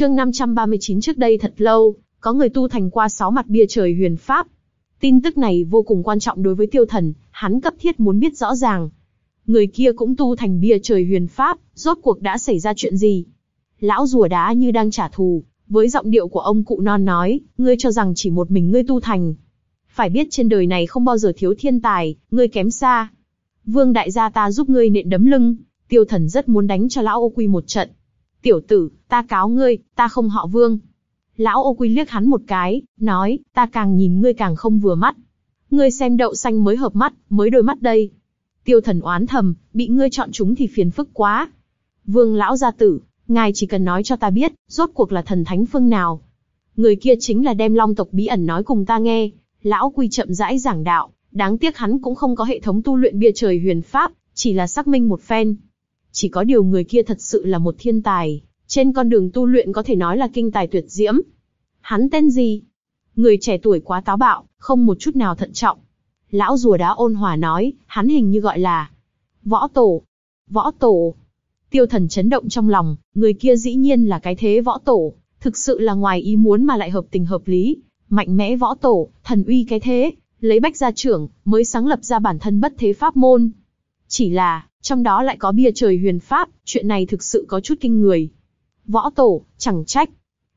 Chương 539 trước đây thật lâu, có người tu thành qua sáu mặt bia trời huyền pháp. Tin tức này vô cùng quan trọng đối với tiêu thần, hắn cấp thiết muốn biết rõ ràng. Người kia cũng tu thành bia trời huyền pháp, rốt cuộc đã xảy ra chuyện gì? Lão rùa đá như đang trả thù, với giọng điệu của ông cụ non nói, ngươi cho rằng chỉ một mình ngươi tu thành. Phải biết trên đời này không bao giờ thiếu thiên tài, ngươi kém xa. Vương đại gia ta giúp ngươi nện đấm lưng, tiêu thần rất muốn đánh cho lão ô quy một trận. Tiểu tử, ta cáo ngươi, ta không họ vương. Lão ô quy liếc hắn một cái, nói, ta càng nhìn ngươi càng không vừa mắt. Ngươi xem đậu xanh mới hợp mắt, mới đôi mắt đây. Tiêu thần oán thầm, bị ngươi chọn chúng thì phiền phức quá. Vương lão gia tử, ngài chỉ cần nói cho ta biết, rốt cuộc là thần thánh phương nào. Người kia chính là đem long tộc bí ẩn nói cùng ta nghe. Lão quy chậm rãi giảng đạo, đáng tiếc hắn cũng không có hệ thống tu luyện bia trời huyền pháp, chỉ là xác minh một phen. Chỉ có điều người kia thật sự là một thiên tài, trên con đường tu luyện có thể nói là kinh tài tuyệt diễm. Hắn tên gì? Người trẻ tuổi quá táo bạo, không một chút nào thận trọng. Lão rùa đá ôn hòa nói, hắn hình như gọi là Võ Tổ. Võ Tổ. Tiêu thần chấn động trong lòng, người kia dĩ nhiên là cái thế võ tổ, thực sự là ngoài ý muốn mà lại hợp tình hợp lý. Mạnh mẽ võ tổ, thần uy cái thế, lấy bách gia trưởng, mới sáng lập ra bản thân bất thế pháp môn. Chỉ là, trong đó lại có bia trời huyền pháp, chuyện này thực sự có chút kinh người. Võ tổ, chẳng trách.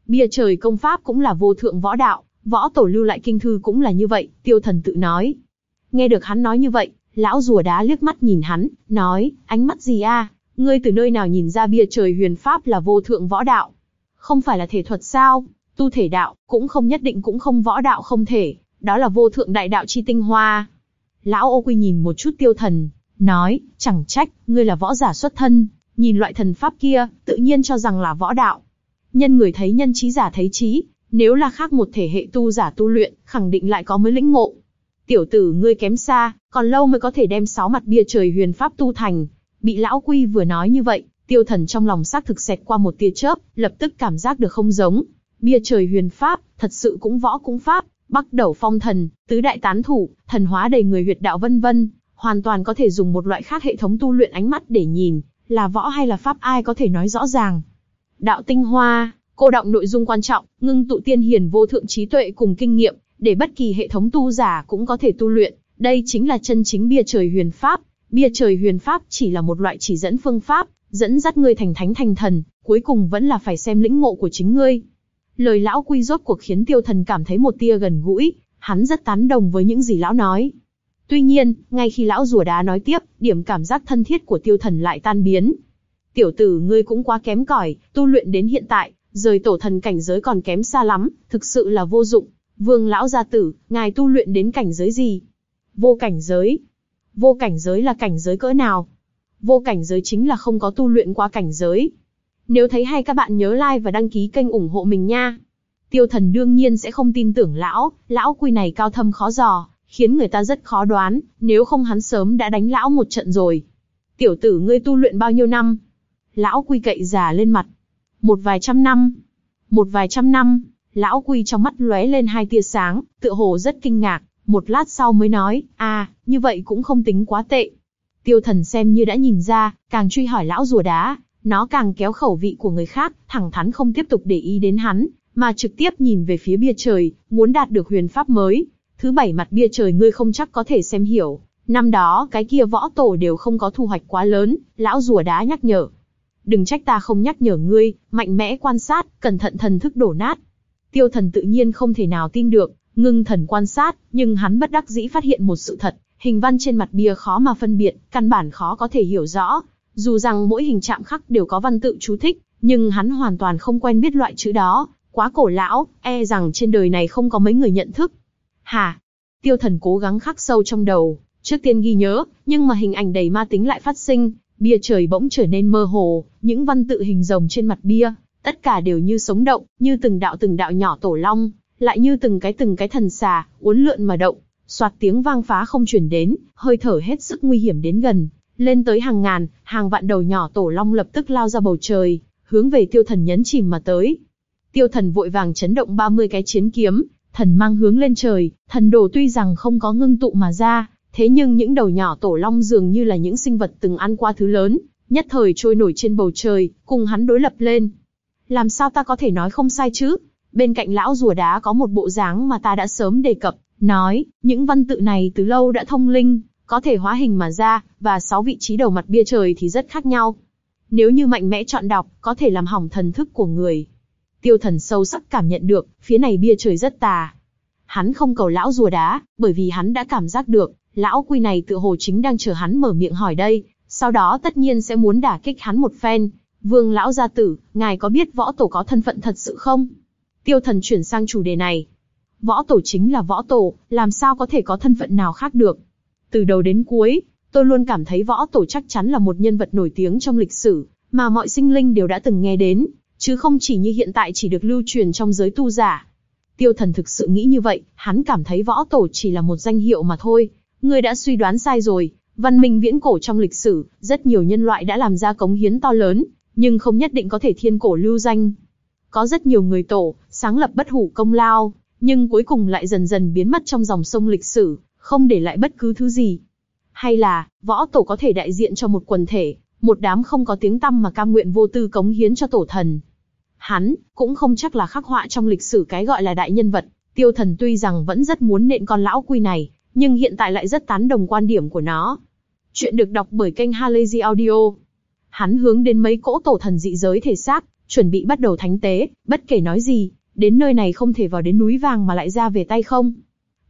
Bia trời công pháp cũng là vô thượng võ đạo, võ tổ lưu lại kinh thư cũng là như vậy, tiêu thần tự nói. Nghe được hắn nói như vậy, lão rùa đá liếc mắt nhìn hắn, nói, ánh mắt gì a? Ngươi từ nơi nào nhìn ra bia trời huyền pháp là vô thượng võ đạo? Không phải là thể thuật sao? Tu thể đạo, cũng không nhất định cũng không võ đạo không thể, đó là vô thượng đại đạo chi tinh hoa. Lão ô quy nhìn một chút tiêu thần, nói, chẳng trách, ngươi là võ giả xuất thân, nhìn loại thần pháp kia, tự nhiên cho rằng là võ đạo. Nhân người thấy nhân trí giả thấy trí, nếu là khác một thể hệ tu giả tu luyện, khẳng định lại có mới lĩnh ngộ. Tiểu tử ngươi kém xa, còn lâu mới có thể đem sáu mặt bia trời huyền pháp tu thành. Bị lão quy vừa nói như vậy, tiêu thần trong lòng xác thực xẹt qua một tia chớp, lập tức cảm giác được không giống. Bia trời huyền pháp, thật sự cũng võ cũng pháp, bắc đầu phong thần, tứ đại tán thủ, thần hóa đầy người huyệt đạo vân vân, hoàn toàn có thể dùng một loại khác hệ thống tu luyện ánh mắt để nhìn, là võ hay là pháp ai có thể nói rõ ràng. Đạo tinh hoa, cô động nội dung quan trọng, ngưng tụ tiên hiền vô thượng trí tuệ cùng kinh nghiệm, để bất kỳ hệ thống tu giả cũng có thể tu luyện. Đây chính là chân chính bia trời huyền pháp. Bia trời huyền pháp chỉ là một loại chỉ dẫn phương pháp, dẫn dắt ngươi thành thánh thành thần, cuối cùng vẫn là phải xem lĩnh ngộ của chính ngươi. Lời lão quy rốt cuộc khiến tiêu thần cảm thấy một tia gần gũi, hắn rất tán đồng với những gì lão nói. Tuy nhiên, ngay khi lão rùa đá nói tiếp, điểm cảm giác thân thiết của tiêu thần lại tan biến. Tiểu tử ngươi cũng quá kém cỏi, tu luyện đến hiện tại, rời tổ thần cảnh giới còn kém xa lắm, thực sự là vô dụng. Vương lão gia tử, ngài tu luyện đến cảnh giới gì? Vô cảnh giới. Vô cảnh giới là cảnh giới cỡ nào? Vô cảnh giới chính là không có tu luyện qua cảnh giới. Nếu thấy hay các bạn nhớ like và đăng ký kênh ủng hộ mình nha. Tiêu thần đương nhiên sẽ không tin tưởng lão, lão quy này cao thâm khó dò, khiến người ta rất khó đoán, nếu không hắn sớm đã đánh lão một trận rồi. Tiểu tử ngươi tu luyện bao nhiêu năm? Lão quy cậy già lên mặt. Một vài trăm năm. Một vài trăm năm. Lão quy trong mắt lóe lên hai tia sáng, tựa hồ rất kinh ngạc, một lát sau mới nói, à, như vậy cũng không tính quá tệ. Tiêu thần xem như đã nhìn ra, càng truy hỏi lão rùa đá, nó càng kéo khẩu vị của người khác, thẳng thắn không tiếp tục để ý đến hắn, mà trực tiếp nhìn về phía bia trời, muốn đạt được huyền pháp mới. Thứ bảy mặt bia trời ngươi không chắc có thể xem hiểu. Năm đó cái kia võ tổ đều không có thu hoạch quá lớn, lão rùa đá nhắc nhở. Đừng trách ta không nhắc nhở ngươi, mạnh mẽ quan sát, cẩn thận thần thức đổ nát. Tiêu thần tự nhiên không thể nào tin được, ngưng thần quan sát, nhưng hắn bất đắc dĩ phát hiện một sự thật, hình văn trên mặt bia khó mà phân biệt, căn bản khó có thể hiểu rõ. Dù rằng mỗi hình chạm khắc đều có văn tự chú thích, nhưng hắn hoàn toàn không quen biết loại chữ đó, quá cổ lão, e rằng trên đời này không có mấy người nhận thức. Hà, tiêu thần cố gắng khắc sâu trong đầu, trước tiên ghi nhớ, nhưng mà hình ảnh đầy ma tính lại phát sinh, bia trời bỗng trở nên mơ hồ, những văn tự hình rồng trên mặt bia, tất cả đều như sống động, như từng đạo từng đạo nhỏ tổ long, lại như từng cái từng cái thần xà, uốn lượn mà động, soạt tiếng vang phá không truyền đến, hơi thở hết sức nguy hiểm đến gần, lên tới hàng ngàn, hàng vạn đầu nhỏ tổ long lập tức lao ra bầu trời, hướng về tiêu thần nhấn chìm mà tới. Tiêu thần vội vàng chấn động 30 cái chiến kiếm, thần mang hướng lên trời, thần đồ tuy rằng không có ngưng tụ mà ra, thế nhưng những đầu nhỏ tổ long dường như là những sinh vật từng ăn qua thứ lớn, nhất thời trôi nổi trên bầu trời, cùng hắn đối lập lên. làm sao ta có thể nói không sai chứ? Bên cạnh lão rùa đá có một bộ dáng mà ta đã sớm đề cập, nói, những văn tự này từ lâu đã thông linh, có thể hóa hình mà ra, và sáu vị trí đầu mặt bia trời thì rất khác nhau. Nếu như mạnh mẽ chọn đọc, có thể làm hỏng thần thức của người. Tiêu thần sâu sắc cảm nhận được, phía này bia trời rất tà. Hắn không cầu lão rùa đá, bởi vì hắn đã cảm giác được, lão quy này tự hồ chính đang chờ hắn mở miệng hỏi đây, sau đó tất nhiên sẽ muốn đả kích hắn một phen. Vương lão gia tử, ngài có biết võ tổ có thân phận thật sự không? Tiêu thần chuyển sang chủ đề này. Võ tổ chính là võ tổ, làm sao có thể có thân phận nào khác được? Từ đầu đến cuối, tôi luôn cảm thấy võ tổ chắc chắn là một nhân vật nổi tiếng trong lịch sử, mà mọi sinh linh đều đã từng nghe đến, chứ không chỉ như hiện tại chỉ được lưu truyền trong giới tu giả. Tiêu thần thực sự nghĩ như vậy, hắn cảm thấy võ tổ chỉ là một danh hiệu mà thôi. Người đã suy đoán sai rồi, văn minh viễn cổ trong lịch sử, rất nhiều nhân loại đã làm ra cống hiến to lớn, nhưng không nhất định có thể thiên cổ lưu danh. Có rất nhiều người tổ, sáng lập bất hủ công lao, nhưng cuối cùng lại dần dần biến mất trong dòng sông lịch sử, không để lại bất cứ thứ gì. Hay là, võ tổ có thể đại diện cho một quần thể, một đám không có tiếng tăm mà cam nguyện vô tư cống hiến cho tổ thần. Hắn, cũng không chắc là khắc họa trong lịch sử cái gọi là đại nhân vật, tiêu thần tuy rằng vẫn rất muốn nện con lão quy này, nhưng hiện tại lại rất tán đồng quan điểm của nó. Chuyện được đọc bởi kênh Halazy Audio. Hắn hướng đến mấy cỗ tổ thần dị giới thể xác, chuẩn bị bắt đầu thánh tế, bất kể nói gì, đến nơi này không thể vào đến núi vàng mà lại ra về tay không.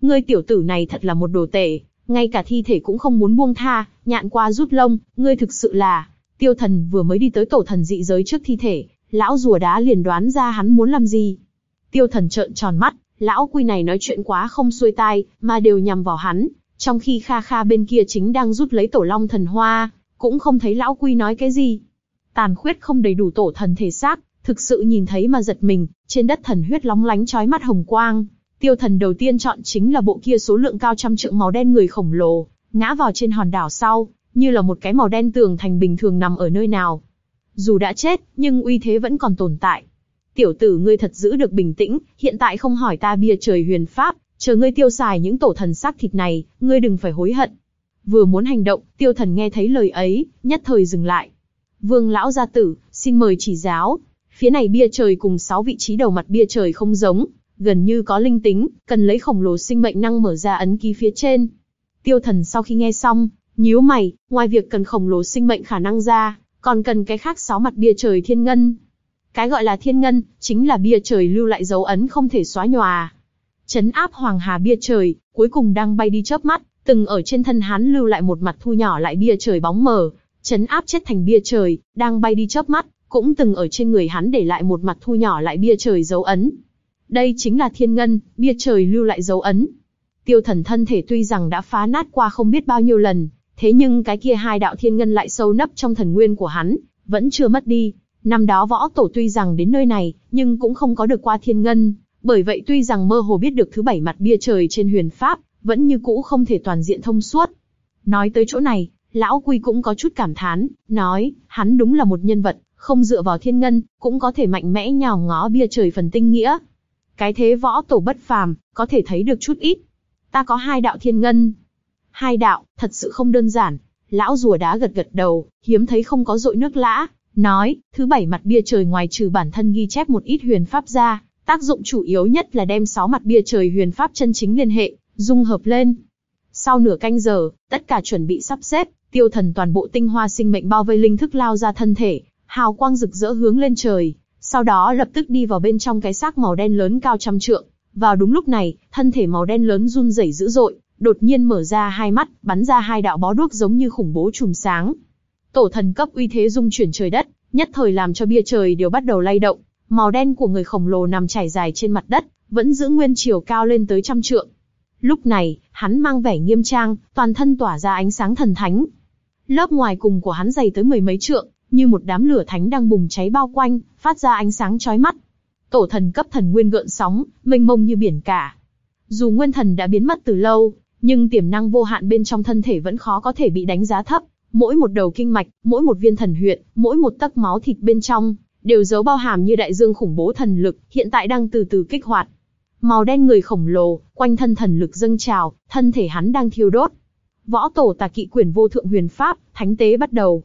Ngươi tiểu tử này thật là một đồ tể, ngay cả thi thể cũng không muốn buông tha, nhạn qua rút lông, ngươi thực sự là... Tiêu thần vừa mới đi tới tổ thần dị giới trước thi thể, lão rùa đá liền đoán ra hắn muốn làm gì. Tiêu thần trợn tròn mắt, lão quy này nói chuyện quá không xuôi tai, mà đều nhằm vào hắn, trong khi Kha Kha bên kia chính đang rút lấy tổ long thần hoa, cũng không thấy lão quy nói cái gì. Tàn khuyết không đầy đủ tổ thần thể xác, thực sự nhìn thấy mà giật mình, trên đất thần huyết lóng lánh chói mắt hồng quang. Tiêu thần đầu tiên chọn chính là bộ kia số lượng cao trăm trượng màu đen người khổng lồ, ngã vào trên hòn đảo sau, như là một cái màu đen tường thành bình thường nằm ở nơi nào. Dù đã chết, nhưng uy thế vẫn còn tồn tại. Tiểu tử ngươi thật giữ được bình tĩnh, hiện tại không hỏi ta bia trời huyền pháp, chờ ngươi tiêu xài những tổ thần xác thịt này, ngươi đừng phải hối hận. Vừa muốn hành động, tiêu thần nghe thấy lời ấy, nhất thời dừng lại. Vương lão gia tử, xin mời chỉ giáo. Phía này bia trời cùng sáu vị trí đầu mặt bia trời không giống, gần như có linh tính, cần lấy khổng lồ sinh mệnh năng mở ra ấn ký phía trên. Tiêu thần sau khi nghe xong, nhíu mày, ngoài việc cần khổng lồ sinh mệnh khả năng ra, còn cần cái khác sáu mặt bia trời thiên ngân. Cái gọi là thiên ngân, chính là bia trời lưu lại dấu ấn không thể xóa nhòa. Chấn áp hoàng hà bia trời, cuối cùng đang bay đi chớp mắt, từng ở trên thân hắn lưu lại một mặt thu nhỏ lại bia trời bóng mờ, chấn áp chết thành bia trời, đang bay đi chớp mắt, cũng từng ở trên người hắn để lại một mặt thu nhỏ lại bia trời dấu ấn. Đây chính là thiên ngân, bia trời lưu lại dấu ấn. Tiêu thần thân thể tuy rằng đã phá nát qua không biết bao nhiêu lần, thế nhưng cái kia hai đạo thiên ngân lại sâu nấp trong thần nguyên của hắn, vẫn chưa mất đi. Năm đó võ tổ tuy rằng đến nơi này, nhưng cũng không có được qua thiên ngân, bởi vậy tuy rằng mơ hồ biết được thứ bảy mặt bia trời trên huyền pháp, vẫn như cũ không thể toàn diện thông suốt. Nói tới chỗ này, lão quy cũng có chút cảm thán, nói, hắn đúng là một nhân vật, không dựa vào thiên ngân, cũng có thể mạnh mẽ nhào ngó bia trời phần tinh nghĩa. Cái thế võ tổ bất phàm, có thể thấy được chút ít. Ta có hai đạo thiên ngân. Hai đạo, thật sự không đơn giản. Lão rùa đá gật gật đầu, hiếm thấy không có dội nước lã, nói, thứ bảy mặt bia trời ngoài trừ bản thân ghi chép một ít huyền pháp ra, tác dụng chủ yếu nhất là đem sáu mặt bia trời huyền pháp chân chính liên hệ, dung hợp lên. Sau nửa canh giờ, tất cả chuẩn bị sắp xếp, tiêu thần toàn bộ tinh hoa sinh mệnh bao vây linh thức lao ra thân thể, hào quang rực rỡ hướng lên trời, sau đó lập tức đi vào bên trong cái xác màu đen lớn cao trăm trượng. Vào đúng lúc này, thân thể màu đen lớn run rẩy dữ dội, đột nhiên mở ra hai mắt, bắn ra hai đạo bó đuốc giống như khủng bố chùm sáng. Tổ thần cấp uy thế dung chuyển trời đất, nhất thời làm cho bia trời đều bắt đầu lay động. Màu đen của người khổng lồ nằm trải dài trên mặt đất, vẫn giữ nguyên chiều cao lên tới trăm trượng. Lúc này, hắn mang vẻ nghiêm trang, toàn thân tỏa ra ánh sáng thần thánh. Lớp ngoài cùng của hắn dày tới mười mấy trượng, như một đám lửa thánh đang bùng cháy bao quanh, phát ra ánh sáng chói mắt. Tổ thần cấp thần nguyên gợn sóng, mênh mông như biển cả. Dù nguyên thần đã biến mất từ lâu, nhưng tiềm năng vô hạn bên trong thân thể vẫn khó có thể bị đánh giá thấp. Mỗi một đầu kinh mạch, mỗi một viên thần huyệt, mỗi một tấc máu thịt bên trong, đều giấu bao hàm như đại dương khủng bố thần lực, hiện tại đang từ từ kích hoạt. Màu đen người khổng lồ, quanh thân thần lực dâng trào, thân thể hắn đang thiêu đốt. Võ tổ tà kỵ quyền vô thượng huyền pháp, thánh tế bắt đầu.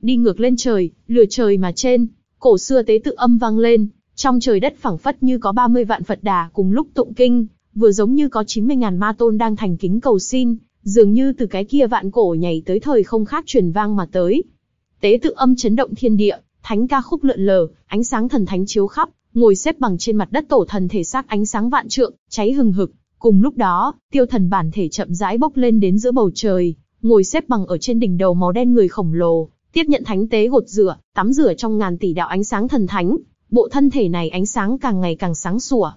Đi ngược lên trời, lừa trời mà trên, cổ xưa tế tự âm vang lên, trong trời đất phẳng phất như có 30 vạn Phật đà cùng lúc tụng kinh, vừa giống như có 90.000 ma tôn đang thành kính cầu xin, dường như từ cái kia vạn cổ nhảy tới thời không khác truyền vang mà tới. Tế tự âm chấn động thiên địa, thánh ca khúc lượn lờ, ánh sáng thần thánh chiếu khắp, ngồi xếp bằng trên mặt đất tổ thần thể xác ánh sáng vạn trượng, cháy hừng hực. Cùng lúc đó, tiêu thần bản thể chậm rãi bốc lên đến giữa bầu trời, ngồi xếp bằng ở trên đỉnh đầu màu đen người khổng lồ, tiếp nhận thánh tế gột rửa, tắm rửa trong ngàn tỷ đạo ánh sáng thần thánh. Bộ thân thể này ánh sáng càng ngày càng sáng sủa.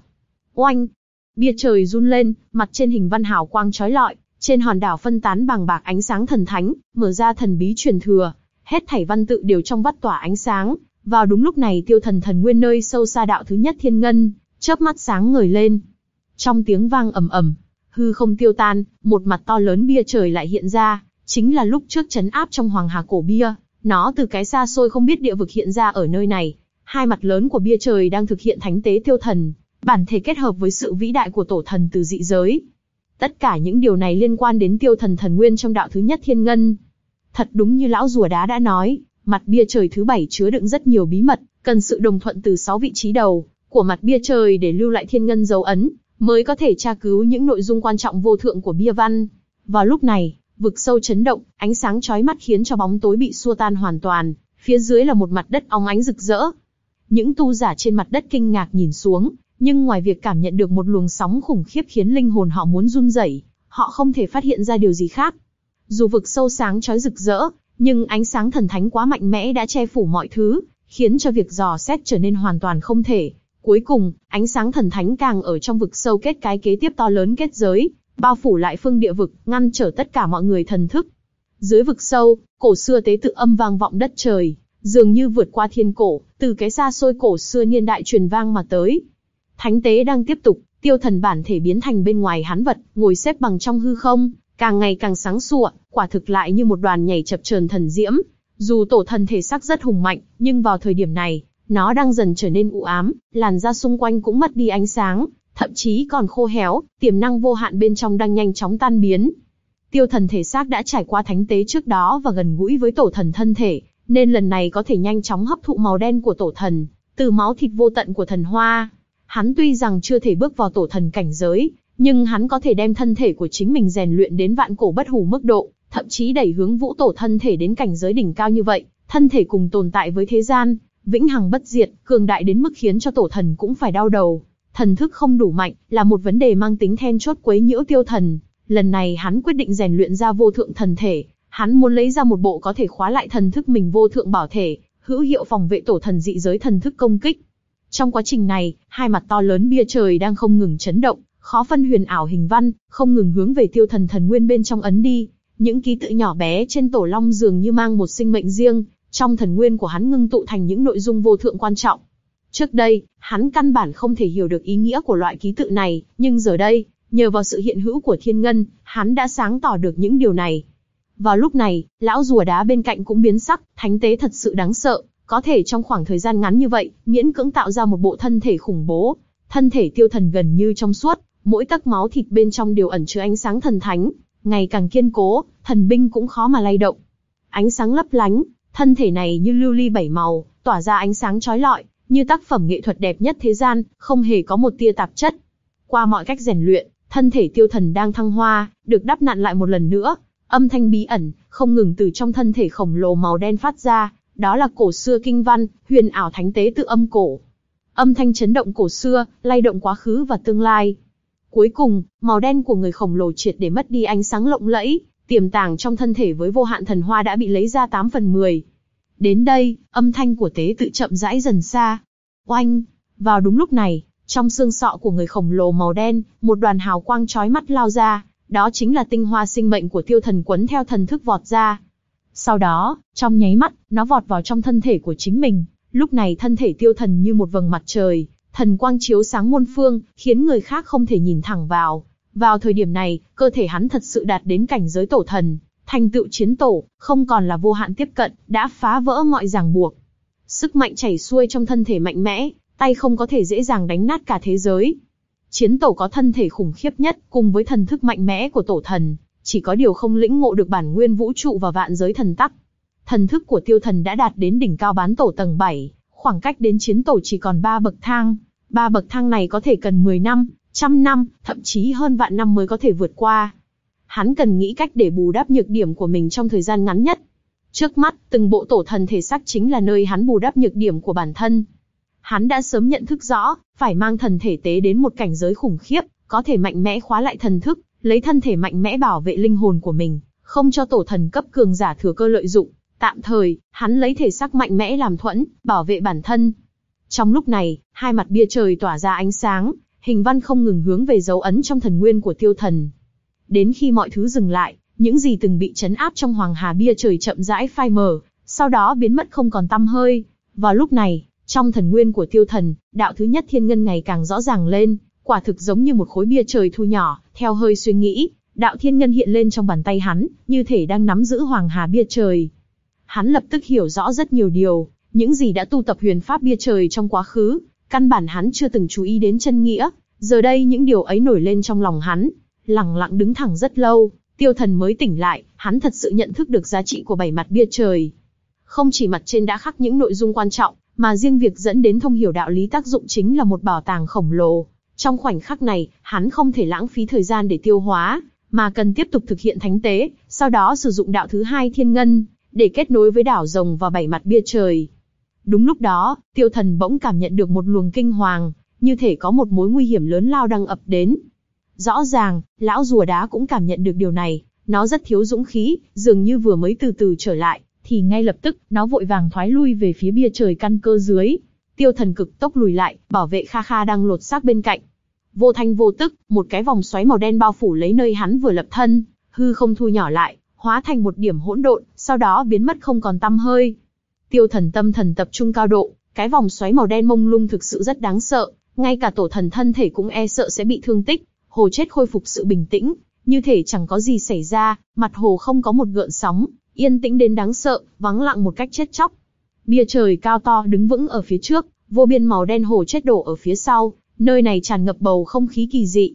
Oanh! Bia trời run lên, mặt trên hình văn hào quang chói lọi, trên hòn đảo phân tán bằng bạc ánh sáng thần thánh, mở ra thần bí truyền thừa, hết thảy văn tự đều trong vắt tỏa ánh sáng. Vào đúng lúc này tiêu thần thần nguyên nơi sâu xa đạo thứ nhất thiên ngân, chớp mắt sáng ngời lên. Trong tiếng vang ầm ầm, hư không tiêu tan, một mặt to lớn bia trời lại hiện ra, chính là lúc trước chấn áp trong hoàng hà cổ bia, nó từ cái xa xôi không biết địa vực hiện ra ở nơi này. Hai mặt lớn của bia trời đang thực hiện thánh tế tiêu thần, bản thể kết hợp với sự vĩ đại của tổ thần từ dị giới. Tất cả những điều này liên quan đến tiêu thần thần nguyên trong đạo thứ nhất thiên ngân. Thật đúng như lão rùa đá đã nói, mặt bia trời thứ bảy chứa đựng rất nhiều bí mật, cần sự đồng thuận từ sáu vị trí đầu của mặt bia trời để lưu lại thiên ngân dấu ấn, mới có thể tra cứu những nội dung quan trọng vô thượng của bia văn. Vào lúc này, vực sâu chấn động, ánh sáng chói mắt khiến cho bóng tối bị xua tan hoàn toàn, phía dưới là một mặt đất óng ánh rực rỡ. Những tu giả trên mặt đất kinh ngạc nhìn xuống, nhưng ngoài việc cảm nhận được một luồng sóng khủng khiếp khiến linh hồn họ muốn run rẩy, họ không thể phát hiện ra điều gì khác. Dù vực sâu sáng chói rực rỡ, nhưng ánh sáng thần thánh quá mạnh mẽ đã che phủ mọi thứ, khiến cho việc dò xét trở nên hoàn toàn không thể. Cuối cùng, ánh sáng thần thánh càng ở trong vực sâu kết cái kế tiếp to lớn kết giới, bao phủ lại phương địa vực, ngăn trở tất cả mọi người thần thức. Dưới vực sâu, cổ xưa tế tự âm vang vọng đất trời, dường như vượt qua thiên cổ, từ cái xa xôi cổ xưa niên đại truyền vang mà tới. Thánh tế đang tiếp tục, tiêu thần bản thể biến thành bên ngoài hán vật, ngồi xếp bằng trong hư không, càng ngày càng sáng sủa, quả thực lại như một đoàn nhảy chập chờn thần diễm. Dù tổ thần thể sắc rất hùng mạnh, nhưng vào thời điểm này, nó đang dần trở nên u ám, làn da xung quanh cũng mất đi ánh sáng, thậm chí còn khô héo, tiềm năng vô hạn bên trong đang nhanh chóng tan biến. Tiêu thần thể xác đã trải qua thánh tế trước đó và gần gũi với tổ thần thân thể, nên lần này có thể nhanh chóng hấp thụ màu đen của tổ thần, từ máu thịt vô tận của thần hoa. Hắn tuy rằng chưa thể bước vào tổ thần cảnh giới, nhưng hắn có thể đem thân thể của chính mình rèn luyện đến vạn cổ bất hủ mức độ, thậm chí đẩy hướng vũ tổ thân thể đến cảnh giới đỉnh cao như vậy, thân thể cùng tồn tại với thế gian, vĩnh hằng bất diệt, cường đại đến mức khiến cho tổ thần cũng phải đau đầu. Thần thức không đủ mạnh, là một vấn đề mang tính then chốt quấy nhiễu tiêu thần. Lần này hắn quyết định rèn luyện ra vô thượng thần thể, hắn muốn lấy ra một bộ có thể khóa lại thần thức mình vô thượng bảo thể, hữu hiệu phòng vệ tổ thần dị giới thần thức công kích. Trong quá trình này, hai mặt to lớn bia trời đang không ngừng chấn động, khó phân huyền ảo hình văn, không ngừng hướng về tiêu thần thần nguyên bên trong ấn đi. Những ký tự nhỏ bé trên tổ long dường như mang một sinh mệnh riêng, trong thần nguyên của hắn ngưng tụ thành những nội dung vô thượng quan trọng. Trước đây, hắn căn bản không thể hiểu được ý nghĩa của loại ký tự này, nhưng giờ đây, nhờ vào sự hiện hữu của thiên ngân, hắn đã sáng tỏ được những điều này. Vào lúc này, lão rùa đá bên cạnh cũng biến sắc, thánh tế thật sự đáng sợ, có thể trong khoảng thời gian ngắn như vậy, miễn cưỡng tạo ra một bộ thân thể khủng bố. Thân thể tiêu thần gần như trong suốt, mỗi tấc máu thịt bên trong đều ẩn chứa ánh sáng thần thánh, ngày càng kiên cố, thần binh cũng khó mà lay động. Ánh sáng lấp lánh, thân thể này như lưu ly bảy màu, tỏa ra ánh sáng chói lọi, như tác phẩm nghệ thuật đẹp nhất thế gian, không hề có một tia tạp chất. Qua mọi cách rèn luyện, thân thể tiêu thần đang thăng hoa, được đắp nặn lại một lần nữa. Âm thanh bí ẩn, không ngừng từ trong thân thể khổng lồ màu đen phát ra, đó là cổ xưa kinh văn, huyền ảo thánh tế tự âm cổ. Âm thanh chấn động cổ xưa, lay động quá khứ và tương lai. Cuối cùng, màu đen của người khổng lồ triệt để mất đi ánh sáng lộng lẫy, tiềm tàng trong thân thể với vô hạn thần hoa đã bị lấy ra 8 phần 10. Đến đây, âm thanh của tế tự chậm rãi dần xa. Oanh! Vào đúng lúc này, trong xương sọ của người khổng lồ màu đen, một đoàn hào quang chói mắt lao ra, đó chính là tinh hoa sinh mệnh của tiêu thần quấn theo thần thức vọt ra. Sau đó, trong nháy mắt, nó vọt vào trong thân thể của chính mình. Lúc này thân thể tiêu thần như một vầng mặt trời, thần quang chiếu sáng muôn phương, khiến người khác không thể nhìn thẳng vào. Vào thời điểm này, cơ thể hắn thật sự đạt đến cảnh giới tổ thần, thành tựu chiến tổ, không còn là vô hạn tiếp cận, đã phá vỡ mọi ràng buộc. Sức mạnh chảy xuôi trong thân thể mạnh mẽ, tay không có thể dễ dàng đánh nát cả thế giới. Chiến tổ có thân thể khủng khiếp nhất, cùng với thần thức mạnh mẽ của tổ thần, chỉ có điều không lĩnh ngộ được bản nguyên vũ trụ và vạn giới thần tắc. Thần thức của tiêu thần đã đạt đến đỉnh cao bán tổ tầng 7, khoảng cách đến chiến tổ chỉ còn ba bậc thang. Ba bậc thang này có thể cần 10 năm, trăm năm, thậm chí hơn vạn năm mới có thể vượt qua. Hắn cần nghĩ cách để bù đắp nhược điểm của mình trong thời gian ngắn nhất. Trước mắt, từng bộ tổ thần thể xác chính là nơi hắn bù đắp nhược điểm của bản thân. Hắn đã sớm nhận thức rõ, phải mang thần thể tế đến một cảnh giới khủng khiếp, có thể mạnh mẽ khóa lại thần thức, lấy thân thể mạnh mẽ bảo vệ linh hồn của mình, không cho tổ thần cấp cường giả thừa cơ lợi dụng. Tạm thời, hắn lấy thể xác mạnh mẽ làm thuẫn, bảo vệ bản thân. Trong lúc này, hai mặt bia trời tỏa ra ánh sáng, hình văn không ngừng hướng về dấu ấn trong thần nguyên của tiêu thần. Đến khi mọi thứ dừng lại, những gì từng bị chấn áp trong hoàng hà bia trời chậm rãi phai mờ, sau đó biến mất không còn tăm hơi. Vào lúc này, trong thần nguyên của tiêu thần, đạo thứ nhất thiên ngân ngày càng rõ ràng lên, quả thực giống như một khối bia trời thu nhỏ, theo hơi suy nghĩ, đạo thiên ngân hiện lên trong bàn tay hắn, như thể đang nắm giữ hoàng hà bia trời. Hắn lập tức hiểu rõ rất nhiều điều, những gì đã tu tập huyền pháp bia trời trong quá khứ, căn bản hắn chưa từng chú ý đến chân nghĩa, giờ đây những điều ấy nổi lên trong lòng hắn, lặng lặng đứng thẳng rất lâu, tiêu thần mới tỉnh lại, hắn thật sự nhận thức được giá trị của bảy mặt bia trời. Không chỉ mặt trên đã khắc những nội dung quan trọng, mà riêng việc dẫn đến thông hiểu đạo lý tác dụng chính là một bảo tàng khổng lồ. Trong khoảnh khắc này, hắn không thể lãng phí thời gian để tiêu hóa, mà cần tiếp tục thực hiện thánh tế, sau đó sử dụng đạo thứ hai thiên ngân, để kết nối với đảo rồng và bảy mặt bia trời. Đúng lúc đó, tiêu thần bỗng cảm nhận được một luồng kinh hoàng, như thể có một mối nguy hiểm lớn lao đang ập đến. Rõ ràng, lão rùa đá cũng cảm nhận được điều này, nó rất thiếu dũng khí, dường như vừa mới từ từ trở lại, thì ngay lập tức, nó vội vàng thoái lui về phía bia trời căn cơ dưới. Tiêu thần cực tốc lùi lại, bảo vệ Kha Kha đang lột xác bên cạnh. Vô thanh vô tức, một cái vòng xoáy màu đen bao phủ lấy nơi hắn vừa lập thân, hư không thu nhỏ lại, hóa thành một điểm hỗn độn, sau đó biến mất không còn tăm hơi. Tiêu thần tâm thần tập trung cao độ, cái vòng xoáy màu đen mông lung thực sự rất đáng sợ, ngay cả tổ thần thân thể cũng e sợ sẽ bị thương tích. Hồ chết khôi phục sự bình tĩnh, như thể chẳng có gì xảy ra, mặt hồ không có một gợn sóng, yên tĩnh đến đáng sợ, vắng lặng một cách chết chóc. Bia trời cao to đứng vững ở phía trước, vô biên màu đen hồ chết đổ ở phía sau, nơi này tràn ngập bầu không khí kỳ dị.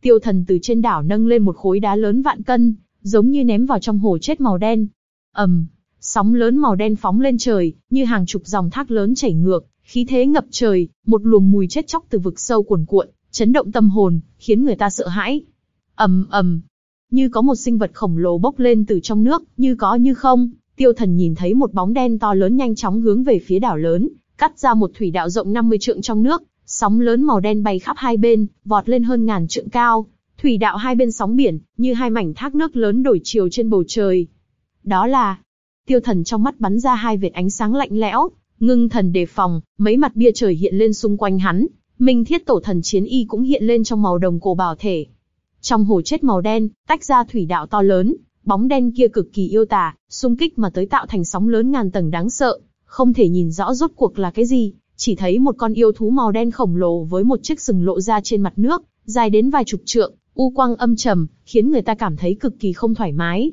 Tiêu thần từ trên đảo nâng lên một khối đá lớn vạn cân, giống như ném vào trong hồ chết màu đen. ầm, um, sóng lớn màu đen phóng lên trời, như hàng chục dòng thác lớn chảy ngược, khí thế ngập trời, một luồng mùi chết chóc từ vực sâu cuồn cuộn, chấn động tâm hồn, khiến người ta sợ hãi. ầm ầm, như có một sinh vật khổng lồ bốc lên từ trong nước, như có như không. Tiêu thần nhìn thấy một bóng đen to lớn nhanh chóng hướng về phía đảo lớn, cắt ra một thủy đạo rộng 50 trượng trong nước, sóng lớn màu đen bay khắp hai bên, vọt lên hơn ngàn trượng cao. Thủy đạo hai bên sóng biển, như hai mảnh thác nước lớn đổi chiều trên bầu trời. Đó là, tiêu thần trong mắt bắn ra hai vệt ánh sáng lạnh lẽo, ngưng thần đề phòng, mấy mặt bia trời hiện lên xung quanh hắn, minh thiết tổ thần chiến y cũng hiện lên trong màu đồng cổ bảo thể. Trong hồ chết màu đen, tách ra thủy đạo to lớn, bóng đen kia cực kỳ yêu tà, xung kích mà tới tạo thành sóng lớn ngàn tầng đáng sợ, không thể nhìn rõ rốt cuộc là cái gì, chỉ thấy một con yêu thú màu đen khổng lồ với một chiếc sừng lộ ra trên mặt nước, dài đến vài chục trượng, u quang âm trầm, khiến người ta cảm thấy cực kỳ không thoải mái.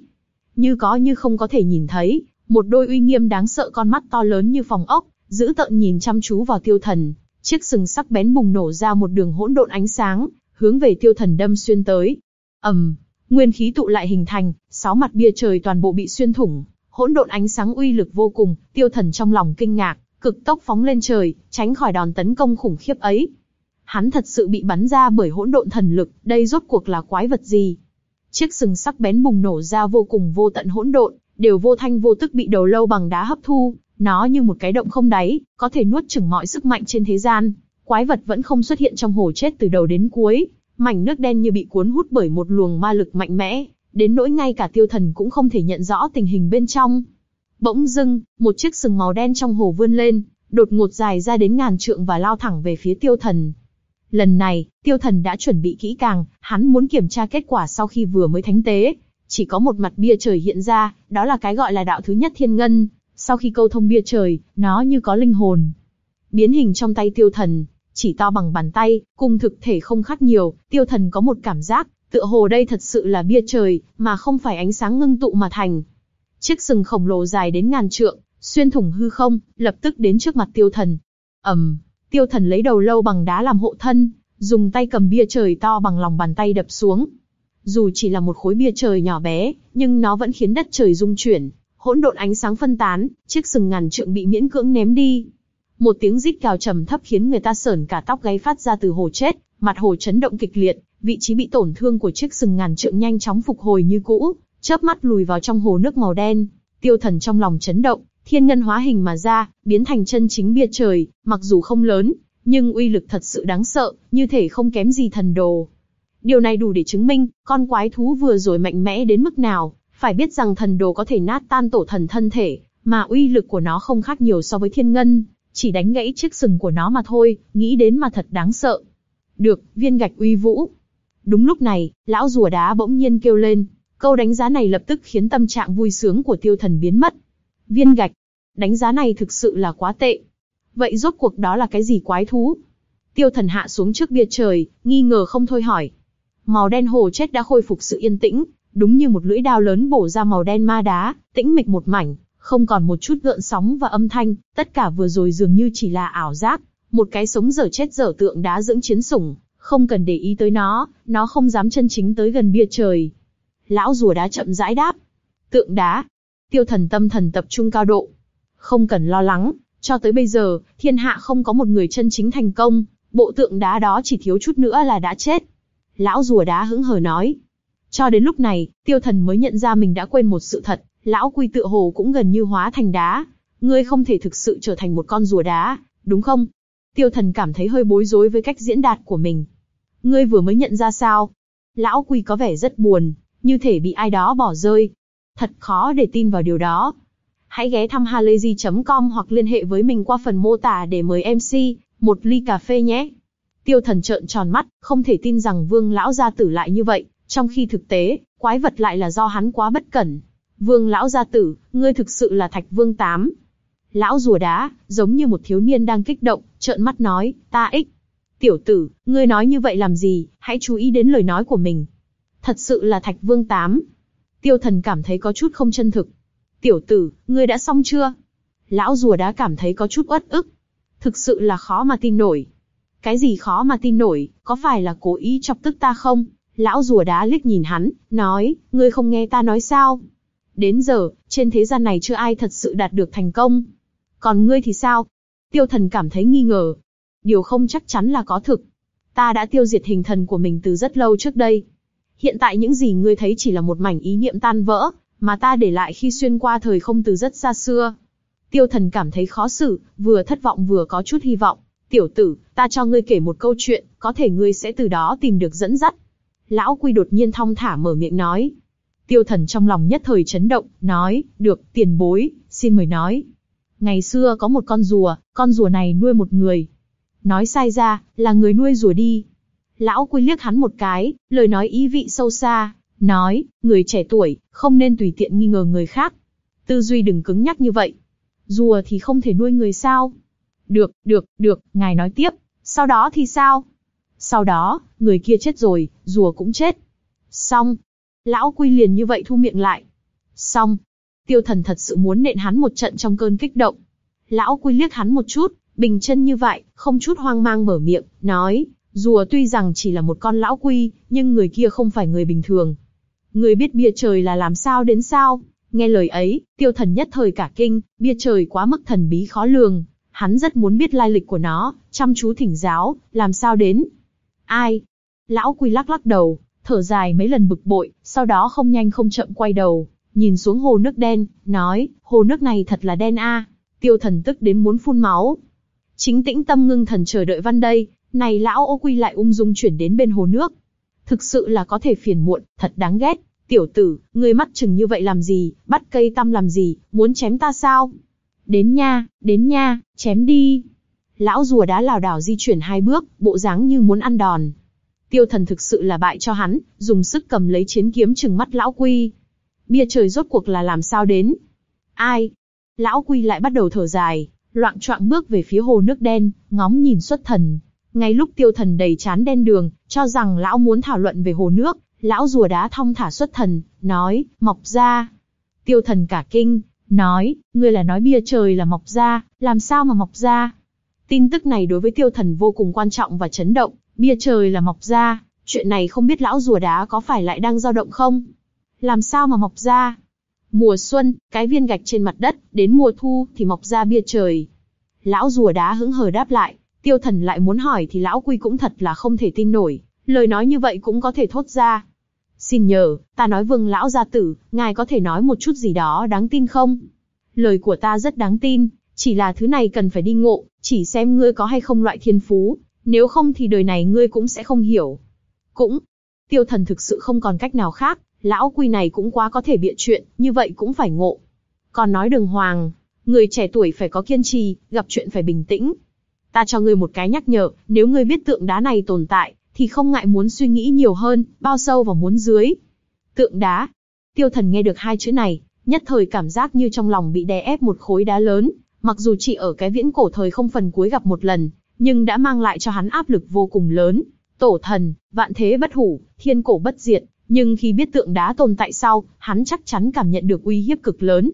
Như có như không có thể nhìn thấy, một đôi uy nghiêm đáng sợ con mắt to lớn như phòng ốc, giữ tợn nhìn chăm chú vào tiêu thần, chiếc sừng sắc bén bùng nổ ra một đường hỗn độn ánh sáng, hướng về tiêu thần đâm xuyên tới. ầm, nguyên khí tụ lại hình thành, sáu mặt bia trời toàn bộ bị xuyên thủng, hỗn độn ánh sáng uy lực vô cùng, tiêu thần trong lòng kinh ngạc, cực tốc phóng lên trời, tránh khỏi đòn tấn công khủng khiếp ấy. Hắn thật sự bị bắn ra bởi hỗn độn thần lực, đây rốt cuộc là quái vật gì? Chiếc sừng sắc bén bùng nổ ra vô cùng vô tận hỗn độn, đều vô thanh vô tức bị đầu lâu bằng đá hấp thu, nó như một cái động không đáy, có thể nuốt chửng mọi sức mạnh trên thế gian. Quái vật vẫn không xuất hiện trong hồ chết từ đầu đến cuối, mảnh nước đen như bị cuốn hút bởi một luồng ma lực mạnh mẽ, đến nỗi ngay cả tiêu thần cũng không thể nhận rõ tình hình bên trong. Bỗng dưng, một chiếc sừng màu đen trong hồ vươn lên, đột ngột dài ra đến ngàn trượng và lao thẳng về phía tiêu thần. Lần này, tiêu thần đã chuẩn bị kỹ càng, hắn muốn kiểm tra kết quả sau khi vừa mới thánh tế. Chỉ có một mặt bia trời hiện ra, đó là cái gọi là đạo thứ nhất thiên ngân. Sau khi câu thông bia trời, nó như có linh hồn. Biến hình trong tay tiêu thần, chỉ to bằng bàn tay, cùng thực thể không khác nhiều, tiêu thần có một cảm giác, tựa hồ đây thật sự là bia trời, mà không phải ánh sáng ngưng tụ mà thành. Chiếc sừng khổng lồ dài đến ngàn trượng, xuyên thủng hư không, lập tức đến trước mặt tiêu thần. ầm, tiêu thần lấy đầu lâu bằng đá làm hộ thân, dùng tay cầm bia trời to bằng lòng bàn tay đập xuống. Dù chỉ là một khối bia trời nhỏ bé, nhưng nó vẫn khiến đất trời rung chuyển, hỗn độn ánh sáng phân tán, chiếc sừng ngàn trượng bị miễn cưỡng ném đi. Một tiếng rít gào trầm thấp khiến người ta sởn cả tóc gáy phát ra từ hồ chết, mặt hồ chấn động kịch liệt, vị trí bị tổn thương của chiếc sừng ngàn trượng nhanh chóng phục hồi như cũ, chớp mắt lùi vào trong hồ nước màu đen. Tiêu thần trong lòng chấn động, thiên ngân hóa hình mà ra, biến thành chân chính bia trời, mặc dù không lớn, nhưng uy lực thật sự đáng sợ, như thể không kém gì thần đồ. Điều này đủ để chứng minh, con quái thú vừa rồi mạnh mẽ đến mức nào, phải biết rằng thần đồ có thể nát tan tổ thần thân thể, mà uy lực của nó không khác nhiều so với thiên ngân, chỉ đánh gãy chiếc sừng của nó mà thôi, nghĩ đến mà thật đáng sợ. Được, viên gạch uy vũ. Đúng lúc này, lão rùa đá bỗng nhiên kêu lên, câu đánh giá này lập tức khiến tâm trạng vui sướng của tiêu thần biến mất. Viên gạch, đánh giá này thực sự là quá tệ. Vậy rốt cuộc đó là cái gì quái thú? Tiêu thần hạ xuống trước bia trời, nghi ngờ không thôi hỏi. Màu đen hồ chết đã khôi phục sự yên tĩnh, đúng như một lưỡi đao lớn bổ ra màu đen ma đá, tĩnh mịch một mảnh, không còn một chút gợn sóng và âm thanh, tất cả vừa rồi dường như chỉ là ảo giác, một cái sống dở chết dở tượng đá dưỡng chiến sủng, không cần để ý tới nó, nó không dám chân chính tới gần bia trời. Lão rùa đá chậm rãi đáp. Tượng đá. Tiêu thần tâm thần tập trung cao độ. Không cần lo lắng, cho tới bây giờ, thiên hạ không có một người chân chính thành công, bộ tượng đá đó chỉ thiếu chút nữa là đã chết. Lão rùa đá hững hờ nói. Cho đến lúc này, tiêu thần mới nhận ra mình đã quên một sự thật, lão quy tựa hồ cũng gần như hóa thành đá. Ngươi không thể thực sự trở thành một con rùa đá, đúng không? Tiêu thần cảm thấy hơi bối rối với cách diễn đạt của mình. Ngươi vừa mới nhận ra sao? Lão quy có vẻ rất buồn, như thể bị ai đó bỏ rơi. Thật khó để tin vào điều đó. Hãy ghé thăm halayzi.com hoặc liên hệ với mình qua phần mô tả để mời MC một ly cà phê nhé. Tiêu thần trợn tròn mắt, không thể tin rằng vương lão gia tử lại như vậy, trong khi thực tế, quái vật lại là do hắn quá bất cẩn. Vương lão gia tử, ngươi thực sự là thạch vương tám. Lão rùa đá, giống như một thiếu niên đang kích động, trợn mắt nói, ta ích. Tiểu tử, ngươi nói như vậy làm gì, hãy chú ý đến lời nói của mình. Thật sự là thạch vương tám. Tiêu thần cảm thấy có chút không chân thực. Tiểu tử, ngươi đã xong chưa? Lão rùa đá cảm thấy có chút uất ức. Thực sự là khó mà tin nổi. Cái gì khó mà tin nổi, có phải là cố ý chọc tức ta không? Lão rùa đá liếc nhìn hắn, nói, ngươi không nghe ta nói sao? Đến giờ, trên thế gian này chưa ai thật sự đạt được thành công. Còn ngươi thì sao? Tiêu thần cảm thấy nghi ngờ. Điều không chắc chắn là có thực. Ta đã tiêu diệt hình thần của mình từ rất lâu trước đây. Hiện tại những gì ngươi thấy chỉ là một mảnh ý niệm tan vỡ, mà ta để lại khi xuyên qua thời không từ rất xa xưa. Tiêu thần cảm thấy khó xử, vừa thất vọng vừa có chút hy vọng. Tiểu tử, ta cho ngươi kể một câu chuyện, có thể ngươi sẽ từ đó tìm được dẫn dắt. Lão Quy đột nhiên thong thả mở miệng nói. Tiêu thần trong lòng nhất thời chấn động, nói, được, tiền bối, xin mời nói. Ngày xưa có một con rùa, con rùa này nuôi một người. Nói sai ra, là người nuôi rùa đi. Lão Quy liếc hắn một cái, lời nói ý vị sâu xa, nói, người trẻ tuổi, không nên tùy tiện nghi ngờ người khác. Tư duy đừng cứng nhắc như vậy. Rùa thì không thể nuôi người sao? Được, được, được, ngài nói tiếp. Sau đó thì sao? Sau đó, người kia chết rồi, rùa cũng chết. Xong. Lão Quy liền như vậy thu miệng lại. Xong. Tiêu thần thật sự muốn nện hắn một trận trong cơn kích động. Lão Quy liếc hắn một chút, bình chân như vậy, không chút hoang mang mở miệng, nói, rùa tuy rằng chỉ là một con lão quy, nhưng người kia không phải người bình thường. Người biết bia trời là làm sao đến sao? Nghe lời ấy, tiêu thần nhất thời cả kinh, bia trời quá mức thần bí khó lường. Hắn rất muốn biết lai lịch của nó, chăm chú thỉnh giáo, làm sao đến. Ai? Lão Quy lắc lắc đầu, thở dài mấy lần bực bội, sau đó không nhanh không chậm quay đầu, nhìn xuống hồ nước đen, nói, hồ nước này thật là đen a. Tiêu thần tức đến muốn phun máu. Chính tĩnh tâm ngưng thần chờ đợi văn đây, này lão ô quy lại ung dung chuyển đến bên hồ nước. Thực sự là có thể phiền muộn, thật đáng ghét. Tiểu tử, ngươi mắt chừng như vậy làm gì, bắt cây tăm làm gì, muốn chém ta sao? Đến nha, đến nha, chém đi. Lão rùa đá lảo đảo di chuyển hai bước, bộ dáng như muốn ăn đòn. Tiêu thần thực sự là bại cho hắn, dùng sức cầm lấy chiến kiếm chừng mắt lão quy. Bia trời rốt cuộc là làm sao đến? Ai? Lão quy lại bắt đầu thở dài, loạn choạng bước về phía hồ nước đen, ngóng nhìn xuất thần. Ngay lúc tiêu thần đầy chán đen đường, cho rằng lão muốn thảo luận về hồ nước, lão rùa đá thong thả xuất thần, nói, mọc ra. Tiêu thần cả kinh, nói, ngươi là nói bia trời là mọc ra, làm sao mà mọc ra? Tin tức này đối với tiêu thần vô cùng quan trọng và chấn động, bia trời là mọc ra, chuyện này không biết lão rùa đá có phải lại đang dao động không? Làm sao mà mọc ra? Mùa xuân, cái viên gạch trên mặt đất, đến mùa thu thì mọc ra bia trời. Lão rùa đá hững hờ đáp lại, tiêu thần lại muốn hỏi thì lão quy cũng thật là không thể tin nổi, lời nói như vậy cũng có thể thốt ra. Xin nhờ, ta nói vương lão gia tử, ngài có thể nói một chút gì đó đáng tin không? Lời của ta rất đáng tin, chỉ là thứ này cần phải đi ngộ, chỉ xem ngươi có hay không loại thiên phú, nếu không thì đời này ngươi cũng sẽ không hiểu. Cũng, tiêu thần thực sự không còn cách nào khác, lão quy này cũng quá có thể bịa chuyện, như vậy cũng phải ngộ. Còn nói đường hoàng, người trẻ tuổi phải có kiên trì, gặp chuyện phải bình tĩnh. Ta cho ngươi một cái nhắc nhở, nếu ngươi biết tượng đá này tồn tại, thì không ngại muốn suy nghĩ nhiều hơn, bao sâu và muốn dưới. Tượng đá. Tiêu thần nghe được hai chữ này, nhất thời cảm giác như trong lòng bị đè ép một khối đá lớn, mặc dù chỉ ở cái viễn cổ thời không phần cuối gặp một lần, nhưng đã mang lại cho hắn áp lực vô cùng lớn. Tổ thần, vạn thế bất hủ, thiên cổ bất diệt, nhưng khi biết tượng đá tồn tại sau, hắn chắc chắn cảm nhận được uy hiếp cực lớn.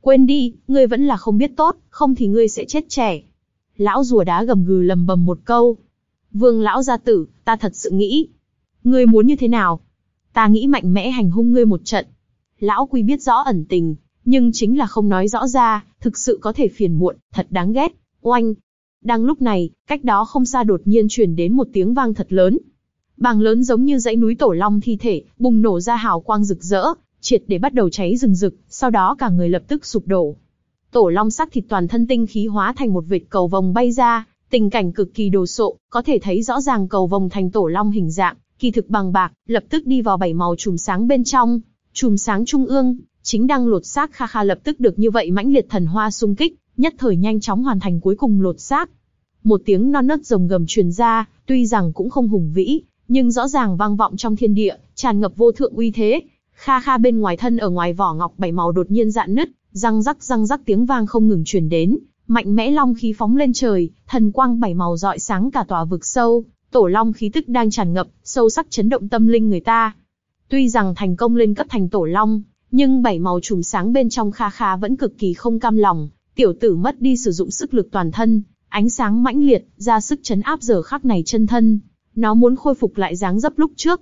Quên đi, ngươi vẫn là không biết tốt, không thì ngươi sẽ chết trẻ. Lão rùa đá gầm gừ lầm bầm một câu. Vương lão gia tử, ta thật sự nghĩ. Ngươi muốn như thế nào? Ta nghĩ mạnh mẽ hành hung ngươi một trận. Lão quy biết rõ ẩn tình, nhưng chính là không nói rõ ra, thực sự có thể phiền muộn, thật đáng ghét. Oanh! Đang lúc này, cách đó không xa đột nhiên truyền đến một tiếng vang thật lớn. Bàng lớn giống như dãy núi tổ long thi thể, bùng nổ ra hào quang rực rỡ, triệt để bắt đầu cháy rừng rực, sau đó cả người lập tức sụp đổ. Tổ long sắc thịt toàn thân tinh khí hóa thành một vệt cầu vồng bay ra, tình cảnh cực kỳ đồ sộ, có thể thấy rõ ràng cầu vồng thành tổ long hình dạng, kỳ thực bằng bạc, lập tức đi vào bảy màu chùm sáng bên trong. Chùm sáng trung ương, chính đang lột xác Kha Kha lập tức được như vậy mãnh liệt thần hoa xung kích, nhất thời nhanh chóng hoàn thành cuối cùng lột xác. Một tiếng non nớt rồng gầm truyền ra, tuy rằng cũng không hùng vĩ, nhưng rõ ràng vang vọng trong thiên địa, tràn ngập vô thượng uy thế. Kha Kha bên ngoài thân ở ngoài vỏ ngọc bảy màu đột nhiên dạn nứt, răng rắc răng rắc tiếng vang không ngừng truyền đến, mạnh mẽ long khí phóng lên trời, thần quang bảy màu rọi sáng cả tòa vực sâu, tổ long khí tức đang tràn ngập, sâu sắc chấn động tâm linh người ta. Tuy rằng thành công lên cấp thành tổ long, nhưng bảy màu trùm sáng bên trong Kha Kha vẫn cực kỳ không cam lòng, tiểu tử mất đi sử dụng sức lực toàn thân, ánh sáng mãnh liệt, ra sức chấn áp giờ khắc này chân thân. Nó muốn khôi phục lại dáng dấp lúc trước.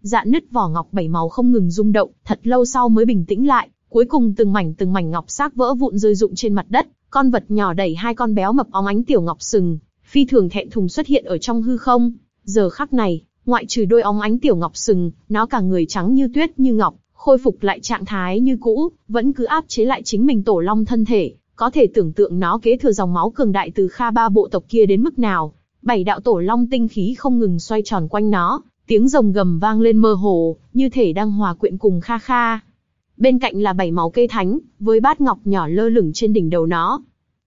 Dạn nứt vỏ ngọc bảy màu không ngừng rung động, thật lâu sau mới bình tĩnh lại, cuối cùng từng mảnh từng mảnh ngọc xác vỡ vụn rơi rụng trên mặt đất, con vật nhỏ đẩy hai con béo mập óng ánh tiểu ngọc sừng, phi thường thẹn thùng xuất hiện ở trong hư không. Giờ khắc này, ngoại trừ đôi óng ánh tiểu ngọc sừng, nó cả người trắng như tuyết như ngọc, khôi phục lại trạng thái như cũ, vẫn cứ áp chế lại chính mình tổ long thân thể, có thể tưởng tượng nó kế thừa dòng máu cường đại từ Kha ba bộ tộc kia đến mức nào. Bảy đạo tổ long tinh khí không ngừng xoay tròn quanh nó, tiếng rồng gầm vang lên mơ hồ, như thể đang hòa quyện cùng Kha Kha. Bên cạnh là bảy máu cây thánh, với bát ngọc nhỏ lơ lửng trên đỉnh đầu nó.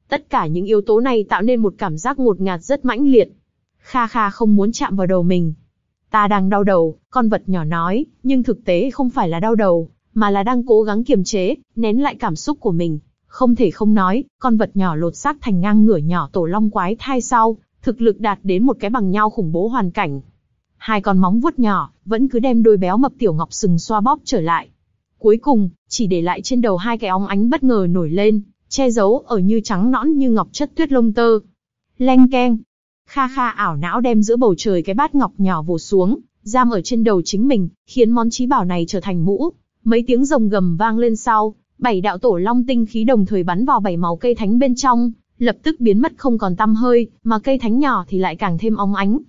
Tất cả những yếu tố này tạo nên một cảm giác ngột ngạt rất mãnh liệt. Kha Kha không muốn chạm vào đầu mình. Ta đang đau đầu, con vật nhỏ nói, nhưng thực tế không phải là đau đầu, mà là đang cố gắng kiềm chế, nén lại cảm xúc của mình. Không thể không nói, con vật nhỏ lột xác thành ngang ngửa nhỏ tổ long quái thai sau, thực lực đạt đến một cái bằng nhau khủng bố hoàn cảnh. Hai con móng vuốt nhỏ, vẫn cứ đem đôi béo mập tiểu ngọc sừng xoa bóp trở lại. Cuối cùng, chỉ để lại trên đầu hai cái óng ánh bất ngờ nổi lên, che giấu ở như trắng nõn như ngọc chất tuyết lông tơ. Leng keng. Kha kha ảo não đem giữa bầu trời cái bát ngọc nhỏ vồ xuống, giam ở trên đầu chính mình, khiến món trí bảo này trở thành mũ. Mấy tiếng rồng gầm vang lên sau, bảy đạo tổ long tinh khí đồng thời bắn vào bảy màu cây thánh bên trong, lập tức biến mất không còn tăm hơi, mà cây thánh nhỏ thì lại càng thêm óng ánh.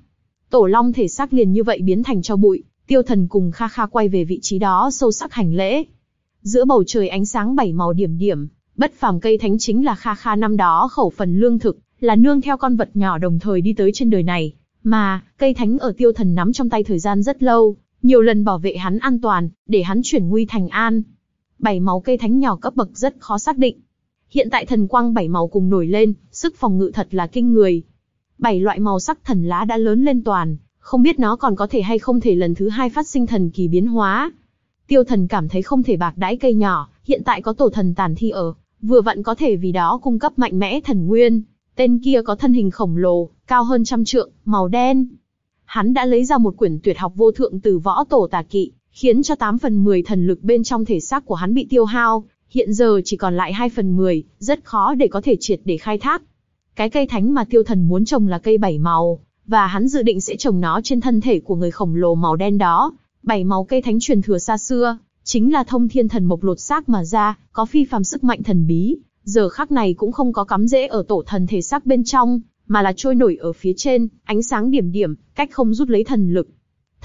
Tổ long thể xác liền như vậy biến thành cho bụi, tiêu thần cùng kha kha quay về vị trí đó sâu sắc hành lễ. Giữa bầu trời ánh sáng bảy màu điểm điểm, bất phàm cây thánh chính là kha kha năm đó khẩu phần lương thực, là nương theo con vật nhỏ đồng thời đi tới trên đời này. Mà, cây thánh ở tiêu thần nắm trong tay thời gian rất lâu, nhiều lần bảo vệ hắn an toàn, để hắn chuyển nguy thành an. Bảy màu cây thánh nhỏ cấp bậc rất khó xác định. Hiện tại thần quang bảy màu cùng nổi lên, sức phòng ngự thật là kinh người. Bảy loại màu sắc thần lá đã lớn lên toàn, không biết nó còn có thể hay không thể lần thứ hai phát sinh thần kỳ biến hóa. Tiêu thần cảm thấy không thể bạc đãi cây nhỏ, hiện tại có tổ thần tàn thi ở, vừa vặn có thể vì đó cung cấp mạnh mẽ thần nguyên. Tên kia có thân hình khổng lồ, cao hơn trăm trượng, màu đen. Hắn đã lấy ra một quyển tuyệt học vô thượng từ võ tổ tà kỵ, khiến cho 8 phần 10 thần lực bên trong thể xác của hắn bị tiêu hao, hiện giờ chỉ còn lại 2 phần 10, rất khó để có thể triệt để khai thác. Cái cây thánh mà tiêu thần muốn trồng là cây bảy màu, và hắn dự định sẽ trồng nó trên thân thể của người khổng lồ màu đen đó. Bảy màu cây thánh truyền thừa xa xưa, chính là thông thiên thần mộc lột xác mà ra, có phi phàm sức mạnh thần bí, giờ khắc này cũng không có cắm rễ ở tổ thần thể xác bên trong, mà là trôi nổi ở phía trên, ánh sáng điểm điểm, cách không rút lấy thần lực.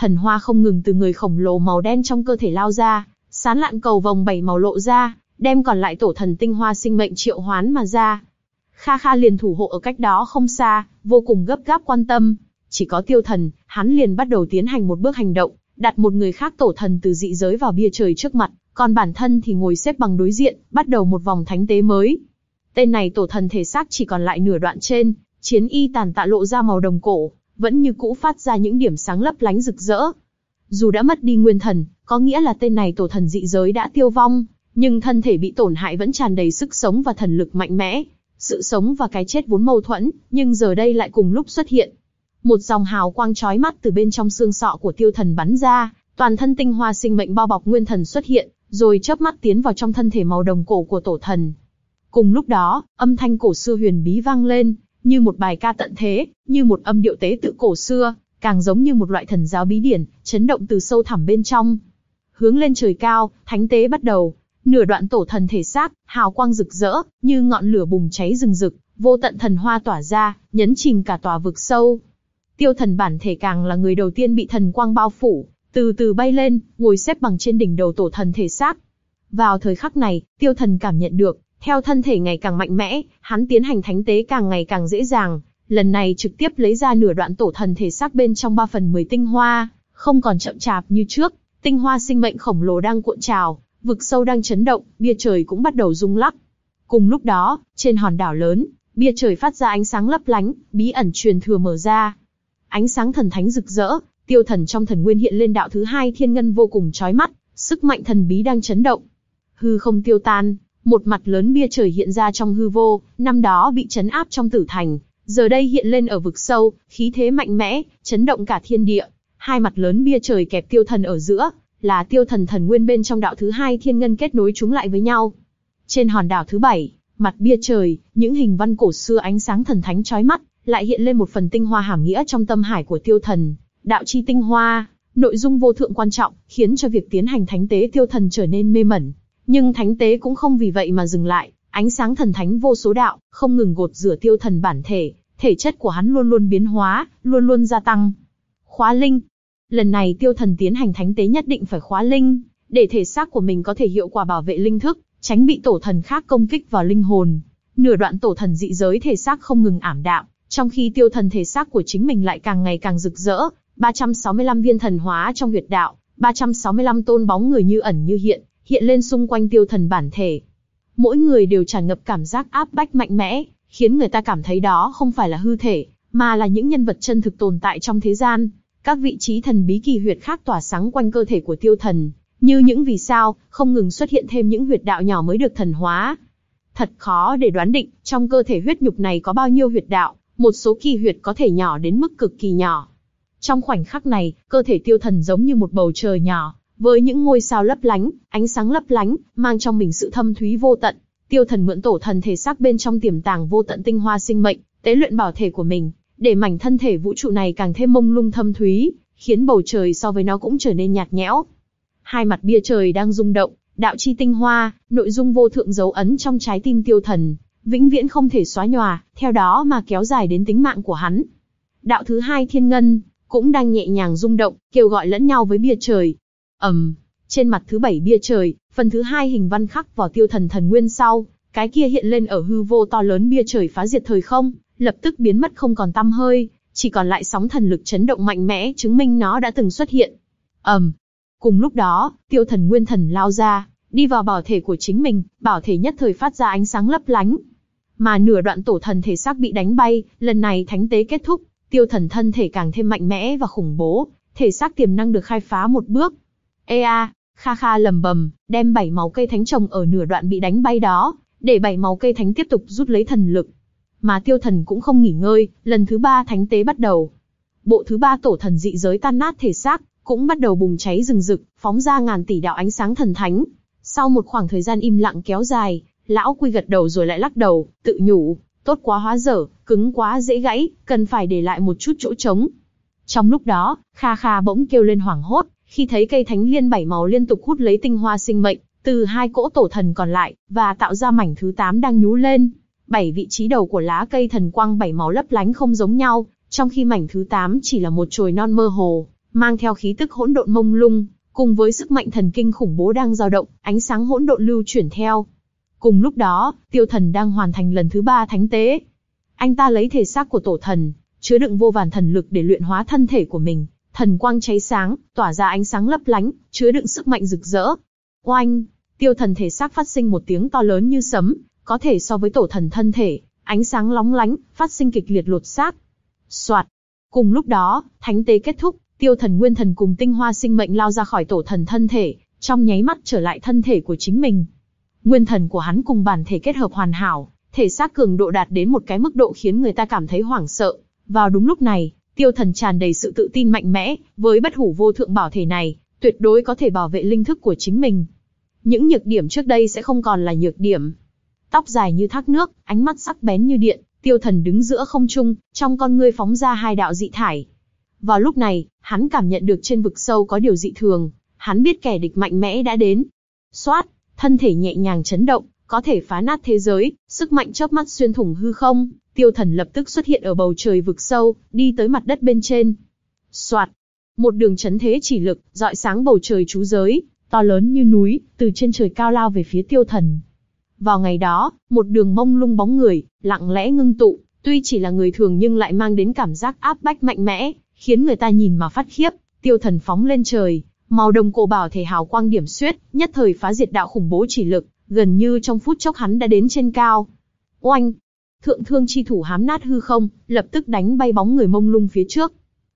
Thần hoa không ngừng từ người khổng lồ màu đen trong cơ thể lao ra, sán lạn cầu vòng bảy màu lộ ra, đem còn lại tổ thần tinh hoa sinh mệnh triệu hoán mà ra. Kha Kha liền thủ hộ ở cách đó không xa, vô cùng gấp gáp quan tâm. Chỉ có tiêu thần, hắn liền bắt đầu tiến hành một bước hành động, đặt một người khác tổ thần từ dị giới vào bia trời trước mặt, còn bản thân thì ngồi xếp bằng đối diện, bắt đầu một vòng thánh tế mới. Tên này tổ thần thể xác chỉ còn lại nửa đoạn trên, chiến y tàn tạ lộ ra màu đồng cổ, vẫn như cũ phát ra những điểm sáng lấp lánh rực rỡ. Dù đã mất đi nguyên thần, có nghĩa là tên này tổ thần dị giới đã tiêu vong, nhưng thân thể bị tổn hại vẫn tràn đầy sức sống và thần lực mạnh mẽ. Sự sống và cái chết vốn mâu thuẫn, nhưng giờ đây lại cùng lúc xuất hiện. Một dòng hào quang chói mắt từ bên trong xương sọ của tiêu thần bắn ra, toàn thân tinh hoa sinh mệnh bao bọc nguyên thần xuất hiện, rồi chớp mắt tiến vào trong thân thể màu đồng cổ của tổ thần. Cùng lúc đó, âm thanh cổ xưa huyền bí vang lên, như một bài ca tận thế, như một âm điệu tế tự cổ xưa, càng giống như một loại thần giáo bí điển, chấn động từ sâu thẳm bên trong. Hướng lên trời cao, thánh tế bắt đầu. Nửa đoạn tổ thần thể xác, hào quang rực rỡ, như ngọn lửa bùng cháy rừng rực, vô tận thần hoa tỏa ra, nhấn chìm cả tòa vực sâu. Tiêu thần bản thể càng là người đầu tiên bị thần quang bao phủ, từ từ bay lên, ngồi xếp bằng trên đỉnh đầu tổ thần thể xác. Vào thời khắc này, tiêu thần cảm nhận được, theo thân thể ngày càng mạnh mẽ, hắn tiến hành thánh tế càng ngày càng dễ dàng, lần này trực tiếp lấy ra nửa đoạn tổ thần thể xác bên trong 3 phần 10 tinh hoa, không còn chậm chạp như trước, tinh hoa sinh mệnh khổng lồ đang cuộn trào, vực sâu đang chấn động, bia trời cũng bắt đầu rung lắc. Cùng lúc đó, trên hòn đảo lớn, bia trời phát ra ánh sáng lấp lánh, bí ẩn truyền thừa mở ra. Ánh sáng thần thánh rực rỡ, tiêu thần trong thần nguyên hiện lên đạo thứ hai thiên ngân vô cùng chói mắt, sức mạnh thần bí đang chấn động. Hư không tiêu tan, một mặt lớn bia trời hiện ra trong hư vô, năm đó bị chấn áp trong tử thành, giờ đây hiện lên ở vực sâu, khí thế mạnh mẽ, chấn động cả thiên địa. Hai mặt lớn bia trời kẹp tiêu thần ở giữa, là tiêu thần thần nguyên bên trong đạo thứ hai thiên ngân kết nối chúng lại với nhau. Trên hòn đảo thứ bảy, mặt bia trời, những hình văn cổ xưa ánh sáng thần thánh chói mắt, lại hiện lên một phần tinh hoa hàm nghĩa trong tâm hải của tiêu thần, đạo chi tinh hoa, nội dung vô thượng quan trọng, khiến cho việc tiến hành thánh tế tiêu thần trở nên mê mẩn. Nhưng thánh tế cũng không vì vậy mà dừng lại, ánh sáng thần thánh vô số đạo, không ngừng gột rửa tiêu thần bản thể, thể chất của hắn luôn luôn biến hóa, luôn luôn gia tăng. Khóa linh. Lần này tiêu thần tiến hành thánh tế nhất định phải khóa linh, để thể xác của mình có thể hiệu quả bảo vệ linh thức, tránh bị tổ thần khác công kích vào linh hồn. Nửa đoạn tổ thần dị giới thể xác không ngừng ảm đạm, trong khi tiêu thần thể xác của chính mình lại càng ngày càng rực rỡ, 365 viên thần hóa trong huyệt đạo, 365 tôn bóng người như ẩn như hiện, hiện lên xung quanh tiêu thần bản thể. Mỗi người đều tràn ngập cảm giác áp bách mạnh mẽ, khiến người ta cảm thấy đó không phải là hư thể, mà là những nhân vật chân thực tồn tại trong thế gian. Các vị trí thần bí kỳ huyệt khác tỏa sáng quanh cơ thể của tiêu thần, như những vì sao, không ngừng xuất hiện thêm những huyệt đạo nhỏ mới được thần hóa. Thật khó để đoán định, trong cơ thể huyết nhục này có bao nhiêu huyệt đạo, một số kỳ huyệt có thể nhỏ đến mức cực kỳ nhỏ. Trong khoảnh khắc này, cơ thể tiêu thần giống như một bầu trời nhỏ, với những ngôi sao lấp lánh, ánh sáng lấp lánh, mang trong mình sự thâm thúy vô tận. Tiêu thần mượn tổ thần thể xác bên trong tiềm tàng vô tận tinh hoa sinh mệnh, tế luyện bảo thể của mình, để mảnh thân thể vũ trụ này càng thêm mông lung thâm thúy, khiến bầu trời so với nó cũng trở nên nhạt nhẽo. Hai mặt bia trời đang rung động, đạo chi tinh hoa, nội dung vô thượng dấu ấn trong trái tim tiêu thần, vĩnh viễn không thể xóa nhòa, theo đó mà kéo dài đến tính mạng của hắn. Đạo thứ hai thiên ngân, cũng đang nhẹ nhàng rung động, kêu gọi lẫn nhau với bia trời ầm, um, trên mặt thứ bảy bia trời, phần thứ hai hình văn khắc vào tiêu thần thần nguyên sau, cái kia hiện lên ở hư vô to lớn bia trời phá diệt thời không, lập tức biến mất không còn tăm hơi, chỉ còn lại sóng thần lực chấn động mạnh mẽ chứng minh nó đã từng xuất hiện. ầm, um, cùng lúc đó, tiêu thần nguyên thần lao ra, đi vào bảo thể của chính mình, bảo thể nhất thời phát ra ánh sáng lấp lánh. Mà nửa đoạn tổ thần thể xác bị đánh bay, lần này thánh tế kết thúc, tiêu thần thân thể càng thêm mạnh mẽ và khủng bố, thể xác tiềm năng được khai phá một bước. Ê a, Kha Kha lầm bầm, đem bảy máu cây thánh trồng ở nửa đoạn bị đánh bay đó, để bảy máu cây thánh tiếp tục rút lấy thần lực. Mà tiêu thần cũng không nghỉ ngơi, lần thứ ba thánh tế bắt đầu. Bộ thứ ba tổ thần dị giới tan nát thể xác, cũng bắt đầu bùng cháy rừng rực, phóng ra ngàn tỷ đạo ánh sáng thần thánh. Sau một khoảng thời gian im lặng kéo dài, lão quy gật đầu rồi lại lắc đầu, tự nhủ, tốt quá hóa dở, cứng quá dễ gãy, cần phải để lại một chút chỗ trống. Trong lúc đó, Kha Kha bỗng kêu lên hoảng hốt, khi thấy cây thánh liên bảy màu liên tục hút lấy tinh hoa sinh mệnh, từ hai cỗ tổ thần còn lại, và tạo ra mảnh thứ 8 đang nhú lên. Bảy vị trí đầu của lá cây thần quang bảy màu lấp lánh không giống nhau, trong khi mảnh thứ 8 chỉ là một chồi non mơ hồ, mang theo khí tức hỗn độn mông lung, cùng với sức mạnh thần kinh khủng bố đang dao động, ánh sáng hỗn độn lưu chuyển theo. Cùng lúc đó, tiêu thần đang hoàn thành lần thứ ba thánh tế. Anh ta lấy thể xác của tổ thần, chứa đựng vô vàn thần lực để luyện hóa thân thể của mình, thần quang cháy sáng, tỏa ra ánh sáng lấp lánh, chứa đựng sức mạnh rực rỡ. Oanh, tiêu thần thể xác phát sinh một tiếng to lớn như sấm, có thể so với tổ thần thân thể, ánh sáng lóng lánh, phát sinh kịch liệt lột xác. Soạt. Cùng lúc đó, thánh tế kết thúc, tiêu thần nguyên thần cùng tinh hoa sinh mệnh lao ra khỏi tổ thần thân thể, trong nháy mắt trở lại thân thể của chính mình. Nguyên thần của hắn cùng bản thể kết hợp hoàn hảo, thể xác cường độ đạt đến một cái mức độ khiến người ta cảm thấy hoảng sợ. Vào đúng lúc này, tiêu thần tràn đầy sự tự tin mạnh mẽ, với bất hủ vô thượng bảo thể này, tuyệt đối có thể bảo vệ linh thức của chính mình. Những nhược điểm trước đây sẽ không còn là nhược điểm. Tóc dài như thác nước, ánh mắt sắc bén như điện, tiêu thần đứng giữa không trung, trong con ngươi phóng ra hai đạo dị thải. Vào lúc này, hắn cảm nhận được trên vực sâu có điều dị thường, hắn biết kẻ địch mạnh mẽ đã đến. Xoát, thân thể nhẹ nhàng chấn động, có thể phá nát thế giới, sức mạnh chớp mắt xuyên thủng hư không, tiêu thần lập tức xuất hiện ở bầu trời vực sâu, đi tới mặt đất bên trên. Soạt, một đường chấn thế chỉ lực, dọi sáng bầu trời chú giới, to lớn như núi, từ trên trời cao lao về phía tiêu thần. Vào ngày đó, một đường mông lung bóng người, lặng lẽ ngưng tụ, tuy chỉ là người thường nhưng lại mang đến cảm giác áp bách mạnh mẽ, khiến người ta nhìn mà phát khiếp. Tiêu thần phóng lên trời, màu đồng cổ bảo thể hào quang điểm xuyết, nhất thời phá diệt đạo khủng bố chỉ lực, gần như trong phút chốc hắn đã đến trên cao. Oanh! Thượng thương chi thủ hám nát hư không, lập tức đánh bay bóng người mông lung phía trước.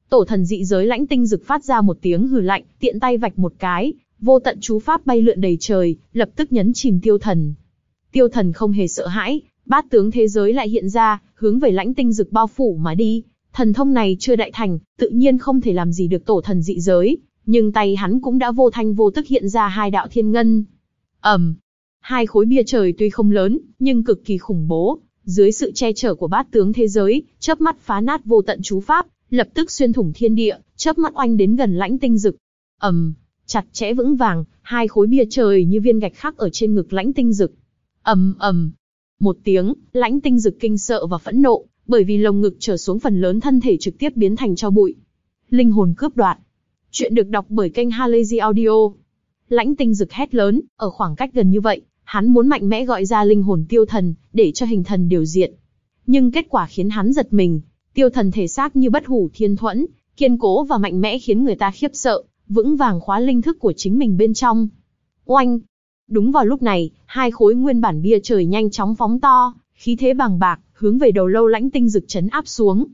Tổ thần dị giới lãnh tinh rực phát ra một tiếng hừ lạnh, tiện tay vạch một cái, vô tận chú pháp bay lượn đầy trời, lập tức nhấn chìm tiêu thần. Tiêu thần không hề sợ hãi, bát tướng thế giới lại hiện ra, hướng về lãnh tinh rực bao phủ mà đi. Thần thông này chưa đại thành, tự nhiên không thể làm gì được tổ thần dị giới, nhưng tay hắn cũng đã vô thanh vô tức hiện ra hai đạo thiên ngân. ầm, hai khối bia trời tuy không lớn, nhưng cực kỳ khủng bố. Dưới sự che chở của bát tướng thế giới, chớp mắt phá nát vô tận chú pháp, lập tức xuyên thủng thiên địa, chớp mắt oanh đến gần lãnh tinh dực. ầm, chặt chẽ vững vàng, hai khối bia trời như viên gạch khắc ở trên ngực lãnh tinh dực. ầm ầm, một tiếng, lãnh tinh dực kinh sợ và phẫn nộ, bởi vì lồng ngực trở xuống phần lớn thân thể trực tiếp biến thành cho bụi. Linh hồn cướp đoạt. Chuyện được đọc bởi kênh Halazy Audio. Lãnh tinh dực hét lớn, ở khoảng cách gần như vậy, hắn muốn mạnh mẽ gọi ra linh hồn tiêu thần, để cho hình thần điều diện. Nhưng kết quả khiến hắn giật mình, tiêu thần thể xác như bất hủ thiên thuẫn, kiên cố và mạnh mẽ khiến người ta khiếp sợ, vững vàng khóa linh thức của chính mình bên trong. Oanh! Đúng vào lúc này, hai khối nguyên bản bia trời nhanh chóng phóng to, khí thế bằng bạc, hướng về đầu lâu lãnh tinh rực chấn áp xuống.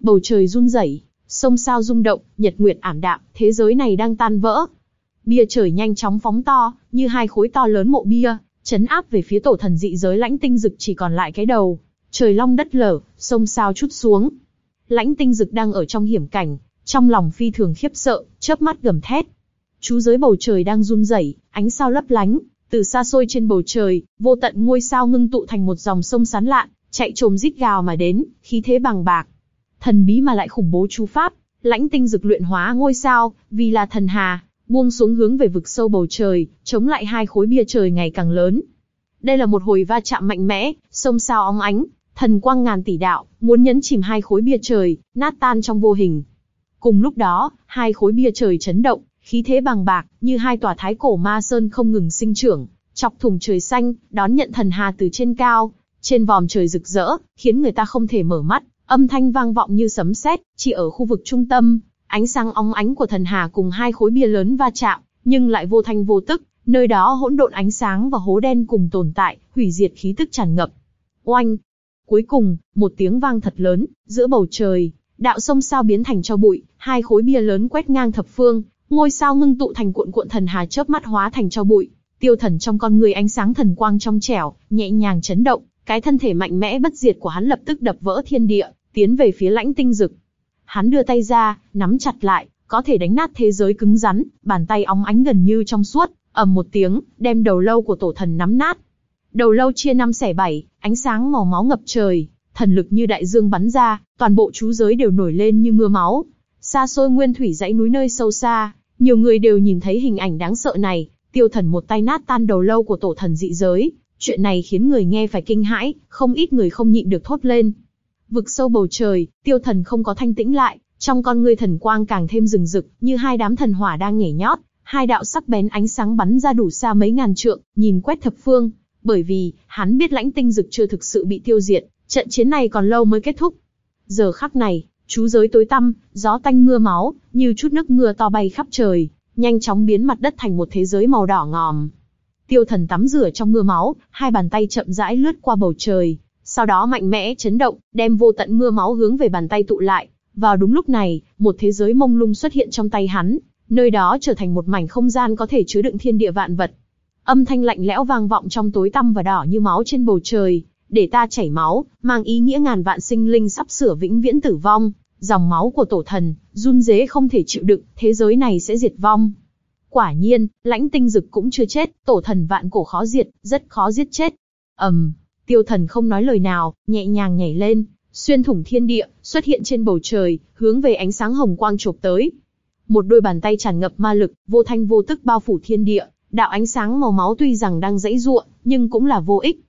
Bầu trời run rẩy, sông sao rung động, nhật nguyệt ảm đạm, thế giới này đang tan vỡ. Bia trời nhanh chóng phóng to, như hai khối to lớn mộ bia, chấn áp về phía tổ thần dị giới lãnh tinh dực chỉ còn lại cái đầu. Trời long đất lở, sông sao chút xuống. Lãnh tinh dực đang ở trong hiểm cảnh, trong lòng phi thường khiếp sợ, chớp mắt gầm thét. Chú giới bầu trời đang run rẩy, ánh sao lấp lánh, từ xa xôi trên bầu trời, vô tận ngôi sao ngưng tụ thành một dòng sông sán lạn, chạy trồm rít gào mà đến, khí thế bằng bạc. Thần bí mà lại khủng bố chú pháp, lãnh tinh dực luyện hóa ngôi sao, vì là thần hà, buông xuống hướng về vực sâu bầu trời, chống lại hai khối bia trời ngày càng lớn. Đây là một hồi va chạm mạnh mẽ, sông sao óng ánh, thần quang ngàn tỷ đạo, muốn nhấn chìm hai khối bia trời, nát tan trong vô hình. Cùng lúc đó, hai khối bia trời chấn động, khí thế bằng bạc, như hai tòa thái cổ ma sơn không ngừng sinh trưởng, chọc thủng trời xanh, đón nhận thần hà từ trên cao, trên vòm trời rực rỡ, khiến người ta không thể mở mắt, âm thanh vang vọng như sấm sét, chỉ ở khu vực trung tâm, ánh sáng óng ánh của thần hà cùng hai khối bia lớn va chạm, nhưng lại vô thanh vô tức, nơi đó hỗn độn ánh sáng và hố đen cùng tồn tại, hủy diệt khí tức tràn ngập. Oanh! Cuối cùng, một tiếng vang thật lớn, giữa bầu trời, đạo sông sao biến thành cho bụi, hai khối bia lớn quét ngang thập phương, ngôi sao ngưng tụ thành cuộn cuộn thần hà chớp mắt hóa thành cho bụi. Tiêu thần trong con người ánh sáng thần quang trong trẻo, nhẹ nhàng chấn động, cái thân thể mạnh mẽ bất diệt của hắn lập tức đập vỡ thiên địa, tiến về phía lãnh tinh dực. Hắn đưa tay ra, nắm chặt lại, có thể đánh nát thế giới cứng rắn, bàn tay óng ánh gần như trong suốt, ầm một tiếng, đem đầu lâu của tổ thần nắm nát. Đầu lâu chia năm xẻ bảy, ánh sáng màu máu ngập trời, thần lực như đại dương bắn ra, toàn bộ chú giới đều nổi lên như mưa máu. Xa xôi nguyên thủy dãy núi nơi sâu xa, nhiều người đều nhìn thấy hình ảnh đáng sợ này, Tiêu thần một tay nát tan đầu lâu của tổ thần dị giới, chuyện này khiến người nghe phải kinh hãi, không ít người không nhịn được thốt lên. Vực sâu bầu trời, tiêu thần không có thanh tĩnh lại, trong con ngươi thần quang càng thêm rừng rực, như hai đám thần hỏa đang nhảy nhót, hai đạo sắc bén ánh sáng bắn ra đủ xa mấy ngàn trượng, nhìn quét thập phương. Bởi vì, hắn biết lãnh tinh dực chưa thực sự bị tiêu diệt, trận chiến này còn lâu mới kết thúc. Giờ khắc này, chú giới tối tăm, gió tanh mưa máu, như chút nước mưa to bay khắp trời, nhanh chóng biến mặt đất thành một thế giới màu đỏ ngòm. Tiêu thần tắm rửa trong mưa máu, hai bàn tay chậm rãi lướt qua bầu trời, sau đó mạnh mẽ chấn động, đem vô tận mưa máu hướng về bàn tay tụ lại. Vào đúng lúc này, một thế giới mông lung xuất hiện trong tay hắn, nơi đó trở thành một mảnh không gian có thể chứa đựng thiên địa vạn vật. Âm thanh lạnh lẽo vang vọng trong tối tăm và đỏ như máu trên bầu trời, để ta chảy máu, mang ý nghĩa ngàn vạn sinh linh sắp sửa vĩnh viễn tử vong, dòng máu của tổ thần, run rế không thể chịu đựng, thế giới này sẽ diệt vong. Quả nhiên, lãnh tinh dực cũng chưa chết, tổ thần vạn cổ khó diệt, rất khó giết chết. ầm, um, tiêu thần không nói lời nào, nhẹ nhàng nhảy lên, xuyên thủng thiên địa, xuất hiện trên bầu trời, hướng về ánh sáng hồng quang chụp tới. Một đôi bàn tay tràn ngập ma lực, vô thanh vô tức bao phủ thiên địa, đạo ánh sáng màu máu tuy rằng đang dãy ruộng, nhưng cũng là vô ích.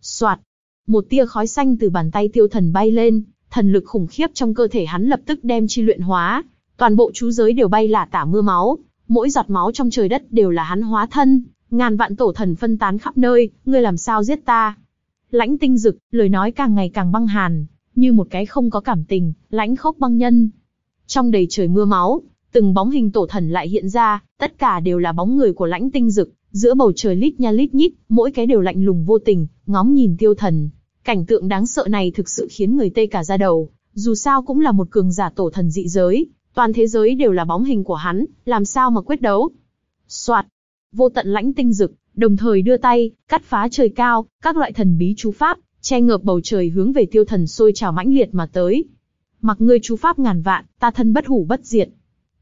Soạt, một tia khói xanh từ bàn tay tiêu thần bay lên, thần lực khủng khiếp trong cơ thể hắn lập tức đem chi luyện hóa, toàn bộ chú giới đều bay lả tả mưa máu, mỗi giọt máu trong trời đất đều là hắn hóa thân, ngàn vạn tổ thần phân tán khắp nơi, ngươi làm sao giết ta? Lãnh tinh dực, lời nói càng ngày càng băng hàn, như một cái không có cảm tình, lãnh khốc băng nhân. Trong đầy trời mưa máu, từng bóng hình tổ thần lại hiện ra, tất cả đều là bóng người của lãnh tinh dực, giữa bầu trời lít nha lít nhít, mỗi cái đều lạnh lùng vô tình, ngóng nhìn tiêu thần. Cảnh tượng đáng sợ này thực sự khiến người tê cả da đầu, dù sao cũng là một cường giả tổ thần dị giới, toàn thế giới đều là bóng hình của hắn, làm sao mà quyết đấu. Soạt, vô tận lãnh tinh dực, đồng thời đưa tay, cắt phá trời cao, các loại thần bí chú pháp, che ngợp bầu trời hướng về tiêu thần sôi trào mãnh liệt mà tới. Mặc ngươi chú pháp ngàn vạn, ta thân bất hủ bất diệt.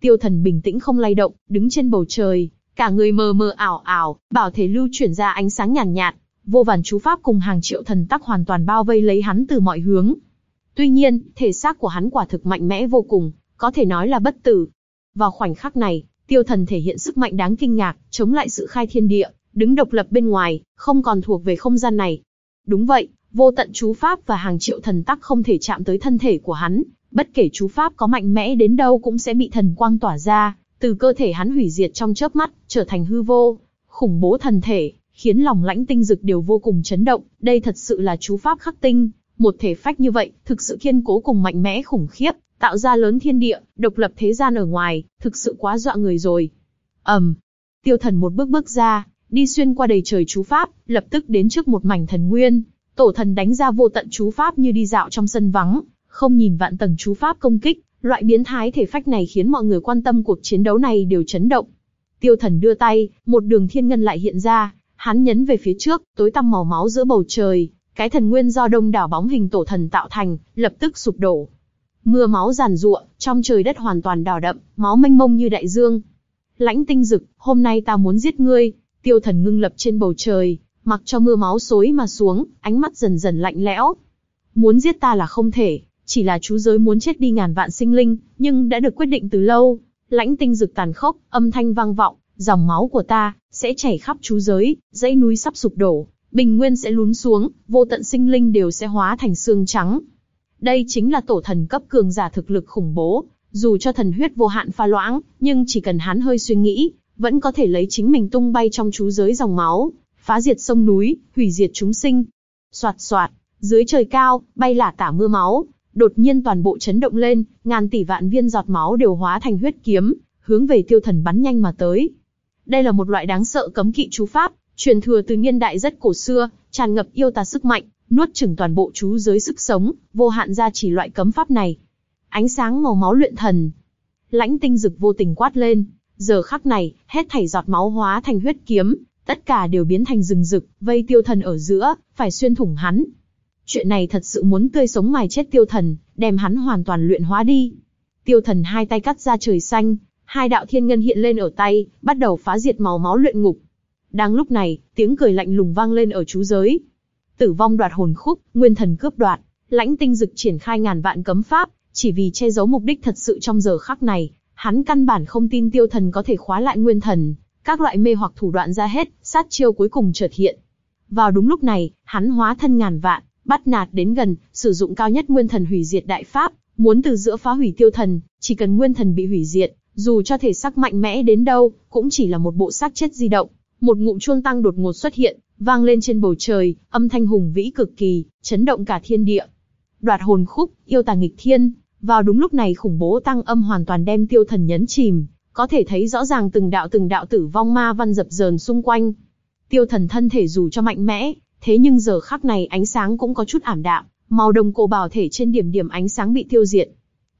Tiêu thần bình tĩnh không lay động, đứng trên bầu trời, cả người mờ mờ ảo ảo, bảo thể lưu chuyển ra ánh sáng nhàn nhạt, nhạt, vô vàn chú pháp cùng hàng triệu thần tắc hoàn toàn bao vây lấy hắn từ mọi hướng. Tuy nhiên, thể xác của hắn quả thực mạnh mẽ vô cùng, có thể nói là bất tử. Vào khoảnh khắc này, tiêu thần thể hiện sức mạnh đáng kinh ngạc, chống lại sự khai thiên địa, đứng độc lập bên ngoài, không còn thuộc về không gian này. Đúng vậy, vô tận chú pháp và hàng triệu thần tắc không thể chạm tới thân thể của hắn, bất kể chú pháp có mạnh mẽ đến đâu cũng sẽ bị thần quang tỏa ra, từ cơ thể hắn hủy diệt trong chớp mắt, trở thành hư vô, khủng bố thần thể, khiến lòng lãnh tinh dực đều vô cùng chấn động, đây thật sự là chú pháp khắc tinh, một thể phách như vậy, thực sự kiên cố cùng mạnh mẽ khủng khiếp, tạo ra lớn thiên địa, độc lập thế gian ở ngoài, thực sự quá dọa người rồi. ầm, um, tiêu thần một bước bước ra, đi xuyên qua đầy trời chú pháp, lập tức đến trước một mảnh thần nguyên, tổ thần đánh ra vô tận chú pháp như đi dạo trong sân vắng, không nhìn vạn tầng chú pháp công kích, loại biến thái thể phách này khiến mọi người quan tâm cuộc chiến đấu này đều chấn động. Tiêu thần đưa tay, một đường thiên ngân lại hiện ra, hắn nhấn về phía trước, tối tăm màu máu giữa bầu trời, cái thần nguyên do đông đảo bóng hình tổ thần tạo thành, lập tức sụp đổ. Mưa máu giàn giụa, trong trời đất hoàn toàn đỏ đậm, máu mênh mông như đại dương. Lãnh tinh dực, hôm nay ta muốn giết ngươi, tiêu thần ngưng lập trên bầu trời, mặc cho mưa máu xối mà xuống, ánh mắt dần dần lạnh lẽo. Muốn giết ta là không thể, chỉ là chú giới muốn chết đi ngàn vạn sinh linh, nhưng đã được quyết định từ lâu. Lãnh tinh dực tàn khốc, âm thanh vang vọng, dòng máu của ta sẽ chảy khắp chú giới, dãy núi sắp sụp đổ, bình nguyên sẽ lún xuống, vô tận sinh linh đều sẽ hóa thành xương trắng. Đây chính là tổ thần cấp cường giả thực lực khủng bố, dù cho thần huyết vô hạn pha loãng, nhưng chỉ cần hắn hơi suy nghĩ, vẫn có thể lấy chính mình tung bay trong chú giới dòng máu, phá diệt sông núi, hủy diệt chúng sinh. Soạt soạt, dưới trời cao, bay lả tả mưa máu, đột nhiên toàn bộ chấn động lên, ngàn tỷ vạn viên giọt máu đều hóa thành huyết kiếm, hướng về tiêu thần bắn nhanh mà tới. Đây là một loại đáng sợ cấm kỵ chú pháp, truyền thừa từ niên đại rất cổ xưa, tràn ngập yêu tà sức mạnh, nuốt chửng toàn bộ chú giới sức sống, vô hạn ra chỉ loại cấm pháp này. Ánh sáng màu máu luyện thần. Lãnh tinh dực vô tình quát lên, giờ khắc này, hết thảy giọt máu hóa thành huyết kiếm, tất cả đều biến thành rừng rực, vây tiêu thần ở giữa, phải xuyên thủng hắn. Chuyện này thật sự muốn tươi sống mài chết tiêu thần, đem hắn hoàn toàn luyện hóa đi. Tiêu thần hai tay cắt ra trời xanh, hai đạo thiên ngân hiện lên ở tay, bắt đầu phá diệt màu máu luyện ngục. Đang lúc này, tiếng cười lạnh lùng vang lên ở chú giới. Tử vong đoạt hồn khúc, nguyên thần cướp đoạt, lãnh tinh dực triển khai ngàn vạn cấm pháp, chỉ vì che giấu mục đích thật sự trong giờ khắc này, hắn căn bản không tin tiêu thần có thể khóa lại nguyên thần, các loại mê hoặc thủ đoạn ra hết, sát chiêu cuối cùng chợt hiện. Vào đúng lúc này, hắn hóa thân ngàn vạn, bắt nạt đến gần, sử dụng cao nhất nguyên thần hủy diệt đại pháp, muốn từ giữa phá hủy tiêu thần, chỉ cần nguyên thần bị hủy diệt, dù cho thể xác mạnh mẽ đến đâu, cũng chỉ là một bộ xác chết di động. Một ngụm chuông tăng đột ngột xuất hiện, vang lên trên bầu trời, âm thanh hùng vĩ cực kỳ, chấn động cả thiên địa. Đoạt hồn khúc, yêu tà nghịch thiên, vào đúng lúc này khủng bố tăng âm hoàn toàn đem tiêu thần nhấn chìm, có thể thấy rõ ràng từng đạo từng đạo tử vong ma văn dập dờn xung quanh. Tiêu thần thân thể dù cho mạnh mẽ, thế nhưng giờ khắc này ánh sáng cũng có chút ảm đạm, màu đồng cổ bảo thể trên điểm điểm ánh sáng bị tiêu diệt.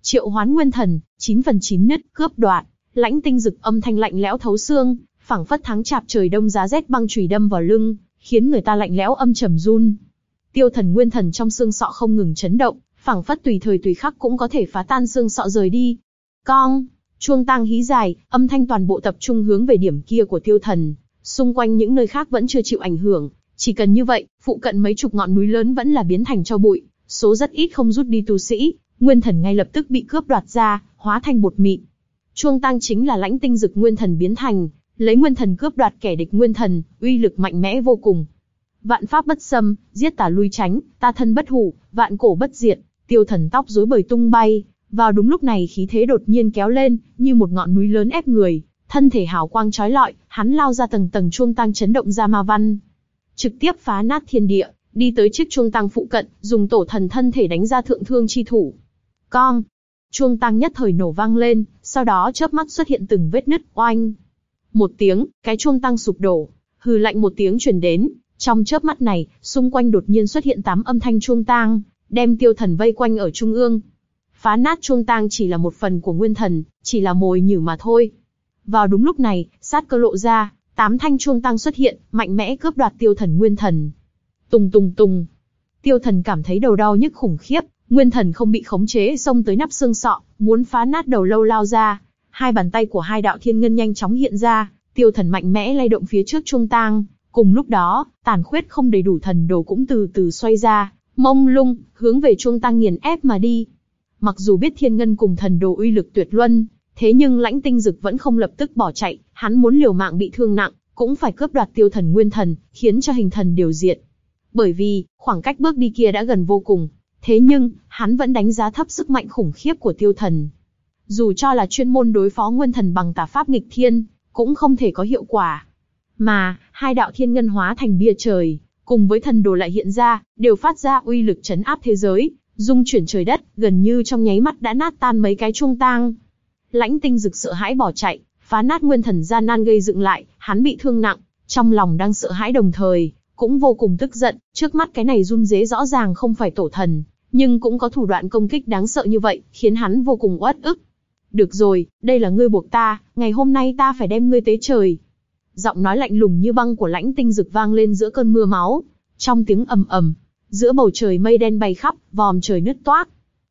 Triệu hoán nguyên thần, 9 phần 9 nứt, cướp đoạt, lãnh tinh dực âm thanh lạnh lẽo thấu xương, phảng phất thắng chạp trời đông giá rét băng chùy đâm vào lưng, khiến người ta lạnh lẽo âm trầm run. Tiêu thần nguyên thần trong xương sọ không ngừng chấn động, phảng phất tùy thời tùy khắc cũng có thể phá tan xương sọ rời đi. Cong, chuông tang hí dài, âm thanh toàn bộ tập trung hướng về điểm kia của tiêu thần, xung quanh những nơi khác vẫn chưa chịu ảnh hưởng, chỉ cần như vậy, phụ cận mấy chục ngọn núi lớn vẫn là biến thành cho bụi, số rất ít không rút đi tu sĩ, nguyên thần ngay lập tức bị cướp đoạt ra, hóa thành bột mịn. Chuông tang chính là lãnh tinh dực nguyên thần biến thành, lấy nguyên thần cướp đoạt kẻ địch nguyên thần, uy lực mạnh mẽ vô cùng. Vạn pháp bất xâm, giết tà lui tránh, ta thân bất hủ, vạn cổ bất diệt, tiêu thần tóc rối bời tung bay. Vào đúng lúc này khí thế đột nhiên kéo lên, như một ngọn núi lớn ép người, thân thể hào quang chói lọi, hắn lao ra tầng tầng chuông tăng chấn động ra ma văn, trực tiếp phá nát thiên địa, đi tới chiếc chuông tăng phụ cận, dùng tổ thần thân thể đánh ra thượng thương chi thủ. Con, chuông tăng nhất thời nổ vang lên, sau đó chớp mắt xuất hiện từng vết nứt, oanh. Một tiếng, cái chuông tăng sụp đổ, hừ lạnh một tiếng truyền đến, trong chớp mắt này, xung quanh đột nhiên xuất hiện tám âm thanh chuông tang, đem tiêu thần vây quanh ở trung ương. Phá nát chuông tang chỉ là một phần của nguyên thần, chỉ là mồi nhử mà thôi. Vào đúng lúc này, sát cơ lộ ra, tám thanh chuông tăng xuất hiện, mạnh mẽ cướp đoạt tiêu thần nguyên thần. Tùng tùng tùng. Tiêu thần cảm thấy đầu đau nhức khủng khiếp, nguyên thần không bị khống chế xông tới nắp xương sọ, muốn phá nát đầu lâu lao ra. Hai bàn tay của hai đạo thiên ngân nhanh chóng hiện ra, tiêu thần mạnh mẽ lay động phía trước chuông tang. Cùng lúc đó, tàn khuyết không đầy đủ thần đồ cũng từ từ xoay ra, mông lung, hướng về chuông Tăng nghiền ép mà đi. Mặc dù biết thiên ngân cùng thần đồ uy lực tuyệt luân, thế nhưng lãnh tinh dực vẫn không lập tức bỏ chạy, hắn muốn liều mạng bị thương nặng, cũng phải cướp đoạt tiêu thần nguyên thần, khiến cho hình thần điều diệt. Bởi vì, khoảng cách bước đi kia đã gần vô cùng, thế nhưng, hắn vẫn đánh giá thấp sức mạnh khủng khiếp của tiêu thần. Dù cho là chuyên môn đối phó nguyên thần bằng tà pháp nghịch thiên, cũng không thể có hiệu quả. Mà, hai đạo thiên ngân hóa thành bia trời, cùng với thần đồ lại hiện ra, đều phát ra uy lực chấn áp thế giới, dung chuyển trời đất, gần như trong nháy mắt đã nát tan mấy cái trung tang. Lãnh tinh rực sợ hãi bỏ chạy, phá nát nguyên thần gian nan gây dựng lại, hắn bị thương nặng, trong lòng đang sợ hãi đồng thời, cũng vô cùng tức giận, trước mắt cái này run dế rõ ràng không phải tổ thần, nhưng cũng có thủ đoạn công kích đáng sợ như vậy, khiến hắn vô cùng uất ức. Được rồi, đây là ngươi buộc ta, ngày hôm nay ta phải đem ngươi tế trời. Giọng nói lạnh lùng như băng của lãnh tinh rực vang lên giữa cơn mưa máu. Trong tiếng ầm ầm, giữa bầu trời mây đen bay khắp, vòm trời nứt toác.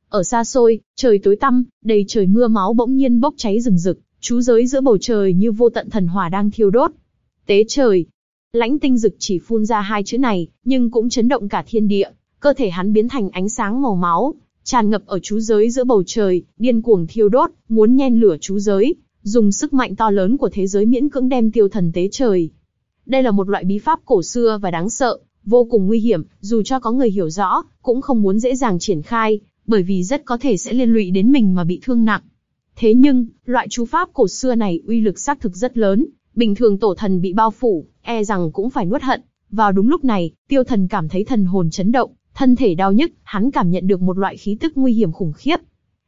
Ở xa xôi, trời tối tăm, đầy trời mưa máu bỗng nhiên bốc cháy rừng rực, chú giới giữa bầu trời như vô tận thần hỏa đang thiêu đốt. Tế trời. Lãnh tinh dực chỉ phun ra hai chữ này, nhưng cũng chấn động cả thiên địa, cơ thể hắn biến thành ánh sáng màu máu, tràn ngập ở chú giới giữa bầu trời, điên cuồng thiêu đốt, muốn nhen lửa chú giới, dùng sức mạnh to lớn của thế giới miễn cưỡng đem tiêu thần tế trời. Đây là một loại bí pháp cổ xưa và đáng sợ, vô cùng nguy hiểm, dù cho có người hiểu rõ, cũng không muốn dễ dàng triển khai, bởi vì rất có thể sẽ liên lụy đến mình mà bị thương nặng. Thế nhưng, loại chú pháp cổ xưa này uy lực xác thực rất lớn, bình thường tổ thần bị bao phủ, e rằng cũng phải nuốt hận. Vào đúng lúc này, tiêu thần cảm thấy thần hồn chấn động, thân thể đau nhức, hắn cảm nhận được một loại khí tức nguy hiểm khủng khiếp.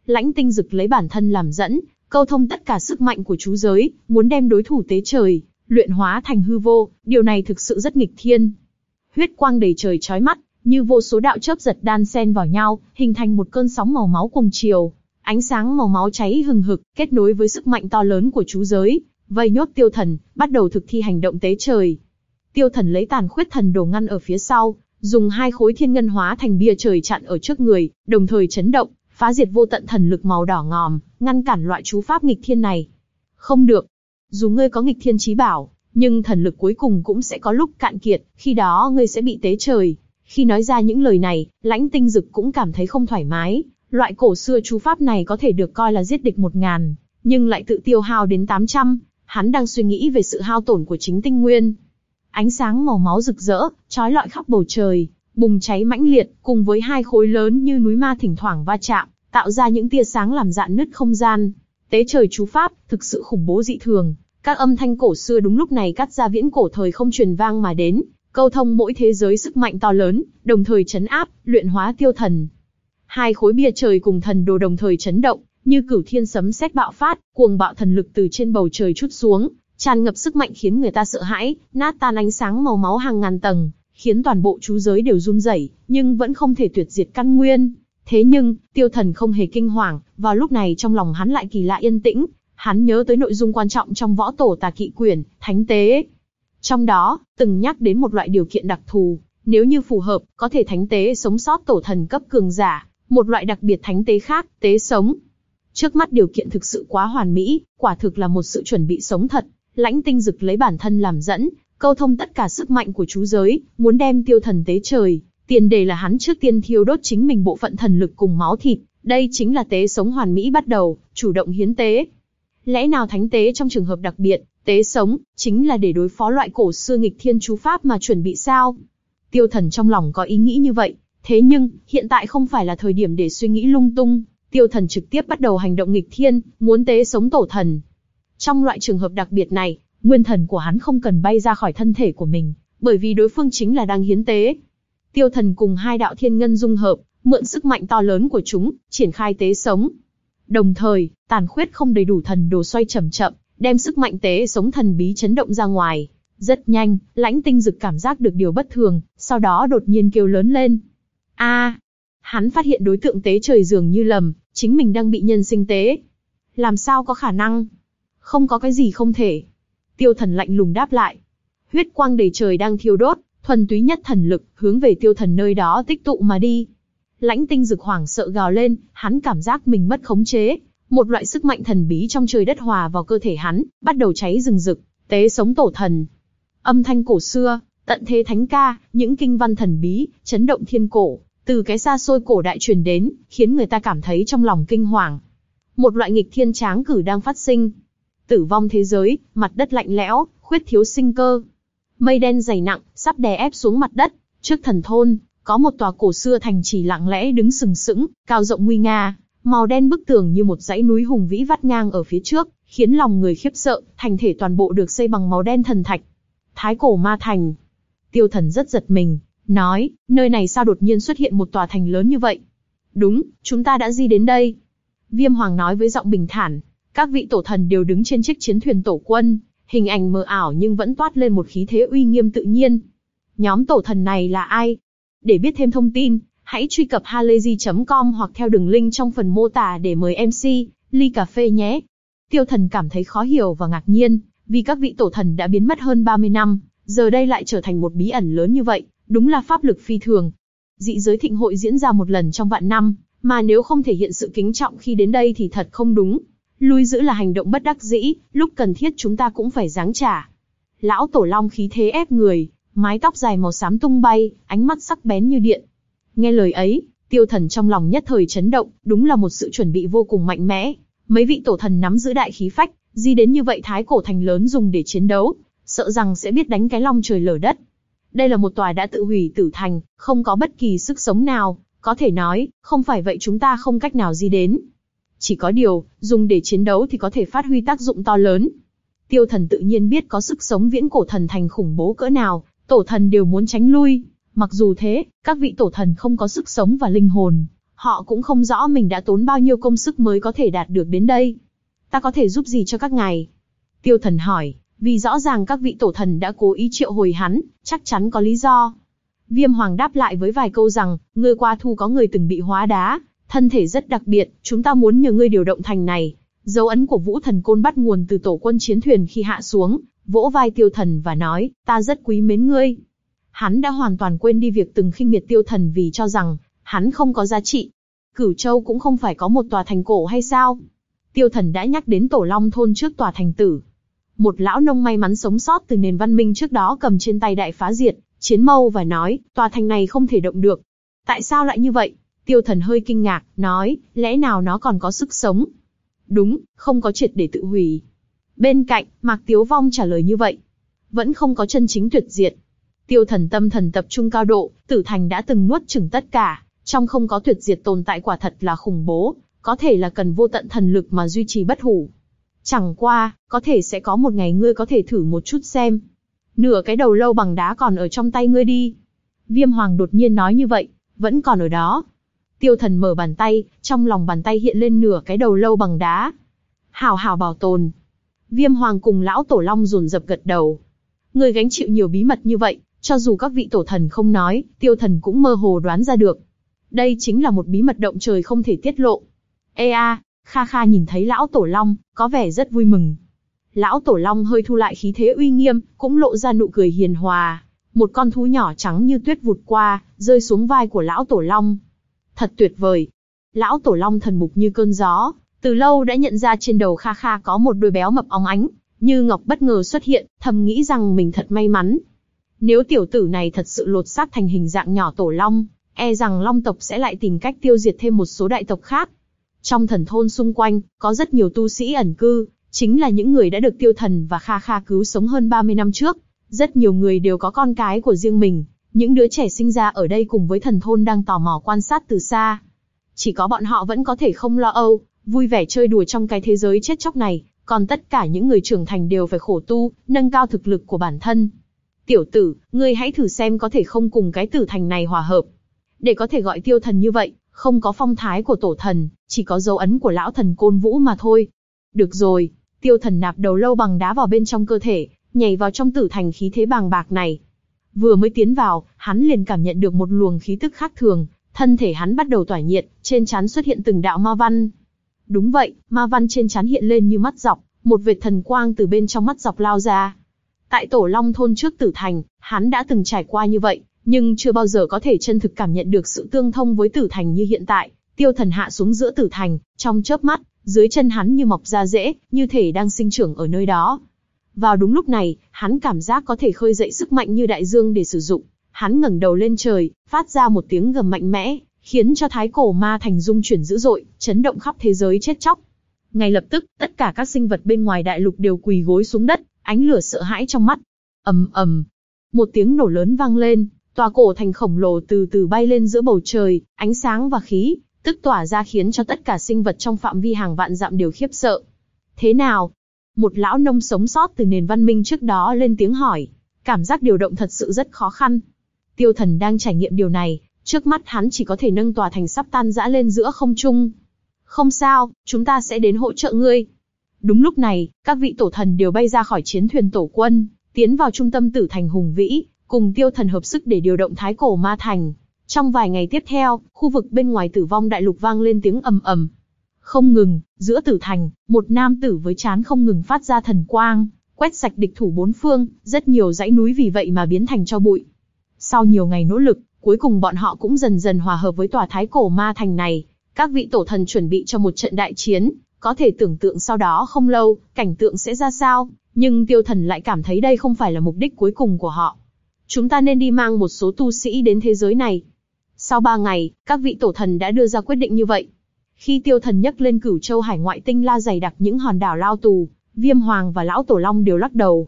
Lãnh tinh dực lấy bản thân làm dẫn, câu thông tất cả sức mạnh của chú giới, muốn đem đối thủ tế trời, luyện hóa thành hư vô, điều này thực sự rất nghịch thiên. Huyết quang đầy trời chói mắt, như vô số đạo chớp giật đan xen vào nhau, hình thành một cơn sóng màu máu cùng chiều. Ánh sáng màu máu cháy hừng hực, kết nối với sức mạnh to lớn của chú giới, vây nhốt tiêu thần, bắt đầu thực thi hành động tế trời. Tiêu thần lấy tàn khuyết thần đồ ngăn ở phía sau, dùng hai khối thiên ngân hóa thành bia trời chặn ở trước người, đồng thời chấn động, phá diệt vô tận thần lực màu đỏ ngòm, ngăn cản loại chú pháp nghịch thiên này. Không được. Dù ngươi có nghịch thiên trí bảo, nhưng thần lực cuối cùng cũng sẽ có lúc cạn kiệt, khi đó ngươi sẽ bị tế trời. Khi nói ra những lời này, lãnh tinh dực cũng cảm thấy không thoải mái, Loại cổ xưa chú pháp này có thể được coi là giết địch một ngàn, nhưng lại tự tiêu hao đến 800, hắn đang suy nghĩ về sự hao tổn của chính tinh nguyên. Ánh sáng màu máu rực rỡ, trói lọi khắp bầu trời, bùng cháy mãnh liệt, cùng với hai khối lớn như núi ma thỉnh thoảng va chạm, tạo ra những tia sáng làm dạn nứt không gian. Tế trời chú pháp, thực sự khủng bố dị thường. Các âm thanh cổ xưa đúng lúc này cắt ra viễn cổ thời không truyền vang mà đến, câu thông mỗi thế giới sức mạnh to lớn, đồng thời chấn áp, luyện hóa tiêu thần. Hai khối bia trời cùng thần đồ đồng thời chấn động, như cửu thiên sấm sét bạo phát, cuồng bạo thần lực từ trên bầu trời chút xuống, tràn ngập sức mạnh khiến người ta sợ hãi, nát tan ánh sáng màu máu hàng ngàn tầng, khiến toàn bộ chú giới đều run rẩy, nhưng vẫn không thể tuyệt diệt căn nguyên. Thế nhưng, tiêu thần không hề kinh hoàng, vào lúc này trong lòng hắn lại kỳ lạ yên tĩnh, hắn nhớ tới nội dung quan trọng trong võ tổ tà kỵ quyển, thánh tế. Trong đó, từng nhắc đến một loại điều kiện đặc thù, nếu như phù hợp, có thể thánh tế sống sót tổ thần cấp cường giả, một loại đặc biệt thánh tế khác, tế sống. Trước mắt điều kiện thực sự quá hoàn mỹ, quả thực là một sự chuẩn bị sống thật, lãnh tinh dực lấy bản thân làm dẫn, câu thông tất cả sức mạnh của chú giới, muốn đem tiêu thần tế trời, tiền đề là hắn trước tiên thiêu đốt chính mình bộ phận thần lực cùng máu thịt, đây chính là tế sống hoàn mỹ bắt đầu, chủ động hiến tế. Lẽ nào thánh tế trong trường hợp đặc biệt, tế sống, chính là để đối phó loại cổ xưa nghịch thiên chú pháp mà chuẩn bị sao? Tiêu thần trong lòng có ý nghĩ như vậy, thế nhưng, hiện tại không phải là thời điểm để suy nghĩ lung tung, tiêu thần trực tiếp bắt đầu hành động nghịch thiên, muốn tế sống tổ thần. Trong loại trường hợp đặc biệt này, nguyên thần của hắn không cần bay ra khỏi thân thể của mình, bởi vì đối phương chính là đang hiến tế. Tiêu thần cùng hai đạo thiên ngân dung hợp, mượn sức mạnh to lớn của chúng, triển khai tế sống. Đồng thời, tàn khuyết không đầy đủ thần đồ xoay chậm chậm, đem sức mạnh tế sống thần bí chấn động ra ngoài. Rất nhanh, lãnh tinh dực cảm giác được điều bất thường, sau đó đột nhiên kêu lớn lên. a hắn phát hiện đối tượng tế trời dường như lầm, chính mình đang bị nhân sinh tế. Làm sao có khả năng? Không có cái gì không thể. Tiêu thần lạnh lùng đáp lại. Huyết quang đầy trời đang thiêu đốt, thuần túy nhất thần lực, hướng về tiêu thần nơi đó tích tụ mà đi. Lãnh tinh dực hoảng sợ gào lên, hắn cảm giác mình mất khống chế. Một loại sức mạnh thần bí trong trời đất hòa vào cơ thể hắn, bắt đầu cháy rừng rực, tế sống tổ thần. Âm thanh cổ xưa, tận thế thánh ca, những kinh văn thần bí, chấn động thiên cổ, từ cái xa xôi cổ đại truyền đến, khiến người ta cảm thấy trong lòng kinh hoàng. Một loại nghịch thiên tráng cử đang phát sinh. Tử vong thế giới, mặt đất lạnh lẽo, khuyết thiếu sinh cơ. Mây đen dày nặng, sắp đè ép xuống mặt đất. Trước thần thôn, có một tòa cổ xưa thành trì lặng lẽ đứng sừng sững, cao rộng nguy nga, màu đen bức tường như một dãy núi hùng vĩ vắt ngang ở phía trước, khiến lòng người khiếp sợ, thành thể toàn bộ được xây bằng màu đen thần thạch. Thái cổ ma thành. Tiêu thần rất giật mình, nói, nơi này sao đột nhiên xuất hiện một tòa thành lớn như vậy? Đúng, chúng ta đã di đến đây. Viêm Hoàng nói với giọng bình thản, các vị tổ thần đều đứng trên chiếc chiến thuyền tổ quân, hình ảnh mờ ảo nhưng vẫn toát lên một khí thế uy nghiêm tự nhiên. Nhóm tổ thần này là ai? Để biết thêm thông tin, hãy truy cập halayzi.com hoặc theo đường link trong phần mô tả để mời MC, ly cà phê nhé. Tiêu thần cảm thấy khó hiểu và ngạc nhiên, vì các vị tổ thần đã biến mất hơn 30 năm, giờ đây lại trở thành một bí ẩn lớn như vậy, đúng là pháp lực phi thường. Dị giới thịnh hội diễn ra một lần trong vạn năm, mà nếu không thể hiện sự kính trọng khi đến đây thì thật không đúng. Lui giữ là hành động bất đắc dĩ, lúc cần thiết chúng ta cũng phải giáng trả. Lão tổ long khí thế ép người, mái tóc dài màu xám tung bay, ánh mắt sắc bén như điện. Nghe lời ấy, tiêu thần trong lòng nhất thời chấn động, đúng là một sự chuẩn bị vô cùng mạnh mẽ. Mấy vị tổ thần nắm giữ đại khí phách, di đến như vậy thái cổ thành lớn dùng để chiến đấu, sợ rằng sẽ biết đánh cái long trời lở đất. Đây là một tòa đã tự hủy tử thành, không có bất kỳ sức sống nào, có thể nói, không phải vậy chúng ta không cách nào di đến. Chỉ có điều, dùng để chiến đấu thì có thể phát huy tác dụng to lớn. Tiêu thần tự nhiên biết có sức sống viễn cổ thần thành khủng bố cỡ nào, tổ thần đều muốn tránh lui. Mặc dù thế, các vị tổ thần không có sức sống và linh hồn. Họ cũng không rõ mình đã tốn bao nhiêu công sức mới có thể đạt được đến đây. Ta có thể giúp gì cho các ngài? Tiêu thần hỏi, vì rõ ràng các vị tổ thần đã cố ý triệu hồi hắn, chắc chắn có lý do. Viêm Hoàng đáp lại với vài câu rằng, ngươi qua thu có người từng bị hóa đá, thân thể rất đặc biệt, chúng ta muốn nhờ ngươi điều động thành này. Dấu ấn của vũ thần côn bắt nguồn từ tổ quân chiến thuyền khi hạ xuống, vỗ vai tiêu thần và nói, ta rất quý mến ngươi. Hắn đã hoàn toàn quên đi việc từng khinh miệt tiêu thần vì cho rằng, hắn không có giá trị. Cửu Châu cũng không phải có một tòa thành cổ hay sao? Tiêu thần đã nhắc đến tổ long thôn trước tòa thành tử. Một lão nông may mắn sống sót từ nền văn minh trước đó cầm trên tay đại phá diệt, chiến mâu và nói, tòa thành này không thể động được. Tại sao lại như vậy? Tiêu thần hơi kinh ngạc, nói, lẽ nào nó còn có sức sống? Đúng, không có triệt để tự hủy. Bên cạnh, Mạc Tiếu Vong trả lời như vậy. Vẫn không có chân chính tuyệt diệt. Tiêu thần tâm thần tập trung cao độ, tử thành đã từng nuốt chửng tất cả, trong không có tuyệt diệt tồn tại quả thật là khủng bố, có thể là cần vô tận thần lực mà duy trì bất hủ. Chẳng qua, có thể sẽ có một ngày ngươi có thể thử một chút xem. Nửa cái đầu lâu bằng đá còn ở trong tay ngươi đi. Viêm Hoàng đột nhiên nói như vậy, vẫn còn ở đó. Tiêu thần mở bàn tay, trong lòng bàn tay hiện lên nửa cái đầu lâu bằng đá. Hảo hảo bảo tồn. Viêm Hoàng cùng lão tổ long rùn dập gật đầu. Người gánh chịu nhiều bí mật như vậy, cho dù các vị tổ thần không nói, tiêu thần cũng mơ hồ đoán ra được. Đây chính là một bí mật động trời không thể tiết lộ. Ê a, Kha Kha nhìn thấy lão tổ long, có vẻ rất vui mừng. Lão tổ long hơi thu lại khí thế uy nghiêm, cũng lộ ra nụ cười hiền hòa. Một con thú nhỏ trắng như tuyết vụt qua, rơi xuống vai của lão tổ long. Thật tuyệt vời. Lão tổ long thần mục như cơn gió, từ lâu đã nhận ra trên đầu Kha Kha có một đôi béo mập óng ánh, như ngọc bất ngờ xuất hiện, thầm nghĩ rằng mình thật may mắn. Nếu tiểu tử này thật sự lột xác thành hình dạng nhỏ tổ long, e rằng long tộc sẽ lại tìm cách tiêu diệt thêm một số đại tộc khác. Trong thần thôn xung quanh, có rất nhiều tu sĩ ẩn cư, chính là những người đã được tiêu thần và Kha Kha cứu sống hơn 30 năm trước. Rất nhiều người đều có con cái của riêng mình, những đứa trẻ sinh ra ở đây cùng với thần thôn đang tò mò quan sát từ xa. Chỉ có bọn họ vẫn có thể không lo âu, vui vẻ chơi đùa trong cái thế giới chết chóc này, còn tất cả những người trưởng thành đều phải khổ tu, nâng cao thực lực của bản thân. Tiểu tử, ngươi hãy thử xem có thể không cùng cái tử thành này hòa hợp. Để có thể gọi tiêu thần như vậy, không có phong thái của tổ thần, chỉ có dấu ấn của lão thần côn vũ mà thôi. Được rồi, tiêu thần nạp đầu lâu bằng đá vào bên trong cơ thể, nhảy vào trong tử thành khí thế bàng bạc này. Vừa mới tiến vào, hắn liền cảm nhận được một luồng khí tức khác thường, thân thể hắn bắt đầu tỏa nhiệt, trên trán xuất hiện từng đạo ma văn. Đúng vậy, ma văn trên trán hiện lên như mắt dọc, một vệt thần quang từ bên trong mắt dọc lao ra. Tại tổ long thôn trước tử thành, hắn đã từng trải qua như vậy, nhưng chưa bao giờ có thể chân thực cảm nhận được sự tương thông với tử thành như hiện tại. Tiêu thần hạ xuống giữa tử thành, trong chớp mắt, dưới chân hắn như mọc ra rễ, như thể đang sinh trưởng ở nơi đó. Vào đúng lúc này, hắn cảm giác có thể khơi dậy sức mạnh như đại dương để sử dụng. Hắn ngẩng đầu lên trời, phát ra một tiếng gầm mạnh mẽ, khiến cho thái cổ ma thành dung chuyển dữ dội, chấn động khắp thế giới chết chóc. Ngay lập tức, tất cả các sinh vật bên ngoài đại lục đều quỳ gối xuống đất, ánh lửa sợ hãi trong mắt. ầm ầm, một tiếng nổ lớn vang lên, tòa cổ thành khổng lồ từ từ bay lên giữa bầu trời, ánh sáng và khí, tức tỏa ra khiến cho tất cả sinh vật trong phạm vi hàng vạn dặm đều khiếp sợ. Thế nào? Một lão nông sống sót từ nền văn minh trước đó lên tiếng hỏi. Cảm giác điều động thật sự rất khó khăn. Tiêu thần đang trải nghiệm điều này, trước mắt hắn chỉ có thể nâng tòa thành sắp tan rã lên giữa không trung. Không sao, chúng ta sẽ đến hỗ trợ ngươi. Đúng lúc này, các vị tổ thần đều bay ra khỏi chiến thuyền tổ quân, tiến vào trung tâm tử thành hùng vĩ, cùng tiêu thần hợp sức để điều động thái cổ ma thành. Trong vài ngày tiếp theo, khu vực bên ngoài tử vong đại lục vang lên tiếng ầm ầm. Không ngừng, giữa tử thành, một nam tử với chán không ngừng phát ra thần quang, quét sạch địch thủ bốn phương, rất nhiều dãy núi vì vậy mà biến thành cho bụi. Sau nhiều ngày nỗ lực, cuối cùng bọn họ cũng dần dần hòa hợp với tòa thái cổ ma thành này. Các vị tổ thần chuẩn bị cho một trận đại chiến, có thể tưởng tượng sau đó không lâu, cảnh tượng sẽ ra sao, nhưng tiêu thần lại cảm thấy đây không phải là mục đích cuối cùng của họ. Chúng ta nên đi mang một số tu sĩ đến thế giới này. Sau ba ngày, các vị tổ thần đã đưa ra quyết định như vậy. Khi tiêu thần nhắc lên cửu châu hải ngoại tinh la dày đặc những hòn đảo lao tù, viêm hoàng và lão tổ long đều lắc đầu.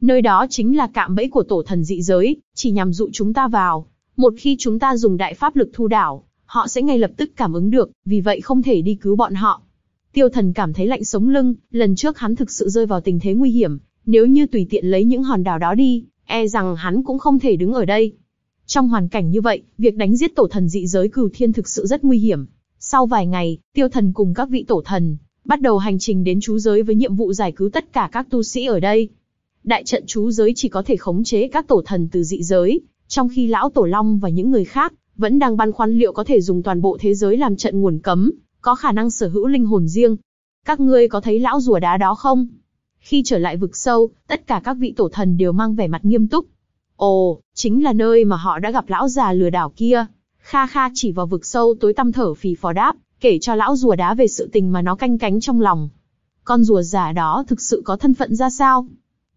Nơi đó chính là cạm bẫy của tổ thần dị giới, chỉ nhằm dụ chúng ta vào. Một khi chúng ta dùng đại pháp lực thu đảo, họ sẽ ngay lập tức cảm ứng được, vì vậy không thể đi cứu bọn họ. Tiêu thần cảm thấy lạnh sống lưng, lần trước hắn thực sự rơi vào tình thế nguy hiểm, nếu như tùy tiện lấy những hòn đảo đó đi, e rằng hắn cũng không thể đứng ở đây. Trong hoàn cảnh như vậy, việc đánh giết tổ thần dị giới cửu thiên thực sự rất nguy hiểm. Sau vài ngày, tiêu thần cùng các vị tổ thần, bắt đầu hành trình đến chú giới với nhiệm vụ giải cứu tất cả các tu sĩ ở đây. Đại trận chú giới chỉ có thể khống chế các tổ thần từ dị giới, trong khi lão tổ long và những người khác vẫn đang băn khoăn liệu có thể dùng toàn bộ thế giới làm trận nguồn cấm, có khả năng sở hữu linh hồn riêng. Các ngươi có thấy lão rùa đá đó không? Khi trở lại vực sâu, tất cả các vị tổ thần đều mang vẻ mặt nghiêm túc. Ồ, chính là nơi mà họ đã gặp lão già lừa đảo kia. Kha Kha chỉ vào vực sâu tối tăm thở phì phò đáp, kể cho lão rùa đá về sự tình mà nó canh cánh trong lòng. Con rùa giả đó thực sự có thân phận ra sao?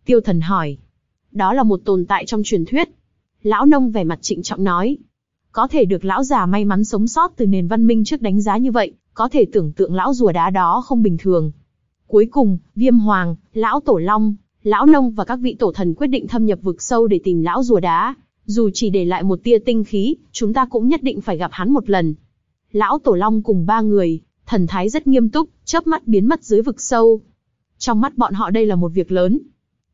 Tiêu thần hỏi. Đó là một tồn tại trong truyền thuyết. Lão nông vẻ mặt trịnh trọng nói. Có thể được lão già may mắn sống sót từ nền văn minh trước đánh giá như vậy, có thể tưởng tượng lão rùa đá đó không bình thường. Cuối cùng, Viêm Hoàng, Lão Tổ Long, Lão Nông và các vị tổ thần quyết định thâm nhập vực sâu để tìm Lão Rùa Đá. Dù chỉ để lại một tia tinh khí, chúng ta cũng nhất định phải gặp hắn một lần. Lão Tổ Long cùng ba người, thần thái rất nghiêm túc, chớp mắt biến mất dưới vực sâu. Trong mắt bọn họ đây là một việc lớn.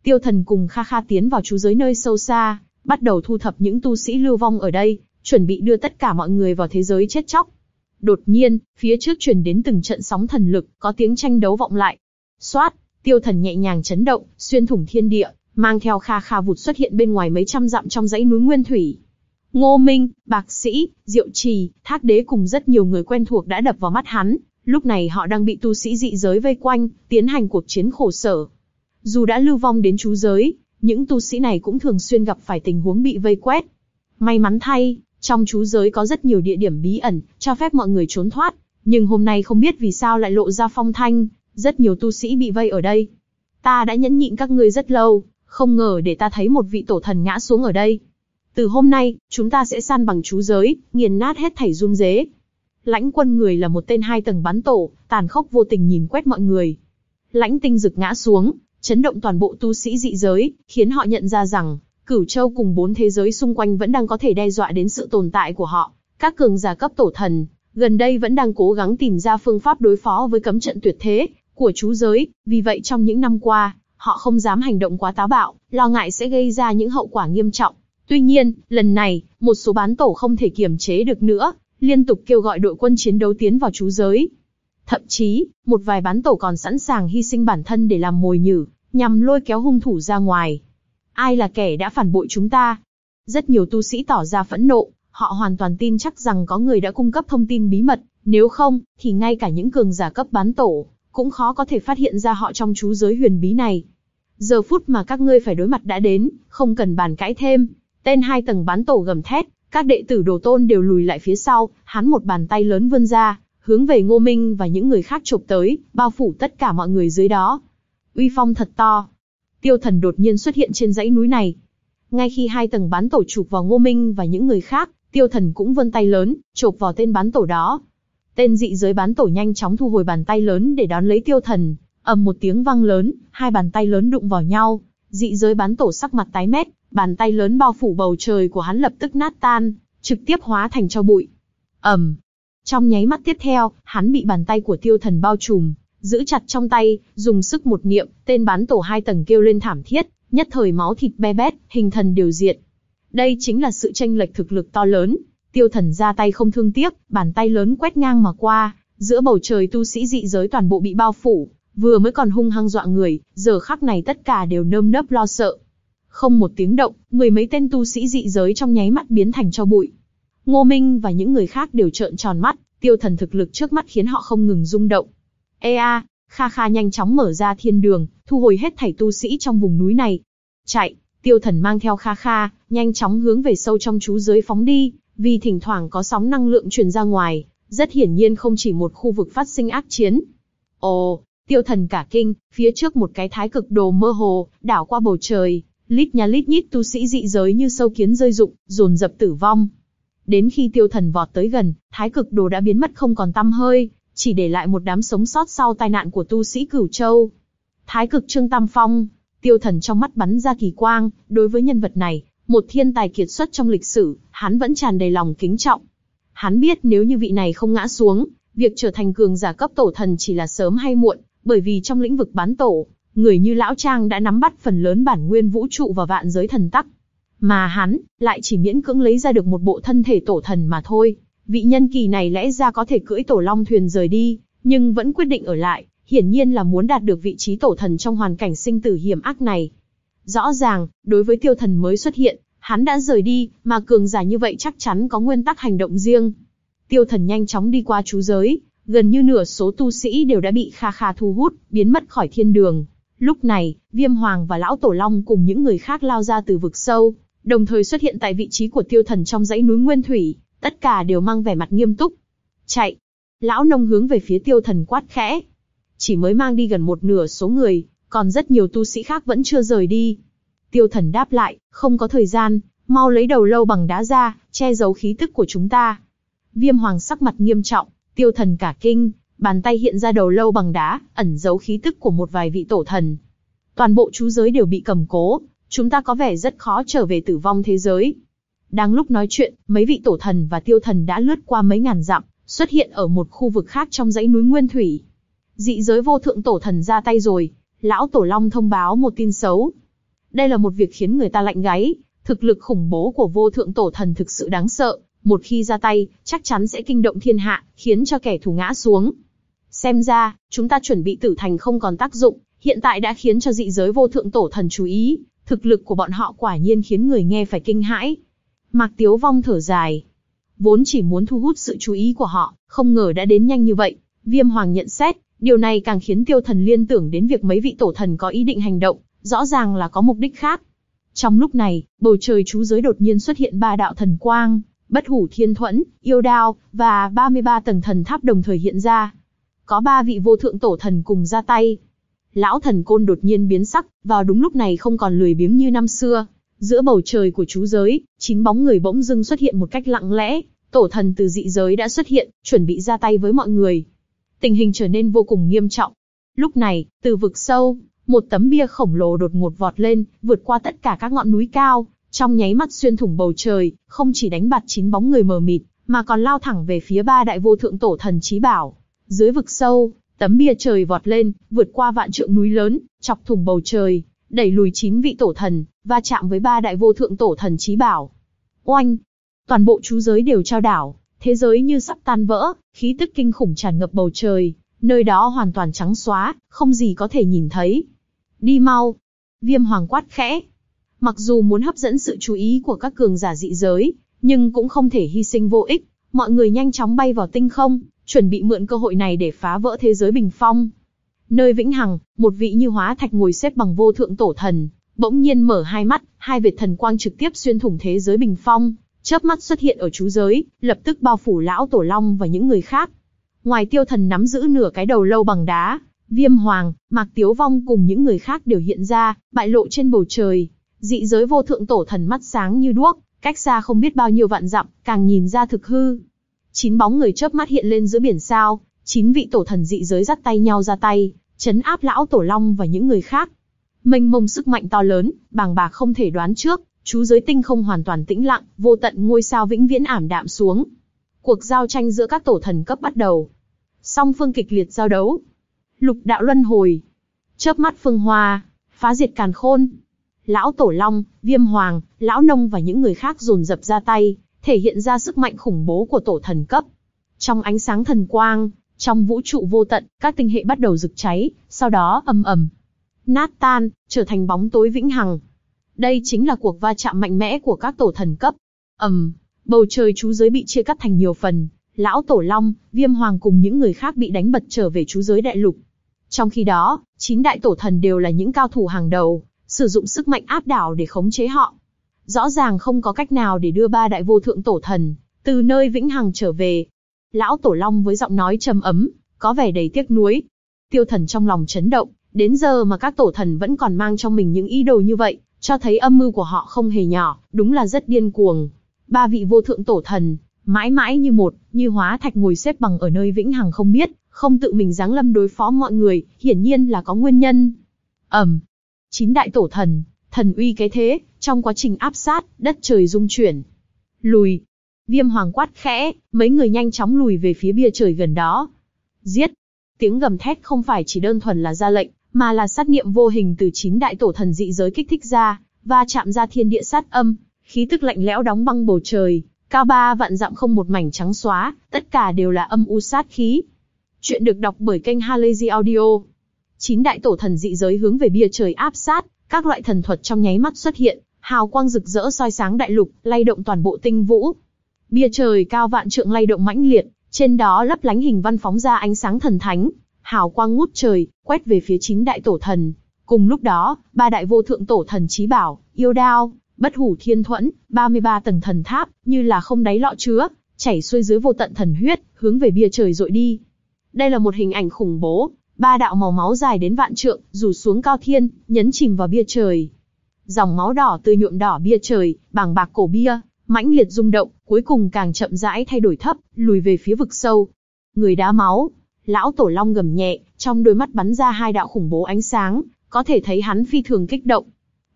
Tiêu thần cùng Kha Kha tiến vào chú giới nơi sâu xa, bắt đầu thu thập những tu sĩ lưu vong ở đây, chuẩn bị đưa tất cả mọi người vào thế giới chết chóc. Đột nhiên, phía trước truyền đến từng trận sóng thần lực, có tiếng tranh đấu vọng lại. Xoát, tiêu thần nhẹ nhàng chấn động, xuyên thủng thiên địa, mang theo Kha Kha vụt xuất hiện bên ngoài mấy trăm dặm trong dãy núi Nguyên Thủy. Ngô Minh, Bạc Sĩ, Diệu Trì, Thác Đế cùng rất nhiều người quen thuộc đã đập vào mắt hắn, lúc này họ đang bị tu sĩ dị giới vây quanh, tiến hành cuộc chiến khổ sở. Dù đã lưu vong đến chú giới, những tu sĩ này cũng thường xuyên gặp phải tình huống bị vây quét. May mắn thay, trong chú giới có rất nhiều địa điểm bí ẩn, cho phép mọi người trốn thoát, nhưng hôm nay không biết vì sao lại lộ ra phong thanh, rất nhiều tu sĩ bị vây ở đây. Ta đã nhẫn nhịn các ngươi rất lâu, không ngờ để ta thấy một vị tổ thần ngã xuống ở đây. Từ hôm nay, chúng ta sẽ san bằng chú giới, nghiền nát hết thảy run dế. Lãnh quân người là một tên hai tầng bắn tổ, tàn khốc vô tình nhìn quét mọi người. Lãnh tinh rực ngã xuống, chấn động toàn bộ tu sĩ dị giới, khiến họ nhận ra rằng, Cửu Châu cùng bốn thế giới xung quanh vẫn đang có thể đe dọa đến sự tồn tại của họ. Các cường giả cấp tổ thần, gần đây vẫn đang cố gắng tìm ra phương pháp đối phó với cấm trận tuyệt thế của chú giới, vì vậy trong những năm qua, họ không dám hành động quá táo bạo, lo ngại sẽ gây ra những hậu quả nghiêm trọng. Tuy nhiên, lần này, một số bán tổ không thể kiềm chế được nữa, liên tục kêu gọi đội quân chiến đấu tiến vào chú giới. Thậm chí, một vài bán tổ còn sẵn sàng hy sinh bản thân để làm mồi nhử, nhằm lôi kéo hung thủ ra ngoài. Ai là kẻ đã phản bội chúng ta? Rất nhiều tu sĩ tỏ ra phẫn nộ, họ hoàn toàn tin chắc rằng có người đã cung cấp thông tin bí mật, nếu không, thì ngay cả những cường giả cấp bán tổ, cũng khó có thể phát hiện ra họ trong chú giới huyền bí này. Giờ phút mà các ngươi phải đối mặt đã đến, không cần bàn cãi thêm. Tên hai tầng bán tổ gầm thét, các đệ tử đồ tôn đều lùi lại phía sau, hắn một bàn tay lớn vươn ra, hướng về Ngô Minh và những người khác chụp tới, bao phủ tất cả mọi người dưới đó. Uy phong thật to. Tiêu thần đột nhiên xuất hiện trên dãy núi này. Ngay khi hai tầng bán tổ chụp vào Ngô Minh và những người khác, tiêu thần cũng vươn tay lớn, chộp vào tên bán tổ đó. Tên dị giới bán tổ nhanh chóng thu hồi bàn tay lớn để đón lấy tiêu thần, ầm một tiếng vang lớn, hai bàn tay lớn đụng vào nhau, dị giới bán tổ sắc mặt tái mét, bàn tay lớn bao phủ bầu trời của hắn lập tức nát tan, trực tiếp hóa thành cho bụi. ầm, trong nháy mắt tiếp theo, hắn bị bàn tay của tiêu thần bao trùm, giữ chặt trong tay, dùng sức một niệm, tên bán tổ hai tầng kêu lên thảm thiết, nhất thời máu thịt be bét, hình thần điều diệt. Đây chính là sự tranh lệch thực lực to lớn. Tiêu thần ra tay không thương tiếc, bàn tay lớn quét ngang mà qua, giữa bầu trời tu sĩ dị giới toàn bộ bị bao phủ, vừa mới còn hung hăng dọa người, giờ khắc này tất cả đều nơm nớp lo sợ. Không một tiếng động, mười mấy tên tu sĩ dị giới trong nháy mắt biến thành cho bụi. Ngô Minh và những người khác đều trợn tròn mắt, tiêu thần thực lực trước mắt khiến họ không ngừng rung động. Ê a, Kha Kha nhanh chóng mở ra thiên đường, thu hồi hết thảy tu sĩ trong vùng núi này. Chạy, tiêu thần mang theo Kha Kha, nhanh chóng hướng về sâu trong chú giới phóng đi, vì thỉnh thoảng có sóng năng lượng truyền ra ngoài, rất hiển nhiên không chỉ một khu vực phát sinh ác chiến. Ồ, tiêu thần cả kinh, phía trước một cái thái cực đồ mơ hồ, đảo qua bầu trời, lít nhà lít nhít tu sĩ dị giới như sâu kiến rơi rụng, dồn dập tử vong. Đến khi tiêu thần vọt tới gần, thái cực đồ đã biến mất không còn tăm hơi, chỉ để lại một đám sống sót sau tai nạn của tu sĩ cửu châu. Thái cực trương tam phong, tiêu thần trong mắt bắn ra kỳ quang, đối với nhân vật này, một thiên tài kiệt xuất trong lịch sử, hắn vẫn tràn đầy lòng kính trọng. Hắn biết nếu như vị này không ngã xuống, việc trở thành cường giả cấp tổ thần chỉ là sớm hay muộn, bởi vì trong lĩnh vực bán tổ, người như Lão Trang đã nắm bắt phần lớn bản nguyên vũ trụ và vạn giới thần tắc. Mà hắn, lại chỉ miễn cưỡng lấy ra được một bộ thân thể tổ thần mà thôi. Vị nhân kỳ này lẽ ra có thể cưỡi tổ long thuyền rời đi, nhưng vẫn quyết định ở lại, hiển nhiên là muốn đạt được vị trí tổ thần trong hoàn cảnh sinh tử hiểm ác này. Rõ ràng, đối với tiêu thần mới xuất hiện, hắn đã rời đi, mà cường giả như vậy chắc chắn có nguyên tắc hành động riêng. Tiêu thần nhanh chóng đi qua chú giới, gần như nửa số tu sĩ đều đã bị Kha Kha thu hút, biến mất khỏi thiên đường. Lúc này, Viêm Hoàng và Lão Tổ Long cùng những người khác lao ra từ vực sâu, đồng thời xuất hiện tại vị trí của tiêu thần trong dãy núi Nguyên Thủy, tất cả đều mang vẻ mặt nghiêm túc. Chạy! Lão nông hướng về phía tiêu thần quát khẽ. Chỉ mới mang đi gần một nửa số người, còn rất nhiều tu sĩ khác vẫn chưa rời đi. Tiêu thần đáp lại, không có thời gian, mau lấy đầu lâu bằng đá ra, che giấu khí tức của chúng ta. Viêm hoàng sắc mặt nghiêm trọng, tiêu thần cả kinh, bàn tay hiện ra đầu lâu bằng đá, ẩn giấu khí tức của một vài vị tổ thần. Toàn bộ chú giới đều bị cầm cố, chúng ta có vẻ rất khó trở về tử vong thế giới. Đang lúc nói chuyện, mấy vị tổ thần và tiêu thần đã lướt qua mấy ngàn dặm, xuất hiện ở một khu vực khác trong dãy núi Nguyên Thủy. Dị giới vô thượng tổ thần ra tay rồi, lão tổ long thông báo một tin xấu. Đây là một việc khiến người ta lạnh gáy, thực lực khủng bố của vô thượng tổ thần thực sự đáng sợ, một khi ra tay, chắc chắn sẽ kinh động thiên hạ, khiến cho kẻ thù ngã xuống. Xem ra, chúng ta chuẩn bị tử thành không còn tác dụng, hiện tại đã khiến cho dị giới vô thượng tổ thần chú ý, thực lực của bọn họ quả nhiên khiến người nghe phải kinh hãi. Mạc Tiếu Vong thở dài. Vốn chỉ muốn thu hút sự chú ý của họ, không ngờ đã đến nhanh như vậy. Viêm Hoàng nhận xét, điều này càng khiến tiêu thần liên tưởng đến việc mấy vị tổ thần có ý định hành động, rõ ràng là có mục đích khác. Trong lúc này, bầu trời chú giới đột nhiên xuất hiện ba đạo thần quang, bất hủ thiên thuẫn, yêu đao, và 33 tầng thần tháp đồng thời hiện ra. Có ba vị vô thượng tổ thần cùng ra tay. Lão thần côn đột nhiên biến sắc, vào đúng lúc này không còn lười biếng như năm xưa. Giữa bầu trời của chú giới, chín bóng người bỗng dưng xuất hiện một cách lặng lẽ, tổ thần từ dị giới đã xuất hiện, chuẩn bị ra tay với mọi người. Tình hình trở nên vô cùng nghiêm trọng. Lúc này, từ vực sâu, một tấm bia khổng lồ đột ngột vọt lên, vượt qua tất cả các ngọn núi cao, trong nháy mắt xuyên thủng bầu trời, không chỉ đánh bạt chín bóng người mờ mịt, mà còn lao thẳng về phía ba đại vô thượng tổ thần trí bảo. Dưới vực sâu, tấm bia trời vọt lên, vượt qua vạn trượng núi lớn, chọc thủng bầu trời, đẩy lùi chín vị tổ thần, va chạm với ba đại vô thượng tổ thần trí bảo. Oanh! Toàn bộ chú giới đều trao đảo, thế giới như sắp tan vỡ, khí tức kinh khủng tràn ngập bầu trời, nơi đó hoàn toàn trắng xóa, không gì có thể nhìn thấy. Đi mau! Viêm hoàng quát khẽ. Mặc dù muốn hấp dẫn sự chú ý của các cường giả dị giới, nhưng cũng không thể hy sinh vô ích. Mọi người nhanh chóng bay vào tinh không, chuẩn bị mượn cơ hội này để phá vỡ thế giới bình phong. Nơi vĩnh hằng, một vị như hóa thạch ngồi xếp bằng vô thượng tổ thần, bỗng nhiên mở hai mắt, hai vệt thần quang trực tiếp xuyên thủng thế giới bình phong, chớp mắt xuất hiện ở chú giới, lập tức bao phủ lão tổ long và những người khác. Ngoài tiêu thần nắm giữ nửa cái đầu lâu bằng đá, viêm hoàng, mạc tiếu vong cùng những người khác đều hiện ra, bại lộ trên bầu trời. Dị giới vô thượng tổ thần mắt sáng như đuốc, cách xa không biết bao nhiêu vạn dặm, càng nhìn ra thực hư. Chín bóng người chớp mắt hiện lên giữa biển sao, chín vị tổ thần dị giới dắt tay nhau ra tay, chấn áp lão tổ long và những người khác. Mênh mông sức mạnh to lớn, bàng bạc không thể đoán trước, chú giới tinh không hoàn toàn tĩnh lặng, vô tận ngôi sao vĩnh viễn ảm đạm xuống. Cuộc giao tranh giữa các tổ thần cấp bắt đầu. Song phương kịch liệt giao đấu. Lục đạo luân hồi. Chớp mắt phương hoa. Phá diệt càn khôn. Lão Tổ Long, Viêm Hoàng, Lão Nông và những người khác dồn dập ra tay, thể hiện ra sức mạnh khủng bố của tổ thần cấp. Trong ánh sáng thần quang, trong vũ trụ vô tận, các tinh hệ bắt đầu rực cháy, sau đó ầm ầm, nát tan, trở thành bóng tối vĩnh hằng. Đây chính là cuộc va chạm mạnh mẽ của các tổ thần cấp. ầm, bầu trời chú giới bị chia cắt thành nhiều phần, lão tổ long, viêm hoàng cùng những người khác bị đánh bật trở về chú giới đại lục. Trong khi đó, chín đại tổ thần đều là những cao thủ hàng đầu, sử dụng sức mạnh áp đảo để khống chế họ. Rõ ràng không có cách nào để đưa ba đại vô thượng tổ thần từ nơi vĩnh hằng trở về. Lão tổ long với giọng nói trầm ấm, có vẻ đầy tiếc nuối. Tiêu thần trong lòng chấn động, đến giờ mà các tổ thần vẫn còn mang trong mình những ý đồ như vậy, cho thấy âm mưu của họ không hề nhỏ, đúng là rất điên cuồng. Ba vị vô thượng tổ thần, mãi mãi như một, như hóa thạch ngồi xếp bằng ở nơi vĩnh hằng không biết, không tự mình giáng lâm đối phó mọi người, hiển nhiên là có nguyên nhân. ầm, chín đại tổ thần, thần uy cái thế, trong quá trình áp sát, đất trời rung chuyển. Lùi. Viêm hoàng quát khẽ, mấy người nhanh chóng lùi về phía bia trời gần đó. Giết. Tiếng gầm thét không phải chỉ đơn thuần là ra lệnh, mà là sát niệm vô hình từ chín đại tổ thần dị giới kích thích ra, và chạm ra thiên địa sát âm, khí tức lạnh lẽo đóng băng bầu trời, cao ba vạn dặm không một mảnh trắng xóa, tất cả đều là âm u sát khí. Chuyện được đọc bởi kênh Halazy Audio. Chín đại tổ thần dị giới hướng về bia trời áp sát, các loại thần thuật trong nháy mắt xuất hiện, hào quang rực rỡ soi sáng đại lục, lay động toàn bộ tinh vũ. Bia trời cao vạn trượng lay động mãnh liệt, trên đó lấp lánh hình văn phóng ra ánh sáng thần thánh, hào quang ngút trời, quét về phía chín đại tổ thần. Cùng lúc đó, ba đại vô thượng tổ thần trí bảo, yêu đao, bất hủ thiên thuẫn, 33 tầng thần tháp, như là không đáy lọ chứa, chảy xuôi dưới vô tận thần huyết, hướng về bia trời dội đi. Đây là một hình ảnh khủng bố, ba đạo màu máu dài đến vạn trượng, rủ xuống cao thiên, nhấn chìm vào bia trời. Dòng máu đỏ tươi nhuộm đỏ bia trời, bàng bạc cổ bia, mãnh liệt rung động, cuối cùng càng chậm rãi thay đổi thấp, lùi về phía vực sâu. Người đá máu, Lão Tổ Long gầm nhẹ, trong đôi mắt bắn ra hai đạo khủng bố ánh sáng, có thể thấy hắn phi thường kích động.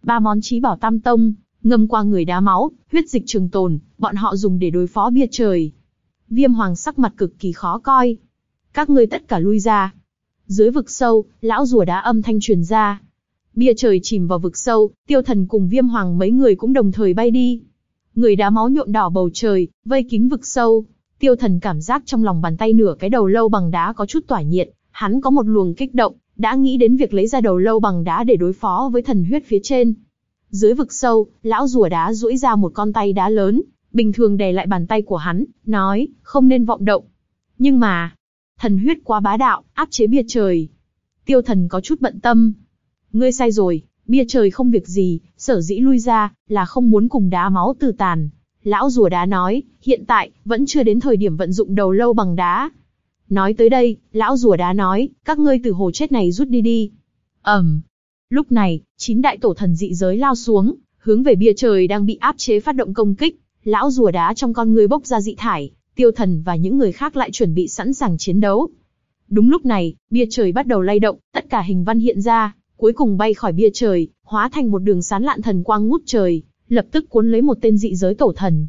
Ba món trí bảo tam tông, ngâm qua người đá máu, huyết dịch trường tồn, bọn họ dùng để đối phó bia trời. Viêm hoàng sắc mặt cực kỳ khó coi. Các ngươi tất cả lui ra. Dưới vực sâu, lão rùa đá âm thanh truyền ra. Bia trời chìm vào vực sâu, tiêu thần cùng viêm hoàng mấy người cũng đồng thời bay đi. Người đá máu nhuộm đỏ bầu trời, vây kín vực sâu. Tiêu thần cảm giác trong lòng bàn tay nửa cái đầu lâu bằng đá có chút tỏa nhiệt, hắn có một luồng kích động, đã nghĩ đến việc lấy ra đầu lâu bằng đá để đối phó với thần huyết phía trên. Dưới vực sâu, lão rùa đá duỗi ra một con tay đá lớn, bình thường đè lại bàn tay của hắn, nói, không nên vọng động. Nhưng mà, thần huyết quá bá đạo, áp chế bia trời. Tiêu thần có chút bận tâm. Ngươi sai rồi, bia trời không việc gì, sở dĩ lui ra, là không muốn cùng đá máu từ tàn. Lão rùa đá nói, hiện tại, vẫn chưa đến thời điểm vận dụng đầu lâu bằng đá. Nói tới đây, lão rùa đá nói, các ngươi từ hồ chết này rút đi đi. Ẩm. um. Lúc này, chín đại tổ thần dị giới lao xuống, hướng về bia trời đang bị áp chế phát động công kích. Lão rùa đá trong con người bốc ra dị thải, tiêu thần và những người khác lại chuẩn bị sẵn sàng chiến đấu. Đúng lúc này, bia trời bắt đầu lay động, tất cả hình văn hiện ra, cuối cùng bay khỏi bia trời, hóa thành một đường sán lạn thần quang ngút trời, lập tức cuốn lấy một tên dị giới tổ thần.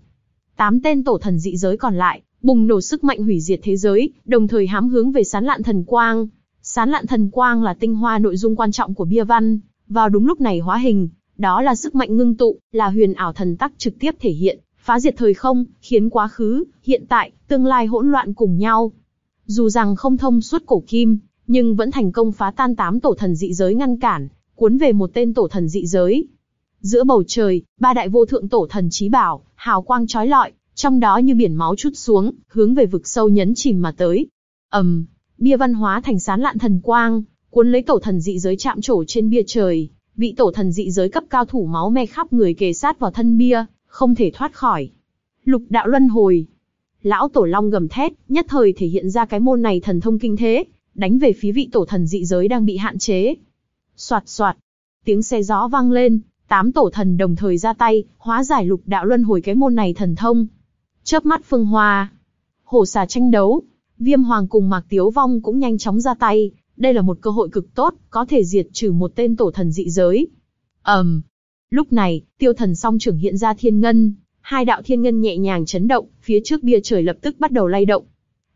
Tám tên tổ thần dị giới còn lại, bùng nổ sức mạnh hủy diệt thế giới, đồng thời hám hướng về sán lạn thần quang. Sán lạn thần quang là tinh hoa nội dung quan trọng của bia văn, vào đúng lúc này hóa hình, đó là sức mạnh ngưng tụ, là huyền ảo thần tắc trực tiếp thể hiện, phá diệt thời không, khiến quá khứ, hiện tại, tương lai hỗn loạn cùng nhau. Dù rằng không thông suốt cổ kim, nhưng vẫn thành công phá tan tám tổ thần dị giới ngăn cản, cuốn về một tên tổ thần dị giới. Giữa bầu trời, ba đại vô thượng tổ thần trí bảo, hào quang chói lọi, trong đó như biển máu chút xuống, hướng về vực sâu nhấn chìm mà tới. ầm, um, bia văn hóa thành sán lạn thần quang, cuốn lấy tổ thần dị giới chạm trổ trên bia trời. Vị tổ thần dị giới cấp cao thủ máu me khắp người kề sát vào thân bia, không thể thoát khỏi. Lục đạo luân hồi. Lão tổ long gầm thét, nhất thời thể hiện ra cái môn này thần thông kinh thế, đánh về phía vị tổ thần dị giới đang bị hạn chế. Soạt soạt, tiếng xe gió vang lên, tám tổ thần đồng thời ra tay, hóa giải lục đạo luân hồi cái môn này thần thông. Chớp mắt phương hoa, hổ xà tranh đấu, viêm hoàng cùng mạc tiếu vong cũng nhanh chóng ra tay, đây là một cơ hội cực tốt, có thể diệt trừ một tên tổ thần dị giới. ầm, um, lúc này, tiêu thần song trưởng hiện ra thiên ngân, hai đạo thiên ngân nhẹ nhàng chấn động, phía trước bia trời lập tức bắt đầu lay động.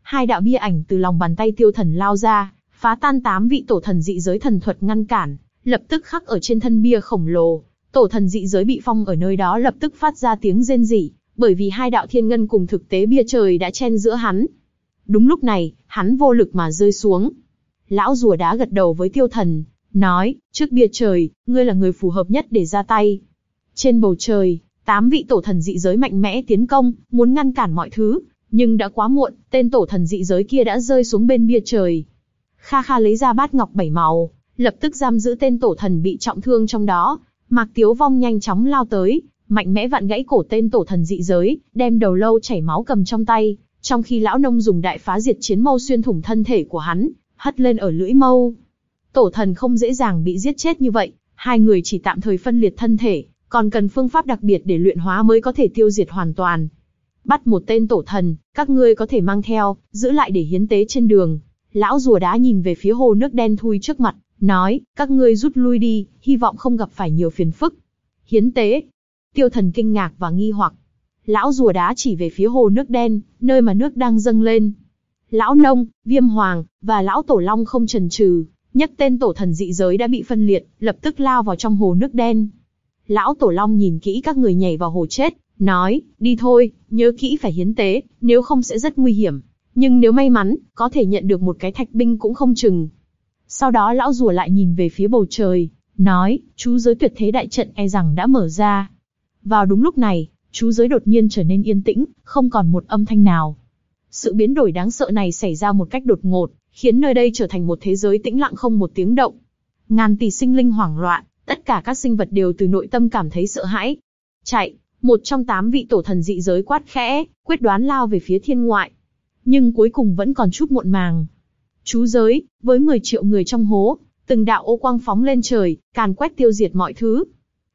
Hai đạo bia ảnh từ lòng bàn tay tiêu thần lao ra, phá tan tám vị tổ thần dị giới thần thuật ngăn cản, lập tức khắc ở trên thân bia khổng lồ. Tổ thần dị giới bị phong ở nơi đó lập tức phát ra tiếng rên rỉ, bởi vì hai đạo thiên ngân cùng thực tế bia trời đã chen giữa hắn. Đúng lúc này, hắn vô lực mà rơi xuống. Lão rùa đá gật đầu với tiêu thần, nói, trước bia trời, ngươi là người phù hợp nhất để ra tay. Trên bầu trời, tám vị tổ thần dị giới mạnh mẽ tiến công, muốn ngăn cản mọi thứ, nhưng đã quá muộn, tên tổ thần dị giới kia đã rơi xuống bên bia trời. Kha Kha lấy ra bát ngọc bảy màu, lập tức giam giữ tên tổ thần bị trọng thương trong đó. Mạc Tiếu Vong nhanh chóng lao tới, mạnh mẽ vặn gãy cổ tên tổ thần dị giới, đem đầu lâu chảy máu cầm trong tay, trong khi lão nông dùng đại phá diệt chiến mâu xuyên thủng thân thể của hắn, hất lên ở lưỡi mâu. Tổ thần không dễ dàng bị giết chết như vậy, hai người chỉ tạm thời phân liệt thân thể, còn cần phương pháp đặc biệt để luyện hóa mới có thể tiêu diệt hoàn toàn. Bắt một tên tổ thần, các ngươi có thể mang theo, giữ lại để hiến tế trên đường. Lão rùa đá nhìn về phía hồ nước đen thui trước mặt, nói, các ngươi rút lui đi, hy vọng không gặp phải nhiều phiền phức. Hiến tế. Tiêu thần kinh ngạc và nghi hoặc. Lão rùa đá chỉ về phía hồ nước đen, nơi mà nước đang dâng lên. Lão nông, viêm hoàng, và lão tổ long không chần chừ, nhấc tên tổ thần dị giới đã bị phân liệt, lập tức lao vào trong hồ nước đen. Lão tổ long nhìn kỹ các người nhảy vào hồ chết, nói, đi thôi, nhớ kỹ phải hiến tế, nếu không sẽ rất nguy hiểm. Nhưng nếu may mắn, có thể nhận được một cái thạch binh cũng không chừng. Sau đó lão rùa lại nhìn về phía bầu trời, nói, chú giới tuyệt thế đại trận e rằng đã mở ra. Vào đúng lúc này, chú giới đột nhiên trở nên yên tĩnh, không còn một âm thanh nào. Sự biến đổi đáng sợ này xảy ra một cách đột ngột, khiến nơi đây trở thành một thế giới tĩnh lặng không một tiếng động. Ngàn tỷ sinh linh hoảng loạn, tất cả các sinh vật đều từ nội tâm cảm thấy sợ hãi. Chạy, một trong tám vị tổ thần dị giới quát khẽ, quyết đoán lao về phía thiên ngoại. Nhưng cuối cùng vẫn còn chút muộn màng. Chú giới, với 10 triệu người trong hố, từng đạo ô quang phóng lên trời, càn quét tiêu diệt mọi thứ.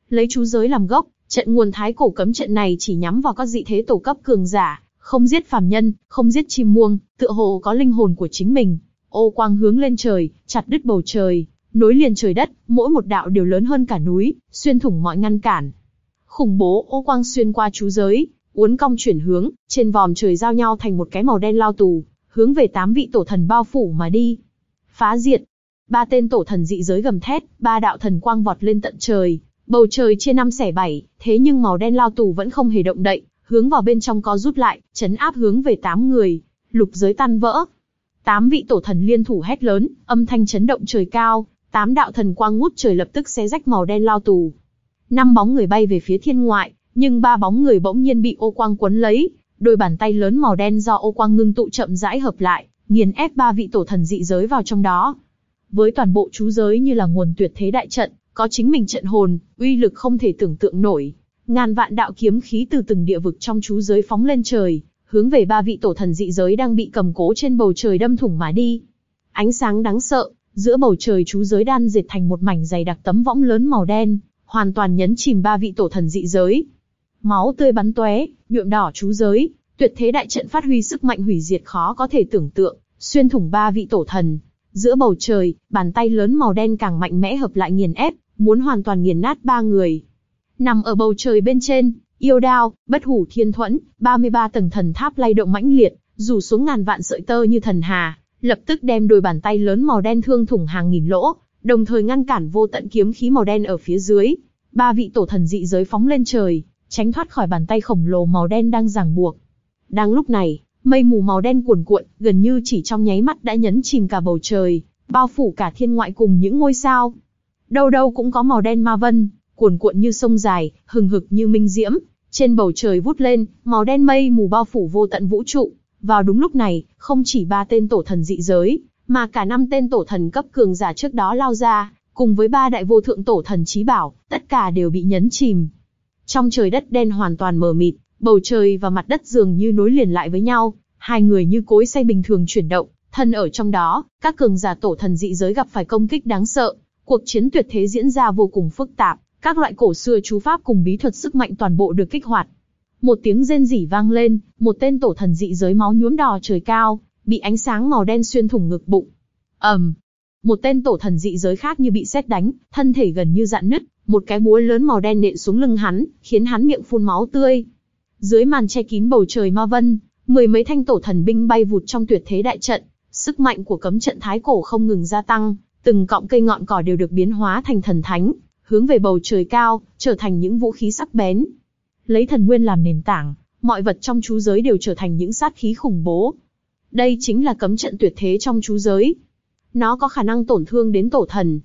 Lấy chú giới làm gốc, trận nguồn thái cổ cấm trận này chỉ nhắm vào các dị thế tổ cấp cường giả, không giết phàm nhân, không giết chim muông, tựa hồ có linh hồn của chính mình ô quang hướng lên trời, chặt đứt bầu trời, nối liền trời đất, mỗi một đạo đều lớn hơn cả núi, xuyên thủng mọi ngăn cản. Khủng bố ô quang xuyên qua chú giới, uốn cong chuyển hướng, trên vòm trời giao nhau thành một cái màu đen lao tù, hướng về tám vị tổ thần bao phủ mà đi. Phá diệt. Ba tên tổ thần dị giới gầm thét, ba đạo thần quang vọt lên tận trời, bầu trời chia năm xẻ bảy, thế nhưng màu đen lao tù vẫn không hề động đậy, hướng vào bên trong co rút lại, chấn áp hướng về tám người, lục giới tan vỡ. Tám vị tổ thần liên thủ hét lớn, âm thanh chấn động trời cao, tám đạo thần quang ngút trời lập tức xé rách màu đen lao tù. Năm bóng người bay về phía thiên ngoại, nhưng ba bóng người bỗng nhiên bị ô quang quấn lấy, đôi bàn tay lớn màu đen do ô quang ngưng tụ chậm rãi hợp lại, nghiền ép ba vị tổ thần dị giới vào trong đó. Với toàn bộ chú giới như là nguồn tuyệt thế đại trận, có chính mình trận hồn, uy lực không thể tưởng tượng nổi. Ngàn vạn đạo kiếm khí từ từng địa vực trong chú giới phóng lên trời, hướng về ba vị tổ thần dị giới đang bị cầm cố trên bầu trời đâm thủng mà đi. Ánh sáng đáng sợ, giữa bầu trời chú giới đan dệt thành một mảnh dày đặc tấm võng lớn màu đen, hoàn toàn nhấn chìm ba vị tổ thần dị giới. Máu tươi bắn tóe, nhuộm đỏ chú giới, tuyệt thế đại trận phát huy sức mạnh hủy diệt khó có thể tưởng tượng, xuyên thủng ba vị tổ thần. Giữa bầu trời, bàn tay lớn màu đen càng mạnh mẽ hợp lại nghiền ép, muốn hoàn toàn nghiền nát ba người. Nằm ở bầu trời bên trên, yêu đao, bất hủ thiên thuẫn, 33 tầng thần tháp lay động mãnh liệt, rủ xuống ngàn vạn sợi tơ như thần hà, lập tức đem đôi bàn tay lớn màu đen thương thủng hàng nghìn lỗ, đồng thời ngăn cản vô tận kiếm khí màu đen ở phía dưới. Ba vị tổ thần dị giới phóng lên trời, tránh thoát khỏi bàn tay khổng lồ màu đen đang ràng buộc. Đang lúc này, mây mù màu đen cuồn cuộn, gần như chỉ trong nháy mắt đã nhấn chìm cả bầu trời, bao phủ cả thiên ngoại cùng những ngôi sao. Đâu đâu cũng có màu đen ma vân, cuồn cuộn như sông dài, hừng hực như minh diễm, trên bầu trời vút lên, màu đen mây mù bao phủ vô tận vũ trụ. Vào đúng lúc này, không chỉ ba tên tổ thần dị giới, mà cả năm tên tổ thần cấp cường giả trước đó lao ra, cùng với ba đại vô thượng tổ thần trí bảo, tất cả đều bị nhấn chìm. Trong trời đất đen hoàn toàn mờ mịt, bầu trời và mặt đất dường như nối liền lại với nhau, hai người như cối xay bình thường chuyển động, thân ở trong đó, các cường giả tổ thần dị giới gặp phải công kích đáng sợ, cuộc chiến tuyệt thế diễn ra vô cùng phức tạp, các loại cổ xưa chú pháp cùng bí thuật sức mạnh toàn bộ được kích hoạt. Một tiếng rên rỉ vang lên, một tên tổ thần dị giới máu nhuốm đỏ trời cao, bị ánh sáng màu đen xuyên thủng ngực bụng. ầm, um, một tên tổ thần dị giới khác như bị sét đánh, thân thể gần như dạn nứt, một cái búa lớn màu đen nện xuống lưng hắn, khiến hắn miệng phun máu tươi. Dưới màn che kín bầu trời ma vân, mười mấy thanh tổ thần binh bay vụt trong tuyệt thế đại trận, sức mạnh của cấm trận thái cổ không ngừng gia tăng, từng cọng cây ngọn cỏ đều được biến hóa thành thần thánh, hướng về bầu trời cao, trở thành những vũ khí sắc bén. Lấy thần nguyên làm nền tảng, mọi vật trong chú giới đều trở thành những sát khí khủng bố. Đây chính là cấm trận tuyệt thế trong chú giới. Nó có khả năng tổn thương đến tổ thần.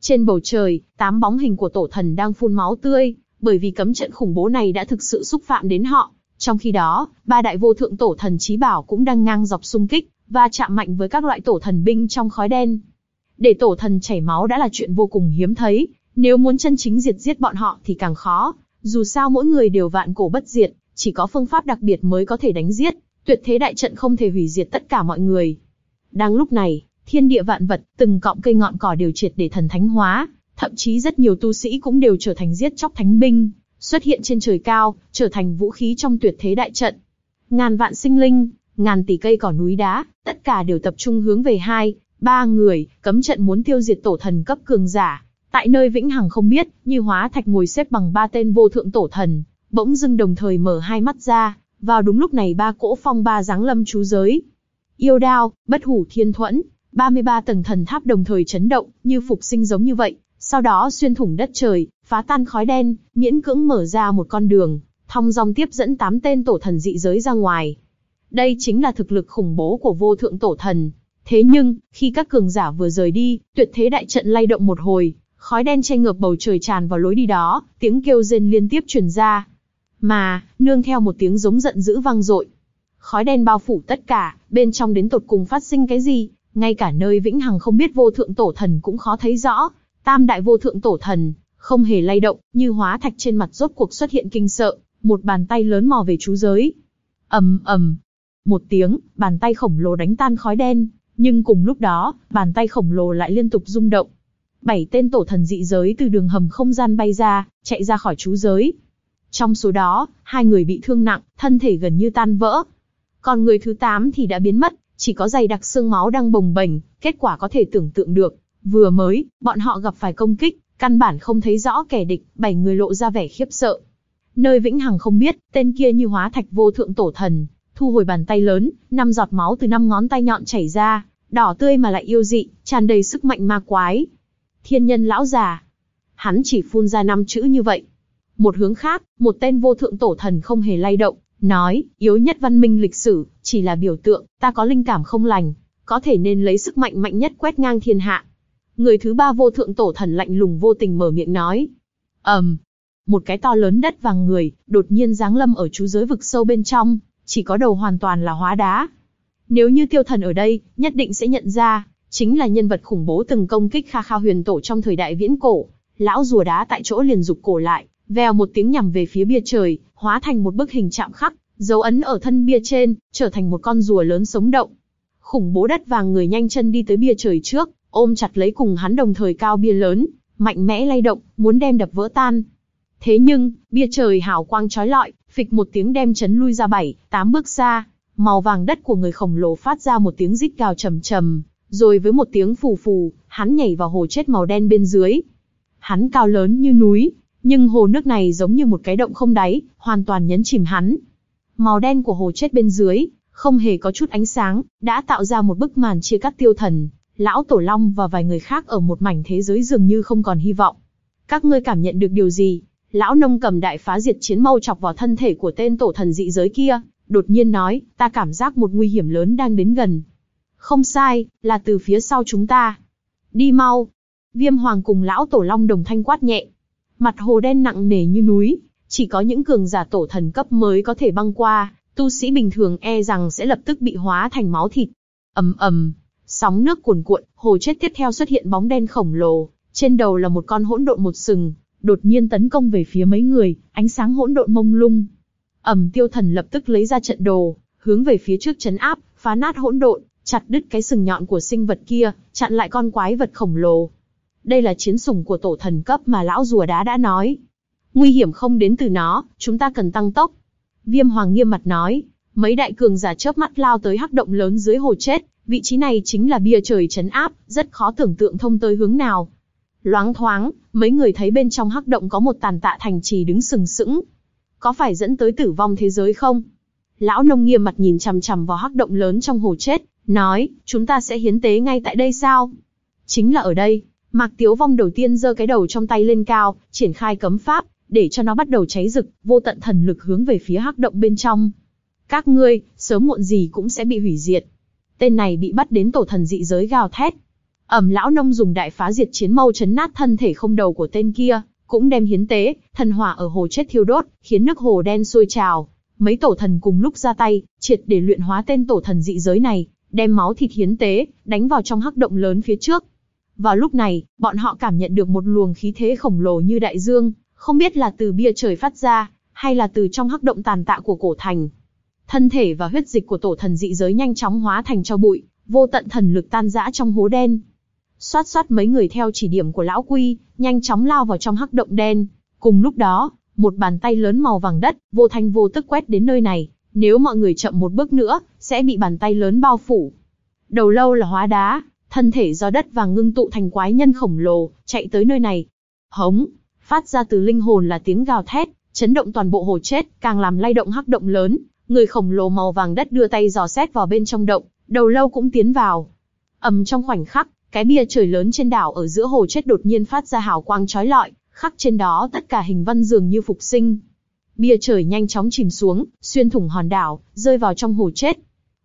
Trên bầu trời, tám bóng hình của tổ thần đang phun máu tươi, bởi vì cấm trận khủng bố này đã thực sự xúc phạm đến họ. Trong khi đó, ba đại vô thượng tổ thần trí bảo cũng đang ngang dọc xung kích, và chạm mạnh với các loại tổ thần binh trong khói đen. Để tổ thần chảy máu đã là chuyện vô cùng hiếm thấy, nếu muốn chân chính diệt giết bọn họ thì càng khó, dù sao mỗi người đều vạn cổ bất diệt, chỉ có phương pháp đặc biệt mới có thể đánh giết, tuyệt thế đại trận không thể hủy diệt tất cả mọi người. Đang lúc này, thiên địa vạn vật, từng cọng cây ngọn cỏ đều triệt để thần thánh hóa, thậm chí rất nhiều tu sĩ cũng đều trở thành giết chóc thánh binh, xuất hiện trên trời cao, trở thành vũ khí trong tuyệt thế đại trận. Ngàn vạn sinh linh, ngàn tỷ cây cỏ núi đá, tất cả đều tập trung hướng về hai, ba người, cấm trận muốn tiêu diệt tổ thần cấp cường giả. Tại nơi vĩnh hằng không biết, như hóa thạch ngồi xếp bằng ba tên vô thượng tổ thần, bỗng dưng đồng thời mở hai mắt ra, vào đúng lúc này ba cỗ phong ba giáng lâm chú giới. Yêu đao, bất hủ thiên thuẫn, 33 tầng thần tháp đồng thời chấn động, như phục sinh giống như vậy, sau đó xuyên thủng đất trời, phá tan khói đen, miễn cưỡng mở ra một con đường, thong dong tiếp dẫn tám tên tổ thần dị giới ra ngoài. Đây chính là thực lực khủng bố của vô thượng tổ thần. Thế nhưng, khi các cường giả vừa rời đi, tuyệt thế đại trận lay động một hồi, khói đen che ngược bầu trời tràn vào lối đi đó, tiếng kêu rên liên tiếp truyền ra. Mà, nương theo một tiếng giống giận dữ vang dội. Khói đen bao phủ tất cả, bên trong đến tột cùng phát sinh cái gì, ngay cả nơi vĩnh hằng không biết vô thượng tổ thần cũng khó thấy rõ. Tam đại vô thượng tổ thần, không hề lay động, như hóa thạch trên mặt rốt cuộc xuất hiện kinh sợ, một bàn tay lớn mò về chú giới. ầm ầm, một tiếng, bàn tay khổng lồ đánh tan khói đen, nhưng cùng lúc đó, bàn tay khổng lồ lại liên tục rung động, bảy tên tổ thần dị giới từ đường hầm không gian bay ra, chạy ra khỏi chú giới. Trong số đó, hai người bị thương nặng, thân thể gần như tan vỡ. Còn người thứ tám thì đã biến mất, chỉ có dày đặc xương máu đang bồng bềnh, kết quả có thể tưởng tượng được. Vừa mới, bọn họ gặp phải công kích, căn bản không thấy rõ kẻ địch, bảy người lộ ra vẻ khiếp sợ. Nơi vĩnh hằng không biết, tên kia như hóa thạch vô thượng tổ thần, thu hồi bàn tay lớn, năm giọt máu từ năm ngón tay nhọn chảy ra, đỏ tươi mà lại yêu dị, tràn đầy sức mạnh ma quái. Thiên nhân lão già. Hắn chỉ phun ra năm chữ như vậy. Một hướng khác, một tên vô thượng tổ thần không hề lay động, nói, yếu nhất văn minh lịch sử, chỉ là biểu tượng, ta có linh cảm không lành, có thể nên lấy sức mạnh mạnh nhất quét ngang thiên hạ. Người thứ ba vô thượng tổ thần lạnh lùng vô tình mở miệng nói. ầm, um, một cái to lớn đất vàng người, đột nhiên giáng lâm ở chú giới vực sâu bên trong, chỉ có đầu hoàn toàn là hóa đá. Nếu như tiêu thần ở đây, nhất định sẽ nhận ra, chính là nhân vật khủng bố từng công kích Kha Kha huyền tổ trong thời đại viễn cổ. Lão rùa đá tại chỗ liền rụt cổ lại, vèo một tiếng nhằm về phía bia trời, hóa thành một bức hình chạm khắc, dấu ấn ở thân bia trên, trở thành một con rùa lớn sống động. Khủng bố đất vàng người nhanh chân đi tới bia trời trước, ôm chặt lấy cùng hắn đồng thời cao bia lớn, mạnh mẽ lay động, muốn đem đập vỡ tan. Thế nhưng, bia trời hào quang chói lọi, phịch một tiếng đem chấn lui ra bảy, tám bước xa, màu vàng đất của người khổng lồ phát ra một tiếng rít gào trầm trầm, rồi với một tiếng phù phù, hắn nhảy vào hồ chết màu đen bên dưới. Hắn cao lớn như núi, nhưng hồ nước này giống như một cái động không đáy, hoàn toàn nhấn chìm hắn. Màu đen của hồ chết bên dưới, không hề có chút ánh sáng, đã tạo ra một bức màn chia cắt tiêu thần, lão tổ long và vài người khác ở một mảnh thế giới dường như không còn hy vọng. Các ngươi cảm nhận được điều gì? Lão nông cầm đại phá diệt chiến mâu chọc vào thân thể của tên tổ thần dị giới kia, đột nhiên nói, ta cảm giác một nguy hiểm lớn đang đến gần. Không sai, là từ phía sau chúng ta. Đi mau. Viêm hoàng cùng lão tổ long đồng thanh quát nhẹ. Mặt hồ đen nặng nề như núi, chỉ có những cường giả tổ thần cấp mới có thể băng qua, tu sĩ bình thường e rằng sẽ lập tức bị hóa thành máu thịt. ầm ầm, sóng nước cuồn cuộn, hồ chết tiếp theo xuất hiện bóng đen khổng lồ, trên đầu là một con hỗn độn một sừng, đột nhiên tấn công về phía mấy người, ánh sáng hỗn độn mông lung. ầm tiêu thần lập tức lấy ra trận đồ, hướng về phía trước chấn áp, phá nát hỗn độn, chặt đứt cái sừng nhọn của sinh vật kia, chặn lại con quái vật khổng lồ. Đây là chiến sủng của tổ thần cấp mà lão rùa đá đã nói. Nguy hiểm không đến từ nó, chúng ta cần tăng tốc. Viêm hoàng nghiêm mặt nói, mấy đại cường giả chớp mắt lao tới hắc động lớn dưới hồ chết, vị trí này chính là bia trời chấn áp, rất khó tưởng tượng thông tới hướng nào. Loáng thoáng, mấy người thấy bên trong hắc động có một tàn tạ thành trì đứng sừng sững. Có phải dẫn tới tử vong thế giới không? Lão nông nghiêm mặt nhìn chằm chằm vào hắc động lớn trong hồ chết, nói, chúng ta sẽ hiến tế ngay tại đây sao? Chính là ở đây, Mạc Tiếu Vong đầu tiên giơ cái đầu trong tay lên cao, triển khai cấm pháp, để cho nó bắt đầu cháy rực, vô tận thần lực hướng về phía hắc động bên trong. Các ngươi, sớm muộn gì cũng sẽ bị hủy diệt. Tên này bị bắt đến tổ thần dị giới gào thét, Ẩm lão nông dùng đại phá diệt chiến mâu chấn nát thân thể không đầu của tên kia, cũng đem hiến tế, thần hỏa ở hồ chết thiêu đốt, khiến nước hồ đen sôi trào. Mấy tổ thần cùng lúc ra tay, triệt để luyện hóa tên tổ thần dị giới này, đem máu thịt hiến tế, đánh vào trong hắc động lớn phía trước. Vào lúc này, bọn họ cảm nhận được một luồng khí thế khổng lồ như đại dương, không biết là từ bia trời phát ra, hay là từ trong hắc động tàn tạ của cổ thành. Thân thể và huyết dịch của tổ thần dị giới nhanh chóng hóa thành cho bụi, vô tận thần lực tan rã trong hố đen, Xoát xoát mấy người theo chỉ điểm của lão quy, nhanh chóng lao vào trong hắc động đen. Cùng lúc đó, một bàn tay lớn màu vàng đất, vô thanh vô tức quét đến nơi này. Nếu mọi người chậm một bước nữa, sẽ bị bàn tay lớn bao phủ. Đầu lâu là hóa đá, thân thể do đất vàng ngưng tụ thành quái nhân khổng lồ, chạy tới nơi này. Hống, phát ra từ linh hồn là tiếng gào thét, chấn động toàn bộ hồ chết, càng làm lay động hắc động lớn. Người khổng lồ màu vàng đất đưa tay dò xét vào bên trong động, đầu lâu cũng tiến vào. ầm trong khoảnh khắc, cái bia trời lớn trên đảo ở giữa hồ chết đột nhiên phát ra hào quang chói lọi, khắc trên đó tất cả hình văn dường như phục sinh. Bia trời nhanh chóng chìm xuống, xuyên thủng hòn đảo, rơi vào trong hồ chết.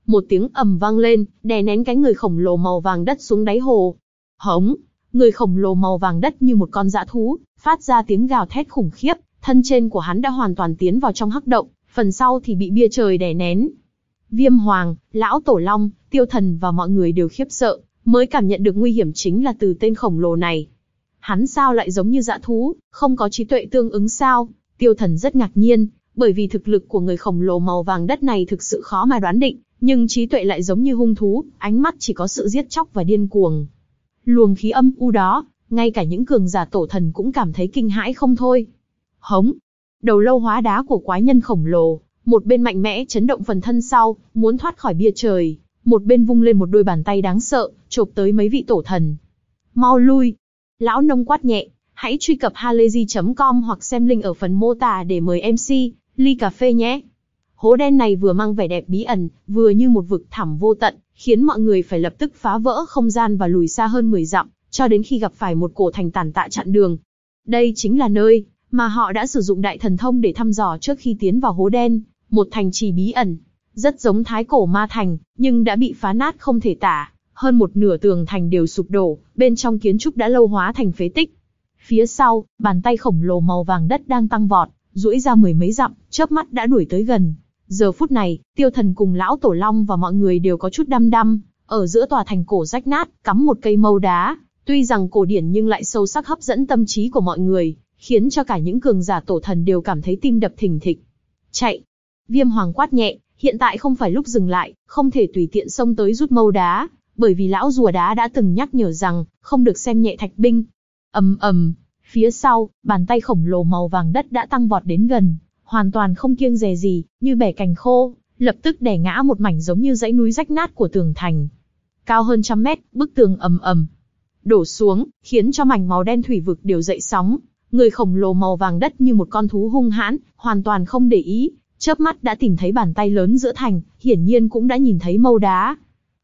Một tiếng ầm vang lên, đè nén cái người khổng lồ màu vàng đất xuống đáy hồ. Hống, người khổng lồ màu vàng đất như một con dã thú, phát ra tiếng gào thét khủng khiếp, thân trên của hắn đã hoàn toàn tiến vào trong hắc động, phần sau thì bị bia trời đè nén. Viêm Hoàng, Lão Tổ Long, Tiêu Thần và mọi người đều khiếp sợ, mới cảm nhận được nguy hiểm chính là từ tên khổng lồ này. Hắn sao lại giống như dã thú, không có trí tuệ tương ứng sao? Tiêu thần rất ngạc nhiên, bởi vì thực lực của người khổng lồ màu vàng đất này thực sự khó mà đoán định, nhưng trí tuệ lại giống như hung thú, ánh mắt chỉ có sự giết chóc và điên cuồng. Luồng khí âm u đó, ngay cả những cường giả tổ thần cũng cảm thấy kinh hãi không thôi. Hống! Đầu lâu hóa đá của quái nhân khổng lồ, một bên mạnh mẽ chấn động phần thân sau, muốn thoát khỏi bia trời, một bên vung lên một đôi bàn tay đáng sợ, chộp tới mấy vị tổ thần. Mau lui! Lão nông quát nhẹ, hãy truy cập halayzi.com hoặc xem link ở phần mô tả để mời MC, ly cà phê nhé. Hố đen này vừa mang vẻ đẹp bí ẩn, vừa như một vực thẳm vô tận, khiến mọi người phải lập tức phá vỡ không gian và lùi xa hơn 10 dặm, cho đến khi gặp phải một cổ thành tàn tạ chặn đường. Đây chính là nơi mà họ đã sử dụng đại thần thông để thăm dò trước khi tiến vào hố đen, một thành trì bí ẩn, rất giống thái cổ ma thành, nhưng đã bị phá nát không thể tả. Hơn một nửa tường thành đều sụp đổ, bên trong kiến trúc đã lâu hóa thành phế tích. Phía sau, bàn tay khổng lồ màu vàng đất đang tăng vọt, duỗi ra mười mấy dặm, chớp mắt đã đuổi tới gần. Giờ phút này, tiêu thần cùng lão tổ long và mọi người đều có chút đăm đăm, ở giữa tòa thành cổ rách nát, cắm một cây mâu đá, tuy rằng cổ điển nhưng lại sâu sắc hấp dẫn tâm trí của mọi người, khiến cho cả những cường giả tổ thần đều cảm thấy tim đập thình thịch. Chạy! Viêm hoàng quát nhẹ, hiện tại không phải lúc dừng lại, không thể tùy tiện xông tới rút mâu đá, bởi vì lão rùa đá đã từng nhắc nhở rằng, không được xem nhẹ thạch binh. ầm ầm, phía sau, bàn tay khổng lồ màu vàng đất đã tăng vọt đến gần, hoàn toàn không kiêng dè gì, như bẻ cành khô, lập tức đè ngã một mảnh giống như dãy núi rách nát của tường thành. Cao hơn trăm mét, bức tường ầm ầm đổ xuống, khiến cho mảnh màu đen thủy vực đều dậy sóng. Người khổng lồ màu vàng đất như một con thú hung hãn, hoàn toàn không để ý, chớp mắt đã tìm thấy bàn tay lớn giữa thành, hiển nhiên cũng đã nhìn thấy mâu đá.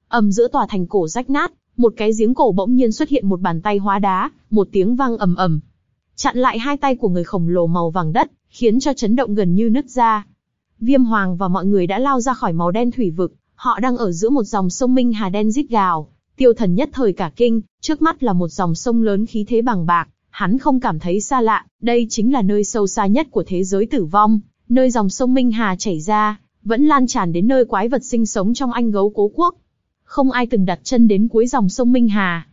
ầm giữa tòa thành cổ rách nát, một cái giếng cổ bỗng nhiên xuất hiện một bàn tay hóa đá, một tiếng vang ầm ầm, chặn lại hai tay của người khổng lồ màu vàng đất, khiến cho chấn động gần như nứt ra. Viêm Hoàng và mọi người đã lao ra khỏi màu đen thủy vực, họ đang ở giữa một dòng sông minh hà đen rít gào. Tiêu Thần nhất thời cả kinh, trước mắt là một dòng sông lớn khí thế bằng bạc, hắn không cảm thấy xa lạ, đây chính là nơi sâu xa nhất của thế giới tử vong, nơi dòng sông Minh Hà chảy ra, vẫn lan tràn đến nơi quái vật sinh sống trong anh gấu cố quốc. Không ai từng đặt chân đến cuối dòng sông Minh Hà.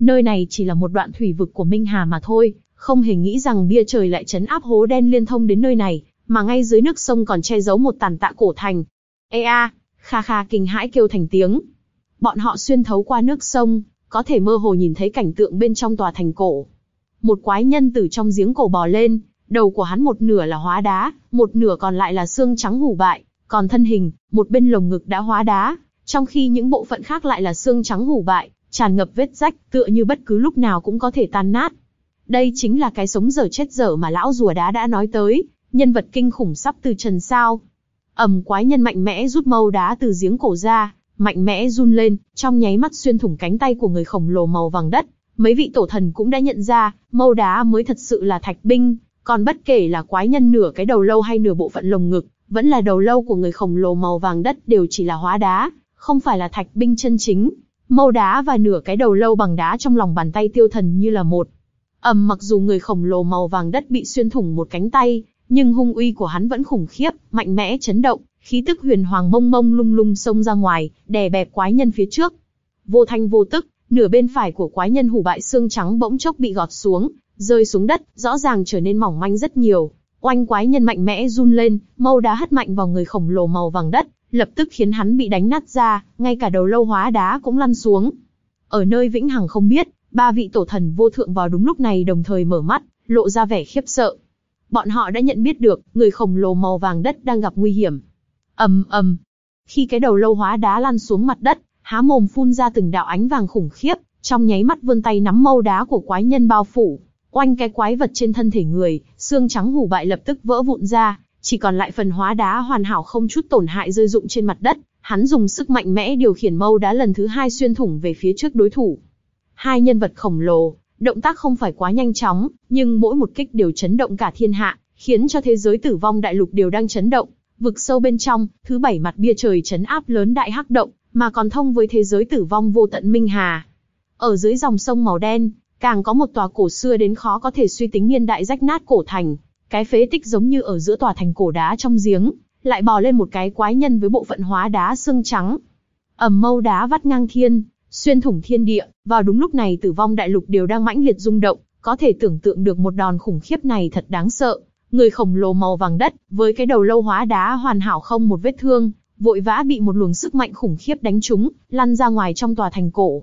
Nơi này chỉ là một đoạn thủy vực của Minh Hà mà thôi, không hề nghĩ rằng bia trời lại chấn áp hố đen liên thông đến nơi này, mà ngay dưới nước sông còn che giấu một tàn tạ cổ thành. Ê a, kha kha kinh hãi kêu thành tiếng. Bọn họ xuyên thấu qua nước sông, có thể mơ hồ nhìn thấy cảnh tượng bên trong tòa thành cổ. Một quái nhân từ trong giếng cổ bò lên, đầu của hắn một nửa là hóa đá, một nửa còn lại là xương trắng hủ bại, còn thân hình, một bên lồng ngực đã hóa đá, trong khi những bộ phận khác lại là xương trắng hủ bại, tràn ngập vết rách, tựa như bất cứ lúc nào cũng có thể tan nát. Đây chính là cái sống dở chết dở mà lão rùa đá đã nói tới, nhân vật kinh khủng sắp từ trần sao. ầm quái nhân mạnh mẽ rút mâu đá từ giếng cổ ra, mạnh mẽ run lên, trong nháy mắt xuyên thủng cánh tay của người khổng lồ màu vàng đất. Mấy vị tổ thần cũng đã nhận ra, mâu đá mới thật sự là thạch binh, còn bất kể là quái nhân nửa cái đầu lâu hay nửa bộ phận lồng ngực, vẫn là đầu lâu của người khổng lồ màu vàng đất đều chỉ là hóa đá, không phải là thạch binh chân chính. Mâu đá và nửa cái đầu lâu bằng đá trong lòng bàn tay tiêu thần như là một ầm mặc dù người khổng lồ màu vàng đất bị xuyên thủng một cánh tay, nhưng hung uy của hắn vẫn khủng khiếp, mạnh mẽ chấn động, khí tức huyền hoàng mông mông lung lung xông ra ngoài, đè bẹp quái nhân phía trước. Vô thanh vô tức, nửa bên phải của quái nhân hủ bại xương trắng bỗng chốc bị gọt xuống, rơi xuống đất, rõ ràng trở nên mỏng manh rất nhiều. Oanh quái nhân mạnh mẽ run lên, mâu đá hất mạnh vào người khổng lồ màu vàng đất, lập tức khiến hắn bị đánh nát ra, ngay cả đầu lâu hóa đá cũng lăn xuống. Ở nơi vĩnh hằng không biết, ba vị tổ thần vô thượng vào đúng lúc này đồng thời mở mắt, lộ ra vẻ khiếp sợ. Bọn họ đã nhận biết được, người khổng lồ màu vàng đất đang gặp nguy hiểm, ầm ầm. Khi cái đầu lâu hóa đá lăn xuống mặt đất, há mồm phun ra từng đạo ánh vàng khủng khiếp, trong nháy mắt vươn tay nắm mâu đá của quái nhân bao phủ, oanh cái quái vật trên thân thể người, xương trắng hủ bại lập tức vỡ vụn ra, chỉ còn lại phần hóa đá hoàn hảo không chút tổn hại rơi rụng trên mặt đất. Hắn dùng sức mạnh mẽ điều khiển mâu đá lần thứ hai xuyên thủng về phía trước đối thủ. Hai nhân vật khổng lồ, động tác không phải quá nhanh chóng, nhưng mỗi một kích đều chấn động cả thiên hạ, khiến cho thế giới tử vong đại lục đều đang chấn động. Vực sâu bên trong, thứ bảy mặt bia trời chấn áp lớn đại hắc động, mà còn thông với thế giới tử vong vô tận minh hà. Ở dưới dòng sông màu đen, càng có một tòa cổ xưa đến khó có thể suy tính niên đại rách nát cổ thành. Cái phế tích giống như ở giữa tòa thành cổ đá trong giếng, lại bò lên một cái quái nhân với bộ phận hóa đá xương trắng. ẩm mâu đá vắt ngang thiên, xuyên thủng thiên địa, vào đúng lúc này tử vong đại lục đều đang mãnh liệt rung động, có thể tưởng tượng được một đòn khủng khiếp này thật đáng sợ. Người khổng lồ màu vàng đất, với cái đầu lâu hóa đá hoàn hảo không một vết thương, vội vã bị một luồng sức mạnh khủng khiếp đánh trúng, lăn ra ngoài trong tòa thành cổ.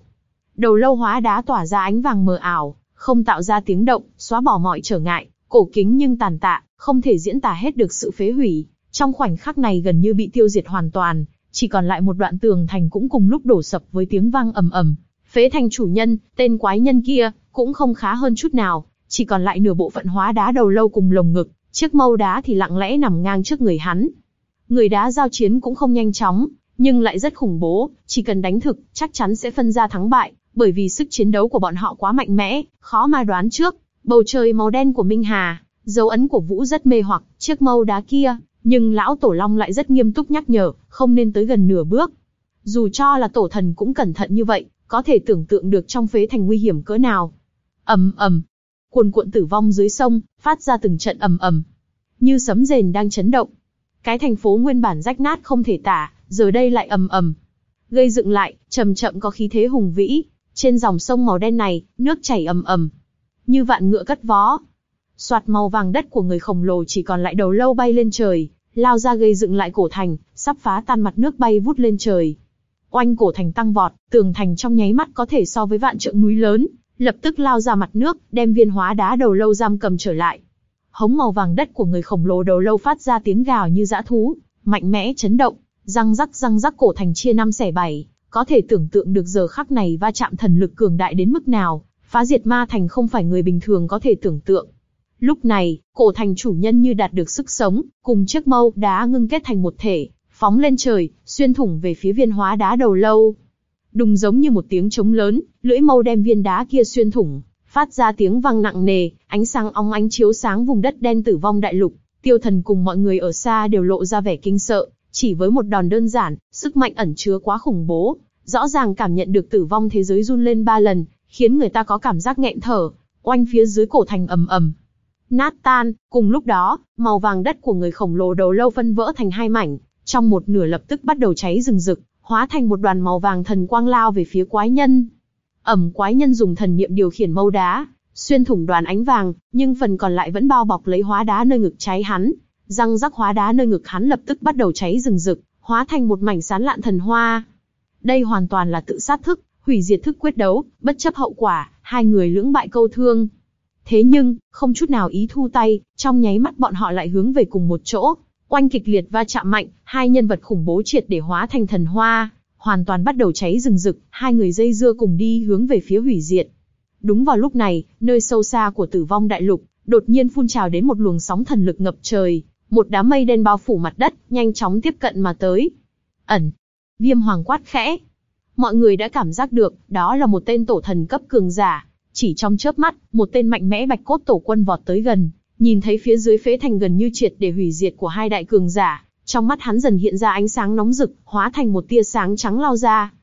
Đầu lâu hóa đá tỏa ra ánh vàng mờ ảo, không tạo ra tiếng động, xóa bỏ mọi trở ngại, cổ kính nhưng tàn tạ, không thể diễn tả hết được sự phế hủy. Trong khoảnh khắc này gần như bị tiêu diệt hoàn toàn, chỉ còn lại một đoạn tường thành cũng cùng lúc đổ sập với tiếng vang ầm ầm. Phế thành chủ nhân, tên quái nhân kia, cũng không khá hơn chút nào, chỉ còn lại nửa bộ phận hóa đá đầu lâu cùng lồng ngực, chiếc mâu đá thì lặng lẽ nằm ngang trước người hắn. Người đá giao chiến cũng không nhanh chóng, nhưng lại rất khủng bố, chỉ cần đánh thực, chắc chắn sẽ phân ra thắng bại, bởi vì sức chiến đấu của bọn họ quá mạnh mẽ, khó mà đoán trước. Bầu trời màu đen của Minh Hà, dấu ấn của Vũ rất mê hoặc, chiếc mâu đá kia, nhưng lão tổ long lại rất nghiêm túc nhắc nhở, không nên tới gần nửa bước. Dù cho là tổ thần cũng cẩn thận như vậy, có thể tưởng tượng được trong phế thành nguy hiểm cỡ nào. ầm ầm, cuồn cuộn tử vong dưới sông, phát ra từng trận ầm ầm, như sấm rền đang chấn động. Cái thành phố nguyên bản rách nát không thể tả, giờ đây lại ầm ầm, gây dựng lại, chậm chậm có khí thế hùng vĩ. Trên dòng sông màu đen này, nước chảy ầm ầm, như vạn ngựa cất vó. Soạt màu vàng đất của người khổng lồ chỉ còn lại đầu lâu bay lên trời, lao ra gây dựng lại cổ thành, sắp phá tan mặt nước bay vút lên trời. Oanh cổ thành tăng vọt, tường thành trong nháy mắt có thể so với vạn trượng núi lớn, lập tức lao ra mặt nước, đem viên hóa đá đầu lâu giam cầm trở lại. Hống màu vàng đất của người khổng lồ đầu lâu phát ra tiếng gào như dã thú, mạnh mẽ chấn động, răng rắc răng rắc cổ thành chia năm xẻ bảy, có thể tưởng tượng được giờ khắc này va chạm thần lực cường đại đến mức nào, phá diệt ma thành không phải người bình thường có thể tưởng tượng. Lúc này, cổ thành chủ nhân như đạt được sức sống, cùng chiếc mâu đá ngưng kết thành một thể, phóng lên trời, xuyên thủng về phía viên hóa đá đầu lâu. Đùng giống như một tiếng trống lớn, lưỡi mâu đem viên đá kia xuyên thủng, phát ra tiếng vang nặng nề, ánh sáng óng ánh chiếu sáng vùng đất đen tử vong đại lục. Tiêu thần cùng mọi người ở xa đều lộ ra vẻ kinh sợ, chỉ với một đòn đơn giản, sức mạnh ẩn chứa quá khủng bố, rõ ràng cảm nhận được tử vong thế giới run lên ba lần, khiến người ta có cảm giác nghẹn thở, oanh phía dưới cổ thành ầm ầm. Nát tan, cùng lúc đó, màu vàng đất của người khổng lồ đầu lâu phân vỡ thành hai mảnh, trong một nửa lập tức bắt đầu cháy rừng rực, hóa thành một đoàn màu vàng thần quang lao về phía quái nhân. Ẩm quái nhân dùng thần niệm điều khiển mâu đá, xuyên thủng đoàn ánh vàng, nhưng phần còn lại vẫn bao bọc lấy hóa đá nơi ngực cháy hắn. Răng rắc hóa đá nơi ngực hắn lập tức bắt đầu cháy rừng rực, hóa thành một mảnh sán lạn thần hoa. Đây hoàn toàn là tự sát thức, hủy diệt thức quyết đấu, bất chấp hậu quả, hai người lưỡng bại câu thương. Thế nhưng, không chút nào ý thu tay, trong nháy mắt bọn họ lại hướng về cùng một chỗ, Oanh kịch liệt va chạm mạnh, hai nhân vật khủng bố triệt để hóa thành thần hoa, hoàn toàn bắt đầu cháy rừng rực, hai người dây dưa cùng đi hướng về phía hủy diệt. Đúng vào lúc này, nơi sâu xa của tử vong đại lục, đột nhiên phun trào đến một luồng sóng thần lực ngập trời, một đám mây đen bao phủ mặt đất, nhanh chóng tiếp cận mà tới. Ẩn, viêm hoàng quát khẽ. Mọi người đã cảm giác được, đó là một tên tổ thần cấp cường giả. Chỉ trong chớp mắt, một tên mạnh mẽ bạch cốt tổ quân vọt tới gần, Nhìn thấy phía dưới phế thành gần như triệt để hủy diệt của hai đại cường giả, trong mắt hắn dần hiện ra ánh sáng nóng rực, hóa thành một tia sáng trắng lao ra.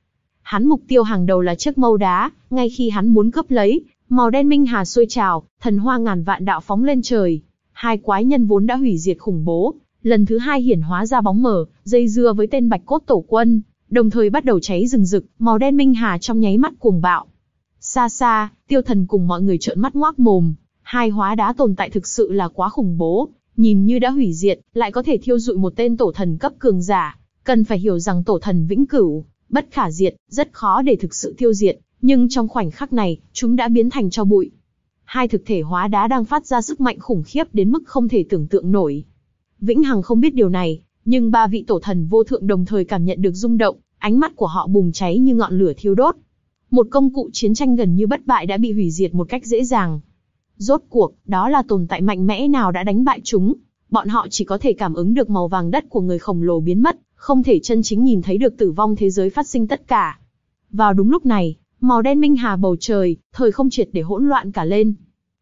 Hắn mục tiêu hàng đầu là chiếc mâu đá, ngay khi hắn muốn cướp lấy, màu đen minh hà sôi trào, thần hoa ngàn vạn đạo phóng lên trời. Hai quái nhân vốn đã hủy diệt khủng bố, lần thứ hai hiển hóa ra bóng mờ, dây dưa với tên bạch cốt tổ quân, đồng thời bắt đầu cháy rừng rực, màu đen minh hà trong nháy mắt cuồng bạo. Xa xa, tiêu thần cùng mọi người trợn mắt ngoác mồm, Hai hóa đá tồn tại thực sự là quá khủng bố, nhìn như đã hủy diệt, lại có thể thiêu dụi một tên tổ thần cấp cường giả. Cần phải hiểu rằng tổ thần vĩnh cửu, bất khả diệt, rất khó để thực sự tiêu diệt, nhưng trong khoảnh khắc này, chúng đã biến thành cho bụi. Hai thực thể hóa đá đang phát ra sức mạnh khủng khiếp đến mức không thể tưởng tượng nổi. Vĩnh Hằng không biết điều này, nhưng ba vị tổ thần vô thượng đồng thời cảm nhận được rung động, ánh mắt của họ bùng cháy như ngọn lửa thiêu đốt. Một công cụ chiến tranh gần như bất bại đã bị hủy diệt một cách dễ dàng. Rốt cuộc, đó là tồn tại mạnh mẽ nào đã đánh bại chúng. Bọn họ chỉ có thể cảm ứng được màu vàng đất của người khổng lồ biến mất, không thể chân chính nhìn thấy được tử vong thế giới phát sinh tất cả. Vào đúng lúc này, màu đen minh hà bầu trời, thời không triệt để hỗn loạn cả lên.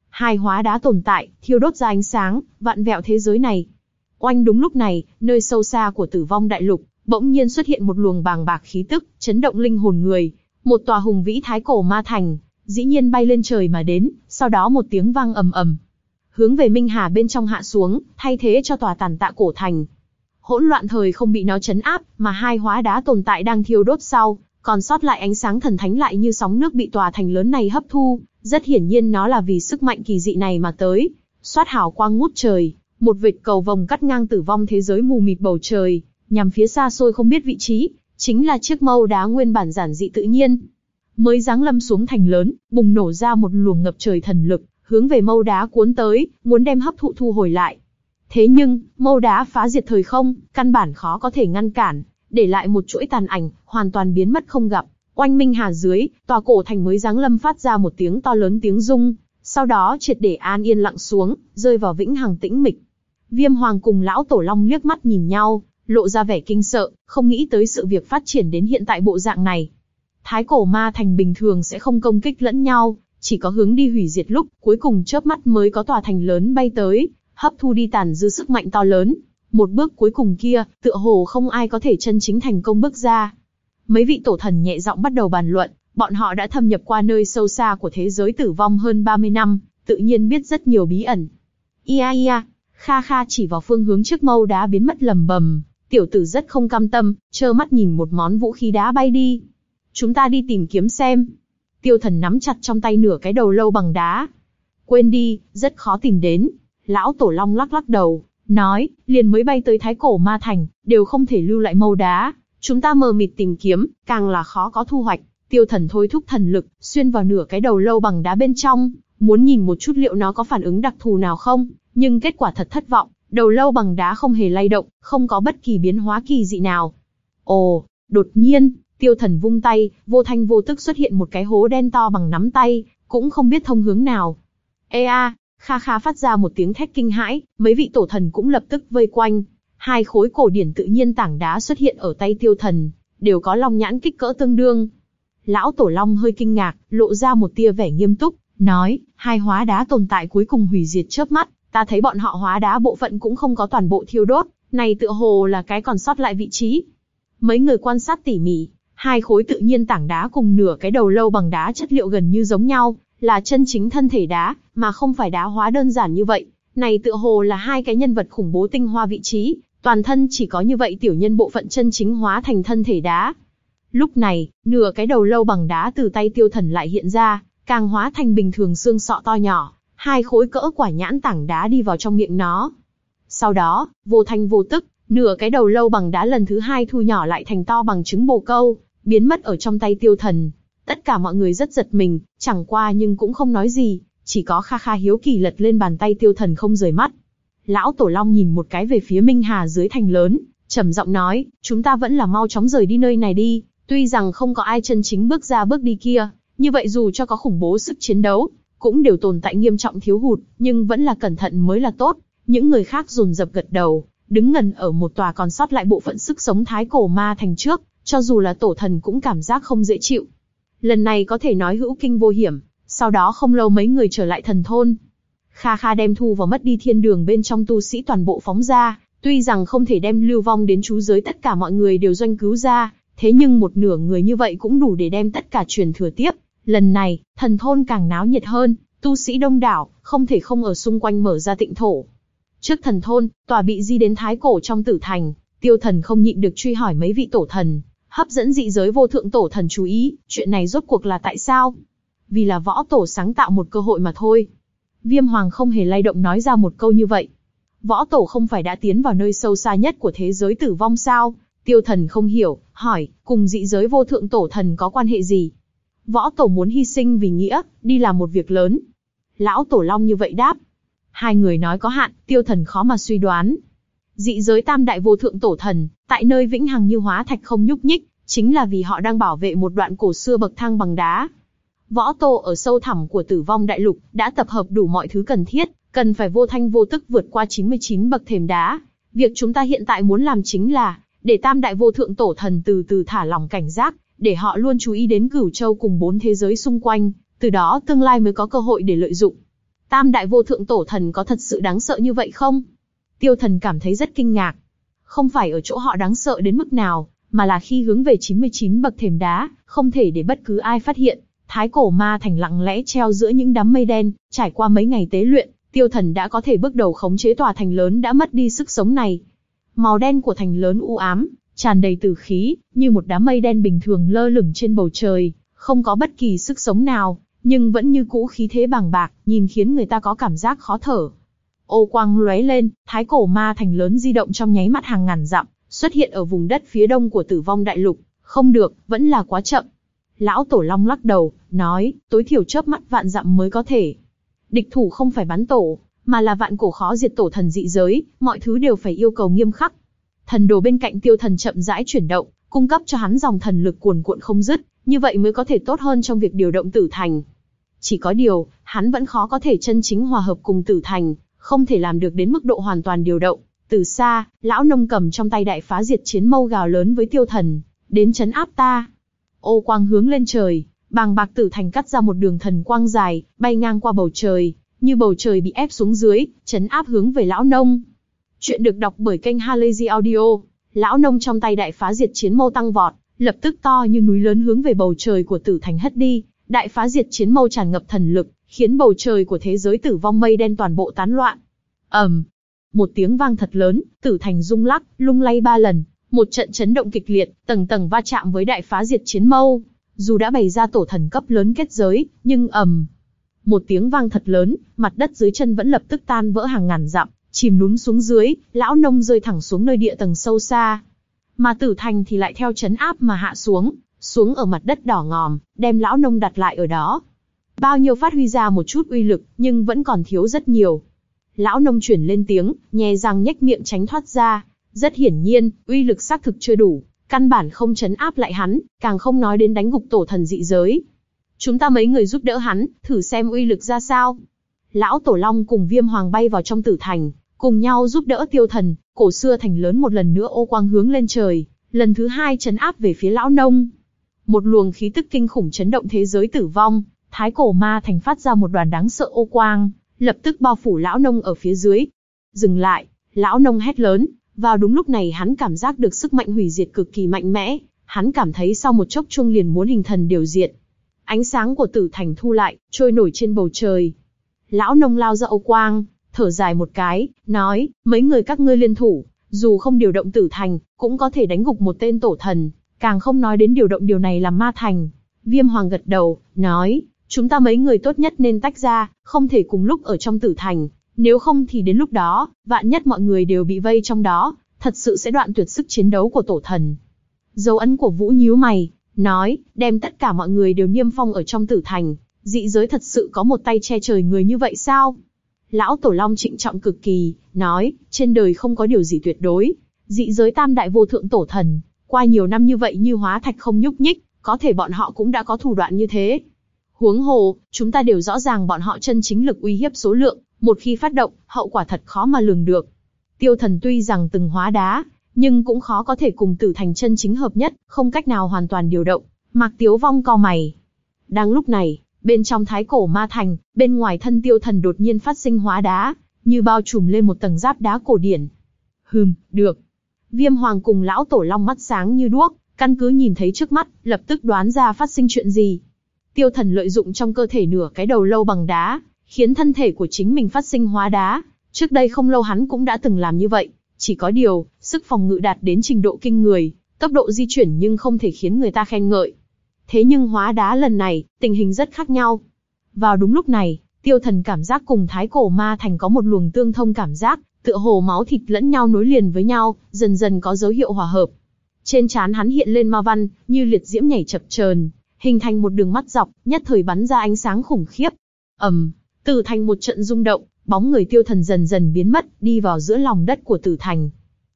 Hai hóa đá tồn tại, thiêu đốt ra ánh sáng, vạn vẹo thế giới này. Oanh đúng lúc này, nơi sâu xa của tử vong đại lục, bỗng nhiên xuất hiện một luồng bàng bạc khí tức, chấn động linh hồn người. Một tòa hùng vĩ thái cổ ma thành, dĩ nhiên bay lên trời mà đến, sau đó một tiếng vang ầm ầm, hướng về Minh Hà bên trong hạ xuống, thay thế cho tòa tàn tạ cổ thành. Hỗn loạn thời không bị nó chấn áp, mà hai hóa đá tồn tại đang thiêu đốt sau, còn sót lại ánh sáng thần thánh lại như sóng nước bị tòa thành lớn này hấp thu, rất hiển nhiên nó là vì sức mạnh kỳ dị này mà tới. Xoát hào quang ngút trời, một vệt cầu vòng cắt ngang tử vong thế giới mù mịt bầu trời, nhằm phía xa xôi không biết vị trí, chính là chiếc mâu đá nguyên bản giản dị tự nhiên, mới giáng lâm xuống thành lớn, bùng nổ ra một luồng ngập trời thần lực, hướng về mâu đá cuốn tới, muốn đem hấp thụ thu hồi lại. Thế nhưng, mâu đá phá diệt thời không, căn bản khó có thể ngăn cản, để lại một chuỗi tàn ảnh, hoàn toàn biến mất không gặp. Oanh Minh Hà dưới, tòa cổ thành mới giáng lâm phát ra một tiếng to lớn tiếng rung, sau đó triệt để an yên lặng xuống, rơi vào vĩnh hằng tĩnh mịch. Viêm Hoàng cùng lão Tổ Long liếc mắt nhìn nhau, lộ ra vẻ kinh sợ, không nghĩ tới sự việc phát triển đến hiện tại bộ dạng này. Thái cổ ma thành bình thường sẽ không công kích lẫn nhau, chỉ có hướng đi hủy diệt lúc, cuối cùng chớp mắt mới có tòa thành lớn bay tới, hấp thu đi tàn dư sức mạnh to lớn. Một bước cuối cùng kia, tựa hồ không ai có thể chân chính thành công bước ra. Mấy vị tổ thần nhẹ giọng bắt đầu bàn luận, bọn họ đã thâm nhập qua nơi sâu xa của thế giới tử vong hơn 30 năm, tự nhiên biết rất nhiều bí ẩn. Ia ia, Kha Kha chỉ vào phương hướng trước mâu đá biến mất lầm bầm, tiểu tử rất không cam tâm, trơ mắt nhìn một món vũ khí đá bay đi. Chúng ta đi tìm kiếm xem. Tiêu thần nắm chặt trong tay nửa cái đầu lâu bằng đá. Quên đi, rất khó tìm đến. Lão Tổ Long lắc lắc đầu, nói, liền mới bay tới thái cổ ma thành, đều không thể lưu lại màu đá. Chúng ta mờ mịt tìm kiếm, càng là khó có thu hoạch. Tiêu thần thôi thúc thần lực, xuyên vào nửa cái đầu lâu bằng đá bên trong, muốn nhìn một chút liệu nó có phản ứng đặc thù nào không, nhưng kết quả thật thất vọng, đầu lâu bằng đá không hề lay động, không có bất kỳ biến hóa kỳ dị nào. Ồ, đột nhiên, tiêu thần vung tay, vô thanh vô tức xuất hiện một cái hố đen to bằng nắm tay, cũng không biết thông hướng nào. Ê a, kha kha phát ra một tiếng thét kinh hãi, mấy vị tổ thần cũng lập tức vây quanh. Hai khối cổ điển tự nhiên tảng đá xuất hiện ở tay tiêu thần, đều có long nhãn kích cỡ tương đương. Lão Tổ Long hơi kinh ngạc, lộ ra một tia vẻ nghiêm túc, nói, hai hóa đá tồn tại cuối cùng hủy diệt chớp mắt, ta thấy bọn họ hóa đá bộ phận cũng không có toàn bộ thiêu đốt, này tựa hồ là cái còn sót lại vị trí. Mấy người quan sát tỉ mỉ, hai khối tự nhiên tảng đá cùng nửa cái đầu lâu bằng đá chất liệu gần như giống nhau, là chân chính thân thể đá, mà không phải đá hóa đơn giản như vậy. Này tựa hồ là hai cái nhân vật khủng bố tinh hoa vị trí, toàn thân chỉ có như vậy tiểu nhân bộ phận chân chính hóa thành thân thể đá. Lúc này, nửa cái đầu lâu bằng đá từ tay tiêu thần lại hiện ra, càng hóa thành bình thường xương sọ to nhỏ, hai khối cỡ quả nhãn tảng đá đi vào trong miệng nó. Sau đó, vô thanh vô tức, nửa cái đầu lâu bằng đá lần thứ hai thu nhỏ lại thành to bằng trứng bồ câu, biến mất ở trong tay tiêu thần. Tất cả mọi người rất giật mình, chẳng qua nhưng cũng không nói gì, chỉ có kha kha hiếu kỳ lật lên bàn tay tiêu thần không rời mắt. Lão Tổ Long nhìn một cái về phía Minh Hà dưới thành lớn, trầm giọng nói, chúng ta vẫn là mau chóng rời đi nơi này đi, tuy rằng không có ai chân chính bước ra bước đi kia, như vậy dù cho có khủng bố sức chiến đấu, cũng đều tồn tại nghiêm trọng thiếu hụt, nhưng vẫn là cẩn thận mới là tốt. Những người khác dồn dập gật đầu, đứng ngần ở một tòa còn sót lại bộ phận sức sống thái cổ ma thành trước, cho dù là tổ thần cũng cảm giác không dễ chịu. Lần này có thể nói hữu kinh vô hiểm, sau đó không lâu mấy người trở lại thần thôn. Kha Kha đem thu và mất đi thiên đường bên trong tu sĩ toàn bộ phóng ra, tuy rằng không thể đem lưu vong đến chú giới tất cả mọi người đều doanh cứu ra, thế nhưng một nửa người như vậy cũng đủ để đem tất cả truyền thừa tiếp, Lần này, thần thôn càng náo nhiệt hơn, tu sĩ đông đảo, không thể không ở xung quanh mở ra tịnh thổ. Trước thần thôn, tòa bị di đến thái cổ trong tử thành, tiêu thần không nhịn được truy hỏi mấy vị tổ thần, hấp dẫn dị giới vô thượng tổ thần chú ý, chuyện này rốt cuộc là tại sao? Vì là võ tổ sáng tạo một cơ hội mà thôi. Viêm hoàng không hề lay động nói ra một câu như vậy. Võ tổ không phải đã tiến vào nơi sâu xa nhất của thế giới tử vong sao? Tiêu thần không hiểu, hỏi, cùng dị giới vô thượng tổ thần có quan hệ gì? Võ tổ muốn hy sinh vì nghĩa, đi làm một việc lớn. Lão tổ long như vậy đáp. Hai người nói có hạn, tiêu thần khó mà suy đoán. Dị giới tam đại vô thượng tổ thần, tại nơi vĩnh hằng như hóa thạch không nhúc nhích, chính là vì họ đang bảo vệ một đoạn cổ xưa bậc thang bằng đá. Võ tổ ở sâu thẳm của tử vong đại lục, đã tập hợp đủ mọi thứ cần thiết, cần phải vô thanh vô tức vượt qua 99 bậc thềm đá. Việc chúng ta hiện tại muốn làm chính là, để tam đại vô thượng tổ thần từ từ thả lỏng cảnh giác, để họ luôn chú ý đến cửu châu cùng bốn thế giới xung quanh, từ đó tương lai mới có cơ hội để lợi dụng. Tam đại vô thượng tổ thần có thật sự đáng sợ như vậy không? Tiêu thần cảm thấy rất kinh ngạc. Không phải ở chỗ họ đáng sợ đến mức nào, mà là khi hướng về 99 bậc thềm đá, không thể để bất cứ ai phát hiện. Thái cổ ma thành lặng lẽ treo giữa những đám mây đen, trải qua mấy ngày tế luyện, tiêu thần đã có thể bước đầu khống chế tòa thành lớn đã mất đi sức sống này. Màu đen của thành lớn u ám, tràn đầy tử khí, như một đám mây đen bình thường lơ lửng trên bầu trời, không có bất kỳ sức sống nào, nhưng vẫn như cũ khí thế bàng bạc, nhìn khiến người ta có cảm giác khó thở. Ô quang lóe lên, thái cổ ma thành lớn di động trong nháy mắt hàng ngàn dặm, xuất hiện ở vùng đất phía đông của tử vong đại lục, không được, vẫn là quá chậm. Lão Tổ Long lắc đầu, nói, tối thiểu chớp mắt vạn dặm mới có thể. Địch thủ không phải bắn tổ, mà là vạn cổ khó diệt tổ thần dị giới, mọi thứ đều phải yêu cầu nghiêm khắc thần đồ bên cạnh tiêu thần chậm rãi chuyển động, cung cấp cho hắn dòng thần lực cuồn cuộn không dứt, như vậy mới có thể tốt hơn trong việc điều động tử thành. Chỉ có điều, hắn vẫn khó có thể chân chính hòa hợp cùng tử thành, không thể làm được đến mức độ hoàn toàn điều động. Từ xa, lão nông cầm trong tay đại phá diệt chiến mâu gào lớn với tiêu thần, đến chấn áp ta. Ô quang hướng lên trời, bàng bạc tử thành cắt ra một đường thần quang dài, bay ngang qua bầu trời, như bầu trời bị ép xuống dưới, chấn áp hướng về lão nông. Chuyện được đọc bởi kênh Halazy Audio, lão nông trong tay đại phá diệt chiến mâu tăng vọt, lập tức to như núi lớn hướng về bầu trời của tử thành hất đi, đại phá diệt chiến mâu tràn ngập thần lực, khiến bầu trời của thế giới tử vong mây đen toàn bộ tán loạn. ầm, một tiếng vang thật lớn, tử thành rung lắc, lung lay ba lần, một trận chấn động kịch liệt, tầng tầng va chạm với đại phá diệt chiến mâu. Dù đã bày ra tổ thần cấp lớn kết giới, nhưng ầm, một tiếng vang thật lớn, mặt đất dưới chân vẫn lập tức tan vỡ hàng ngàn dặm, chìm lún xuống dưới, lão nông rơi thẳng xuống nơi địa tầng sâu xa. Mà tử thành thì lại theo chấn áp mà hạ xuống, xuống ở mặt đất đỏ ngòm, đem lão nông đặt lại ở đó. Bao nhiêu phát huy ra một chút uy lực, nhưng vẫn còn thiếu rất nhiều. Lão nông chuyển lên tiếng, nhè răng nhếch miệng tránh thoát ra. Rất hiển nhiên, uy lực xác thực chưa đủ, căn bản không chấn áp lại hắn, càng không nói đến đánh gục tổ thần dị giới. Chúng ta mấy người giúp đỡ hắn, thử xem uy lực ra sao. Lão Tổ Long cùng Viêm Hoàng bay vào trong tử thành, cùng nhau giúp đỡ tiêu thần, cổ xưa thành lớn một lần nữa ô quang hướng lên trời, lần thứ hai chấn áp về phía lão nông. Một luồng khí tức kinh khủng chấn động thế giới tử vong, thái cổ ma thành phát ra một đoàn đáng sợ ô quang, lập tức bao phủ lão nông ở phía dưới. Dừng lại, lão nông hét lớn, vào đúng lúc này hắn cảm giác được sức mạnh hủy diệt cực kỳ mạnh mẽ, hắn cảm thấy sau một chốc chuông liền muốn hình thần điều diệt. Ánh sáng của tử thành thu lại, trôi nổi trên bầu trời. Lão nông lao ra ô quang, thở dài một cái, nói, mấy người các ngươi liên thủ, dù không điều động tử thành, cũng có thể đánh gục một tên tổ thần, càng không nói đến điều động điều này làm ma thành. Viêm Hoàng gật đầu, nói, chúng ta mấy người tốt nhất nên tách ra, không thể cùng lúc ở trong tử thành, nếu không thì đến lúc đó, vạn nhất mọi người đều bị vây trong đó, thật sự sẽ đoạn tuyệt sức chiến đấu của tổ thần. Dấu ấn của Vũ nhíu mày, nói, đem tất cả mọi người đều niêm phong ở trong tử thành, dị giới thật sự có một tay che trời người như vậy sao? Lão Tổ Long trịnh trọng cực kỳ, nói, trên đời không có điều gì tuyệt đối, dị giới tam đại vô thượng tổ thần, qua nhiều năm như vậy như hóa thạch không nhúc nhích, có thể bọn họ cũng đã có thủ đoạn như thế. Huống hồ, chúng ta đều rõ ràng bọn họ chân chính lực uy hiếp số lượng, một khi phát động, hậu quả thật khó mà lường được. Tiêu thần tuy rằng từng hóa đá, nhưng cũng khó có thể cùng tử thành chân chính hợp nhất, không cách nào hoàn toàn điều động. Mạc Tiếu Vong co mày. Đang lúc này, bên trong thái cổ ma thành, bên ngoài thân tiêu thần đột nhiên phát sinh hóa đá, như bao trùm lên một tầng giáp đá cổ điển. Hừm, được. Viêm Hoàng cùng lão tổ long mắt sáng như đuốc, căn cứ nhìn thấy trước mắt, lập tức đoán ra phát sinh chuyện gì. Tiêu thần lợi dụng trong cơ thể nửa cái đầu lâu bằng đá, khiến thân thể của chính mình phát sinh hóa đá. Trước đây không lâu hắn cũng đã từng làm như vậy, chỉ có điều, sức phòng ngự đạt đến trình độ kinh người, tốc độ di chuyển nhưng không thể khiến người ta khen ngợi. Thế nhưng hóa đá lần này, tình hình rất khác nhau. Vào đúng lúc này, tiêu thần cảm giác cùng thái cổ ma thành có một luồng tương thông cảm giác, tựa hồ máu thịt lẫn nhau nối liền với nhau, dần dần có dấu hiệu hòa hợp. Trên trán hắn hiện lên ma văn, như liệt diễm nhảy chập chờn, hình thành một đường mắt dọc, nhất thời bắn ra ánh sáng khủng khiếp. ầm, um, tử thành một trận rung động, bóng người tiêu thần dần dần biến mất, đi vào giữa lòng đất của tử thành.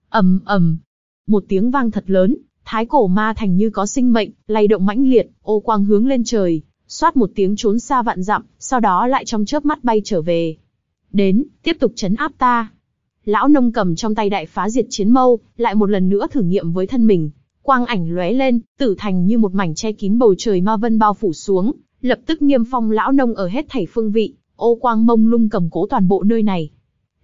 ầm um, ầm, một tiếng vang thật lớn, thái cổ ma thành như có sinh mệnh, lay động mãnh liệt, ô quang hướng lên trời, xoát một tiếng trốn xa vạn dặm, sau đó lại trong chớp mắt bay trở về. Đến, tiếp tục chấn áp ta. Lão nông cầm trong tay đại phá diệt chiến mâu, lại một lần nữa thử nghiệm với thân mình. Quang ảnh lóe lên, tử thành như một mảnh che kín bầu trời ma vân bao phủ xuống, lập tức niêm phong lão nông ở hết thảy phương vị, ô quang mông lung cầm cố toàn bộ nơi này.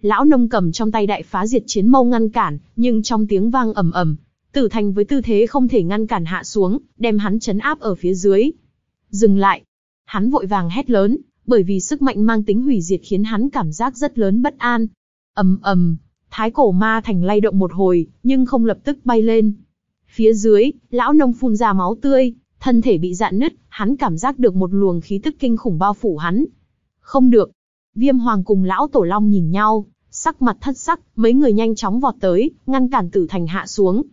Lão nông cầm trong tay đại phá diệt chiến mâu ngăn cản, nhưng trong tiếng vang ầm ầm, tử thành với tư thế không thể ngăn cản hạ xuống, đem hắn chấn áp ở phía dưới. Dừng lại. Hắn vội vàng hét lớn, bởi vì sức mạnh mang tính hủy diệt khiến hắn cảm giác rất lớn bất an. ầm ầm, thái cổ ma thành lay động một hồi, nhưng không lập tức bay lên. Phía dưới, lão nông phun ra máu tươi, thân thể bị dạn nứt, hắn cảm giác được một luồng khí tức kinh khủng bao phủ hắn. Không được. Viêm hoàng cùng lão tổ long nhìn nhau, sắc mặt thất sắc, mấy người nhanh chóng vọt tới, ngăn cản tử thành hạ xuống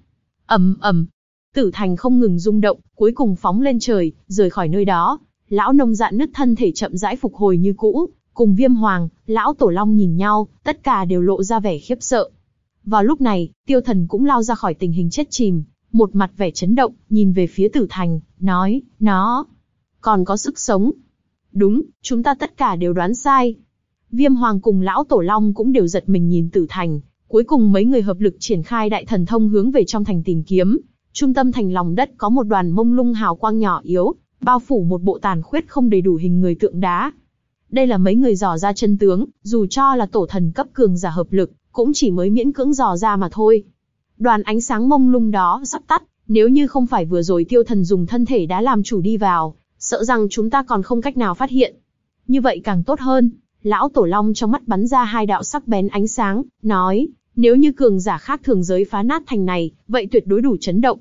ầm ầm, tử thành không ngừng rung động, cuối cùng phóng lên trời, rời khỏi nơi đó. Lão nông dạn nứt thân thể chậm rãi phục hồi như cũ, cùng viêm hoàng, lão tổ long nhìn nhau, tất cả đều lộ ra vẻ khiếp sợ. Vào lúc này, tiêu thần cũng lao ra khỏi tình hình chết chìm, một mặt vẻ chấn động, nhìn về phía tử thành, nói, nó còn có sức sống. Đúng, chúng ta tất cả đều đoán sai. Viêm Hoàng cùng Lão Tổ Long cũng đều giật mình nhìn tử thành, cuối cùng mấy người hợp lực triển khai đại thần thông hướng về trong thành tìm kiếm. Trung tâm thành lòng đất có một đoàn mông lung hào quang nhỏ yếu, bao phủ một bộ tàn khuyết không đầy đủ hình người tượng đá. Đây là mấy người dò ra chân tướng, dù cho là tổ thần cấp cường giả hợp lực, cũng chỉ mới miễn cưỡng dò ra mà thôi. Đoàn ánh sáng mông lung đó sắp tắt, nếu như không phải vừa rồi tiêu thần dùng thân thể đã làm chủ đi vào, sợ rằng chúng ta còn không cách nào phát hiện. Như vậy càng tốt hơn, lão tổ long trong mắt bắn ra hai đạo sắc bén ánh sáng, nói, nếu như cường giả khác thường giới phá nát thành này, vậy tuyệt đối đủ chấn động.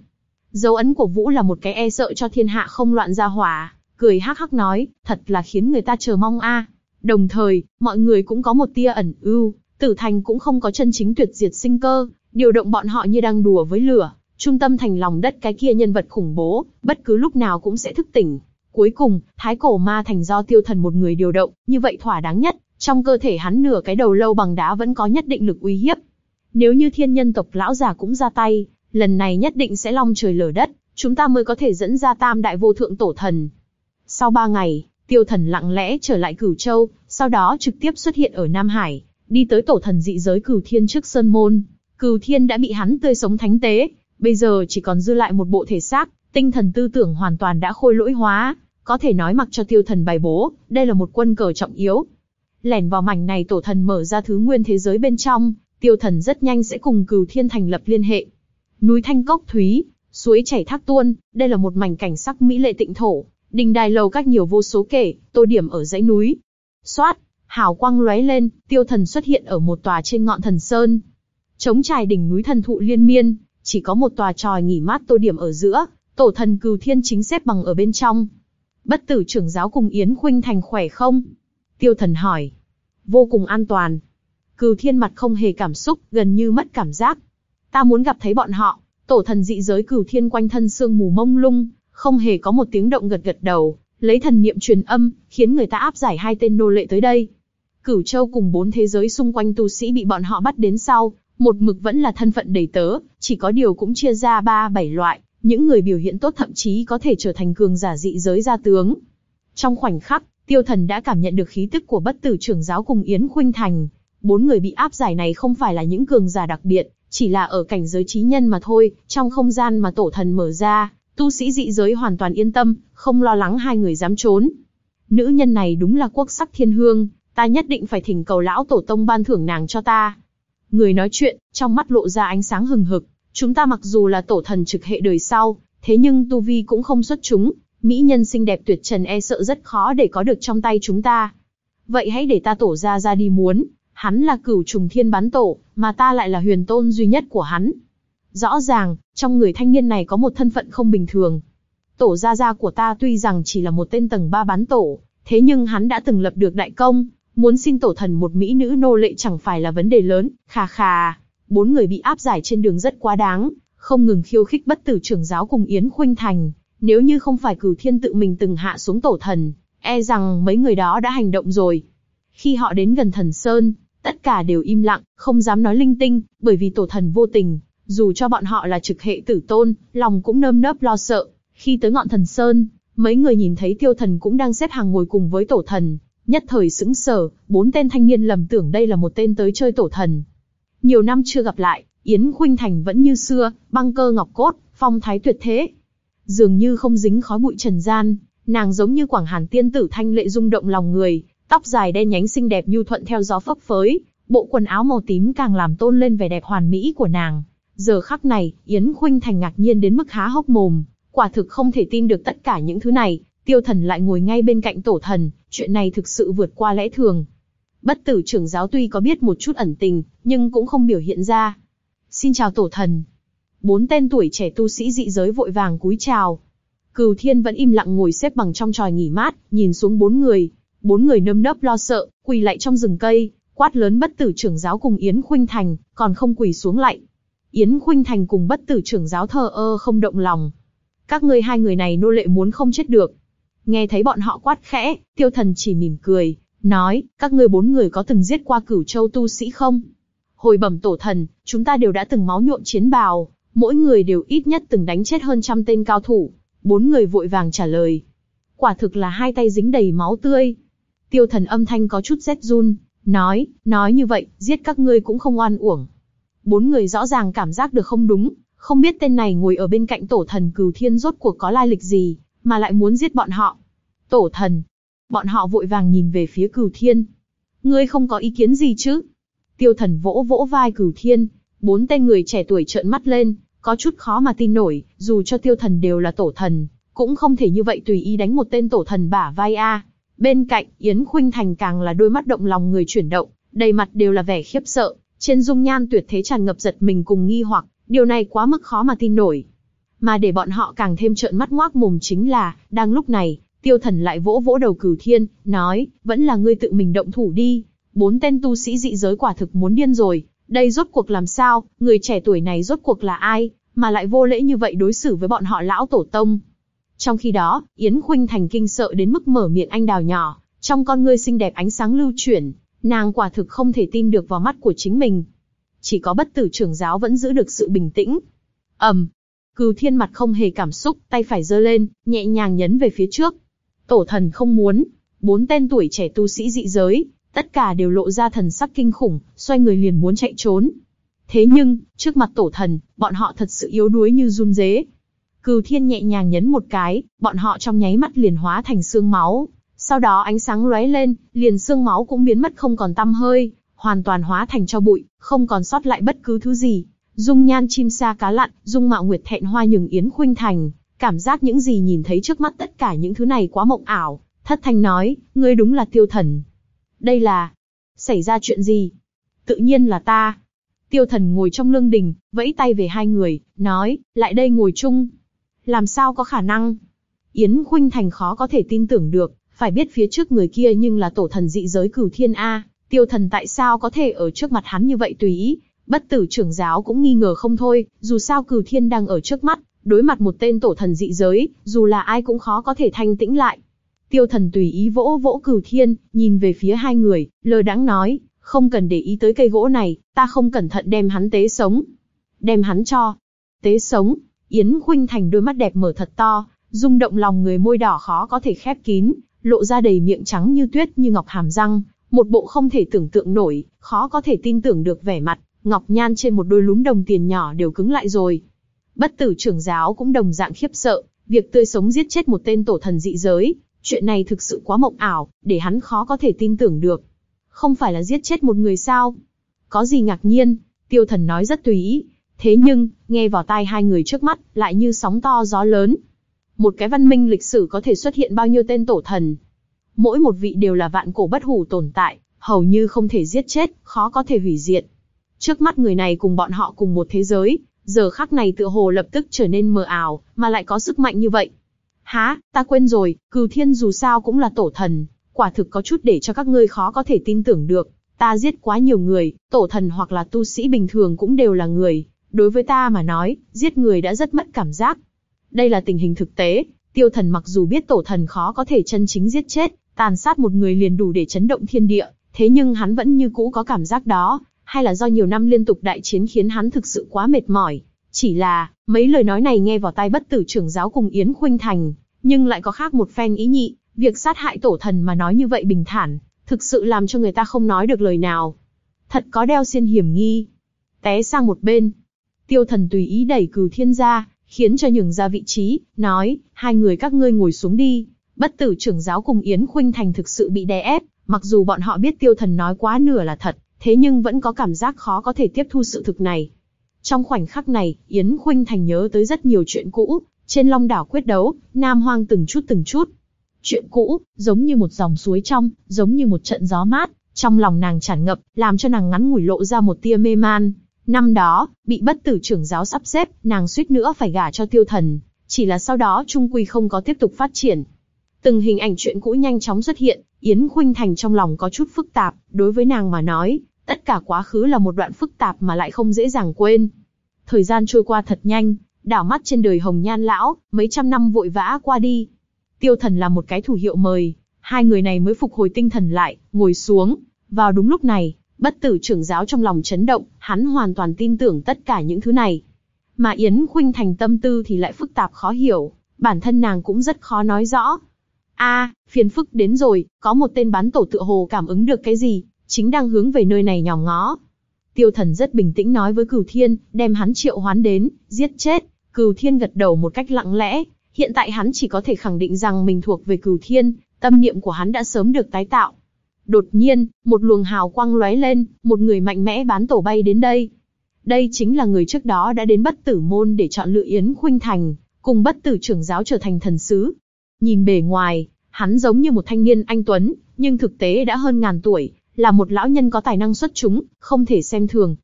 Dấu ấn của Vũ là một cái e sợ cho thiên hạ không loạn ra hỏa, cười hắc hắc nói, thật là khiến người ta chờ mong a. Đồng thời, mọi người cũng có một tia ẩn ưu, Tử Thành cũng không có chân chính tuyệt diệt sinh cơ, điều động bọn họ như đang đùa với lửa. Trung tâm thành lòng đất cái kia nhân vật khủng bố, bất cứ lúc nào cũng sẽ thức tỉnh. Cuối cùng, thái cổ ma thành do tiêu thần một người điều động, như vậy thỏa đáng nhất, trong cơ thể hắn nửa cái đầu lâu bằng đá vẫn có nhất định lực uy hiếp. Nếu như thiên nhân tộc lão già cũng ra tay, lần này nhất định sẽ long trời lở đất, chúng ta mới có thể dẫn ra tam đại vô thượng tổ thần. Sau ba ngày, tiêu thần lặng lẽ trở lại cửu châu, sau đó trực tiếp xuất hiện ở Nam Hải, đi tới tổ thần dị giới cửu thiên trước sơn môn. Cửu thiên đã bị hắn tươi sống thánh tế, bây giờ chỉ còn dư lại một bộ thể xác, tinh thần tư tưởng hoàn toàn đã khôi lỗi hóa, có thể nói mặc cho tiêu thần bài bố, đây là một quân cờ trọng yếu. Lẻn vào mảnh này tổ thần mở ra thứ nguyên thế giới bên trong, tiêu thần rất nhanh sẽ cùng cửu thiên thành lập liên hệ. Núi Thanh Cốc Thúy, suối chảy thác tuôn, đây là một mảnh cảnh sắc mỹ lệ tịnh thổ, đình đài lầu các nhiều vô số kể, tô điểm ở dãy núi. Xoát, hào quang lóe lên, tiêu thần xuất hiện ở một tòa trên ngọn thần sơn. Chống trải đỉnh núi thần thụ liên miên, chỉ có một tòa tròi nghỉ mát tô điểm ở giữa, tổ thần cừu thiên chính xếp bằng ở bên trong. Bất tử trưởng giáo cùng Yến Khuynh Thành khỏe không? Tiêu thần hỏi. Vô cùng an toàn. Cừu thiên mặt không hề cảm xúc, gần như mất cảm giác. Ta muốn gặp thấy bọn họ. Tổ thần dị giới cửu thiên quanh thân sương mù mông lung, không hề có một tiếng động gật gật đầu, lấy thần niệm truyền âm, khiến người ta áp giải hai tên nô lệ tới đây. Cửu Châu cùng bốn thế giới xung quanh tu sĩ bị bọn họ bắt đến sau, một mực vẫn là thân phận đầy tớ, chỉ có điều cũng chia ra ba bảy loại, những người biểu hiện tốt thậm chí có thể trở thành cường giả dị giới gia tướng. Trong khoảnh khắc, Tiêu Thần đã cảm nhận được khí tức của bất tử trưởng giáo cùng Yến Khuynh Thành. Bốn người bị áp giải này không phải là những cường giả đặc biệt, chỉ là ở cảnh giới trí nhân mà thôi, trong không gian mà tổ thần mở ra, tu sĩ dị giới hoàn toàn yên tâm, không lo lắng hai người dám trốn. Nữ nhân này đúng là quốc sắc thiên hương, ta nhất định phải thỉnh cầu lão tổ tông ban thưởng nàng cho ta. Người nói chuyện, trong mắt lộ ra ánh sáng hừng hực, chúng ta mặc dù là tổ thần trực hệ đời sau, thế nhưng tu vi cũng không xuất chúng, mỹ nhân xinh đẹp tuyệt trần e sợ rất khó để có được trong tay chúng ta. Vậy hãy để ta tổ ra ra đi muốn, hắn là cửu trùng thiên bán tổ, mà ta lại là huyền tôn duy nhất của hắn. Rõ ràng, trong người thanh niên này có một thân phận không bình thường. Tổ gia gia của ta tuy rằng chỉ là một tên tầng ba bán tổ, thế nhưng hắn đã từng lập được đại công, muốn xin tổ thần một mỹ nữ nô lệ chẳng phải là vấn đề lớn, khà khà. Bốn người bị áp giải trên đường rất quá đáng, không ngừng khiêu khích bất tử trưởng giáo cùng Yến Khuynh Thành. Nếu như không phải cửu thiên tự mình từng hạ xuống tổ thần, e rằng mấy người đó đã hành động rồi. Khi họ đến gần thần Sơn, tất cả đều im lặng, không dám nói linh tinh, bởi vì tổ thần vô tình, dù cho bọn họ là trực hệ tử tôn, lòng cũng nơm nớp lo sợ. Khi tới ngọn thần Sơn, mấy người nhìn thấy tiêu thần cũng đang xếp hàng ngồi cùng với tổ thần, nhất thời sững sờ, bốn tên thanh niên lầm tưởng đây là một tên tới chơi tổ thần. Nhiều năm chưa gặp lại, Yến Khuynh Thành vẫn như xưa, băng cơ ngọc cốt, phong thái tuyệt thế. Dường như không dính khói bụi trần gian, nàng giống như quảng hàn tiên tử thanh lệ rung động lòng người, tóc dài đen nhánh xinh đẹp nhu thuận theo gió phấp phới, bộ quần áo màu tím càng làm tôn lên vẻ đẹp hoàn mỹ của nàng. Giờ khắc này, Yến Khuynh Thành ngạc nhiên đến mức há hốc mồm, quả thực không thể tin được tất cả những thứ này, tiêu thần lại ngồi ngay bên cạnh tổ thần, chuyện này thực sự vượt qua lẽ thường. Bất tử trưởng giáo tuy có biết một chút ẩn tình, nhưng cũng không biểu hiện ra. Xin chào tổ thần. Bốn tên tuổi trẻ tu sĩ dị giới vội vàng cúi chào. Cửu thiên vẫn im lặng ngồi xếp bằng trong tròi nghỉ mát, nhìn xuống bốn người. Bốn người nơm nớp lo sợ, quỳ lại trong rừng cây, quát lớn bất tử trưởng giáo cùng Yến Khuynh Thành, còn không quỳ xuống lại. Yến Khuynh Thành cùng bất tử trưởng giáo thờ ơ không động lòng. Các ngươi hai người này nô lệ muốn không chết được. Nghe thấy bọn họ quát khẽ, tiêu thần chỉ mỉm cười, nói, các ngươi bốn người có từng giết qua cửu châu tu sĩ không? hồi bẩm tổ thần, chúng ta đều đã từng máu nhuộm chiến bào, mỗi người đều ít nhất từng đánh chết hơn trăm tên cao thủ. Bốn người vội vàng trả lời. Quả thực là hai tay dính đầy máu tươi. Tiêu thần âm thanh có chút rét run, nói, nói như vậy, giết các ngươi cũng không oan uổng. Bốn người rõ ràng cảm giác được không đúng, không biết tên này ngồi ở bên cạnh tổ thần cừu thiên rốt cuộc có lai lịch gì, mà lại muốn giết bọn họ. Tổ thần. Bọn họ vội vàng nhìn về phía Cửu thiên. Ngươi không có ý kiến gì chứ? Tiêu thần vỗ vỗ vai cửu thiên, bốn tên người trẻ tuổi trợn mắt lên, có chút khó mà tin nổi, dù cho tiêu thần đều là tổ thần, cũng không thể như vậy tùy ý đánh một tên tổ thần bả vai a. Bên cạnh, Yến Khuynh Thành càng là đôi mắt động lòng người chuyển động, đầy mặt đều là vẻ khiếp sợ, trên dung nhan tuyệt thế tràn ngập giật mình cùng nghi hoặc, điều này quá mức khó mà tin nổi. Mà để bọn họ càng thêm trợn mắt ngoác mồm chính là, đang lúc này, tiêu thần lại vỗ vỗ đầu cửu thiên, nói, vẫn là ngươi tự mình động thủ đi, bốn tên tu sĩ dị giới quả thực muốn điên rồi, đây rốt cuộc làm sao, người trẻ tuổi này rốt cuộc là ai, mà lại vô lễ như vậy đối xử với bọn họ lão tổ tông. Trong khi đó, Yến Khuynh Thành kinh sợ đến mức mở miệng anh đào nhỏ, trong con ngươi xinh đẹp ánh sáng lưu chuyển, nàng quả thực không thể tin được vào mắt của chính mình. Chỉ có bất tử trưởng giáo vẫn giữ được sự bình tĩnh. ầm, um, Cừu Thiên mặt không hề cảm xúc, tay phải giơ lên, nhẹ nhàng nhấn về phía trước. Tổ thần không muốn, bốn tên tuổi trẻ tu sĩ dị giới, tất cả đều lộ ra thần sắc kinh khủng, xoay người liền muốn chạy trốn. Thế nhưng, trước mặt tổ thần, bọn họ thật sự yếu đuối như run dế. Cừu thiên nhẹ nhàng nhấn một cái, bọn họ trong nháy mắt liền hóa thành xương máu. Sau đó ánh sáng lóe lên, liền xương máu cũng biến mất không còn tăm hơi, hoàn toàn hóa thành cho bụi, không còn sót lại bất cứ thứ gì. Dung nhan chim sa cá lặn, dung mạo nguyệt thẹn hoa nhường yến khuynh thành, cảm giác những gì nhìn thấy trước mắt tất cả những thứ này quá mộng ảo. Thất thanh nói, ngươi đúng là tiêu thần, đây là... Xảy ra chuyện gì? Tự nhiên là ta. Tiêu thần ngồi trong lương đình, vẫy tay về hai người, nói, lại đây ngồi chung. Làm sao có khả năng? Yến Khuynh Thành khó có thể tin tưởng được, phải biết phía trước người kia nhưng là tổ thần dị giới cửu thiên A, tiêu thần tại sao có thể ở trước mặt hắn như vậy tùy ý, bất tử trưởng giáo cũng nghi ngờ không thôi, dù sao cửu thiên đang ở trước mắt, đối mặt một tên tổ thần dị giới, dù là ai cũng khó có thể thanh tĩnh lại. Tiêu thần tùy ý vỗ vỗ cửu thiên, nhìn về phía hai người, lơ đáng nói, không cần để ý tới cây gỗ này, ta không cẩn thận đem hắn tế sống. Đem hắn cho. Tế sống, Yến Khuynh Thành đôi mắt đẹp mở thật to, rung động lòng người môi đỏ khó có thể khép kín, lộ ra đầy miệng trắng như tuyết như ngọc hàm răng, một bộ không thể tưởng tượng nổi, khó có thể tin tưởng được vẻ mặt, ngọc nhan trên một đôi lúm đồng tiền nhỏ đều cứng lại rồi. Bất tử trưởng giáo cũng đồng dạng khiếp sợ, việc tươi sống giết chết một tên tổ thần dị giới, Chuyện này thực sự quá mộng ảo, để hắn khó có thể tin tưởng được. Không phải là giết chết một người sao? Có gì ngạc nhiên, tiêu thần nói rất tùy ý. Thế nhưng, nghe vào tai hai người trước mắt, lại như sóng to gió lớn. Một cái văn minh lịch sử có thể xuất hiện bao nhiêu tên tổ thần. Mỗi một vị đều là vạn cổ bất hủ tồn tại, hầu như không thể giết chết, khó có thể hủy diệt. Trước mắt người này cùng bọn họ cùng một thế giới, giờ khắc này tựa hồ lập tức trở nên mờ ảo, mà lại có sức mạnh như vậy. Há, ta quên rồi, cừu thiên dù sao cũng là tổ thần, quả thực có chút để cho các ngươi khó có thể tin tưởng được. Ta giết quá nhiều người, tổ thần hoặc là tu sĩ bình thường cũng đều là người. Đối với ta mà nói, giết người đã rất mất cảm giác. Đây là tình hình thực tế, tiêu thần mặc dù biết tổ thần khó có thể chân chính giết chết, tàn sát một người liền đủ để chấn động thiên địa, thế nhưng hắn vẫn như cũ có cảm giác đó, hay là do nhiều năm liên tục đại chiến khiến hắn thực sự quá mệt mỏi. Chỉ là, mấy lời nói này nghe vào tai bất tử trưởng giáo cùng Yến Khuynh Thành, nhưng lại có khác một phen ý nhị, việc sát hại tổ thần mà nói như vậy bình thản, thực sự làm cho người ta không nói được lời nào. Thật có đeo xiên hiểm nghi. Té sang một bên. Tiêu thần tùy ý đẩy cừu thiên ra, khiến cho nhường ra vị trí, nói, hai người các ngươi ngồi xuống đi. Bất tử trưởng giáo cùng Yến Khuynh Thành thực sự bị đè ép, mặc dù bọn họ biết tiêu thần nói quá nửa là thật, thế nhưng vẫn có cảm giác khó có thể tiếp thu sự thực này. Trong khoảnh khắc này, Yến Khuynh Thành nhớ tới rất nhiều chuyện cũ, trên long đảo quyết đấu, Nam Hoang từng chút từng chút. Chuyện cũ, giống như một dòng suối trong, giống như một trận gió mát, trong lòng nàng tràn ngập, làm cho nàng ngắn ngủi lộ ra một tia mê man. Năm đó, bị bất tử trưởng giáo sắp xếp, nàng suýt nữa phải gả cho tiêu thần, chỉ là sau đó trung quy không có tiếp tục phát triển. Từng hình ảnh chuyện cũ nhanh chóng xuất hiện, Yến Khuynh Thành trong lòng có chút phức tạp, đối với nàng mà nói, tất cả quá khứ là một đoạn phức tạp mà lại không dễ dàng quên. Thời gian trôi qua thật nhanh, đảo mắt trên đời hồng nhan lão, mấy trăm năm vội vã qua đi. Tiêu thần là một cái thủ hiệu mời, hai người này mới phục hồi tinh thần lại, ngồi xuống. Vào đúng lúc này, Bất tử trưởng giáo trong lòng chấn động, hắn hoàn toàn tin tưởng tất cả những thứ này. Mà Yến Khuynh Thành tâm tư thì lại phức tạp khó hiểu, bản thân nàng cũng rất khó nói rõ. A, phiền phức đến rồi, có một tên bán tổ tựa hồ cảm ứng được cái gì, chính đang hướng về nơi này nhòm ngó. Tiêu thần rất bình tĩnh nói với Cửu Thiên, đem hắn triệu hoán đến, giết chết. Cửu Thiên gật đầu một cách lặng lẽ, hiện tại hắn chỉ có thể khẳng định rằng mình thuộc về Cửu Thiên, tâm niệm của hắn đã sớm được tái tạo. Đột nhiên, một luồng hào quang lóe lên, một người mạnh mẽ bán tổ bay đến đây. Đây chính là người trước đó đã đến bất tử môn để chọn lựa Yến Khuynh Thành, cùng bất tử trưởng giáo trở thành thần sứ. Nhìn bề ngoài, hắn giống như một thanh niên anh Tuấn, nhưng thực tế đã hơn ngàn tuổi, là một lão nhân có tài năng xuất chúng, không thể xem thường.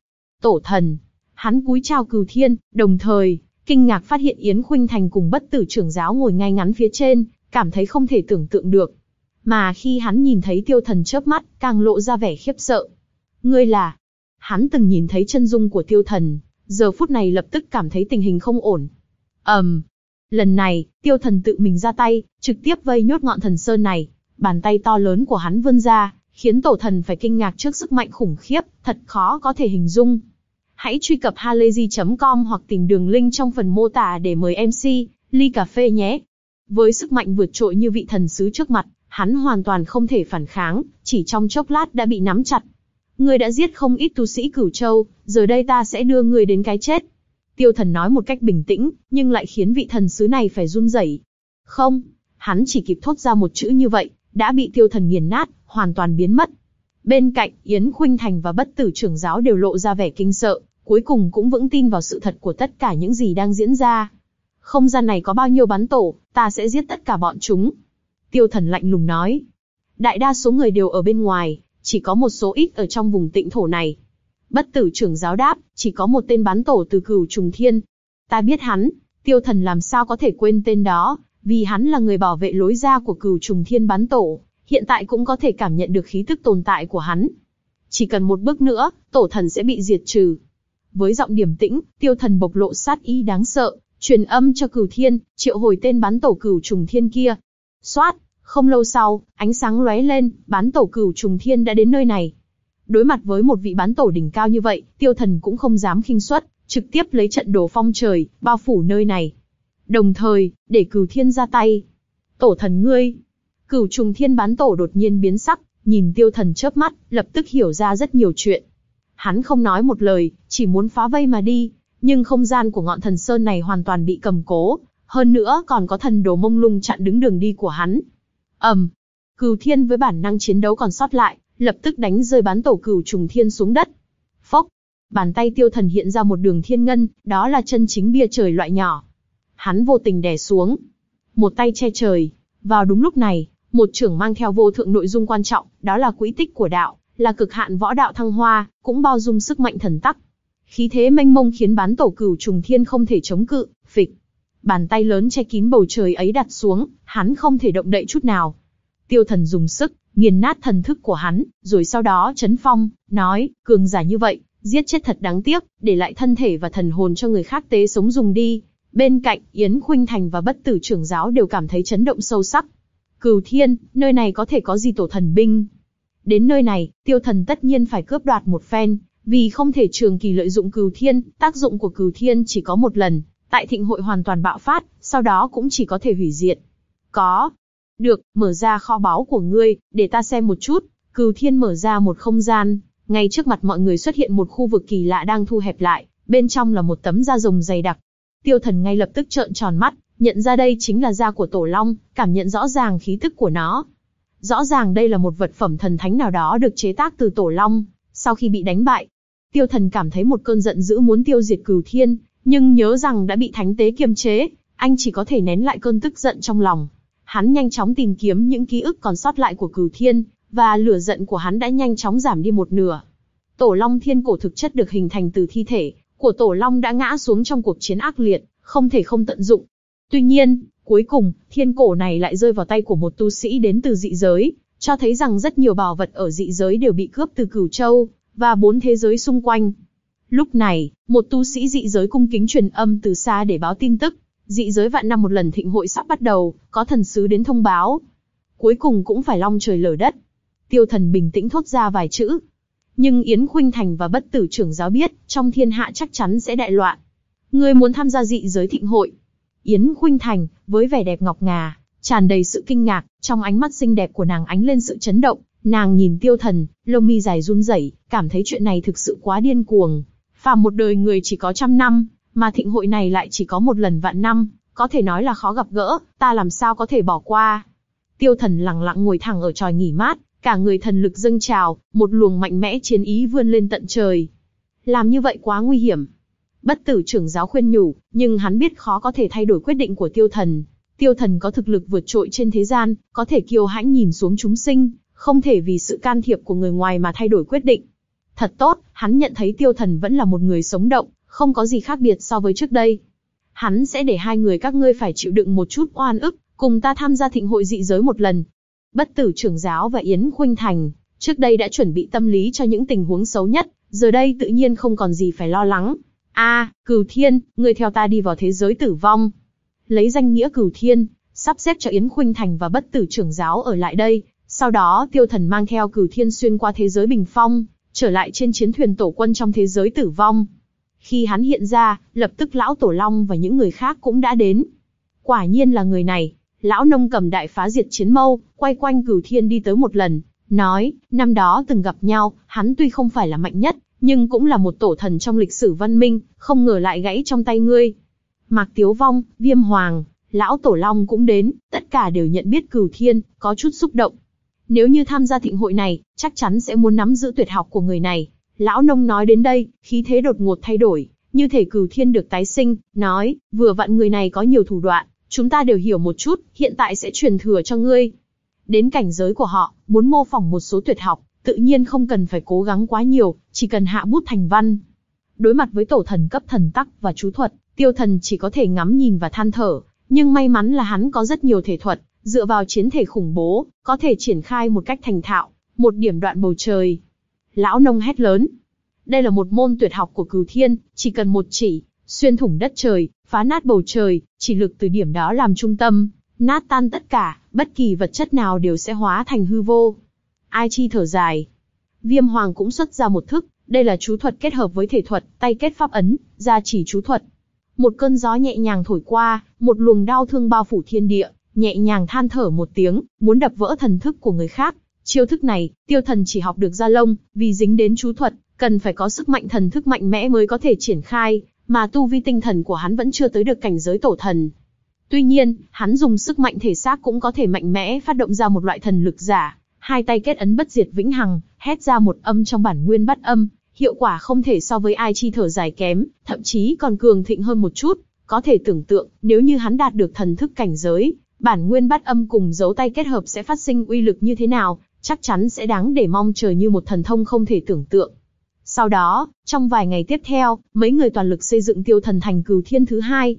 Tổ thần, hắn cúi chào cửu thiên, đồng thời, kinh ngạc phát hiện Yến Khuynh Thành cùng bất tử trưởng giáo ngồi ngay ngắn phía trên, cảm thấy không thể tưởng tượng được. Mà khi hắn nhìn thấy tiêu thần chớp mắt, càng lộ ra vẻ khiếp sợ. Ngươi là... Hắn từng nhìn thấy chân dung của tiêu thần, giờ phút này lập tức cảm thấy tình hình không ổn. ầm, um, lần này, tiêu thần tự mình ra tay, trực tiếp vây nhốt ngọn thần sơn này. Bàn tay to lớn của hắn vươn ra, khiến tổ thần phải kinh ngạc trước sức mạnh khủng khiếp, thật khó có thể hình dung. Hãy truy cập halayzi.com hoặc tìm đường link trong phần mô tả để mời MC, ly cà phê nhé. Với sức mạnh vượt trội như vị thần sứ trước mặt, hắn hoàn toàn không thể phản kháng, chỉ trong chốc lát đã bị nắm chặt. Ngươi đã giết không ít tu sĩ cửu châu, giờ đây ta sẽ đưa ngươi đến cái chết. Tiêu thần nói một cách bình tĩnh, nhưng lại khiến vị thần sứ này phải run rẩy. Không, hắn chỉ kịp thốt ra một chữ như vậy, đã bị tiêu thần nghiền nát, hoàn toàn biến mất. Bên cạnh, Yến Khuynh Thành và bất tử trưởng giáo đều lộ ra vẻ kinh sợ, cuối cùng cũng vững tin vào sự thật của tất cả những gì đang diễn ra. Không gian này có bao nhiêu bắn tổ, ta sẽ giết tất cả bọn chúng. Tiêu thần lạnh lùng nói. Đại đa số người đều ở bên ngoài, chỉ có một số ít ở trong vùng tịnh thổ này. Bất tử trưởng giáo đáp, chỉ có một tên bắn tổ từ cửu trùng thiên. Ta biết hắn, tiêu thần làm sao có thể quên tên đó, vì hắn là người bảo vệ lối ra của cửu trùng thiên bắn tổ, hiện tại cũng có thể cảm nhận được khí tức tồn tại của hắn. Chỉ cần một bước nữa, tổ thần sẽ bị diệt trừ. Với giọng điềm tĩnh, tiêu thần bộc lộ sát ý đáng sợ, truyền âm cho cửu thiên, triệu hồi tên bắn tổ cửu trùng thiên kia. Xoát, không lâu sau, ánh sáng lóe lên, bán tổ cửu trùng thiên đã đến nơi này. Đối mặt với một vị bán tổ đỉnh cao như vậy, tiêu thần cũng không dám khinh suất, trực tiếp lấy trận đồ phong trời, bao phủ nơi này. Đồng thời, để cửu thiên ra tay. Tổ thần ngươi. Cửu trùng thiên bán tổ đột nhiên biến sắc, nhìn tiêu thần chớp mắt, lập tức hiểu ra rất nhiều chuyện. Hắn không nói một lời, chỉ muốn phá vây mà đi, nhưng không gian của ngọn thần sơn này hoàn toàn bị cầm cố, hơn nữa còn có thần đồ mông lung chặn đứng đường đi của hắn. ầm, um, cửu thiên với bản năng chiến đấu còn sót lại, lập tức đánh rơi bán tổ cửu trùng thiên xuống đất. Phốc, bàn tay tiêu thần hiện ra một đường thiên ngân, đó là chân chính bia trời loại nhỏ. Hắn vô tình đè xuống, một tay che trời. Vào đúng lúc này, một trưởng mang theo vô thượng nội dung quan trọng, đó là quỹ tích của đạo, là cực hạn võ đạo thăng hoa, cũng bao dung sức mạnh thần tắc. Khí thế mênh mông khiến bán tổ cửu trùng thiên không thể chống cự, phịch. Bàn tay lớn che kín bầu trời ấy đặt xuống, hắn không thể động đậy chút nào. Tiêu thần dùng sức, nghiền nát thần thức của hắn, rồi sau đó chấn phong, nói, cường giả như vậy, giết chết thật đáng tiếc, để lại thân thể và thần hồn cho người khác tế sống dùng đi. Bên cạnh, Yến Khuynh Thành và bất tử trưởng giáo đều cảm thấy chấn động sâu sắc. Cửu thiên, nơi này có thể có gì tổ thần binh. Đến nơi này, tiêu thần tất nhiên phải cướp đoạt một phen, vì không thể trường kỳ lợi dụng cửu thiên, tác dụng của cửu thiên chỉ có một lần, tại thịnh hội hoàn toàn bạo phát, sau đó cũng chỉ có thể hủy diệt. Có. Được, mở ra kho báu của ngươi, để ta xem một chút. Cửu thiên mở ra một không gian, ngay trước mặt mọi người xuất hiện một khu vực kỳ lạ đang thu hẹp lại, bên trong là một tấm da rồng dày đặc. Tiêu thần ngay lập tức trợn tròn mắt, nhận ra đây chính là da của tổ long, cảm nhận rõ ràng khí tức của nó. Rõ ràng đây là một vật phẩm thần thánh nào đó được chế tác từ tổ long, sau khi bị đánh bại. Tiêu thần cảm thấy một cơn giận dữ muốn tiêu diệt cửu thiên, nhưng nhớ rằng đã bị thánh tế kiềm chế, anh chỉ có thể nén lại cơn tức giận trong lòng. Hắn nhanh chóng tìm kiếm những ký ức còn sót lại của cửu thiên, và lửa giận của hắn đã nhanh chóng giảm đi một nửa. Tổ long thiên cổ thực chất được hình thành từ thi thể của tổ long đã ngã xuống trong cuộc chiến ác liệt, không thể không tận dụng. Tuy nhiên, cuối cùng, thiên cổ này lại rơi vào tay của một tu sĩ đến từ dị giới, cho thấy rằng rất nhiều bảo vật ở dị giới đều bị cướp từ cửu châu, và bốn thế giới xung quanh. Lúc này, một tu sĩ dị giới cung kính truyền âm từ xa để báo tin tức. Dị giới vạn năm một lần thịnh hội sắp bắt đầu, có thần sứ đến thông báo. Cuối cùng cũng phải long trời lở đất. Tiêu thần bình tĩnh thốt ra vài chữ. Nhưng Yến Khuynh Thành và bất tử trưởng giáo biết, trong thiên hạ chắc chắn sẽ đại loạn. Ngươi muốn tham gia dị giới thịnh hội. Yến Khuynh Thành, với vẻ đẹp ngọc ngà, tràn đầy sự kinh ngạc, trong ánh mắt xinh đẹp của nàng ánh lên sự chấn động, nàng nhìn tiêu thần, lông mi dài run rẩy, cảm thấy chuyện này thực sự quá điên cuồng. Phàm một đời người chỉ có trăm năm, mà thịnh hội này lại chỉ có một lần vạn năm, có thể nói là khó gặp gỡ, ta làm sao có thể bỏ qua. Tiêu thần lặng lặng ngồi thẳng ở tròi nghỉ mát, cả người thần lực dâng trào, một luồng mạnh mẽ chiến ý vươn lên tận trời. Làm như vậy quá nguy hiểm. Bất tử trưởng giáo khuyên nhủ, nhưng hắn biết khó có thể thay đổi quyết định của tiêu thần. Tiêu thần có thực lực vượt trội trên thế gian, có thể kiêu hãnh nhìn xuống chúng sinh, không thể vì sự can thiệp của người ngoài mà thay đổi quyết định. Thật tốt, hắn nhận thấy tiêu thần vẫn là một người sống động, không có gì khác biệt so với trước đây. Hắn sẽ để hai người các ngươi phải chịu đựng một chút oan ức, cùng ta tham gia thịnh hội dị giới một lần. Bất tử trưởng giáo và Yến Khuynh Thành, trước đây đã chuẩn bị tâm lý cho những tình huống xấu nhất, giờ đây tự nhiên không còn gì phải lo lắng. A, Cửu Thiên, ngươi theo ta đi vào thế giới tử vong. Lấy danh nghĩa Cửu Thiên, sắp xếp cho Yến Khuynh Thành và bất tử trưởng giáo ở lại đây, sau đó tiêu thần mang theo Cửu Thiên xuyên qua thế giới bình phong, trở lại trên chiến thuyền tổ quân trong thế giới tử vong. Khi hắn hiện ra, lập tức lão tổ long và những người khác cũng đã đến. Quả nhiên là người này, lão nông cầm đại phá diệt chiến mâu, quay quanh cửu thiên đi tới một lần, nói, năm đó từng gặp nhau, hắn tuy không phải là mạnh nhất, nhưng cũng là một tổ thần trong lịch sử văn minh, không ngờ lại gãy trong tay ngươi. Mạc Tiếu Vong, Viêm Hoàng, lão tổ long cũng đến, tất cả đều nhận biết cửu thiên, có chút xúc động. Nếu như tham gia thịnh hội này, chắc chắn sẽ muốn nắm giữ tuyệt học của người này. Lão nông nói đến đây, khí thế đột ngột thay đổi, như thể cửu thiên được tái sinh, nói, vừa vặn người này có nhiều thủ đoạn, chúng ta đều hiểu một chút, hiện tại sẽ truyền thừa cho ngươi. Đến cảnh giới của họ, muốn mô phỏng một số tuyệt học, tự nhiên không cần phải cố gắng quá nhiều, chỉ cần hạ bút thành văn. Đối mặt với tổ thần cấp thần tắc và chú thuật, tiêu thần chỉ có thể ngắm nhìn và than thở, nhưng may mắn là hắn có rất nhiều thể thuật, dựa vào chiến thể khủng bố, có thể triển khai một cách thành thạo, một điểm đoạn bầu trời. Lão nông hét lớn. Đây là một môn tuyệt học của cửu thiên, chỉ cần một chỉ, xuyên thủng đất trời, phá nát bầu trời, chỉ lực từ điểm đó làm trung tâm, nát tan tất cả, bất kỳ vật chất nào đều sẽ hóa thành hư vô. Ai chi thở dài. Viêm Hoàng cũng xuất ra một thức, đây là chú thuật kết hợp với thể thuật, tay kết pháp ấn, ra chỉ chú thuật. Một cơn gió nhẹ nhàng thổi qua, một luồng đau thương bao phủ thiên địa, nhẹ nhàng than thở một tiếng, muốn đập vỡ thần thức của người khác. Chiêu thức này, tiêu thần chỉ học được ra lông, vì dính đến chú thuật, cần phải có sức mạnh thần thức mạnh mẽ mới có thể triển khai, mà tu vi tinh thần của hắn vẫn chưa tới được cảnh giới tổ thần. Tuy nhiên, hắn dùng sức mạnh thể xác cũng có thể mạnh mẽ phát động ra một loại thần lực giả, hai tay kết ấn bất diệt vĩnh hằng, hét ra một âm trong bản nguyên bắt âm, hiệu quả không thể so với ai chi thở dài kém, thậm chí còn cường thịnh hơn một chút. Có thể tưởng tượng, nếu như hắn đạt được thần thức cảnh giới, bản nguyên bắt âm cùng dấu tay kết hợp sẽ phát sinh uy lực như thế nào, chắc chắn sẽ đáng để mong chờ như một thần thông không thể tưởng tượng. Sau đó, trong vài ngày tiếp theo, mấy người toàn lực xây dựng tiêu thần thành cửu thiên thứ hai.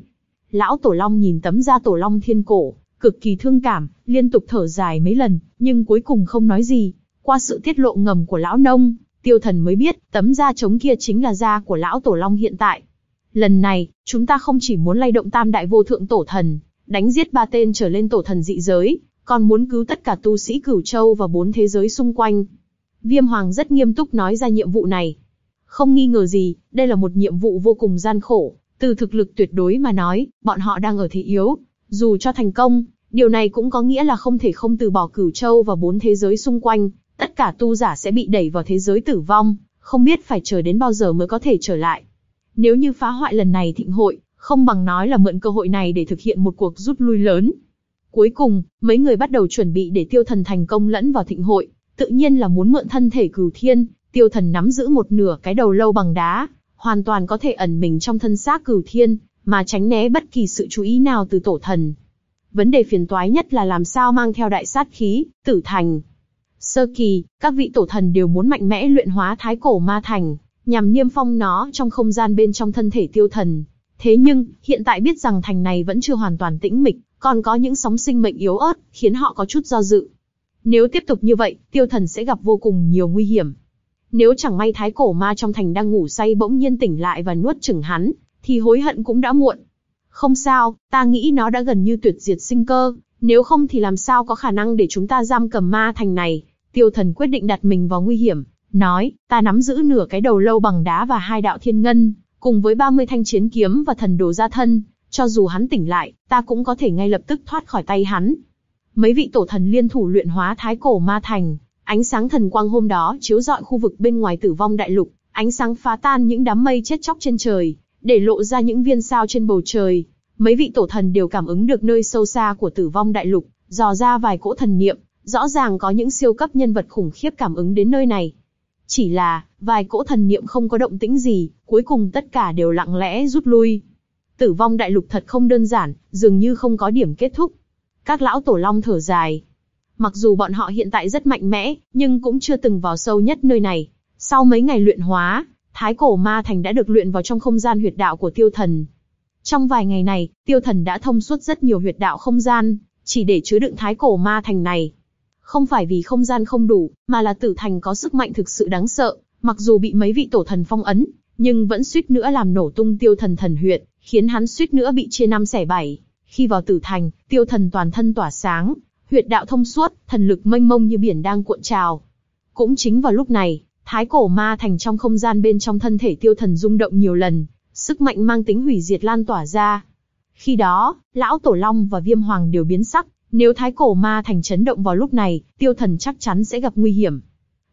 Lão Tổ Long nhìn tấm da Tổ Long thiên cổ, cực kỳ thương cảm, liên tục thở dài mấy lần, nhưng cuối cùng không nói gì. Qua sự tiết lộ ngầm của lão nông, tiêu thần mới biết, tấm da trống kia chính là da của lão Tổ Long hiện tại. Lần này, chúng ta không chỉ muốn lay động tam đại vô thượng tổ thần, đánh giết ba tên trở lên tổ thần dị giới, còn muốn cứu tất cả tu sĩ cửu châu và bốn thế giới xung quanh. Viêm Hoàng rất nghiêm túc nói ra nhiệm vụ này. Không nghi ngờ gì, đây là một nhiệm vụ vô cùng gian khổ, từ thực lực tuyệt đối mà nói, bọn họ đang ở thế yếu. Dù cho thành công, điều này cũng có nghĩa là không thể không từ bỏ cửu châu và bốn thế giới xung quanh, tất cả tu giả sẽ bị đẩy vào thế giới tử vong, không biết phải chờ đến bao giờ mới có thể trở lại. Nếu như phá hoại lần này thịnh hội, không bằng nói là mượn cơ hội này để thực hiện một cuộc rút lui lớn. Cuối cùng, mấy người bắt đầu chuẩn bị để tiêu thần thành công lẫn vào thịnh hội, tự nhiên là muốn mượn thân thể cửu thiên, tiêu thần nắm giữ một nửa cái đầu lâu bằng đá, hoàn toàn có thể ẩn mình trong thân xác cửu thiên, mà tránh né bất kỳ sự chú ý nào từ tổ thần. Vấn đề phiền toái nhất là làm sao mang theo đại sát khí, tử thành. Sơ kỳ, các vị tổ thần đều muốn mạnh mẽ luyện hóa thái cổ ma thành, nhằm niêm phong nó trong không gian bên trong thân thể tiêu thần. Thế nhưng, hiện tại biết rằng thành này vẫn chưa hoàn toàn tĩnh mịch, còn có những sóng sinh mệnh yếu ớt, khiến họ có chút do dự. Nếu tiếp tục như vậy, tiêu thần sẽ gặp vô cùng nhiều nguy hiểm. Nếu chẳng may thái cổ ma trong thành đang ngủ say bỗng nhiên tỉnh lại và nuốt chửng hắn, thì hối hận cũng đã muộn. Không sao, ta nghĩ nó đã gần như tuyệt diệt sinh cơ, nếu không thì làm sao có khả năng để chúng ta giam cầm ma thành này. Tiêu thần quyết định đặt mình vào nguy hiểm, nói, ta nắm giữ nửa cái đầu lâu bằng đá và hai đạo thiên ngân, cùng với 30 thanh chiến kiếm và thần đồ gia thân, cho dù hắn tỉnh lại, ta cũng có thể ngay lập tức thoát khỏi tay hắn. Mấy vị tổ thần liên thủ luyện hóa thái cổ ma thành, ánh sáng thần quang hôm đó chiếu rọi khu vực bên ngoài tử vong đại lục, ánh sáng phá tan những đám mây chết chóc trên trời, để lộ ra những viên sao trên bầu trời. Mấy vị tổ thần đều cảm ứng được nơi sâu xa của tử vong đại lục, dò ra vài cỗ thần niệm, rõ ràng có những siêu cấp nhân vật khủng khiếp cảm ứng đến nơi này. Chỉ là, vài cỗ thần niệm không có động tĩnh gì, cuối cùng tất cả đều lặng lẽ rút lui. Tử vong đại lục thật không đơn giản, dường như không có điểm kết thúc. Các lão tổ long thở dài. Mặc dù bọn họ hiện tại rất mạnh mẽ, nhưng cũng chưa từng vào sâu nhất nơi này. Sau mấy ngày luyện hóa, Thái cổ ma thành đã được luyện vào trong không gian huyệt đạo của tiêu thần. Trong vài ngày này, tiêu thần đã thông suốt rất nhiều huyệt đạo không gian, chỉ để chứa đựng thái cổ ma thành này. Không phải vì không gian không đủ, mà là tử thành có sức mạnh thực sự đáng sợ, mặc dù bị mấy vị tổ thần phong ấn, nhưng vẫn suýt nữa làm nổ tung tiêu thần thần huyệt, khiến hắn suýt nữa bị chia năm xẻ bảy. Khi vào tử thành, tiêu thần toàn thân tỏa sáng, huyệt đạo thông suốt, thần lực mênh mông như biển đang cuộn trào. Cũng chính vào lúc này, thái cổ ma thành trong không gian bên trong thân thể tiêu thần rung động nhiều lần, sức mạnh mang tính hủy diệt lan tỏa ra. Khi đó, lão tổ long và viêm hoàng đều biến sắc, nếu thái cổ ma thành chấn động vào lúc này, tiêu thần chắc chắn sẽ gặp nguy hiểm.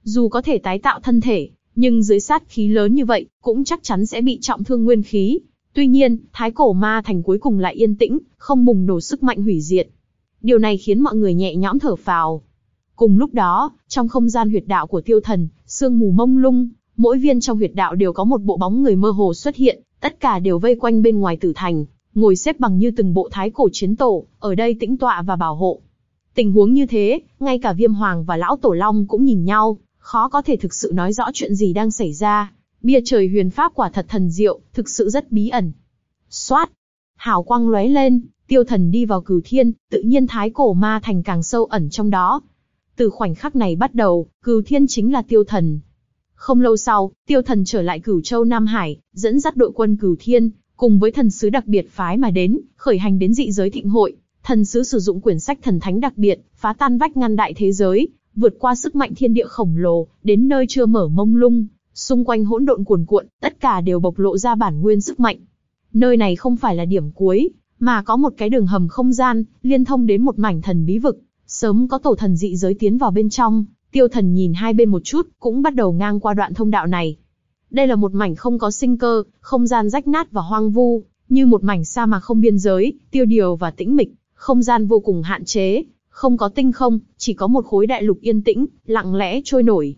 Dù có thể tái tạo thân thể, nhưng dưới sát khí lớn như vậy, cũng chắc chắn sẽ bị trọng thương nguyên khí. Tuy nhiên, thái cổ ma thành cuối cùng lại yên tĩnh, không bùng nổ sức mạnh hủy diệt. Điều này khiến mọi người nhẹ nhõm thở phào. Cùng lúc đó, trong không gian huyệt đạo của tiêu thần, sương mù mông lung, mỗi viên trong huyệt đạo đều có một bộ bóng người mơ hồ xuất hiện, tất cả đều vây quanh bên ngoài tử thành, ngồi xếp bằng như từng bộ thái cổ chiến tổ, ở đây tĩnh tọa và bảo hộ. Tình huống như thế, ngay cả Viêm Hoàng và Lão Tổ Long cũng nhìn nhau, khó có thể thực sự nói rõ chuyện gì đang xảy ra. Bia trời huyền pháp quả thật thần diệu, thực sự rất bí ẩn. Xoát, hào quang lóe lên, tiêu thần đi vào cửu thiên, tự nhiên thái cổ ma thành càng sâu ẩn trong đó. Từ khoảnh khắc này bắt đầu, cửu thiên chính là tiêu thần. Không lâu sau, tiêu thần trở lại cửu châu Nam Hải, dẫn dắt đội quân cửu thiên, cùng với thần sứ đặc biệt phái mà đến, khởi hành đến dị giới thịnh hội. Thần sứ sử dụng quyển sách thần thánh đặc biệt, phá tan vách ngăn đại thế giới, vượt qua sức mạnh thiên địa khổng lồ, đến nơi chưa mở mông lung, xung quanh hỗn độn cuồn cuộn, tất cả đều bộc lộ ra bản nguyên sức mạnh. Nơi này không phải là điểm cuối, mà có một cái đường hầm không gian, liên thông đến một mảnh thần bí vực. Sớm có tổ thần dị giới tiến vào bên trong, tiêu thần nhìn hai bên một chút, cũng bắt đầu ngang qua đoạn thông đạo này. Đây là một mảnh không có sinh cơ, không gian rách nát và hoang vu, như một mảnh sa mạc không biên giới, tiêu điều và tĩnh mịch, không gian vô cùng hạn chế, không có tinh không, chỉ có một khối đại lục yên tĩnh, lặng lẽ trôi nổi.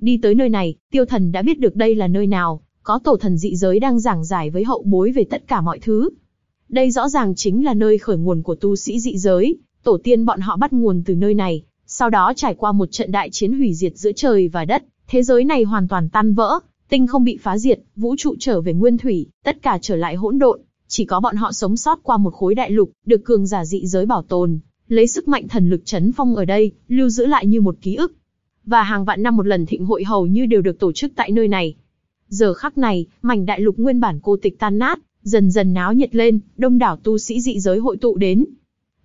Đi tới nơi này, tiêu thần đã biết được đây là nơi nào, có tổ thần dị giới đang giảng giải với hậu bối về tất cả mọi thứ. Đây rõ ràng chính là nơi khởi nguồn của tu sĩ dị giới, tổ tiên bọn họ bắt nguồn từ nơi này, sau đó trải qua một trận đại chiến hủy diệt giữa trời và đất, thế giới này hoàn toàn tan vỡ, tinh không bị phá diệt, vũ trụ trở về nguyên thủy, tất cả trở lại hỗn độn, chỉ có bọn họ sống sót qua một khối đại lục, được cường giả dị giới bảo tồn, lấy sức mạnh thần lực chấn phong ở đây, lưu giữ lại như một ký ức. Và hàng vạn năm một lần thịnh hội hầu như đều được tổ chức tại nơi này. Giờ khắc này, mảnh đại lục nguyên bản cô tịch tan nát, dần dần náo nhiệt lên, đông đảo tu sĩ dị giới hội tụ đến.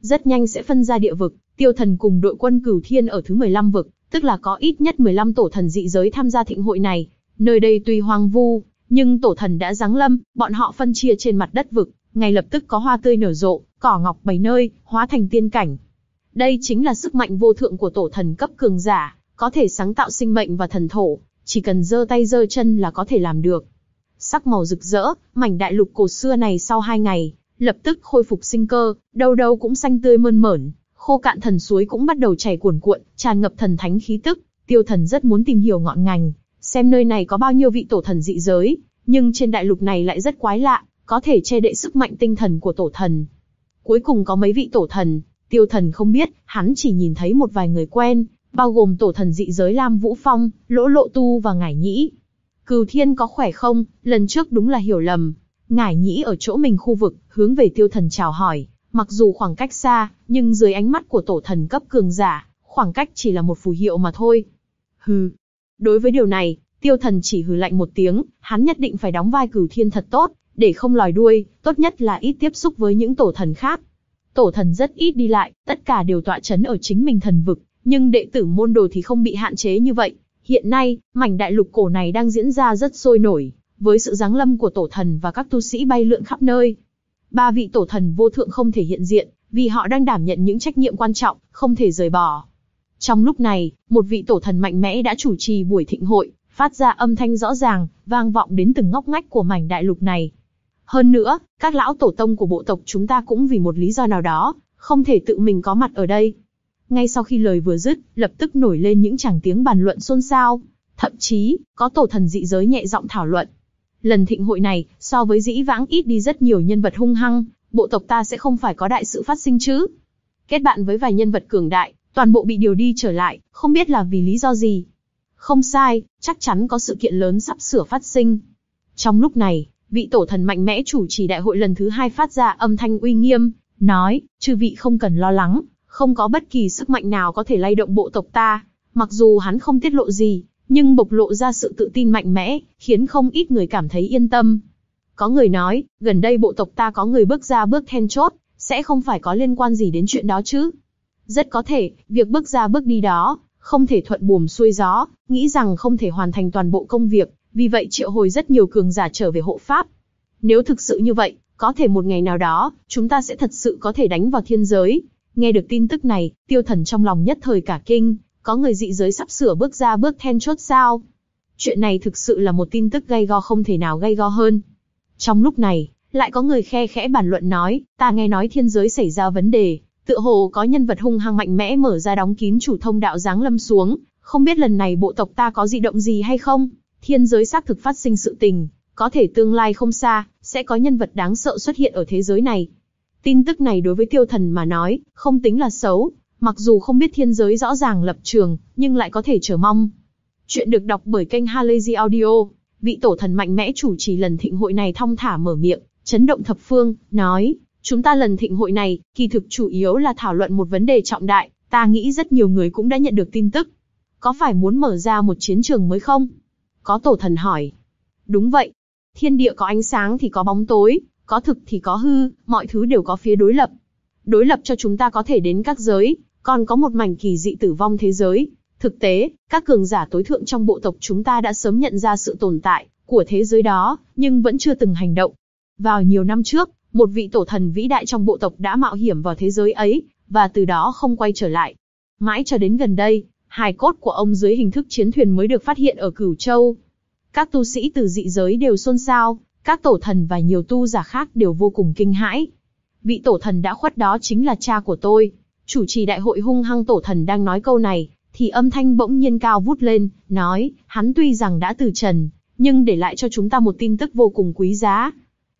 Rất nhanh sẽ phân ra địa vực, tiêu thần cùng đội quân cửu thiên ở thứ 15 vực, tức là có ít nhất 15 tổ thần dị giới tham gia thịnh hội này. Nơi đây tuy hoang vu, nhưng tổ thần đã giáng lâm, bọn họ phân chia trên mặt đất vực, ngay lập tức có hoa tươi nở rộ, cỏ ngọc bảy nơi, hóa thành tiên cảnh. Đây chính là sức mạnh vô thượng của tổ thần cấp cường giả, có thể sáng tạo sinh mệnh và thần thổ, chỉ cần giơ tay giơ chân là có thể làm được. Sắc màu rực rỡ, mảnh đại lục cổ xưa này sau hai ngày, lập tức khôi phục sinh cơ, đâu đâu cũng xanh tươi mơn mởn, khô cạn thần suối cũng bắt đầu chảy cuồn cuộn, tràn ngập thần thánh khí tức. Tiêu thần rất muốn tìm hiểu ngọn ngành, xem nơi này có bao nhiêu vị tổ thần dị giới, nhưng trên đại lục này lại rất quái lạ, có thể che đậy sức mạnh tinh thần của tổ thần. Cuối cùng có mấy vị tổ thần, tiêu thần không biết, hắn chỉ nhìn thấy một vài người quen, bao gồm tổ thần dị giới Lam Vũ Phong, Lỗ Lộ Tu và Ngải Nhĩ. Cừu Thiên có khỏe không, lần trước đúng là hiểu lầm. Ngải Nhĩ ở chỗ mình khu vực, hướng về tiêu thần chào hỏi, mặc dù khoảng cách xa, nhưng dưới ánh mắt của tổ thần cấp cường giả, khoảng cách chỉ là một phù hiệu mà thôi. Hừ. Đối với điều này, tiêu thần chỉ hừ lạnh một tiếng, hắn nhất định phải đóng vai cửu thiên thật tốt, để không lòi đuôi, tốt nhất là ít tiếp xúc với những tổ thần khác. Tổ thần rất ít đi lại, tất cả đều tọa chấn ở chính mình thần vực, nhưng đệ tử môn đồ thì không bị hạn chế như vậy. Hiện nay, mảnh đại lục cổ này đang diễn ra rất sôi nổi, với sự giáng lâm của tổ thần và các tu sĩ bay lượn khắp nơi. Ba vị tổ thần vô thượng không thể hiện diện, vì họ đang đảm nhận những trách nhiệm quan trọng, không thể rời bỏ. Trong lúc này, một vị tổ thần mạnh mẽ đã chủ trì buổi thịnh hội, phát ra âm thanh rõ ràng, vang vọng đến từng ngóc ngách của mảnh đại lục này. Hơn nữa, các lão tổ tông của bộ tộc chúng ta cũng vì một lý do nào đó, không thể tự mình có mặt ở đây. Ngay sau khi lời vừa dứt, lập tức nổi lên những tràng tiếng bàn luận xôn xao. Thậm chí, có tổ thần dị giới nhẹ giọng thảo luận. Lần thịnh hội này, so với dĩ vãng ít đi rất nhiều nhân vật hung hăng, bộ tộc ta sẽ không phải có đại sự phát sinh chứ. Kết bạn với vài nhân vật cường đại, toàn bộ bị điều đi trở lại, không biết là vì lý do gì. Không sai, chắc chắn có sự kiện lớn sắp sửa phát sinh. Trong lúc này, vị tổ thần mạnh mẽ chủ trì đại hội lần thứ hai phát ra âm thanh uy nghiêm, nói, chư vị không cần lo lắng, không có bất kỳ sức mạnh nào có thể lay động bộ tộc ta. Mặc dù hắn không tiết lộ gì, nhưng bộc lộ ra sự tự tin mạnh mẽ, khiến không ít người cảm thấy yên tâm. Có người nói, gần đây bộ tộc ta có người bước ra bước then chốt, sẽ không phải có liên quan gì đến chuyện đó chứ. Rất có thể, việc bước ra bước đi đó, không thể thuận buồm xuôi gió, nghĩ rằng không thể hoàn thành toàn bộ công việc, vì vậy triệu hồi rất nhiều cường giả trở về hộ pháp. Nếu thực sự như vậy, có thể một ngày nào đó, chúng ta sẽ thật sự có thể đánh vào thiên giới. Nghe được tin tức này, tiêu thần trong lòng nhất thời cả kinh, có người dị giới sắp sửa bước ra bước then chốt sao. Chuyện này thực sự là một tin tức gay go không thể nào gay go hơn. Trong lúc này, lại có người khe khẽ bàn luận nói, ta nghe nói thiên giới xảy ra vấn đề, tựa hồ có nhân vật hung hăng mạnh mẽ mở ra đóng kín chủ thông đạo giáng lâm xuống, không biết lần này bộ tộc ta có dị động gì hay không? Thiên giới xác thực phát sinh sự tình, có thể tương lai không xa, sẽ có nhân vật đáng sợ xuất hiện ở thế giới này. Tin tức này đối với tiêu thần mà nói, không tính là xấu, mặc dù không biết thiên giới rõ ràng lập trường, nhưng lại có thể chờ mong. Chuyện được đọc bởi kênh Halazy Audio, vị tổ thần mạnh mẽ chủ trì lần thịnh hội này thong thả mở miệng, chấn động thập phương, nói, chúng ta lần thịnh hội này, kỳ thực chủ yếu là thảo luận một vấn đề trọng đại, ta nghĩ rất nhiều người cũng đã nhận được tin tức. Có phải muốn mở ra một chiến trường mới không? Có tổ thần hỏi. Đúng vậy. Thiên địa có ánh sáng thì có bóng tối, có thực thì có hư, mọi thứ đều có phía đối lập. Đối lập cho chúng ta có thể đến các giới, còn có một mảnh kỳ dị tử vong thế giới. Thực tế, các cường giả tối thượng trong bộ tộc chúng ta đã sớm nhận ra sự tồn tại của thế giới đó, nhưng vẫn chưa từng hành động. Vào nhiều năm trước, một vị tổ thần vĩ đại trong bộ tộc đã mạo hiểm vào thế giới ấy, và từ đó không quay trở lại. Mãi cho đến gần đây, hài cốt của ông dưới hình thức chiến thuyền mới được phát hiện ở Cửu Châu. Các tu sĩ từ dị giới đều xôn xao, các tổ thần và nhiều tu giả khác đều vô cùng kinh hãi. Vị tổ thần đã khuất đó chính là cha của tôi. Chủ trì đại hội hung hăng tổ thần đang nói câu này, thì âm thanh bỗng nhiên cao vút lên, nói, hắn tuy rằng đã từ trần, nhưng để lại cho chúng ta một tin tức vô cùng quý giá.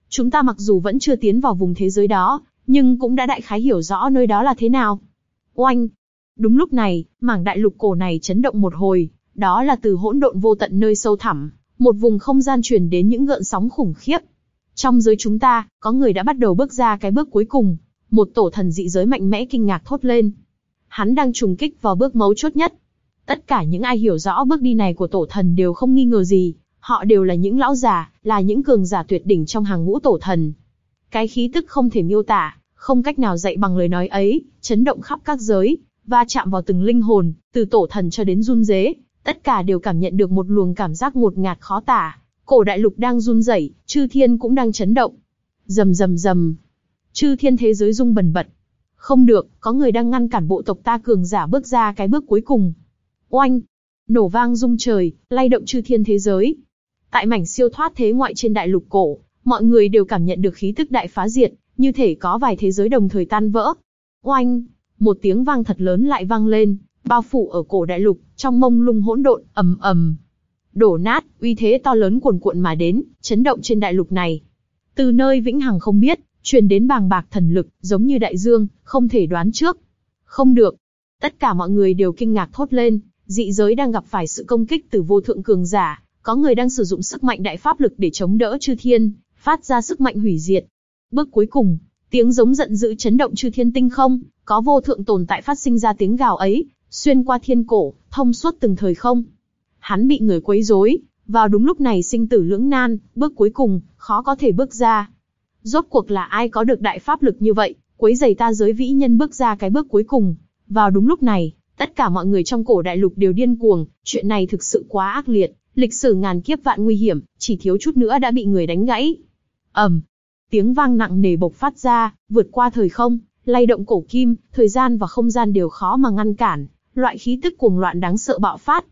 Chúng ta mặc dù vẫn chưa tiến vào vùng thế giới đó, nhưng cũng đã đại khái hiểu rõ nơi đó là thế nào. Oanh! Đúng lúc này, mảng đại lục cổ này chấn động một hồi, đó là từ hỗn độn vô tận nơi sâu thẳm, một vùng không gian truyền đến những gợn sóng khủng khiếp. Trong giới chúng ta, có người đã bắt đầu bước ra cái bước cuối cùng, một tổ thần dị giới mạnh mẽ kinh ngạc thốt lên. Hắn đang trùng kích vào bước mấu chốt nhất. Tất cả những ai hiểu rõ bước đi này của tổ thần đều không nghi ngờ gì, họ đều là những lão già, là những cường giả tuyệt đỉnh trong hàng ngũ tổ thần. Cái khí tức không thể miêu tả, không cách nào dạy bằng lời nói ấy, chấn động khắp các giới, và chạm vào từng linh hồn, từ tổ thần cho đến run rế, tất cả đều cảm nhận được một luồng cảm giác ngột ngạt khó tả. Cổ đại lục đang run rẩy, chư thiên cũng đang chấn động. Rầm rầm rầm, chư thiên thế giới rung bần bật. Không được, có người đang ngăn cản bộ tộc ta cường giả bước ra cái bước cuối cùng. Oanh! Nổ vang rung trời, lay động chư thiên thế giới. Tại mảnh siêu thoát thế ngoại trên đại lục cổ, mọi người đều cảm nhận được khí tức đại phá diệt, như thể có vài thế giới đồng thời tan vỡ. Oanh! Một tiếng vang thật lớn lại vang lên, bao phủ ở cổ đại lục, trong mông lung hỗn độn, ầm ầm. Đổ nát, uy thế to lớn cuồn cuộn mà đến, chấn động trên đại lục này. Từ nơi vĩnh hằng không biết, truyền đến bàng bạc thần lực, giống như đại dương, không thể đoán trước. Không được. Tất cả mọi người đều kinh ngạc thốt lên, dị giới đang gặp phải sự công kích từ vô thượng cường giả, có người đang sử dụng sức mạnh đại pháp lực để chống đỡ chư thiên, phát ra sức mạnh hủy diệt. Bước cuối cùng, tiếng giống giận dữ chấn động chư thiên tinh không, có vô thượng tồn tại phát sinh ra tiếng gào ấy, xuyên qua thiên cổ, thông suốt từng thời không. Hắn bị người quấy rối, vào đúng lúc này sinh tử lưỡng nan, bước cuối cùng, khó có thể bước ra. Rốt cuộc là ai có được đại pháp lực như vậy, quấy giày ta giới vĩ nhân bước ra cái bước cuối cùng. Vào đúng lúc này, Tất cả mọi người trong cổ đại lục đều điên cuồng, chuyện này thực sự quá ác liệt, lịch sử ngàn kiếp vạn nguy hiểm, chỉ thiếu chút nữa đã bị người đánh gãy. ầm, tiếng vang nặng nề bộc phát ra, vượt qua thời không, lay động cổ kim, thời gian và không gian đều khó mà ngăn cản, loại khí tức cuồng loạn đáng sợ bạo phát.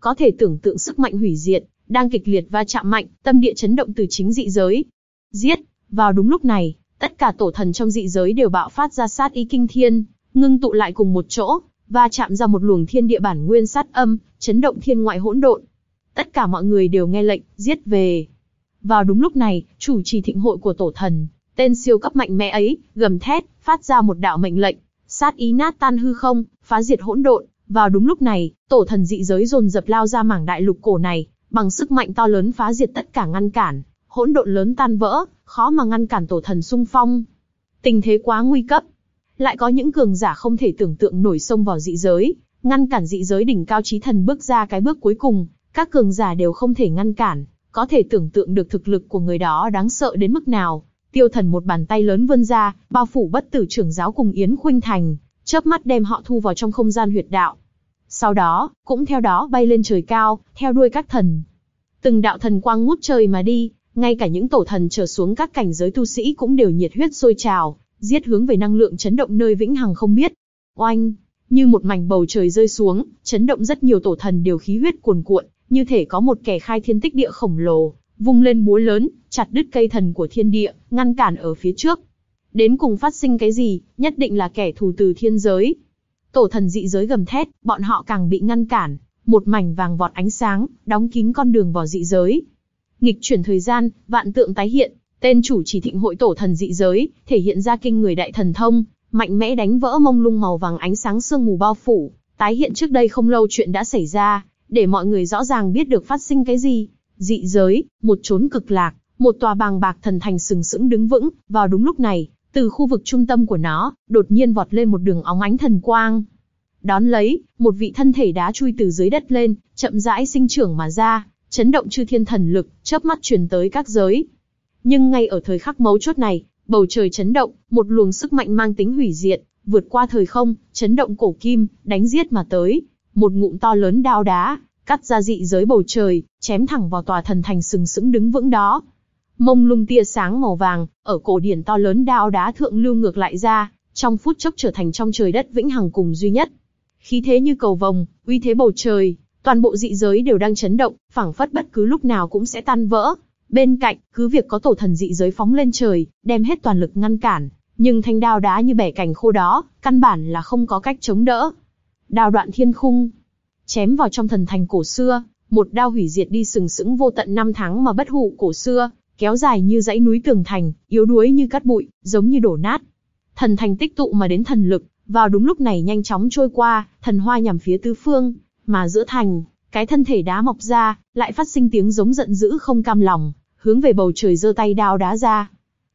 Có thể tưởng tượng sức mạnh hủy diệt, đang kịch liệt va chạm mạnh, tâm địa chấn động từ chính dị giới. Giết, vào đúng lúc này, tất cả tổ thần trong dị giới đều bạo phát ra sát ý kinh thiên, ngưng tụ lại cùng một chỗ, va chạm ra một luồng thiên địa bản nguyên sát âm, chấn động thiên ngoại hỗn độn. Tất cả mọi người đều nghe lệnh, giết về. Vào đúng lúc này, chủ trì thịnh hội của tổ thần, tên siêu cấp mạnh mẽ ấy, gầm thét, phát ra một đạo mệnh lệnh, sát ý nát tan hư không, phá diệt hỗn độn. Vào đúng lúc này, tổ thần dị giới dồn dập lao ra mảng đại lục cổ này, bằng sức mạnh to lớn phá diệt tất cả ngăn cản, hỗn độn lớn tan vỡ, khó mà ngăn cản tổ thần xung phong. Tình thế quá nguy cấp. Lại có những cường giả không thể tưởng tượng nổi xông vào dị giới, ngăn cản dị giới đỉnh cao trí thần bước ra cái bước cuối cùng, các cường giả đều không thể ngăn cản, có thể tưởng tượng được thực lực của người đó đáng sợ đến mức nào. Tiêu thần một bàn tay lớn vươn ra, bao phủ bất tử trưởng giáo cùng Yến Khuynh Thành, chớp mắt đem họ thu vào trong không gian huyệt đạo. Sau đó, cũng theo đó bay lên trời cao, theo đuôi các thần. Từng đạo thần quang ngút trời mà đi, ngay cả những tổ thần trở xuống các cảnh giới tu sĩ cũng đều nhiệt huyết sôi trào, giết hướng về năng lượng chấn động nơi vĩnh hằng không biết. Oanh, như một mảnh bầu trời rơi xuống, chấn động rất nhiều tổ thần đều khí huyết cuồn cuộn, như thể có một kẻ khai thiên tích địa khổng lồ, vung lên búa lớn, chặt đứt cây thần của thiên địa, ngăn cản ở phía trước. Đến cùng phát sinh cái gì, nhất định là kẻ thù từ thiên giới. Tổ thần dị giới gầm thét, bọn họ càng bị ngăn cản, một mảnh vàng vọt ánh sáng, đóng kín con đường vào dị giới. Nghịch chuyển thời gian, vạn tượng tái hiện, tên chủ chỉ thịnh hội tổ thần dị giới, thể hiện ra kinh người đại thần thông, mạnh mẽ đánh vỡ mông lung màu vàng ánh sáng sương mù bao phủ, tái hiện trước đây không lâu chuyện đã xảy ra, để mọi người rõ ràng biết được phát sinh cái gì. Dị giới, một chốn cực lạc, một tòa bàng bạc thần thành sừng sững đứng vững, vào đúng lúc này, từ khu vực trung tâm của nó, đột nhiên vọt lên một đường óng ánh thần quang. Đón lấy, một vị thân thể đá chui từ dưới đất lên, chậm rãi sinh trưởng mà ra, chấn động chư thiên thần lực, chớp mắt truyền tới các giới. Nhưng ngay ở thời khắc mấu chốt này, bầu trời chấn động, một luồng sức mạnh mang tính hủy diệt, vượt qua thời không, chấn động cổ kim, đánh giết mà tới. Một ngụm to lớn đao đá, cắt ra dị giới bầu trời, chém thẳng vào tòa thần thành sừng sững đứng vững đó. Mông lung tia sáng màu vàng, ở cổ điển to lớn đao đá thượng lưu ngược lại ra, trong phút chốc trở thành trong trời đất vĩnh hằng cùng duy nhất. Khí thế như cầu vồng, uy thế bầu trời, toàn bộ dị giới đều đang chấn động, phảng phất bất cứ lúc nào cũng sẽ tan vỡ. Bên cạnh, cứ việc có tổ thần dị giới phóng lên trời, đem hết toàn lực ngăn cản, nhưng thanh đao đá như bẻ cành khô đó, căn bản là không có cách chống đỡ. Đao đoạn thiên khung, chém vào trong thần thành cổ xưa, một đao hủy diệt đi sừng sững vô tận năm tháng mà bất hủ cổ xưa, kéo dài như dãy núi tường thành, yếu đuối như cát bụi, giống như đổ nát. Thần thành tích tụ mà đến thần lực, vào đúng lúc này nhanh chóng trôi qua, thần hoa nhằm phía tứ phương, mà giữa thành, cái thân thể đá mọc ra, lại phát sinh tiếng giống giận dữ không cam lòng, hướng về bầu trời giơ tay đao đá ra.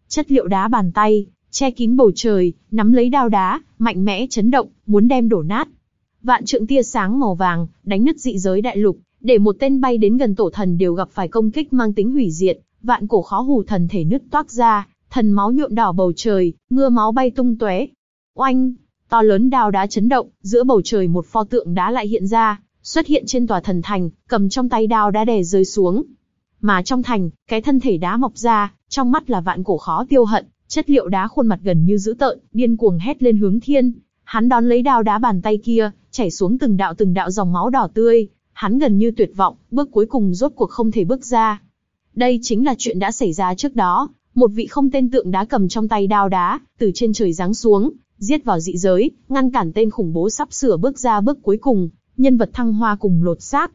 Chất liệu đá bàn tay, che kín bầu trời, nắm lấy đao đá, mạnh mẽ chấn động, muốn đem đổ nát. Vạn trượng tia sáng màu vàng, đánh nứt dị giới đại lục, để một tên bay đến gần tổ thần đều gặp phải công kích mang tính hủy diệt, vạn cổ khó hù thần thể nứt toác ra, thần máu nhuộm đỏ bầu trời, mưa máu bay tung tóe. Oanh, to lớn đao đá chấn động, giữa bầu trời một pho tượng đá lại hiện ra, xuất hiện trên tòa thần thành, cầm trong tay đao đá đè rơi xuống. Mà trong thành, cái thân thể đá mọc ra, trong mắt là vạn cổ khó tiêu hận, chất liệu đá khuôn mặt gần như dữ tợn, điên cuồng hét lên hướng thiên. Hắn đón lấy đao đá bàn tay kia, chảy xuống từng đạo từng đạo dòng máu đỏ tươi, hắn gần như tuyệt vọng, bước cuối cùng rốt cuộc không thể bước ra. Đây chính là chuyện đã xảy ra trước đó, một vị không tên tượng đá cầm trong tay đao đá, từ trên trời giáng xuống, giết vào dị giới, ngăn cản tên khủng bố sắp sửa bước ra bước cuối cùng, nhân vật thăng hoa cùng lột xác.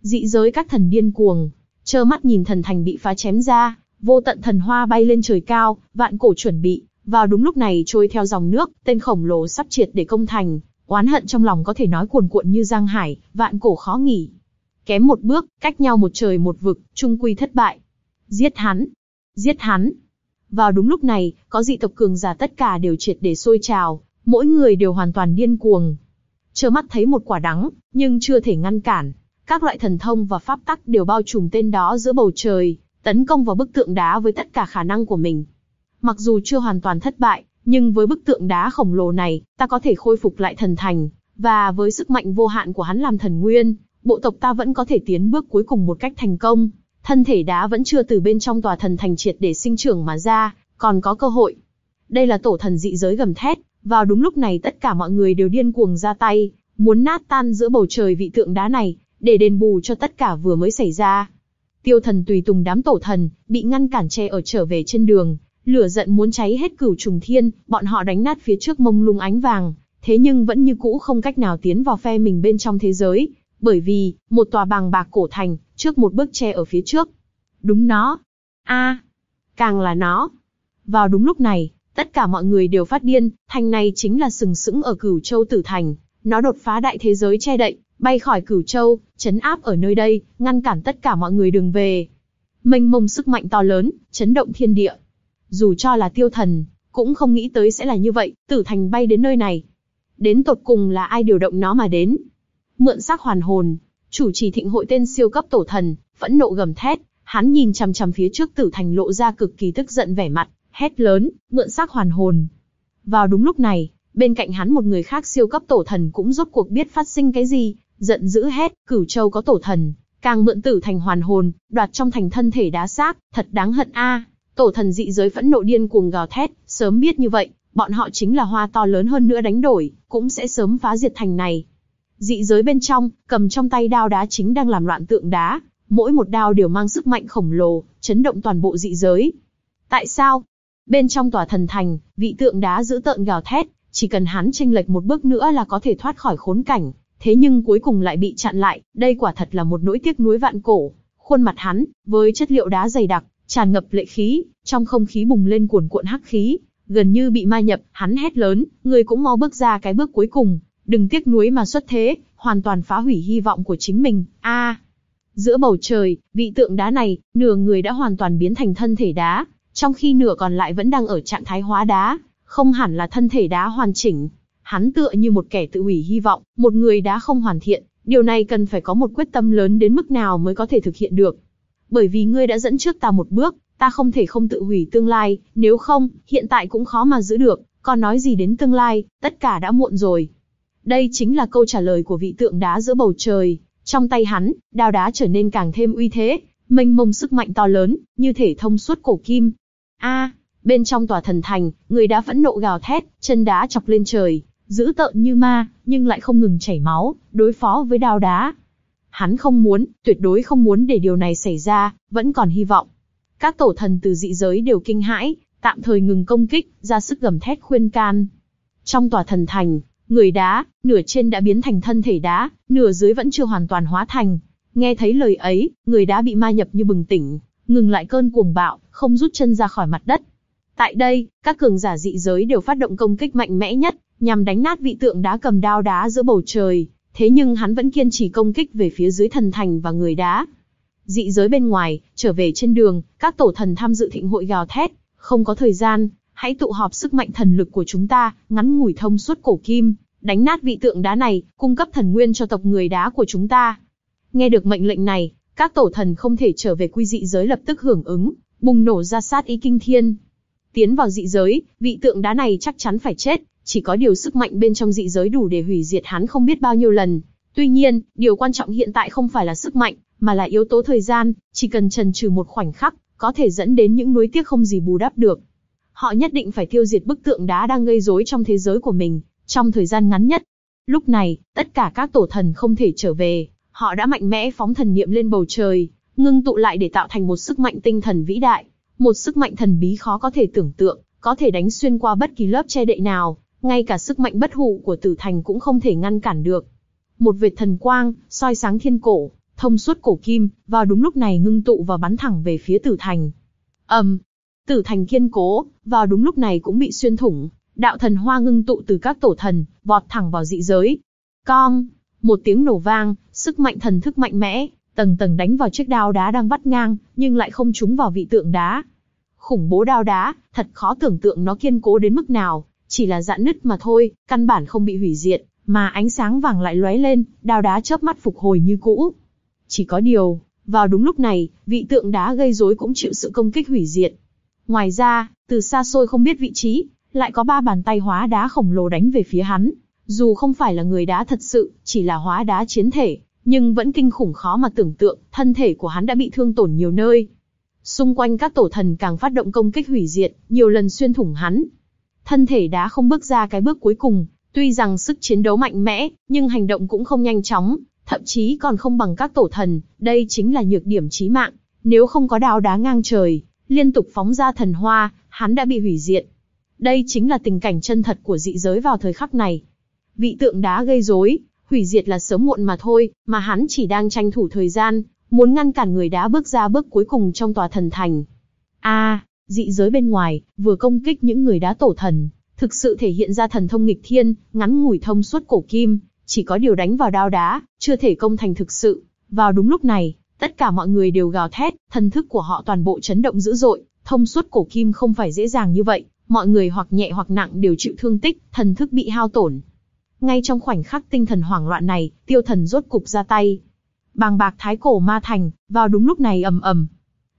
Dị giới các thần điên cuồng, trơ mắt nhìn thần thành bị phá chém ra, vô tận thần hoa bay lên trời cao, vạn cổ chuẩn bị, vào đúng lúc này trôi theo dòng nước, tên khổng lồ sắp triệt để công thành, oán hận trong lòng có thể nói cuồn cuộn như giang hải, vạn cổ khó nghỉ. Kém một bước, cách nhau một trời một vực, trung quy thất bại. Giết hắn! Giết hắn! Vào đúng lúc này, có dị tộc cường giả tất cả đều triệt để sôi trào, mỗi người đều hoàn toàn điên cuồng. Trơ mắt thấy một quả đắng, nhưng chưa thể ngăn cản. Các loại thần thông và pháp tắc đều bao trùm tên đó giữa bầu trời, tấn công vào bức tượng đá với tất cả khả năng của mình. Mặc dù chưa hoàn toàn thất bại, nhưng với bức tượng đá khổng lồ này, ta có thể khôi phục lại thần thành, Và với sức mạnh vô hạn của hắn làm thần nguyên, bộ tộc ta vẫn có thể tiến bước cuối cùng một cách thành công. Thân thể đá vẫn chưa từ bên trong tòa thần thành triệt để sinh trưởng mà ra, còn có cơ hội. Đây là tổ thần dị giới gầm thét, vào đúng lúc này tất cả mọi người đều điên cuồng ra tay, muốn nát tan giữa bầu trời vị tượng đá này, để đền bù cho tất cả vừa mới xảy ra. Tiêu thần tùy tùng đám tổ thần, bị ngăn cản che ở trở về trên đường, lửa giận muốn cháy hết cửu trùng thiên, bọn họ đánh nát phía trước mông lung ánh vàng, thế nhưng vẫn như cũ không cách nào tiến vào phe mình bên trong thế giới, bởi vì, một tòa bằng bạc cổ thành, trước một bước che ở phía trước. Đúng nó. a càng là nó. Vào đúng lúc này, tất cả mọi người đều phát điên, thành này chính là sừng sững ở cửu châu tử thành, nó đột phá đại thế giới che đậy, bay khỏi cửu châu, chấn áp ở nơi đây, ngăn cản tất cả mọi người đường về. Mênh mông sức mạnh to lớn, chấn động thiên địa. Dù cho là tiêu thần, cũng không nghĩ tới sẽ là như vậy, tử thành bay đến nơi này. Đến tột cùng là ai điều động nó mà đến. Mượn xác hoàn hồn, chủ trì thịnh hội tên siêu cấp tổ thần, phẫn nộ gầm thét, hắn nhìn chằm chằm phía trước tử thành lộ ra cực kỳ tức giận vẻ mặt, hét lớn, mượn xác hoàn hồn. Vào đúng lúc này, bên cạnh hắn một người khác siêu cấp tổ thần cũng rốt cuộc biết phát sinh cái gì, giận dữ hét, cửu châu có tổ thần, càng mượn tử thành hoàn hồn, đoạt trong thành thân thể đá xác, thật đáng hận a. Tổ thần dị giới phẫn nộ điên cuồng gào thét, sớm biết như vậy, bọn họ chính là hoa to lớn hơn nữa đánh đổi, cũng sẽ sớm phá diệt thành này. Dị giới bên trong, cầm trong tay đao đá chính đang làm loạn tượng đá, mỗi một đao đều mang sức mạnh khổng lồ, chấn động toàn bộ dị giới. Tại sao? Bên trong tòa thần thành, vị tượng đá giữ tợn gào thét, chỉ cần hắn chênh lệch một bước nữa là có thể thoát khỏi khốn cảnh, thế nhưng cuối cùng lại bị chặn lại, đây quả thật là một nỗi tiếc nuối vạn cổ. Khuôn mặt hắn, với chất liệu đá dày đặc, tràn ngập lệ khí, trong không khí bùng lên cuồn cuộn hắc khí, gần như bị ma nhập, hắn hét lớn, người cũng mau bước ra cái bước cuối cùng, đừng tiếc nuối mà xuất thế, hoàn toàn phá hủy hy vọng của chính mình. A, giữa bầu trời, vị tượng đá này, nửa người đã hoàn toàn biến thành thân thể đá, trong khi nửa còn lại vẫn đang ở trạng thái hóa đá, không hẳn là thân thể đá hoàn chỉnh. Hắn tựa như một kẻ tự hủy hy vọng, một người đá không hoàn thiện, điều này cần phải có một quyết tâm lớn đến mức nào mới có thể thực hiện được. Bởi vì ngươi đã dẫn trước ta một bước, ta không thể không tự hủy tương lai, nếu không, hiện tại cũng khó mà giữ được, còn nói gì đến tương lai, tất cả đã muộn rồi. Đây chính là câu trả lời của vị tượng đá giữa bầu trời. Trong tay hắn, đao đá trở nên càng thêm uy thế, mênh mông sức mạnh to lớn, như thể thông suốt cổ kim. A, bên trong tòa thần thành, người đá phẫn nộ gào thét, chân đá chọc lên trời, dữ tợn như ma, nhưng lại không ngừng chảy máu, đối phó với đao đá. Hắn không muốn, tuyệt đối không muốn để điều này xảy ra, vẫn còn hy vọng. Các tổ thần từ dị giới đều kinh hãi, tạm thời ngừng công kích, ra sức gầm thét khuyên can. Trong tòa thần thành, người đá, nửa trên đã biến thành thân thể đá, nửa dưới vẫn chưa hoàn toàn hóa thành. Nghe thấy lời ấy, người đá bị ma nhập như bừng tỉnh, ngừng lại cơn cuồng bạo, không rút chân ra khỏi mặt đất. Tại đây, các cường giả dị giới đều phát động công kích mạnh mẽ nhất, nhằm đánh nát vị tượng đá cầm đao đá giữa bầu trời. Thế nhưng hắn vẫn kiên trì công kích về phía dưới thần thành và người đá. Dị giới bên ngoài, trở về trên đường, các tổ thần tham dự thịnh hội gào thét, không có thời gian, hãy tụ họp sức mạnh thần lực của chúng ta, ngắn ngủi thông suốt cổ kim, đánh nát vị tượng đá này, cung cấp thần nguyên cho tộc người đá của chúng ta. Nghe được mệnh lệnh này, các tổ thần không thể trở về quy dị giới lập tức hưởng ứng, bùng nổ ra sát ý kinh thiên. Tiến vào dị giới, vị tượng đá này chắc chắn phải chết, chỉ có điều sức mạnh bên trong dị giới đủ để hủy diệt hắn không biết bao nhiêu lần. Tuy nhiên, điều quan trọng hiện tại không phải là sức mạnh, mà là yếu tố thời gian, chỉ cần trần trừ một khoảnh khắc, có thể dẫn đến những nuối tiếc không gì bù đắp được. Họ nhất định phải tiêu diệt bức tượng đá đang gây rối trong thế giới của mình, trong thời gian ngắn nhất. Lúc này, tất cả các tổ thần không thể trở về, họ đã mạnh mẽ phóng thần niệm lên bầu trời, ngưng tụ lại để tạo thành một sức mạnh tinh thần vĩ đại, một sức mạnh thần bí khó có thể tưởng tượng, có thể đánh xuyên qua bất kỳ lớp che đậy nào, ngay cả sức mạnh bất hủ của tử thành cũng không thể ngăn cản được. Một vệt thần quang, soi sáng thiên cổ, thông suốt cổ kim, vào đúng lúc này ngưng tụ và bắn thẳng về phía tử thành. ầm, um, tử thành kiên cố, vào đúng lúc này cũng bị xuyên thủng, đạo thần hoa ngưng tụ từ các tổ thần, vọt thẳng vào dị giới. Cong, một tiếng nổ vang, sức mạnh thần thức mạnh mẽ, tầng tầng đánh vào chiếc đao đá đang vắt ngang, nhưng lại không trúng vào vị tượng đá. Khủng bố đao đá, thật khó tưởng tượng nó kiên cố đến mức nào, chỉ là dạn nứt mà thôi, căn bản không bị hủy diệt, mà ánh sáng vàng lại lóe lên, đao đá chớp mắt phục hồi như cũ. Chỉ có điều, vào đúng lúc này, vị tượng đá gây rối cũng chịu sự công kích hủy diệt. Ngoài ra, từ xa xôi không biết vị trí, lại có ba bàn tay hóa đá khổng lồ đánh về phía hắn. Dù không phải là người đá thật sự, chỉ là hóa đá chiến thể, nhưng vẫn kinh khủng khó mà tưởng tượng, thân thể của hắn đã bị thương tổn nhiều nơi. Xung quanh các tổ thần càng phát động công kích hủy diệt, nhiều lần xuyên thủng hắn. Thân thể đá không bước ra cái bước cuối cùng, tuy rằng sức chiến đấu mạnh mẽ, nhưng hành động cũng không nhanh chóng, thậm chí còn không bằng các tổ thần, đây chính là nhược điểm chí mạng. Nếu không có đao đá ngang trời, liên tục phóng ra thần hoa, hắn đã bị hủy diệt. Đây chính là tình cảnh chân thật của dị giới vào thời khắc này. Vị tượng đá gây rối, hủy diệt là sớm muộn mà thôi, mà hắn chỉ đang tranh thủ thời gian, muốn ngăn cản người đá bước ra bước cuối cùng trong tòa thần thành. A, dị giới bên ngoài, vừa công kích những người đá tổ thần, thực sự thể hiện ra thần thông nghịch thiên, ngắn ngủi thông suốt cổ kim, chỉ có điều đánh vào đao đá, chưa thể công thành thực sự. Vào đúng lúc này, tất cả mọi người đều gào thét, thần thức của họ toàn bộ chấn động dữ dội, thông suốt cổ kim không phải dễ dàng như vậy, mọi người hoặc nhẹ hoặc nặng đều chịu thương tích, thần thức bị hao tổn. Ngay trong khoảnh khắc tinh thần hoảng loạn này, tiêu thần rốt cục ra tay. Bàng bạc thái cổ ma thành, vào đúng lúc này ầm ầm.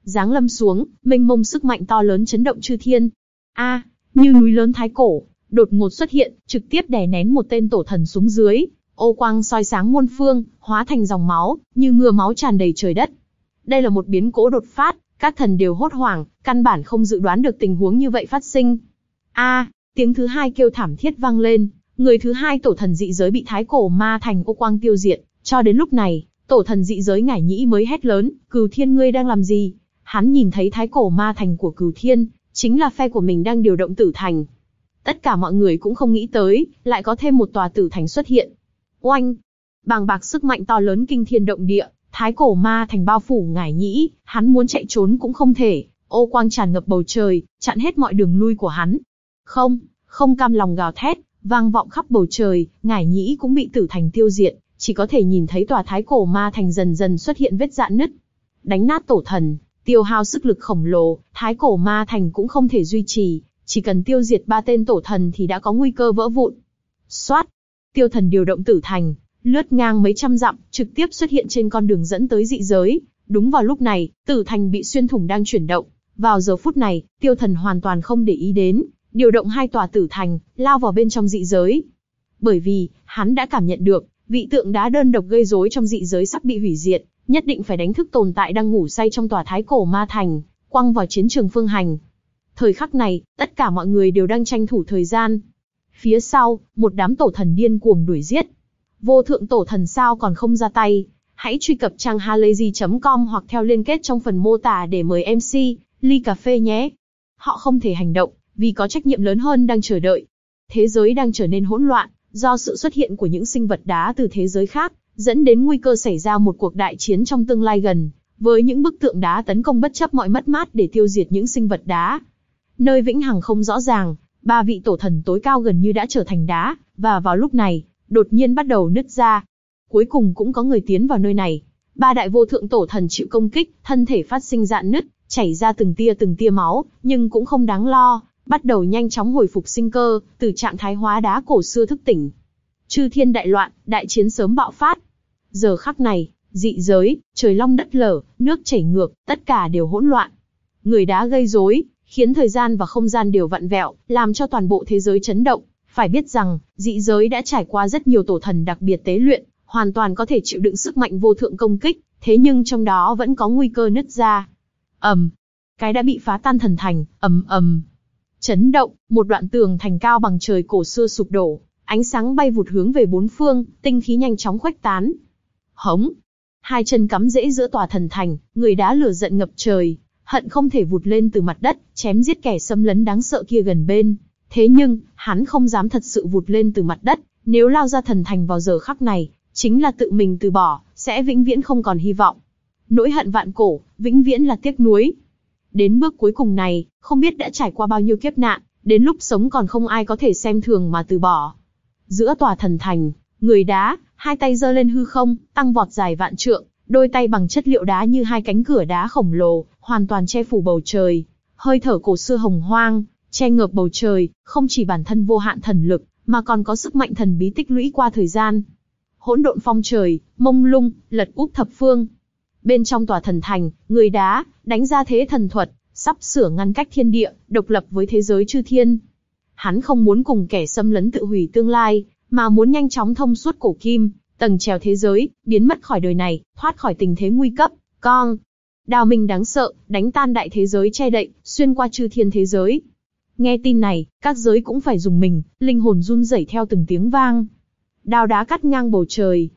Giáng lâm xuống, mênh mông sức mạnh to lớn chấn động chư thiên. A, như núi lớn thái cổ, đột ngột xuất hiện, trực tiếp đè nén một tên tổ thần xuống dưới, ô quang soi sáng muôn phương, hóa thành dòng máu, như mưa máu tràn đầy trời đất. Đây là một biến cố đột phát, các thần đều hốt hoảng, căn bản không dự đoán được tình huống như vậy phát sinh. A, tiếng thứ hai kêu thảm thiết vang lên, người thứ hai tổ thần dị giới bị thái cổ ma thành ô quang tiêu diệt, cho đến lúc này, tổ thần dị giới ngải nhĩ mới hét lớn, cừu thiên ngươi đang làm gì? Hắn nhìn thấy thái cổ ma thành của cừu thiên, chính là phe của mình đang điều động tử thành. Tất cả mọi người cũng không nghĩ tới, lại có thêm một tòa tử thành xuất hiện. Oanh! Bàng bạc sức mạnh to lớn kinh thiên động địa, thái cổ ma thành bao phủ ngải nhĩ, hắn muốn chạy trốn cũng không thể, ô quang tràn ngập bầu trời, chặn hết mọi đường lui của hắn. Không, không cam lòng gào thét, vang vọng khắp bầu trời, ngải nhĩ cũng bị tử thành tiêu diệt, chỉ có thể nhìn thấy tòa thái cổ ma thành dần dần xuất hiện vết dạn nứt. Đánh nát tổ thần, tiêu hao sức lực khổng lồ, thái cổ ma thành cũng không thể duy trì, chỉ cần tiêu diệt ba tên tổ thần thì đã có nguy cơ vỡ vụn. Xoát, tiêu thần điều động tử thành, lướt ngang mấy trăm dặm, trực tiếp xuất hiện trên con đường dẫn tới dị giới. Đúng vào lúc này, tử thành bị xuyên thủng đang chuyển động. Vào giờ phút này, tiêu thần hoàn toàn không để ý đến, điều động hai tòa tử thành, lao vào bên trong dị giới. Bởi vì, hắn đã cảm nhận được, vị tượng đá đơn độc gây rối trong dị giới sắp bị hủy diệt, nhất định phải đánh thức tồn tại đang ngủ say trong tòa thái cổ ma thành, quăng vào chiến trường phương hành. Thời khắc này, tất cả mọi người đều đang tranh thủ thời gian. Phía sau, một đám tổ thần điên cuồng đuổi giết. Vô thượng tổ thần sao còn không ra tay? Hãy truy cập trang halayzi.com hoặc theo liên kết trong phần mô tả để mời MC, ly cà phê nhé. Họ không thể hành động, vì có trách nhiệm lớn hơn đang chờ đợi. Thế giới đang trở nên hỗn loạn, do sự xuất hiện của những sinh vật đá từ thế giới khác, dẫn đến nguy cơ xảy ra một cuộc đại chiến trong tương lai gần, với những bức tượng đá tấn công bất chấp mọi mất mát để tiêu diệt những sinh vật đá. Nơi vĩnh hằng không rõ ràng, ba vị tổ thần tối cao gần như đã trở thành đá, và vào lúc này, đột nhiên bắt đầu nứt ra. Cuối cùng cũng có người tiến vào nơi này. Ba đại vô thượng tổ thần chịu công kích, thân thể phát sinh dạn nứt, chảy ra từng tia từng tia máu, nhưng cũng không đáng lo, bắt đầu nhanh chóng hồi phục sinh cơ, từ trạng thái hóa đá cổ xưa thức tỉnh. Chư thiên đại loạn, đại chiến sớm bạo phát. Giờ khắc này, dị giới, trời long đất lở, nước chảy ngược, tất cả đều hỗn loạn. Người đá gây rối, khiến thời gian và không gian đều vặn vẹo, làm cho toàn bộ thế giới chấn động. Phải biết rằng, dị giới đã trải qua rất nhiều tổ thần đặc biệt tế luyện, hoàn toàn có thể chịu đựng sức mạnh vô thượng công kích, thế nhưng trong đó vẫn có nguy cơ nứt ra. ầm, cái đã bị phá tan thần thành, ầm ầm. Chấn động, một đoạn tường thành cao bằng trời cổ xưa sụp đổ, ánh sáng bay vụt hướng về bốn phương, tinh khí nhanh chóng khuếch tán. Hống, hai chân cắm rễ giữa tòa thần thành, người đá lửa giận ngập trời, hận không thể vụt lên từ mặt đất, chém giết kẻ xâm lấn đáng sợ kia gần bên. Thế nhưng, hắn không dám thật sự vụt lên từ mặt đất, nếu lao ra thần thành vào giờ khắc này, chính là tự mình từ bỏ, sẽ vĩnh viễn không còn hy vọng. Nỗi hận vạn cổ, vĩnh viễn là tiếc nuối. Đến bước cuối cùng này, không biết đã trải qua bao nhiêu kiếp nạn, đến lúc sống còn không ai có thể xem thường mà từ bỏ. Giữa tòa thần thành, người đá, hai tay giơ lên hư không, tăng vọt dài vạn trượng, đôi tay bằng chất liệu đá như hai cánh cửa đá khổng lồ, hoàn toàn che phủ bầu trời. Hơi thở cổ xưa hồng hoang, che ngược bầu trời, không chỉ bản thân vô hạn thần lực, mà còn có sức mạnh thần bí tích lũy qua thời gian. Hỗn độn phong trời, mông lung, lật úp thập phương. Bên trong tòa thần thành, người đá, đánh ra thế thần thuật, sắp sửa ngăn cách thiên địa, độc lập với thế giới chư thiên. Hắn không muốn cùng kẻ xâm lấn tự hủy tương lai, mà muốn nhanh chóng thông suốt cổ kim, tầng trèo thế giới, biến mất khỏi đời này, thoát khỏi tình thế nguy cấp. Con, đào minh đáng sợ, đánh tan đại thế giới che đậy, xuyên qua chư thiên thế giới. Nghe tin này, các giới cũng phải dùng mình, linh hồn run rẩy theo từng tiếng vang. Đao đá cắt ngang bầu trời.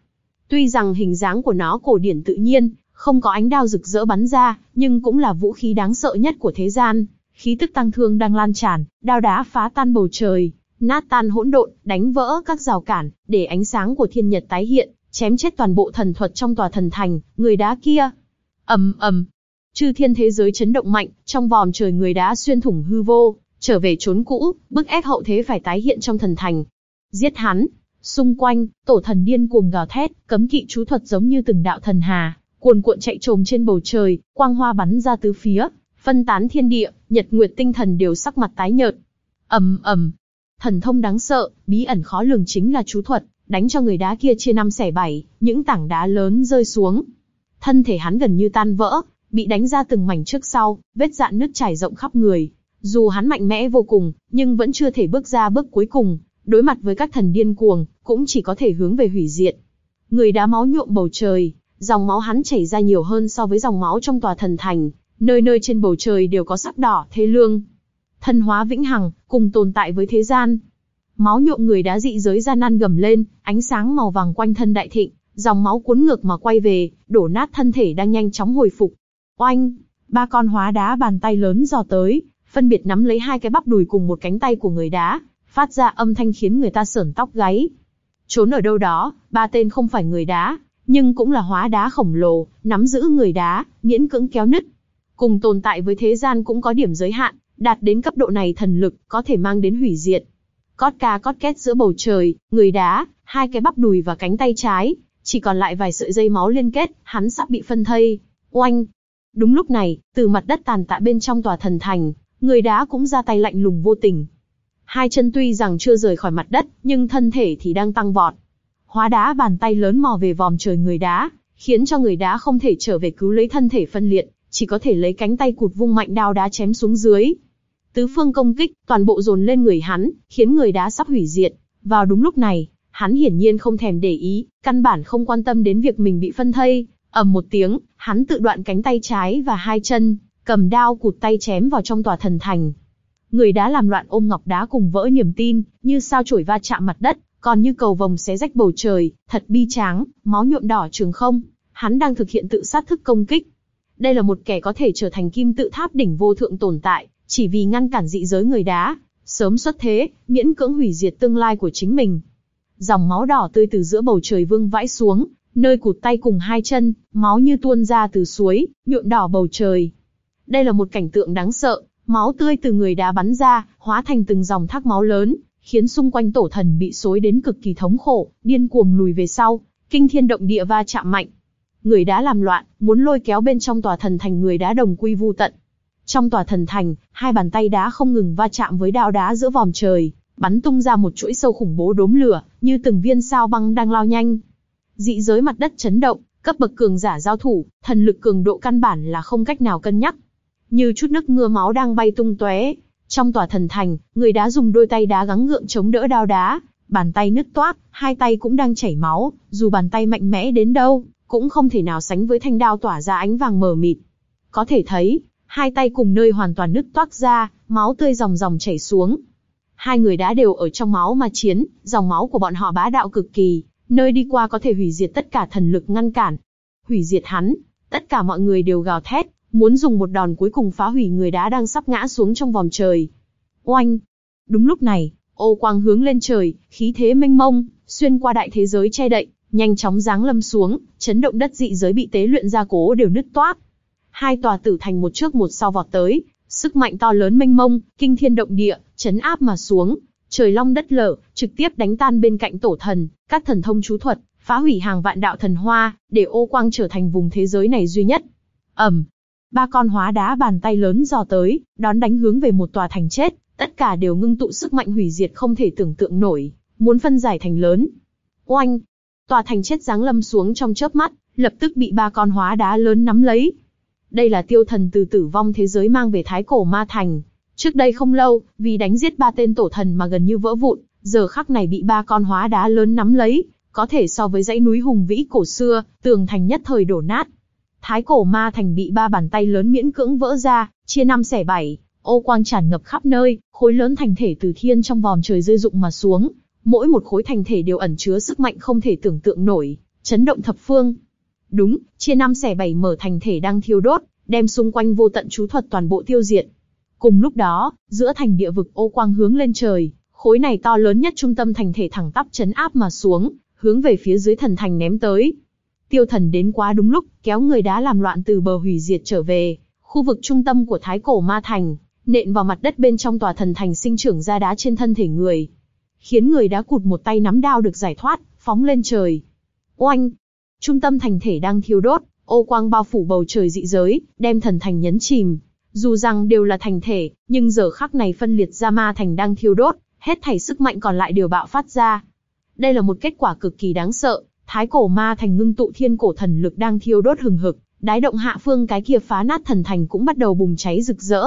Tuy rằng hình dáng của nó cổ điển tự nhiên, không có ánh đao rực rỡ bắn ra, nhưng cũng là vũ khí đáng sợ nhất của thế gian. Khí tức tăng thương đang lan tràn, đao đá phá tan bầu trời, nát tan hỗn độn, đánh vỡ các rào cản, để ánh sáng của thiên nhật tái hiện, chém chết toàn bộ thần thuật trong tòa thần thành, người đá kia ầm ầm, chư thiên thế giới chấn động mạnh, trong vòm trời người đá xuyên thủng hư vô, trở về trốn cũ, bức ép hậu thế phải tái hiện trong thần thành. Giết hắn! Xung quanh, tổ thần điên cuồng gào thét, cấm kỵ chú thuật giống như từng đạo thần hà, cuồn cuộn chạy trồm trên bầu trời, quang hoa bắn ra tứ phía, phân tán thiên địa, nhật nguyệt tinh thần đều sắc mặt tái nhợt. ầm ầm, thần thông đáng sợ, bí ẩn khó lường chính là chú thuật, đánh cho người đá kia chia năm xẻ bảy, những tảng đá lớn rơi xuống. Thân thể hắn gần như tan vỡ, bị đánh ra từng mảnh trước sau, vết dạn nứt trải rộng khắp người. Dù hắn mạnh mẽ vô cùng, nhưng vẫn chưa thể bước ra bước cuối cùng, đối mặt với các thần điên cuồng, cũng chỉ có thể hướng về hủy diệt. Người đá máu nhuộm bầu trời, dòng máu hắn chảy ra nhiều hơn so với dòng máu trong tòa thần thành, nơi nơi trên bầu trời đều có sắc đỏ thê lương. Thần hóa vĩnh hằng, cùng tồn tại với thế gian. Máu nhuộm người đá dị giới gian nan gầm lên, ánh sáng màu vàng quanh thân đại thịnh, dòng máu cuốn ngược mà quay về, đổ nát thân thể đang nhanh chóng hồi phục. Oanh, ba con hóa đá bàn tay lớn dò tới, phân biệt nắm lấy hai cái bắp đùi cùng một cánh tay của người đá, phát ra âm thanh khiến người ta sởn tóc gáy. Trốn ở đâu đó, ba tên không phải người đá, nhưng cũng là hóa đá khổng lồ, nắm giữ người đá, miễn cưỡng kéo nứt. Cùng tồn tại với thế gian cũng có điểm giới hạn, đạt đến cấp độ này thần lực có thể mang đến hủy diệt. Cót ca cót két giữa bầu trời, người đá, hai cái bắp đùi và cánh tay trái, chỉ còn lại vài sợi dây máu liên kết, hắn sắp bị phân thây. Oanh! Đúng lúc này, từ mặt đất tàn tạ bên trong tòa thần thành, người đá cũng ra tay lạnh lùng vô tình. Hai chân tuy rằng chưa rời khỏi mặt đất, nhưng thân thể thì đang tăng vọt. Hóa đá bàn tay lớn mò về vòm trời người đá, khiến cho người đá không thể trở về cứu lấy thân thể phân liệt, chỉ có thể lấy cánh tay cụt vung mạnh đao đá chém xuống dưới. Tứ phương công kích, toàn bộ dồn lên người hắn, khiến người đá sắp hủy diệt. Vào đúng lúc này, hắn hiển nhiên không thèm để ý, căn bản không quan tâm đến việc mình bị phân thây. ầm một tiếng, hắn tự đoạn cánh tay trái và hai chân, cầm đao cụt tay chém vào trong tòa thần thành. Người đá làm loạn ôm ngọc đá cùng vỡ niềm tin, như sao chổi va chạm mặt đất, còn như cầu vồng xé rách bầu trời, thật bi tráng, máu nhuộm đỏ trường không. Hắn đang thực hiện tự sát thức công kích. Đây là một kẻ có thể trở thành kim tự tháp đỉnh vô thượng tồn tại, chỉ vì ngăn cản dị giới người đá, sớm xuất thế, miễn cưỡng hủy diệt tương lai của chính mình. Dòng máu đỏ tươi từ giữa bầu trời vương vãi xuống, nơi cụt tay cùng hai chân, máu như tuôn ra từ suối, nhuộm đỏ bầu trời. Đây là một cảnh tượng đáng sợ, máu tươi từ người đá bắn ra, hóa thành từng dòng thác máu lớn, khiến xung quanh tổ thần bị xối đến cực kỳ thống khổ, điên cuồng lùi về sau, kinh thiên động địa va chạm mạnh. Người đá làm loạn, muốn lôi kéo bên trong tòa thần thành người đá đồng quy vu tận. Trong tòa thần thành, hai bàn tay đá không ngừng va chạm với đao đá giữa vòm trời, bắn tung ra một chuỗi sâu khủng bố đốm lửa, như từng viên sao băng đang lao nhanh. Dị giới mặt đất chấn động, cấp bậc cường giả giao thủ, thần lực cường độ căn bản là không cách nào cân nhắc. Như chút nước mưa máu đang bay tung tóe. Trong tòa thần thành, người đá dùng đôi tay đá gắng gượng chống đỡ đao đá, bàn tay nứt toác, hai tay cũng đang chảy máu, dù bàn tay mạnh mẽ đến đâu, cũng không thể nào sánh với thanh đao tỏa ra ánh vàng mờ mịt. Có thể thấy, hai tay cùng nơi hoàn toàn nứt toác ra, máu tươi dòng dòng chảy xuống. Hai người đã đều ở trong máu mà chiến, dòng máu của bọn họ bá đạo cực kỳ, nơi đi qua có thể hủy diệt tất cả thần lực ngăn cản. Hủy diệt hắn, tất cả mọi người đều gào thét, muốn dùng một đòn cuối cùng phá hủy người đá đang sắp ngã xuống trong vòng trời. Oanh! Đúng lúc này, ô quang hướng lên trời, khí thế mênh mông, xuyên qua đại thế giới che đậy, nhanh chóng giáng lâm xuống, chấn động đất dị giới bị tế luyện ra cố đều nứt toát. Hai tòa tử thành một trước một sau vọt tới, sức mạnh to lớn mênh mông, kinh thiên động địa, chấn áp mà xuống, trời long đất lở, trực tiếp đánh tan bên cạnh tổ thần, các thần thông chú thuật, phá hủy hàng vạn đạo thần hoa, để ô quang trở thành vùng thế giới này duy nhất. ầm, ba con hóa đá bàn tay lớn dò tới, đón đánh hướng về một tòa thành chết, tất cả đều ngưng tụ sức mạnh hủy diệt không thể tưởng tượng nổi, muốn phân giải thành lớn. Oanh, Tòa thành chết giáng lâm xuống trong chớp mắt, lập tức bị ba con hóa đá lớn nắm lấy. Đây là tiêu thần từ tử vong thế giới mang về thái cổ ma thành. Trước đây không lâu, vì đánh giết ba tên tổ thần mà gần như vỡ vụn, giờ khắc này bị ba con hóa đá lớn nắm lấy, có thể so với dãy núi hùng vĩ cổ xưa, tường thành nhất thời đổ nát. Thái cổ ma thành bị ba bàn tay lớn miễn cưỡng vỡ ra, chia năm xẻ bảy, ô quang tràn ngập khắp nơi, khối lớn thành thể từ thiên trong vòm trời rơi rụng mà xuống, mỗi một khối thành thể đều ẩn chứa sức mạnh không thể tưởng tượng nổi, chấn động thập phương. Đúng, chia năm xẻ bảy mở thành thể đang thiêu đốt, đem xung quanh vô tận chú thuật toàn bộ tiêu diệt. Cùng lúc đó, giữa thành địa vực ô quang hướng lên trời, khối này to lớn nhất trung tâm thành thể thẳng tắp chấn áp mà xuống, hướng về phía dưới thần thành ném tới. Tiêu thần đến quá đúng lúc, kéo người đá làm loạn từ bờ hủy diệt trở về, khu vực trung tâm của thái cổ ma thành, nện vào mặt đất bên trong tòa thần thành sinh trưởng ra đá trên thân thể người. Khiến người đá cụt một tay nắm đao được giải thoát, phóng lên trời. Oanh! Trung tâm thành thể đang thiêu đốt, ô quang bao phủ bầu trời dị giới, đem thần thành nhấn chìm. Dù rằng đều là thành thể, nhưng giờ khắc này phân liệt ra ma thành đang thiêu đốt, hết thảy sức mạnh còn lại đều bạo phát ra. Đây là một kết quả cực kỳ đáng sợ, thái cổ ma thành ngưng tụ thiên cổ thần lực đang thiêu đốt hừng hực, đái động hạ phương cái kia phá nát thần thành cũng bắt đầu bùng cháy rực rỡ.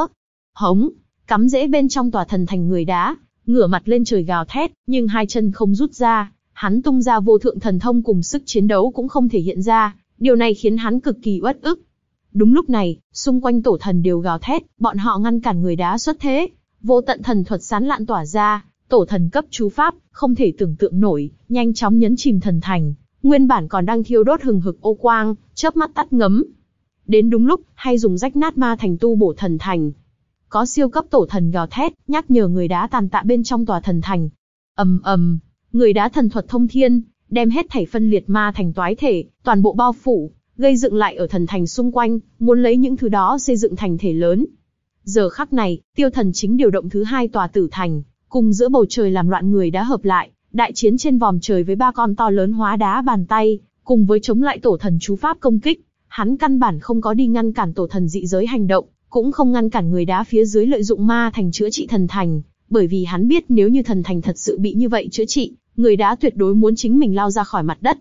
Hống, cắm rễ bên trong tòa thần thành người đá, ngửa mặt lên trời gào thét, nhưng hai chân không rút ra, hắn tung ra vô thượng thần thông cùng sức chiến đấu cũng không thể hiện ra, điều này khiến hắn cực kỳ uất ức. Đúng lúc này, xung quanh tổ thần đều gào thét, bọn họ ngăn cản người đá xuất thế, vô tận thần thuật sán lạn tỏa ra, tổ thần cấp chú pháp, không thể tưởng tượng nổi, nhanh chóng nhấn chìm thần thành, nguyên bản còn đang thiêu đốt hừng hực ô quang, chớp mắt tắt ngấm. Đến đúng lúc, hay dùng rách nát ma thành tu bổ thần thành. Có siêu cấp tổ thần gào thét, nhắc nhở người đá tàn tạ bên trong tòa thần thành. ầm ầm, người đá thần thuật thông thiên, đem hết thảy phân liệt ma thành toái thể, toàn bộ bao phủ, gây dựng lại ở thần thành xung quanh, muốn lấy những thứ đó xây dựng thành thể lớn. Giờ khắc này, tiêu thần chính điều động thứ hai tòa tử thành, cùng giữa bầu trời làm loạn người đã hợp lại, đại chiến trên vòm trời với ba con to lớn hóa đá bàn tay, cùng với chống lại tổ thần chú pháp công kích, hắn căn bản không có đi ngăn cản tổ thần dị giới hành động, cũng không ngăn cản người đá phía dưới lợi dụng ma thành chữa trị thần thành, bởi vì hắn biết nếu như thần thành thật sự bị như vậy chữa trị, người đã tuyệt đối muốn chính mình lao ra khỏi mặt đất.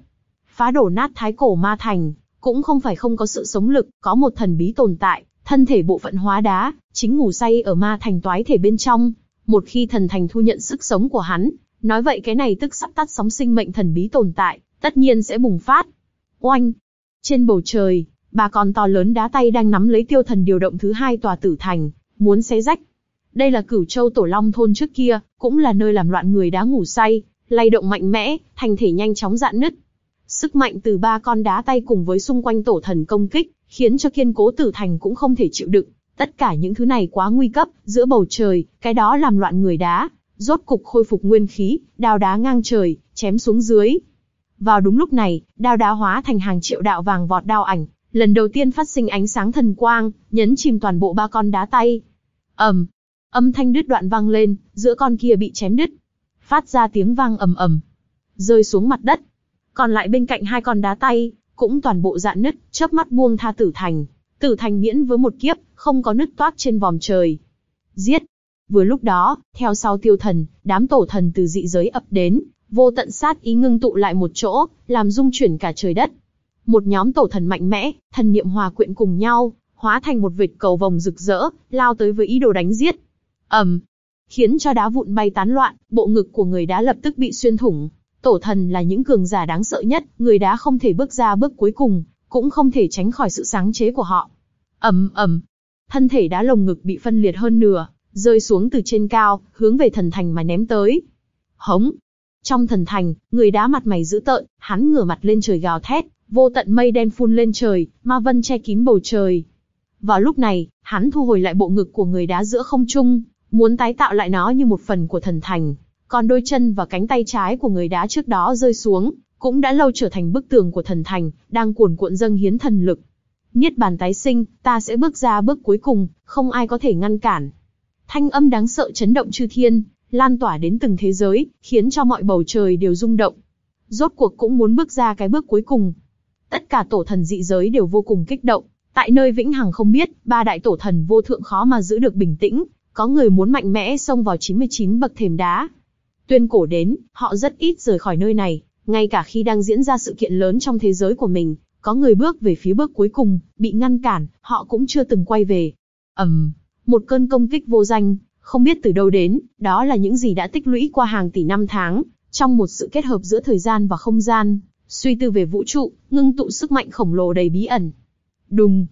Phá đổ nát thái cổ ma thành, cũng không phải không có sự sống lực, có một thần bí tồn tại, thân thể bộ phận hóa đá, chính ngủ say ở ma thành toái thể bên trong. Một khi thần thành thu nhận sức sống của hắn, nói vậy cái này tức sắp tắt sóng sinh mệnh thần bí tồn tại, tất nhiên sẽ bùng phát. Oanh! Trên bầu trời, bà con to lớn đá tay đang nắm lấy tiêu thần điều động thứ hai tòa tử thành, muốn xé rách. Đây là cửu châu tổ long thôn trước kia, cũng là nơi làm loạn người đá ngủ say, lay động mạnh mẽ, thành thể nhanh chóng dạn nứt. Sức mạnh từ ba con đá tay cùng với xung quanh tổ thần công kích, khiến cho kiên cố tử thành cũng không thể chịu đựng. Tất cả những thứ này quá nguy cấp, giữa bầu trời, cái đó làm loạn người đá, rốt cục khôi phục nguyên khí, đao đá ngang trời, chém xuống dưới. Vào đúng lúc này, đao đá hóa thành hàng triệu đạo vàng vọt đao ảnh, lần đầu tiên phát sinh ánh sáng thần quang, nhấn chìm toàn bộ ba con đá tay. ầm, âm thanh đứt đoạn vang lên, giữa con kia bị chém đứt, phát ra tiếng vang ầm ầm, rơi xuống mặt đất. Còn lại bên cạnh hai con đá tay, cũng toàn bộ dạn nứt, chớp mắt buông tha tử thành. Tử thành miễn với một kiếp, không có nứt toát trên vòm trời. Giết! Vừa lúc đó, theo sau tiêu thần, đám tổ thần từ dị giới ập đến, vô tận sát ý ngưng tụ lại một chỗ, làm rung chuyển cả trời đất. Một nhóm tổ thần mạnh mẽ, thần niệm hòa quyện cùng nhau, hóa thành một vệt cầu vòng rực rỡ, lao tới với ý đồ đánh giết. ầm, khiến cho đá vụn bay tán loạn, bộ ngực của người đá lập tức bị xuyên thủng. Tổ thần là những cường giả đáng sợ nhất, người đá không thể bước ra bước cuối cùng, cũng không thể tránh khỏi sự sáng chế của họ. ầm ầm, thân thể đá lồng ngực bị phân liệt hơn nửa, rơi xuống từ trên cao, hướng về thần thành mà ném tới. Hống! Trong thần thành, người đá mặt mày dữ tợn, hắn ngửa mặt lên trời gào thét, vô tận mây đen phun lên trời, ma vân che kín bầu trời. Vào lúc này, hắn thu hồi lại bộ ngực của người đá giữa không trung, muốn tái tạo lại nó như một phần của thần thành. Còn đôi chân và cánh tay trái của người đá trước đó rơi xuống, cũng đã lâu trở thành bức tường của thần thành, đang cuồn cuộn dâng hiến thần lực. Niết bàn tái sinh, ta sẽ bước ra bước cuối cùng, không ai có thể ngăn cản. Thanh âm đáng sợ chấn động chư thiên, lan tỏa đến từng thế giới, khiến cho mọi bầu trời đều rung động. Rốt cuộc cũng muốn bước ra cái bước cuối cùng. Tất cả tổ thần dị giới đều vô cùng kích động. Tại nơi vĩnh hằng không biết, ba đại tổ thần vô thượng khó mà giữ được bình tĩnh, có người muốn mạnh mẽ xông vào 99 bậc thềm đá. Tuyên cổ đến, họ rất ít rời khỏi nơi này, ngay cả khi đang diễn ra sự kiện lớn trong thế giới của mình, có người bước về phía bước cuối cùng, bị ngăn cản, họ cũng chưa từng quay về. ầm, um, một cơn công kích vô danh, Không biết từ đâu đến, đó là những gì đã tích lũy qua hàng tỷ năm tháng, trong một sự kết hợp giữa thời gian và không gian, suy tư về vũ trụ, ngưng tụ sức mạnh khổng lồ đầy bí ẩn. Đùng,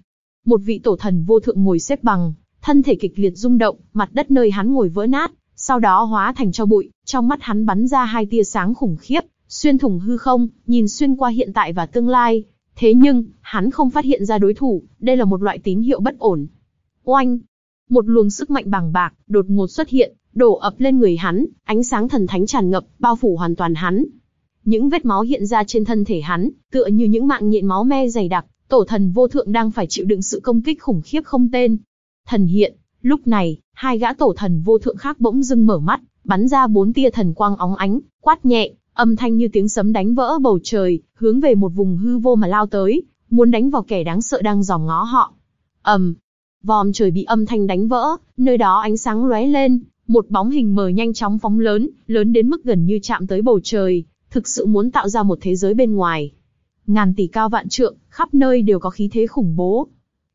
một vị tổ thần vô thượng ngồi xếp bằng, thân thể kịch liệt rung động, mặt đất nơi hắn ngồi vỡ nát, sau đó hóa thành cho bụi, trong mắt hắn bắn ra hai tia sáng khủng khiếp, xuyên thủng hư không, nhìn xuyên qua hiện tại và tương lai. Thế nhưng, hắn không phát hiện ra đối thủ, đây là một loại tín hiệu bất ổn. Oanh! Một luồng sức mạnh bằng bạc, đột ngột xuất hiện, đổ ập lên người hắn, ánh sáng thần thánh tràn ngập, bao phủ hoàn toàn hắn. Những vết máu hiện ra trên thân thể hắn, tựa như những mạng nhện máu me dày đặc, tổ thần vô thượng đang phải chịu đựng sự công kích khủng khiếp không tên. Thần hiện, lúc này, hai gã tổ thần vô thượng khác bỗng dưng mở mắt, bắn ra bốn tia thần quang óng ánh, quát nhẹ, âm thanh như tiếng sấm đánh vỡ bầu trời, hướng về một vùng hư vô mà lao tới, muốn đánh vào kẻ đáng sợ đang dòm ngó họ. ầm, um, vòm trời bị âm thanh đánh vỡ, nơi đó ánh sáng lóe lên, một bóng hình mờ nhanh chóng phóng lớn, lớn đến mức gần như chạm tới bầu trời, thực sự muốn tạo ra một thế giới bên ngoài. Ngàn tỷ cao vạn trượng, khắp nơi đều có khí thế khủng bố.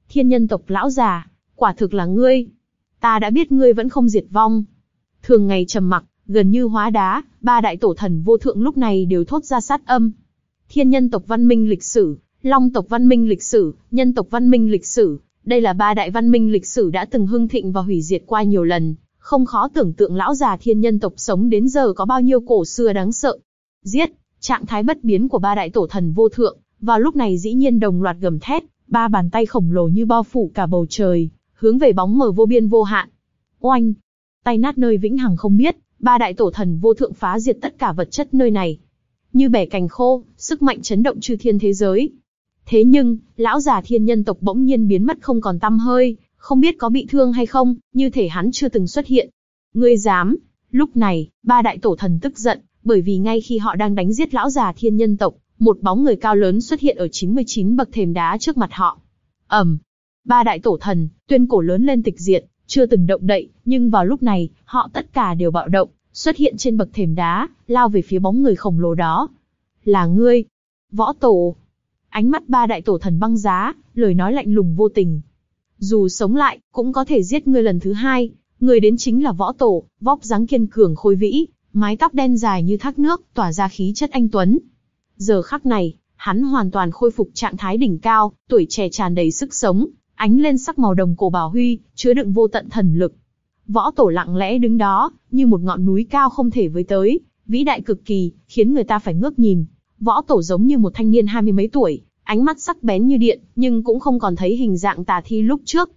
Thiên nhân tộc lão già, quả thực là ngươi. Ta đã biết ngươi vẫn không diệt vong. Thường ngày trầm mặc, gần như hóa đá, ba đại tổ thần vô thượng lúc này đều thốt ra sát âm. Thiên nhân tộc văn minh lịch sử, long tộc văn minh lịch sử, nhân tộc văn minh lịch sử, đây là ba đại văn minh lịch sử đã từng hưng thịnh và hủy diệt qua nhiều lần, không khó tưởng tượng lão già thiên nhân tộc sống đến giờ có bao nhiêu cổ xưa đáng sợ. Giết, trạng thái bất biến của ba đại tổ thần vô thượng, vào lúc này dĩ nhiên đồng loạt gầm thét, ba bàn tay khổng lồ như bao phủ cả bầu trời, hướng về bóng mờ vô biên vô hạn. Oanh! Tay nát nơi vĩnh hằng không biết, ba đại tổ thần vô thượng phá diệt tất cả vật chất nơi này. Như bẻ cành khô, sức mạnh chấn động chư thiên thế giới. Thế nhưng, lão già thiên nhân tộc bỗng nhiên biến mất không còn tăm hơi, không biết có bị thương hay không, như thể hắn chưa từng xuất hiện. Ngươi dám? Lúc này, ba đại tổ thần tức giận, bởi vì ngay khi họ đang đánh giết lão già thiên nhân tộc, một bóng người cao lớn xuất hiện ở 99 bậc thềm đá trước mặt họ. ầm, ba đại tổ thần, tuyên cổ lớn lên tịch diệt, chưa từng động đậy, nhưng vào lúc này, họ tất cả đều bạo động, xuất hiện trên bậc thềm đá, lao về phía bóng người khổng lồ đó. Là ngươi, võ tổ. Ánh mắt ba đại tổ thần băng giá, lời nói lạnh lùng vô tình. Dù sống lại, cũng có thể giết ngươi lần thứ hai. Người đến chính là võ tổ, vóc dáng kiên cường khôi vĩ, mái tóc đen dài như thác nước, tỏa ra khí chất anh tuấn. Giờ khắc này, hắn hoàn toàn khôi phục trạng thái đỉnh cao, tuổi trẻ tràn đầy sức sống, ánh lên sắc màu đồng cổ bảo huy, chứa đựng vô tận thần lực. Võ tổ lặng lẽ đứng đó, như một ngọn núi cao không thể với tới, vĩ đại cực kỳ, khiến người ta phải ngước nhìn. Võ tổ giống như một thanh niên hai mươi mấy tuổi, ánh mắt sắc bén như điện, nhưng cũng không còn thấy hình dạng tà thi lúc trước.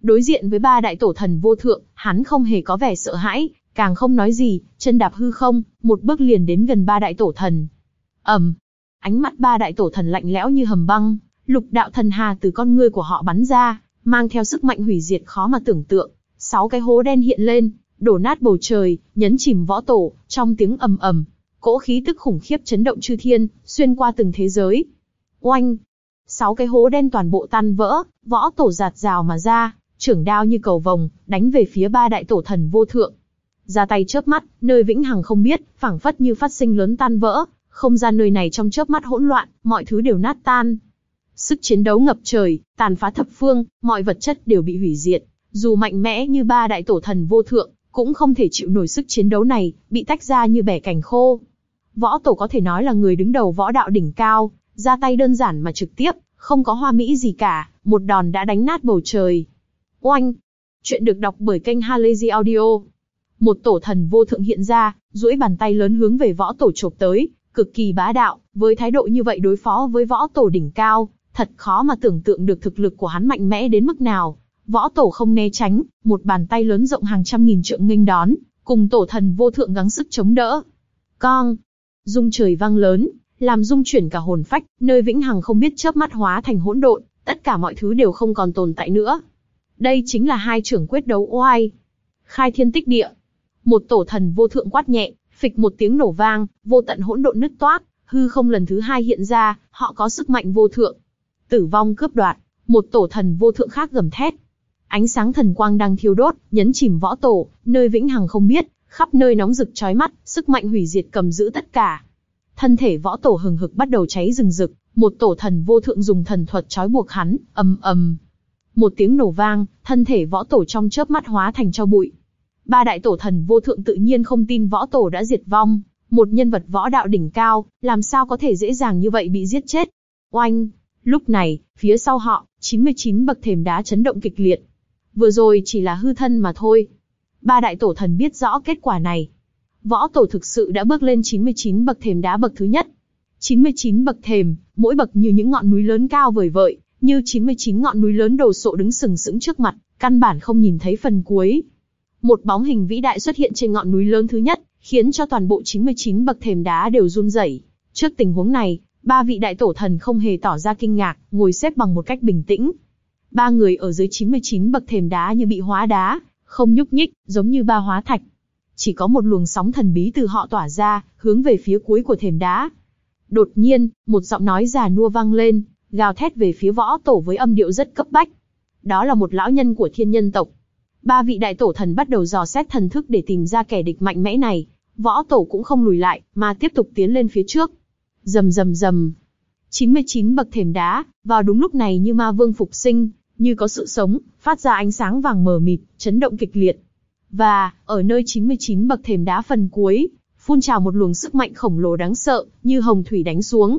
Đối diện với ba đại tổ thần vô thượng, hắn không hề có vẻ sợ hãi, càng không nói gì, chân đạp hư không, một bước liền đến gần ba đại tổ thần. ầm, ánh mắt ba đại tổ thần lạnh lẽo như hầm băng, lục đạo thần hà từ con ngươi của họ bắn ra, mang theo sức mạnh hủy diệt khó mà tưởng tượng. Sáu cái hố đen hiện lên, đổ nát bầu trời, nhấn chìm võ tổ, trong tiếng ầm ầm, cỗ khí tức khủng khiếp chấn động chư thiên, xuyên qua từng thế giới. Oanh! Sáu cái hố đen toàn bộ tan vỡ, võ tổ giạt rào mà ra, trưởng đao như cầu vồng, đánh về phía ba đại tổ thần vô thượng. Ra tay chớp mắt, nơi vĩnh hằng không biết, phảng phất như phát sinh lớn tan vỡ, không gian nơi này trong chớp mắt hỗn loạn, mọi thứ đều nát tan. Sức chiến đấu ngập trời, tàn phá thập phương, mọi vật chất đều bị hủy diệt. Dù mạnh mẽ như ba đại tổ thần vô thượng, cũng không thể chịu nổi sức chiến đấu này, bị tách ra như bẻ cành khô. Võ tổ có thể nói là người đứng đầu võ đạo đỉnh cao, ra tay đơn giản mà trực tiếp, không có hoa mỹ gì cả, một đòn đã đánh nát bầu trời. Oanh! Chuyện được đọc bởi kênh Halazy Audio. Một tổ thần vô thượng hiện ra, duỗi bàn tay lớn hướng về võ tổ chộp tới, cực kỳ bá đạo, với thái độ như vậy đối phó với võ tổ đỉnh cao, thật khó mà tưởng tượng được thực lực của hắn mạnh mẽ đến mức nào. Võ tổ không né tránh, một bàn tay lớn rộng hàng trăm nghìn trượng nghênh đón, cùng tổ thần vô thượng gắng sức chống đỡ. Con! Dung trời vang lớn, làm dung chuyển cả hồn phách, nơi vĩnh hằng không biết chớp mắt hóa thành hỗn độn, tất cả mọi thứ đều không còn tồn tại nữa. Đây chính là hai trưởng quyết đấu oai. Khai thiên tích địa. Một tổ thần vô thượng quát nhẹ, phịch một tiếng nổ vang, vô tận hỗn độn nứt toát, hư không lần thứ hai hiện ra, họ có sức mạnh vô thượng. Tử vong cướp đoạt, một tổ thần vô thượng khác gầm thét. Ánh sáng thần quang đang thiêu đốt, nhấn chìm võ tổ, nơi vĩnh hằng không biết, khắp nơi nóng rực chói mắt, sức mạnh hủy diệt cầm giữ tất cả. Thân thể võ tổ hừng hực bắt đầu cháy rừng rực, một tổ thần vô thượng dùng thần thuật trói buộc hắn, ầm ầm. Một tiếng nổ vang, thân thể võ tổ trong chớp mắt hóa thành cho bụi. Ba đại tổ thần vô thượng tự nhiên không tin võ tổ đã diệt vong, một nhân vật võ đạo đỉnh cao, làm sao có thể dễ dàng như vậy bị giết chết. Oanh! Lúc này, phía sau họ, 99 bậc thềm đá chấn động kịch liệt. Vừa rồi chỉ là hư thân mà thôi. Ba đại tổ thần biết rõ kết quả này. Võ tổ thực sự đã bước lên 99 bậc thềm đá bậc thứ nhất. 99 bậc thềm, mỗi bậc như những ngọn núi lớn cao vời vợi, như 99 ngọn núi lớn đồ sộ đứng sừng sững trước mặt, căn bản không nhìn thấy phần cuối. Một bóng hình vĩ đại xuất hiện trên ngọn núi lớn thứ nhất, khiến cho toàn bộ 99 bậc thềm đá đều run rẩy. Trước tình huống này, ba vị đại tổ thần không hề tỏ ra kinh ngạc, ngồi xếp bằng một cách bình tĩnh. Ba người ở dưới 99 bậc thềm đá như bị hóa đá, không nhúc nhích, giống như ba hóa thạch. Chỉ có một luồng sóng thần bí từ họ tỏa ra, hướng về phía cuối của thềm đá. Đột nhiên, một giọng nói già nua vang lên, gào thét về phía võ tổ với âm điệu rất cấp bách. Đó là một lão nhân của thiên nhân tộc. Ba vị đại tổ thần bắt đầu dò xét thần thức để tìm ra kẻ địch mạnh mẽ này. Võ tổ cũng không lùi lại, mà tiếp tục tiến lên phía trước. Rầm rầm rầm. 99 bậc thềm đá, vào đúng lúc này như ma vương phục sinh, như có sự sống, phát ra ánh sáng vàng mờ mịt, chấn động kịch liệt. Và, ở nơi 99 bậc thềm đá phần cuối, phun trào một luồng sức mạnh khổng lồ đáng sợ, như hồng thủy đánh xuống.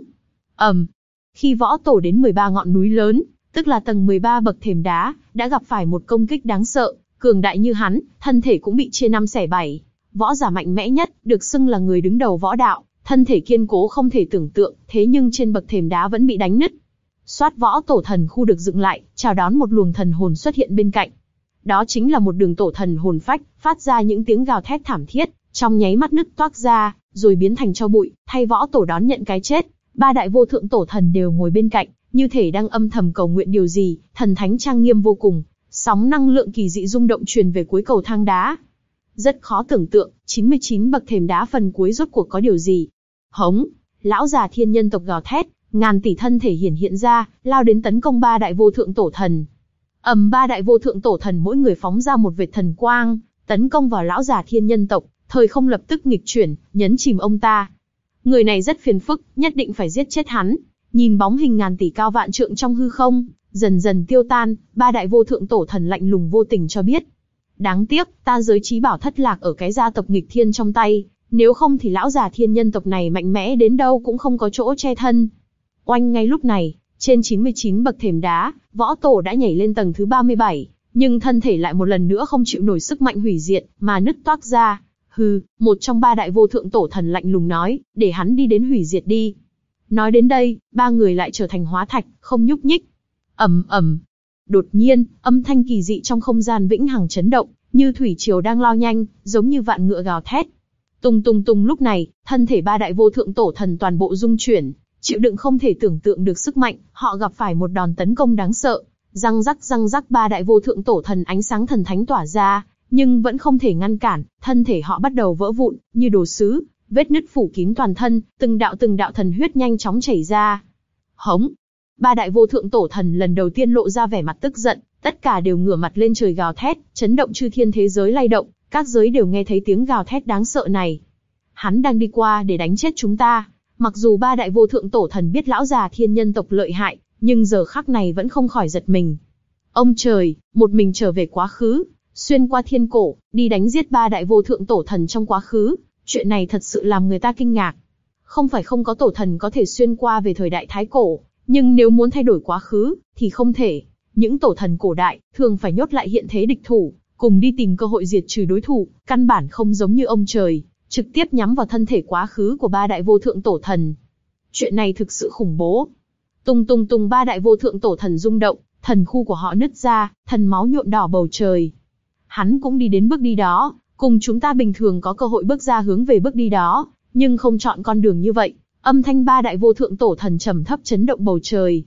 ầm, um, khi võ tổ đến 13 ngọn núi lớn, tức là tầng 13 bậc thềm đá, đã gặp phải một công kích đáng sợ, cường đại như hắn, thân thể cũng bị chia năm xẻ bảy. Võ giả mạnh mẽ nhất, được xưng là người đứng đầu võ đạo, thân thể kiên cố không thể tưởng tượng, thế nhưng trên bậc thềm đá vẫn bị đánh nứt. Xoát võ tổ thần khu được dựng lại, chào đón một luồng thần hồn xuất hiện bên cạnh. Đó chính là một đường tổ thần hồn phách, phát ra những tiếng gào thét thảm thiết, trong nháy mắt nứt toác ra, rồi biến thành cho bụi, thay võ tổ đón nhận cái chết. Ba đại vô thượng tổ thần đều ngồi bên cạnh, như thể đang âm thầm cầu nguyện điều gì, thần thánh trang nghiêm vô cùng, sóng năng lượng kỳ dị rung động truyền về cuối cầu thang đá. Rất khó tưởng tượng, 99 bậc thềm đá phần cuối rốt cuộc có điều gì. Hống, lão già thiên nhân tộc gào thét, ngàn tỷ thân thể hiển hiện ra, lao đến tấn công ba đại vô thượng tổ thần. ầm ba đại vô thượng tổ thần mỗi người phóng ra một vệt thần quang, tấn công vào lão già thiên nhân tộc, thời không lập tức nghịch chuyển, nhấn chìm ông ta. Người này rất phiền phức, nhất định phải giết chết hắn. Nhìn bóng hình ngàn tỷ cao vạn trượng trong hư không, dần dần tiêu tan, ba đại vô thượng tổ thần lạnh lùng vô tình cho biết. Đáng tiếc, ta giới trí bảo thất lạc ở cái gia tộc nghịch thiên trong tay, nếu không thì lão già thiên nhân tộc này mạnh mẽ đến đâu cũng không có chỗ che thân. Oanh ngay lúc này, trên 99 bậc thềm đá, võ tổ đã nhảy lên tầng thứ 37, nhưng thân thể lại một lần nữa không chịu nổi sức mạnh hủy diệt, mà nứt toác ra. Hừ, một trong ba đại vô thượng tổ thần lạnh lùng nói, để hắn đi đến hủy diệt đi. Nói đến đây, ba người lại trở thành hóa thạch, không nhúc nhích. ầm ầm. Đột nhiên, âm thanh kỳ dị trong không gian vĩnh hằng chấn động, như thủy triều đang lao nhanh, giống như vạn ngựa gào thét. Tung tung tung lúc này, thân thể ba đại vô thượng tổ thần toàn bộ dung chuyển, chịu đựng không thể tưởng tượng được sức mạnh, họ gặp phải một đòn tấn công đáng sợ. Răng rắc răng rắc ba đại vô thượng tổ thần ánh sáng thần thánh tỏa ra, nhưng vẫn không thể ngăn cản, thân thể họ bắt đầu vỡ vụn, như đồ sứ, vết nứt phủ kín toàn thân, từng đạo từng đạo thần huyết nhanh chóng chảy ra. Hống! Ba đại vô thượng tổ thần lần đầu tiên lộ ra vẻ mặt tức giận, tất cả đều ngửa mặt lên trời gào thét, chấn động chư thiên thế giới lay động, các giới đều nghe thấy tiếng gào thét đáng sợ này. Hắn đang đi qua để đánh chết chúng ta. Mặc dù ba đại vô thượng tổ thần biết lão già thiên nhân tộc lợi hại, nhưng giờ khắc này vẫn không khỏi giật mình. Ông trời, một mình trở về quá khứ, xuyên qua thiên cổ, đi đánh giết ba đại vô thượng tổ thần trong quá khứ, chuyện này thật sự làm người ta kinh ngạc. Không phải không có tổ thần có thể xuyên qua về thời đại thái cổ, nhưng nếu muốn thay đổi quá khứ, thì không thể. Những tổ thần cổ đại, thường phải nhốt lại hiện thế địch thủ, cùng đi tìm cơ hội diệt trừ đối thủ, căn bản không giống như ông trời, trực tiếp nhắm vào thân thể quá khứ của ba đại vô thượng tổ thần. Chuyện này thực sự khủng bố. Tung tung tung ba đại vô thượng tổ thần rung động, thần khu của họ nứt ra, thần máu nhuộm đỏ bầu trời. Hắn cũng đi đến bước đi đó, cùng chúng ta bình thường có cơ hội bước ra hướng về bước đi đó, nhưng không chọn con đường như vậy. Âm thanh ba đại vô thượng tổ thần trầm thấp chấn động bầu trời.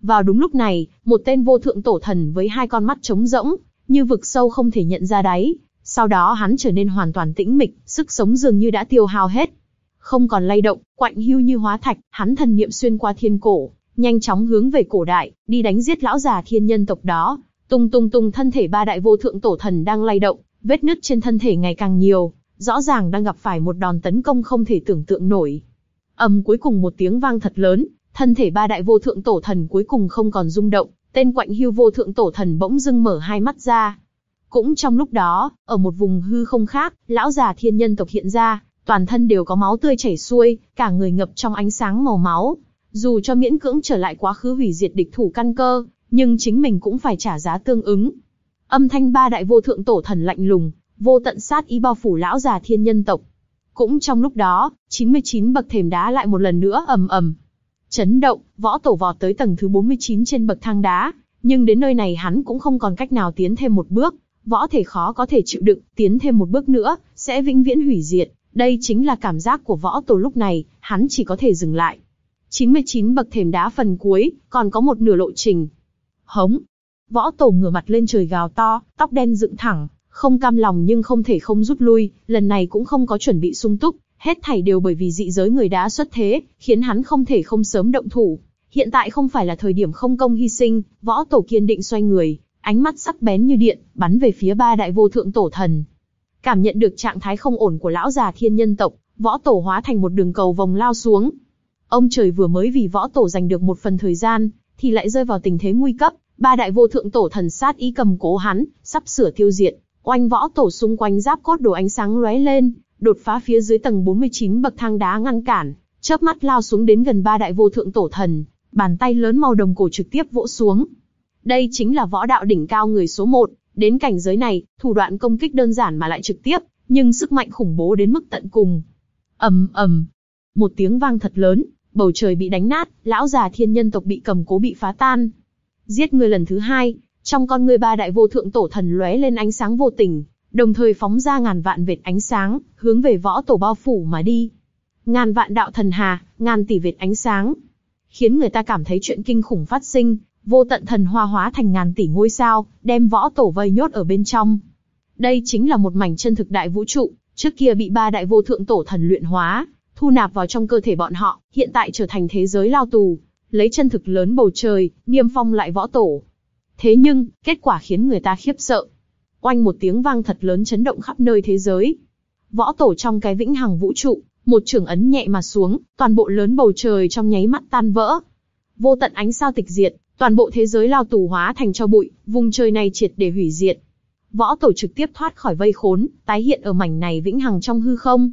Vào đúng lúc này, một tên vô thượng tổ thần với hai con mắt trống rỗng, như vực sâu không thể nhận ra đáy, sau đó hắn trở nên hoàn toàn tĩnh mịch, sức sống dường như đã tiêu hao hết. Không còn lay động, quạnh hưu như hóa thạch, hắn thần niệm xuyên qua thiên cổ, nhanh chóng hướng về cổ đại, đi đánh giết lão già thiên nhân tộc đó. Tung tung tung thân thể ba đại vô thượng tổ thần đang lay động, vết nứt trên thân thể ngày càng nhiều, rõ ràng đang gặp phải một đòn tấn công không thể tưởng tượng nổi. ầm cuối cùng một tiếng vang thật lớn, thân thể ba đại vô thượng tổ thần cuối cùng không còn rung động, tên quạnh hưu vô thượng tổ thần bỗng dưng mở hai mắt ra. Cũng trong lúc đó, ở một vùng hư không khác, lão già thiên nhân tộc hiện ra, toàn thân đều có máu tươi chảy xuôi, cả người ngập trong ánh sáng màu máu. Dù cho miễn cưỡng trở lại quá khứ hủy diệt địch thủ căn cơ, nhưng chính mình cũng phải trả giá tương ứng. Âm thanh ba đại vô thượng tổ thần lạnh lùng, vô tận sát ý bao phủ lão già thiên nhân tộc. Cũng trong lúc đó, 99 bậc thềm đá lại một lần nữa ầm ầm. Chấn động, võ tổ vọt tới tầng thứ 49 trên bậc thang đá, nhưng đến nơi này hắn cũng không còn cách nào tiến thêm một bước, võ thể khó có thể chịu đựng, tiến thêm một bước nữa, sẽ vĩnh viễn hủy diệt. Đây chính là cảm giác của võ tổ lúc này, hắn chỉ có thể dừng lại. 99 bậc thềm đá phần cuối, còn có một nửa lộ trình. Hống! Võ tổ ngửa mặt lên trời gào to, tóc đen dựng thẳng, không cam lòng nhưng không thể không rút lui, lần này cũng không có chuẩn bị sung túc, hết thảy đều bởi vì dị giới người đã xuất thế, khiến hắn không thể không sớm động thủ. Hiện tại không phải là thời điểm không công hy sinh, võ tổ kiên định xoay người, ánh mắt sắc bén như điện, bắn về phía ba đại vô thượng tổ thần. Cảm nhận được trạng thái không ổn của lão già thiên nhân tộc, võ tổ hóa thành một đường cầu vòng lao xuống. Ông trời vừa mới vì võ tổ giành được một phần thời gian, thì lại rơi vào tình thế nguy cấp, ba đại vô thượng tổ thần sát ý cầm cố hắn, sắp sửa tiêu diệt. Oanh võ tổ xung quanh giáp cốt đồ ánh sáng lóe lên, đột phá phía dưới tầng 49 bậc thang đá ngăn cản, chớp mắt lao xuống đến gần ba đại vô thượng tổ thần, bàn tay lớn màu đồng cổ trực tiếp vỗ xuống. Đây chính là võ đạo đỉnh cao người số một, đến cảnh giới này, thủ đoạn công kích đơn giản mà lại trực tiếp, nhưng sức mạnh khủng bố đến mức tận cùng. ầm ầm, một tiếng vang thật lớn, bầu trời bị đánh nát, lão già thiên nhân tộc bị cầm cố bị phá tan. Giết người lần thứ hai, trong con người ba đại vô thượng tổ thần lóe lên ánh sáng vô tình, đồng thời phóng ra ngàn vạn vệt ánh sáng, hướng về võ tổ bao phủ mà đi. Ngàn vạn đạo thần hà, ngàn tỷ vệt ánh sáng, khiến người ta cảm thấy chuyện kinh khủng phát sinh, vô tận thần hoa hóa thành ngàn tỷ ngôi sao, đem võ tổ vây nhốt ở bên trong. Đây chính là một mảnh chân thực đại vũ trụ, trước kia bị ba đại vô thượng tổ thần luyện hóa, thu nạp vào trong cơ thể bọn họ, hiện tại trở thành thế giới lao tù, lấy chân thực lớn bầu trời, niêm phong lại võ tổ. Thế nhưng, kết quả khiến người ta khiếp sợ. Oanh một tiếng vang thật lớn chấn động khắp nơi thế giới. Võ tổ trong cái vĩnh hằng vũ trụ, một trường ấn nhẹ mà xuống, toàn bộ lớn bầu trời trong nháy mắt tan vỡ. Vô tận ánh sao tịch diệt, toàn bộ thế giới lao tù hóa thành cho bụi, vùng trời này triệt để hủy diệt. Võ tổ trực tiếp thoát khỏi vây khốn, tái hiện ở mảnh này vĩnh hằng trong hư không.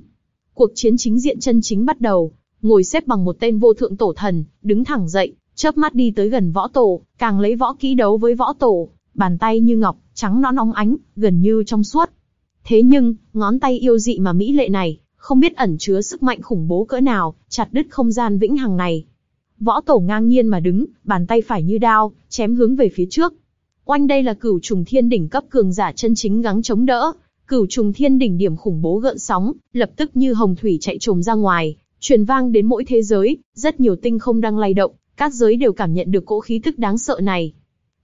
Cuộc chiến chính diện chân chính bắt đầu, ngồi xếp bằng một tên vô thượng tổ thần, đứng thẳng dậy, chớp mắt đi tới gần võ tổ, càng lấy võ kỹ đấu với võ tổ, bàn tay như ngọc, trắng nõn óng ánh, gần như trong suốt. Thế nhưng, ngón tay yêu dị mà mỹ lệ này, không biết ẩn chứa sức mạnh khủng bố cỡ nào, chặt đứt không gian vĩnh hằng này. Võ tổ ngang nhiên mà đứng, bàn tay phải như đao, chém hướng về phía trước. Oanh đây là cửu trùng thiên đỉnh cấp cường giả chân chính gắng chống đỡ. Cửu trùng thiên đỉnh điểm khủng bố gợn sóng, lập tức như hồng thủy chạy trồm ra ngoài, truyền vang đến mỗi thế giới, rất nhiều tinh không đang lay động, các giới đều cảm nhận được cỗ khí tức đáng sợ này.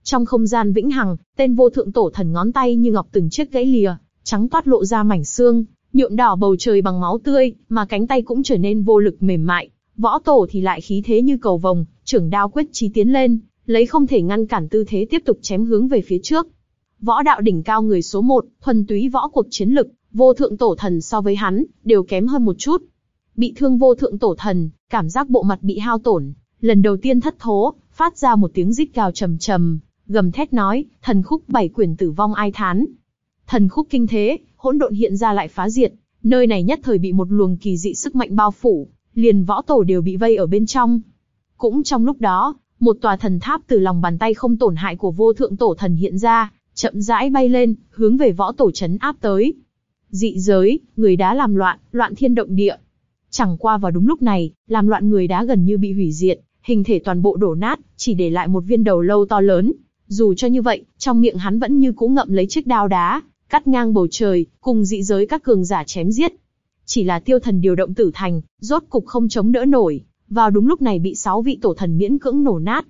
Trong không gian vĩnh hằng, tên vô thượng tổ thần ngón tay như ngọc từng chiếc gãy lìa, trắng toát lộ ra mảnh xương, nhuộm đỏ bầu trời bằng máu tươi, mà cánh tay cũng trở nên vô lực mềm mại. Võ tổ thì lại khí thế như cầu vồng, trưởng đao quyết chí tiến lên, lấy không thể ngăn cản tư thế tiếp tục chém hướng về phía trước. Võ đạo đỉnh cao người số một, thuần túy võ cuộc chiến lực, vô thượng tổ thần so với hắn, đều kém hơn một chút. Bị thương vô thượng tổ thần, cảm giác bộ mặt bị hao tổn, lần đầu tiên thất thố, phát ra một tiếng rít gào trầm trầm, gầm thét nói, thần khúc bảy quyển tử vong ai thán. Thần khúc kinh thế, hỗn độn hiện ra lại phá diệt, nơi này nhất thời bị một luồng kỳ dị sức mạnh bao phủ, liền võ tổ đều bị vây ở bên trong. Cũng trong lúc đó, một tòa thần tháp từ lòng bàn tay không tổn hại của vô thượng tổ thần hiện ra, chậm rãi bay lên, hướng về võ tổ chấn áp tới. Dị giới, người đá làm loạn, loạn thiên động địa. Chẳng qua vào đúng lúc này, làm loạn người đá gần như bị hủy diệt, hình thể toàn bộ đổ nát, chỉ để lại một viên đầu lâu to lớn. Dù cho như vậy, trong miệng hắn vẫn như cũ ngậm lấy chiếc đao đá, cắt ngang bầu trời, cùng dị giới các cường giả chém giết. Chỉ là tiêu thần điều động tử thành, rốt cục không chống đỡ nổi, vào đúng lúc này bị sáu vị tổ thần miễn cưỡng nổ nát.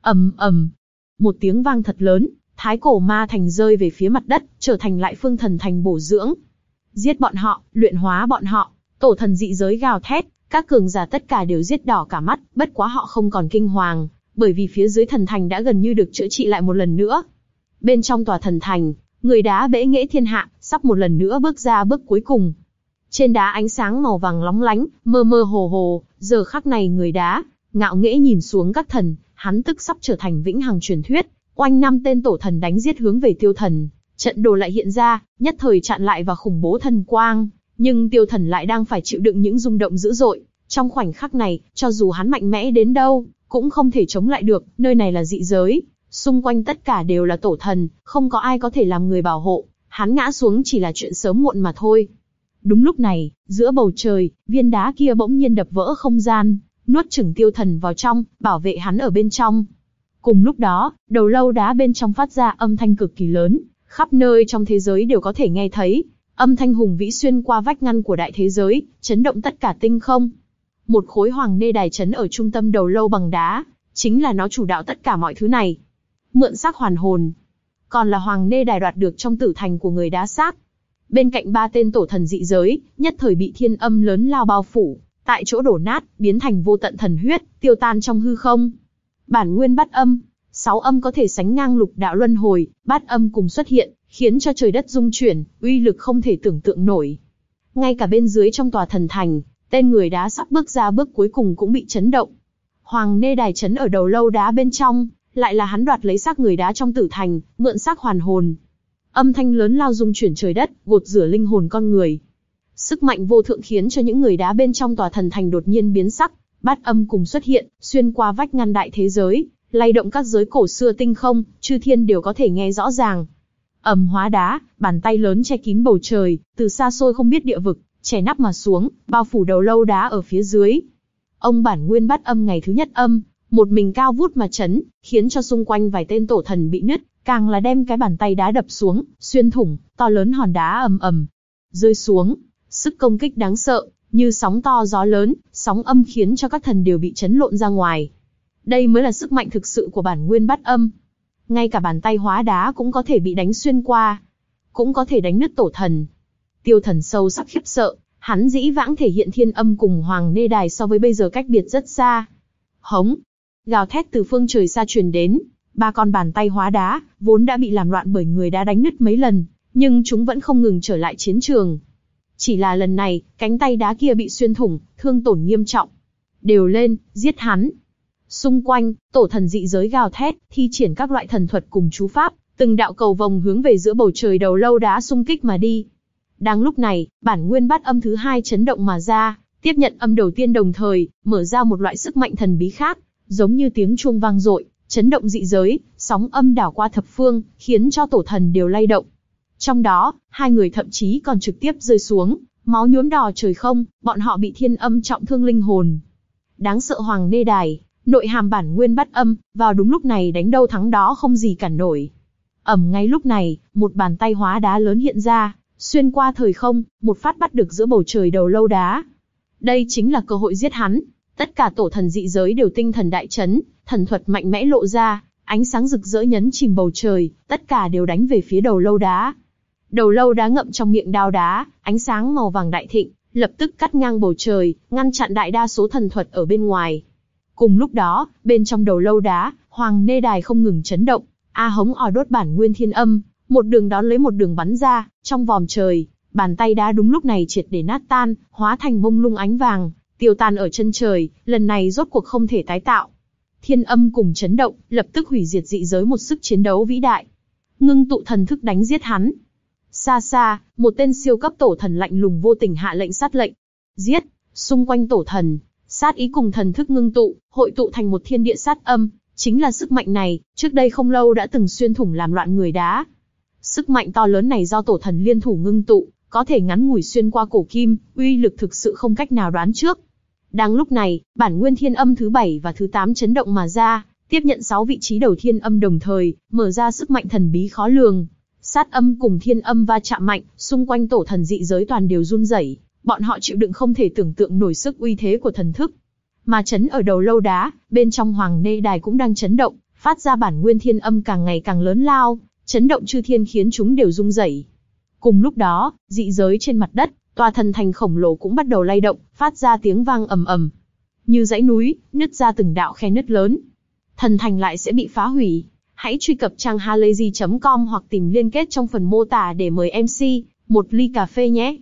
ầm ầm, một tiếng vang thật lớn, thái cổ ma thành rơi về phía mặt đất, trở thành lại phương thần thành bổ dưỡng. Giết bọn họ, luyện hóa bọn họ, tổ thần dị giới gào thét, các cường giả tất cả đều giết đỏ cả mắt, bất quá họ không còn kinh hoàng, bởi vì phía dưới thần thành đã gần như được chữa trị lại một lần nữa. Bên trong tòa thần thành, người đá bể nghệ thiên hạ, sắp một lần nữa bước ra bước cuối cùng. Trên đá ánh sáng màu vàng lóng lánh, mơ mơ hồ hồ, giờ khắc này người đá, ngạo nghễ nhìn xuống các thần, hắn tức sắp trở thành vĩnh hằng truyền thuyết, oanh năm tên tổ thần đánh giết hướng về tiêu thần, Trận đồ lại hiện ra, nhất thời chặn lại và khủng bố thần quang, nhưng tiêu thần lại đang phải chịu đựng những rung động dữ dội. Trong khoảnh khắc này, cho dù hắn mạnh mẽ đến đâu, cũng không thể chống lại được, nơi này là dị giới, xung quanh tất cả đều là tổ thần, không có ai có thể làm người bảo hộ, hắn ngã xuống chỉ là chuyện sớm muộn mà thôi. Đúng lúc này, giữa bầu trời, viên đá kia bỗng nhiên đập vỡ không gian, nuốt chửng tiêu thần vào trong, bảo vệ hắn ở bên trong. Cùng lúc đó, đầu lâu đá bên trong phát ra âm thanh cực kỳ lớn, khắp nơi trong thế giới đều có thể nghe thấy. Âm thanh hùng vĩ xuyên qua vách ngăn của đại thế giới, chấn động tất cả tinh không. Một khối hoàng nê đài chấn ở trung tâm đầu lâu bằng đá, chính là nó chủ đạo tất cả mọi thứ này. Mượn xác hoàn hồn. Còn là hoàng nê đài đoạt được trong tử thành của người đá xác. Bên cạnh ba tên tổ thần dị giới, nhất thời bị thiên âm lớn lao bao phủ, tại chỗ đổ nát, biến thành vô tận thần huyết, tiêu tan trong hư không. Bản nguyên bắt âm, sáu âm có thể sánh ngang lục đạo luân hồi, bát âm cùng xuất hiện, khiến cho trời đất rung chuyển, uy lực không thể tưởng tượng nổi. Ngay cả bên dưới trong tòa thần thành, tên người đá sắp bước ra bước cuối cùng cũng bị chấn động. Hoàng nê đài chấn ở đầu lâu đá bên trong, lại là hắn đoạt lấy xác người đá trong tử thành, mượn xác hoàn hồn. Âm thanh lớn lao rung chuyển trời đất, gột rửa linh hồn con người. Sức mạnh vô thượng khiến cho những người đá bên trong tòa thần thành đột nhiên biến sắc, bát âm cùng xuất hiện, xuyên qua vách ngăn đại thế giới, lay động các giới cổ xưa tinh không, chư thiên đều có thể nghe rõ ràng. ầm hóa đá, bàn tay lớn che kín bầu trời, từ xa xôi không biết địa vực, chè nắp mà xuống, bao phủ đầu lâu đá ở phía dưới. Ông bản nguyên bắt âm ngày thứ nhất âm, một mình cao vút mà chấn, khiến cho xung quanh vài tên tổ thần bị nứt, càng là đem cái bàn tay đá đập xuống, xuyên thủng, to lớn hòn đá ầm ầm rơi xuống, sức công kích đáng sợ, như sóng to gió lớn, sóng âm khiến cho các thần đều bị chấn lộn ra ngoài. Đây mới là sức mạnh thực sự của bản nguyên bắt âm. Ngay cả bàn tay hóa đá cũng có thể bị đánh xuyên qua, cũng có thể đánh nứt tổ thần. Tiêu thần sâu sắc khiếp sợ, hắn dĩ vãng thể hiện thiên âm cùng hoàng nê đài so với bây giờ cách biệt rất xa. Hống, gào thét từ phương trời xa truyền đến, ba con bàn tay hóa đá, vốn đã bị làm loạn bởi người đã đánh nứt mấy lần, nhưng chúng vẫn không ngừng trở lại chiến trường. Chỉ là lần này, cánh tay đá kia bị xuyên thủng, thương tổn nghiêm trọng. Đều lên, giết hắn. Xung quanh, tổ thần dị giới gào thét, thi triển các loại thần thuật cùng chú pháp, từng đạo cầu vòng hướng về giữa bầu trời đầu lâu đá xung kích mà đi. Đang lúc này, bản nguyên bát âm thứ hai chấn động mà ra, tiếp nhận âm đầu tiên đồng thời, mở ra một loại sức mạnh thần bí khác, giống như tiếng chuông vang dội, chấn động dị giới, sóng âm đảo qua thập phương, khiến cho tổ thần đều lay động. Trong đó, hai người thậm chí còn trực tiếp rơi xuống, máu nhuốm đỏ trời không, bọn họ bị thiên âm trọng thương linh hồn. Đáng sợ hoàng nê đài, nội hàm bản nguyên bắt âm, vào đúng lúc này đánh đâu thắng đó không gì cản nổi. Ẩm ngay lúc này, một bàn tay hóa đá lớn hiện ra, xuyên qua thời không, một phát bắt được giữa bầu trời đầu lâu đá. Đây chính là cơ hội giết hắn. Tất cả tổ thần dị giới đều tinh thần đại chấn, thần thuật mạnh mẽ lộ ra, ánh sáng rực rỡ nhấn chìm bầu trời, tất cả đều đánh về phía đầu lâu đá. Đầu lâu đá ngậm trong miệng đao đá, ánh sáng màu vàng đại thịnh, lập tức cắt ngang bầu trời, ngăn chặn đại đa số thần thuật ở bên ngoài. Cùng lúc đó, bên trong đầu lâu đá, hoàng nê đài không ngừng chấn động, a hống ò đốt bản nguyên thiên âm, một đường đón lấy một đường bắn ra, trong vòm trời, bàn tay đá đúng lúc này triệt để nát tan, hóa thành bông lung ánh vàng, tiêu tan ở chân trời, lần này rốt cuộc không thể tái tạo. Thiên âm cùng chấn động, lập tức hủy diệt dị giới một sức chiến đấu vĩ đại. Ngưng tụ thần thức đánh giết hắn, Xa xa, một tên siêu cấp tổ thần lạnh lùng vô tình hạ lệnh sát lệnh. Giết, xung quanh tổ thần, sát ý cùng thần thức ngưng tụ, hội tụ thành một thiên địa sát âm, chính là sức mạnh này, trước đây không lâu đã từng xuyên thủng làm loạn người đá. Sức mạnh to lớn này do tổ thần liên thủ ngưng tụ, có thể ngắn ngủi xuyên qua cổ kim, uy lực thực sự không cách nào đoán trước. Đang lúc này, bản nguyên thiên âm thứ 7 và thứ 8 chấn động mà ra, tiếp nhận 6 vị trí đầu thiên âm đồng thời, mở ra sức mạnh thần bí khó lường. Sát âm cùng thiên âm va chạm mạnh, xung quanh tổ thần dị giới toàn đều run rẩy, bọn họ chịu đựng không thể tưởng tượng nổi sức uy thế của thần thức. Mà chấn ở đầu lâu đá, bên trong hoàng nê đài cũng đang chấn động, phát ra bản nguyên thiên âm càng ngày càng lớn lao, chấn động chư thiên khiến chúng đều rung rẩy. Cùng lúc đó, dị giới trên mặt đất, tòa thần thành khổng lồ cũng bắt đầu lay động, phát ra tiếng vang ầm ầm. Như dãy núi, nứt ra từng đạo khe nứt lớn. Thần thành lại sẽ bị phá hủy, hãy truy cập trang halayzi.com hoặc tìm liên kết trong phần mô tả để mời MC một ly cà phê nhé.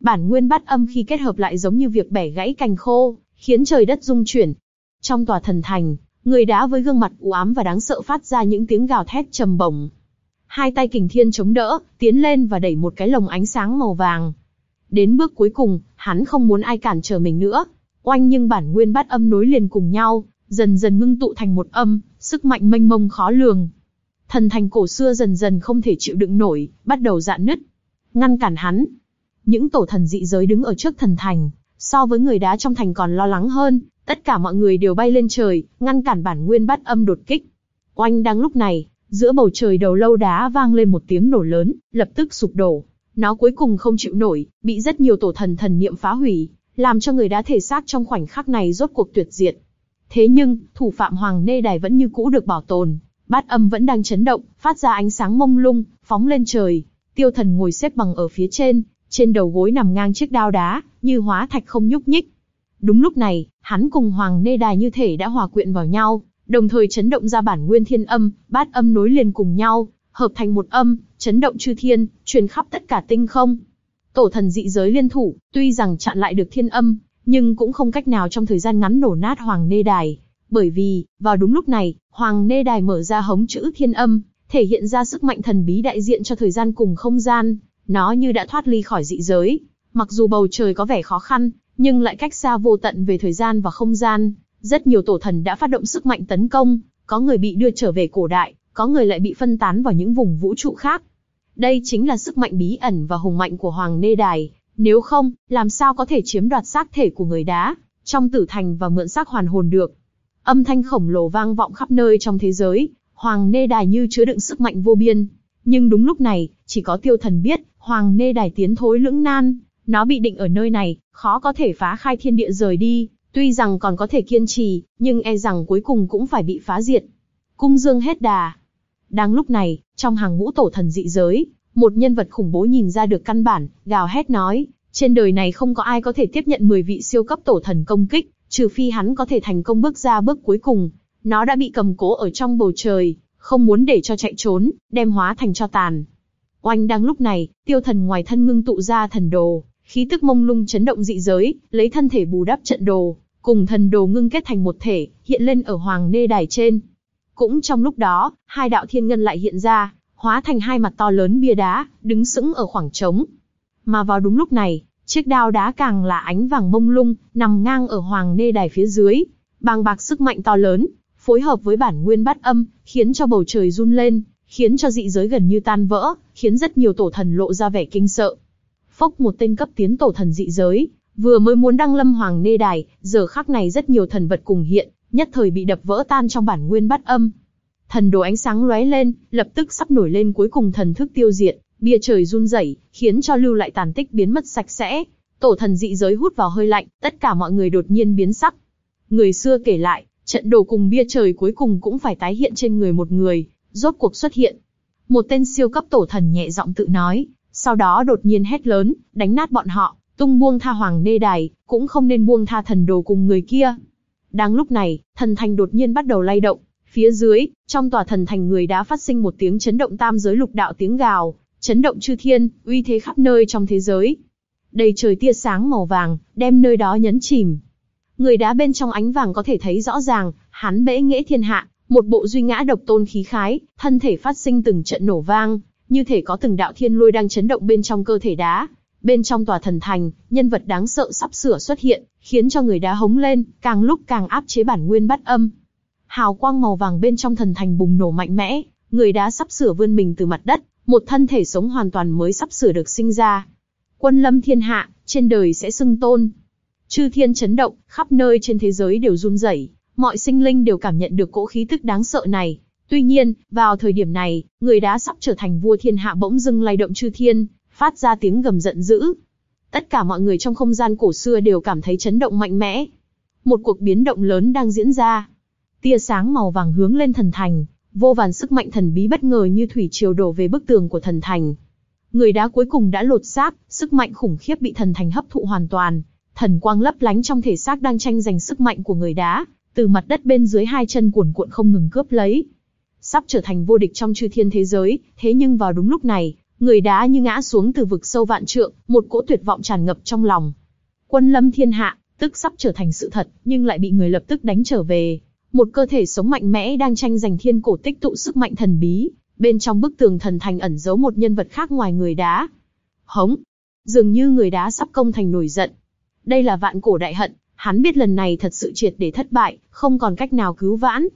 Bản nguyên bắt âm khi kết hợp lại giống như việc bẻ gãy cành khô, khiến trời đất rung chuyển. Trong tòa thần thành, người đá với gương mặt u ám và đáng sợ phát ra những tiếng gào thét trầm bổng hai tay kình thiên chống đỡ, tiến lên và đẩy một cái lồng ánh sáng màu vàng. Đến bước cuối cùng, hắn không muốn ai cản trở mình nữa. Oanh nhưng bản nguyên bát âm nối liền cùng nhau, dần dần ngưng tụ thành một âm, sức mạnh mênh mông khó lường. Thần thành cổ xưa dần dần không thể chịu đựng nổi, bắt đầu dạn nứt. Ngăn cản hắn. Những tổ thần dị giới đứng ở trước thần thành, so với người đá trong thành còn lo lắng hơn, tất cả mọi người đều bay lên trời, ngăn cản bản nguyên bát âm đột kích. Oanh đang lúc này, giữa bầu trời đầu lâu đá vang lên một tiếng nổ lớn, lập tức sụp đổ. Nó cuối cùng không chịu nổi, bị rất nhiều tổ thần thần niệm phá hủy, làm cho người đá thể xác trong khoảnh khắc này rốt cuộc tuyệt diệt. Thế nhưng, thủ phạm Hoàng Nê Đài vẫn như cũ được bảo tồn, bát âm vẫn đang chấn động, phát ra ánh sáng mông lung, phóng lên trời. Tiêu thần ngồi xếp bằng ở phía trên, trên đầu gối nằm ngang chiếc đao đá, như hóa thạch không nhúc nhích. Đúng lúc này, hắn cùng Hoàng Nê Đài như thể đã hòa quyện vào nhau, đồng thời chấn động ra bản nguyên thiên âm, bát âm nối liền cùng nhau, hợp thành một âm, chấn động chư thiên, truyền khắp tất cả tinh không. Tổ thần dị giới liên thủ, tuy rằng chặn lại được thiên âm, nhưng cũng không cách nào trong thời gian ngắn nổ nát Hoàng Nê Đài. Bởi vì, vào đúng lúc này, Hoàng Nê Đài mở ra hống chữ thiên âm, thể hiện ra sức mạnh thần bí đại diện cho thời gian cùng không gian. Nó như đã thoát ly khỏi dị giới. Mặc dù bầu trời có vẻ khó khăn, nhưng lại cách xa vô tận về thời gian và không gian. Rất nhiều tổ thần đã phát động sức mạnh tấn công, có người bị đưa trở về cổ đại, có người lại bị phân tán vào những vùng vũ trụ khác. Đây chính là sức mạnh bí ẩn và hùng mạnh của Hoàng Nê Đài, nếu không, làm sao có thể chiếm đoạt xác thể của người đá, trong tử thành và mượn xác hoàn hồn được. Âm thanh khổng lồ vang vọng khắp nơi trong thế giới, Hoàng Nê Đài như chứa đựng sức mạnh vô biên. Nhưng đúng lúc này, chỉ có tiêu thần biết, Hoàng Nê Đài tiến thối lưỡng nan, nó bị định ở nơi này, khó có thể phá khai thiên địa rời đi, tuy rằng còn có thể kiên trì, nhưng e rằng cuối cùng cũng phải bị phá diệt. Cung dương hết đà. Đang lúc này, trong hàng ngũ tổ thần dị giới, một nhân vật khủng bố nhìn ra được căn bản, gào hét nói, trên đời này không có ai có thể tiếp nhận 10 vị siêu cấp tổ thần công kích, trừ phi hắn có thể thành công bước ra bước cuối cùng. Nó đã bị cầm cố ở trong bầu trời, không muốn để cho chạy trốn, đem hóa thành cho tàn. Oanh đang lúc này, tiêu thần ngoài thân ngưng tụ ra thần đồ, khí tức mông lung chấn động dị giới, lấy thân thể bù đắp trận đồ, cùng thần đồ ngưng kết thành một thể, hiện lên ở hoàng nê đài trên. Cũng trong lúc đó, hai đạo thiên ngân lại hiện ra, hóa thành hai mặt to lớn bia đá, đứng sững ở khoảng trống. Mà vào đúng lúc này, chiếc đao đá càng là ánh vàng mông lung, nằm ngang ở hoàng nê đài phía dưới, bàng bạc sức mạnh to lớn, phối hợp với bản nguyên bát âm, khiến cho bầu trời run lên, khiến cho dị giới gần như tan vỡ, khiến rất nhiều tổ thần lộ ra vẻ kinh sợ. Phốc một tên cấp tiến tổ thần dị giới, vừa mới muốn đăng lâm hoàng nê đài, giờ khắc này rất nhiều thần vật cùng hiện, nhất thời bị đập vỡ tan trong bản nguyên bát âm, Thần đồ ánh sáng lóe lên, lập tức sắp nổi lên cuối cùng thần thức tiêu diệt, bia trời run rẩy, khiến cho lưu lại tàn tích biến mất sạch sẽ. Tổ thần dị giới hút vào hơi lạnh, tất cả mọi người đột nhiên biến sắc. Người xưa kể lại, trận đồ cùng bia trời cuối cùng cũng phải tái hiện trên người một người, rốt cuộc xuất hiện. Một tên siêu cấp tổ thần nhẹ giọng tự nói, sau đó đột nhiên hét lớn, đánh nát bọn họ, tung buông tha hoàng nê đài, cũng không nên buông tha thần đồ cùng người kia. Đang lúc này, thần thành đột nhiên bắt đầu lay động, Phía dưới, trong tòa thần thành người đã phát sinh một tiếng chấn động tam giới lục đạo tiếng gào, chấn động chư thiên, uy thế khắp nơi trong thế giới. Đầy trời tia sáng màu vàng, đem nơi đó nhấn chìm. Người đá bên trong ánh vàng có thể thấy rõ ràng, hắn bẽ nghễ thiên hạ, một bộ duy ngã độc tôn khí khái, thân thể phát sinh từng trận nổ vang, như thể có từng đạo thiên lôi đang chấn động bên trong cơ thể đá. Bên trong tòa thần thành, nhân vật đáng sợ sắp sửa xuất hiện, khiến cho người đá hống lên, càng lúc càng áp chế bản nguyên bắt âm, hào quang màu vàng bên trong thần thành bùng nổ mạnh mẽ, người đá sắp sửa vươn mình từ mặt đất, một thân thể sống hoàn toàn mới sắp sửa được sinh ra. Quân lâm thiên hạ, trên đời sẽ xưng tôn. Chư thiên chấn động, khắp nơi trên thế giới đều run rẩy, mọi sinh linh đều cảm nhận được cỗ khí tức đáng sợ này. Tuy nhiên, vào thời điểm này, người đá sắp trở thành vua thiên hạ bỗng dưng lay động chư thiên, phát ra tiếng gầm giận dữ. Tất cả mọi người trong không gian cổ xưa đều cảm thấy chấn động mạnh mẽ. Một cuộc biến động lớn đang diễn ra. Tia sáng màu vàng hướng lên thần thành, vô vàn sức mạnh thần bí bất ngờ như thủy triều đổ về bức tường của thần thành. Người đá cuối cùng đã lột xác, sức mạnh khủng khiếp bị thần thành hấp thụ hoàn toàn. Thần quang lấp lánh trong thể xác đang tranh giành sức mạnh của người đá, từ mặt đất bên dưới hai chân cuộn cuộn không ngừng cướp lấy. Sắp trở thành vô địch trong chư thiên thế giới, thế nhưng vào đúng lúc này, người đá như ngã xuống từ vực sâu vạn trượng, một cỗ tuyệt vọng tràn ngập trong lòng. Quân lâm thiên hạ, tức sắp trở thành sự thật, nhưng lại bị người lập tức đánh trở về. Một cơ thể sống mạnh mẽ đang tranh giành thiên cổ tích tụ sức mạnh thần bí, Bên trong bức tường thần thành ẩn giấu một nhân vật khác ngoài người đá. Hống! Dường như người đá sắp công thành nổi giận. Đây là vạn cổ đại hận, hắn biết lần này thật sự triệt để thất bại, không còn cách nào cứu vãn.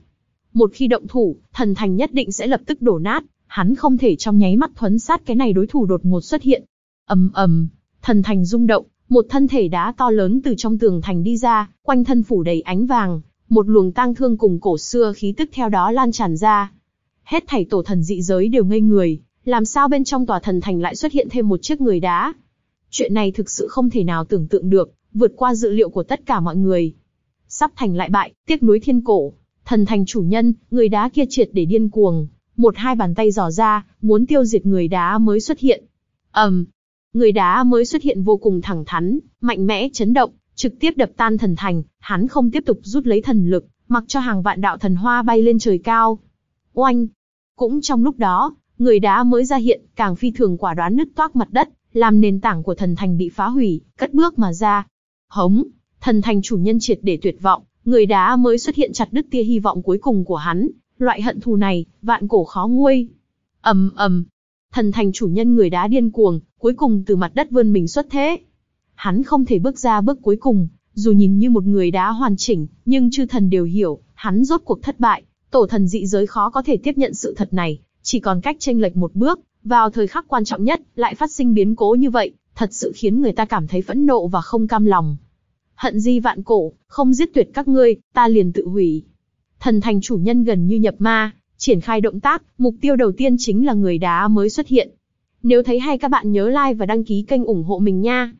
Một khi động thủ, thần thành nhất định sẽ lập tức đổ nát, hắn không thể trong nháy mắt thuấn sát cái này đối thủ đột ngột xuất hiện. ầm ầm, thần thành rung động, một thân thể đá to lớn từ trong tường thành đi ra, quanh thân phủ đầy ánh vàng, một luồng tang thương cùng cổ xưa khí tức theo đó lan tràn ra. Hết thảy tổ thần dị giới đều ngây người, làm sao bên trong tòa thần thành lại xuất hiện thêm một chiếc người đá? Chuyện này thực sự không thể nào tưởng tượng được, vượt qua dự liệu của tất cả mọi người. Sắp thành lại bại, tiếc núi thiên cổ, thần thành chủ nhân, người đá kia triệt để điên cuồng, một hai bàn tay giỏ ra, muốn tiêu diệt người đá mới xuất hiện. ầm, um, người đá mới xuất hiện vô cùng thẳng thắn, mạnh mẽ chấn động, trực tiếp đập tan thần thành, hắn không tiếp tục rút lấy thần lực, mặc cho hàng vạn đạo thần hoa bay lên trời cao. Oanh! Cũng trong lúc đó, người đá mới ra hiện, càng phi thường quả đoán nứt toác mặt đất, làm nền tảng của thần thành bị phá hủy, cất bước mà ra. Hống! Thần thành chủ nhân triệt để tuyệt vọng, người đá mới xuất hiện chặt đứt tia hy vọng cuối cùng của hắn, loại hận thù này, vạn cổ khó nguôi. ầm ầm, thần thành chủ nhân người đá điên cuồng, cuối cùng từ mặt đất vươn mình xuất thế. Hắn không thể bước ra bước cuối cùng, dù nhìn như một người đá hoàn chỉnh, nhưng chư thần đều hiểu, hắn rốt cuộc thất bại. Tổ thần dị giới khó có thể tiếp nhận sự thật này, chỉ còn cách tranh lệch một bước, vào thời khắc quan trọng nhất, lại phát sinh biến cố như vậy, thật sự khiến người ta cảm thấy phẫn nộ và không cam lòng. Hận di vạn cổ, không giết tuyệt các ngươi, ta liền tự hủy. Thần thành chủ nhân gần như nhập ma, triển khai động tác, mục tiêu đầu tiên chính là người đá mới xuất hiện. Nếu thấy hay các bạn nhớ like và đăng ký kênh ủng hộ mình nha.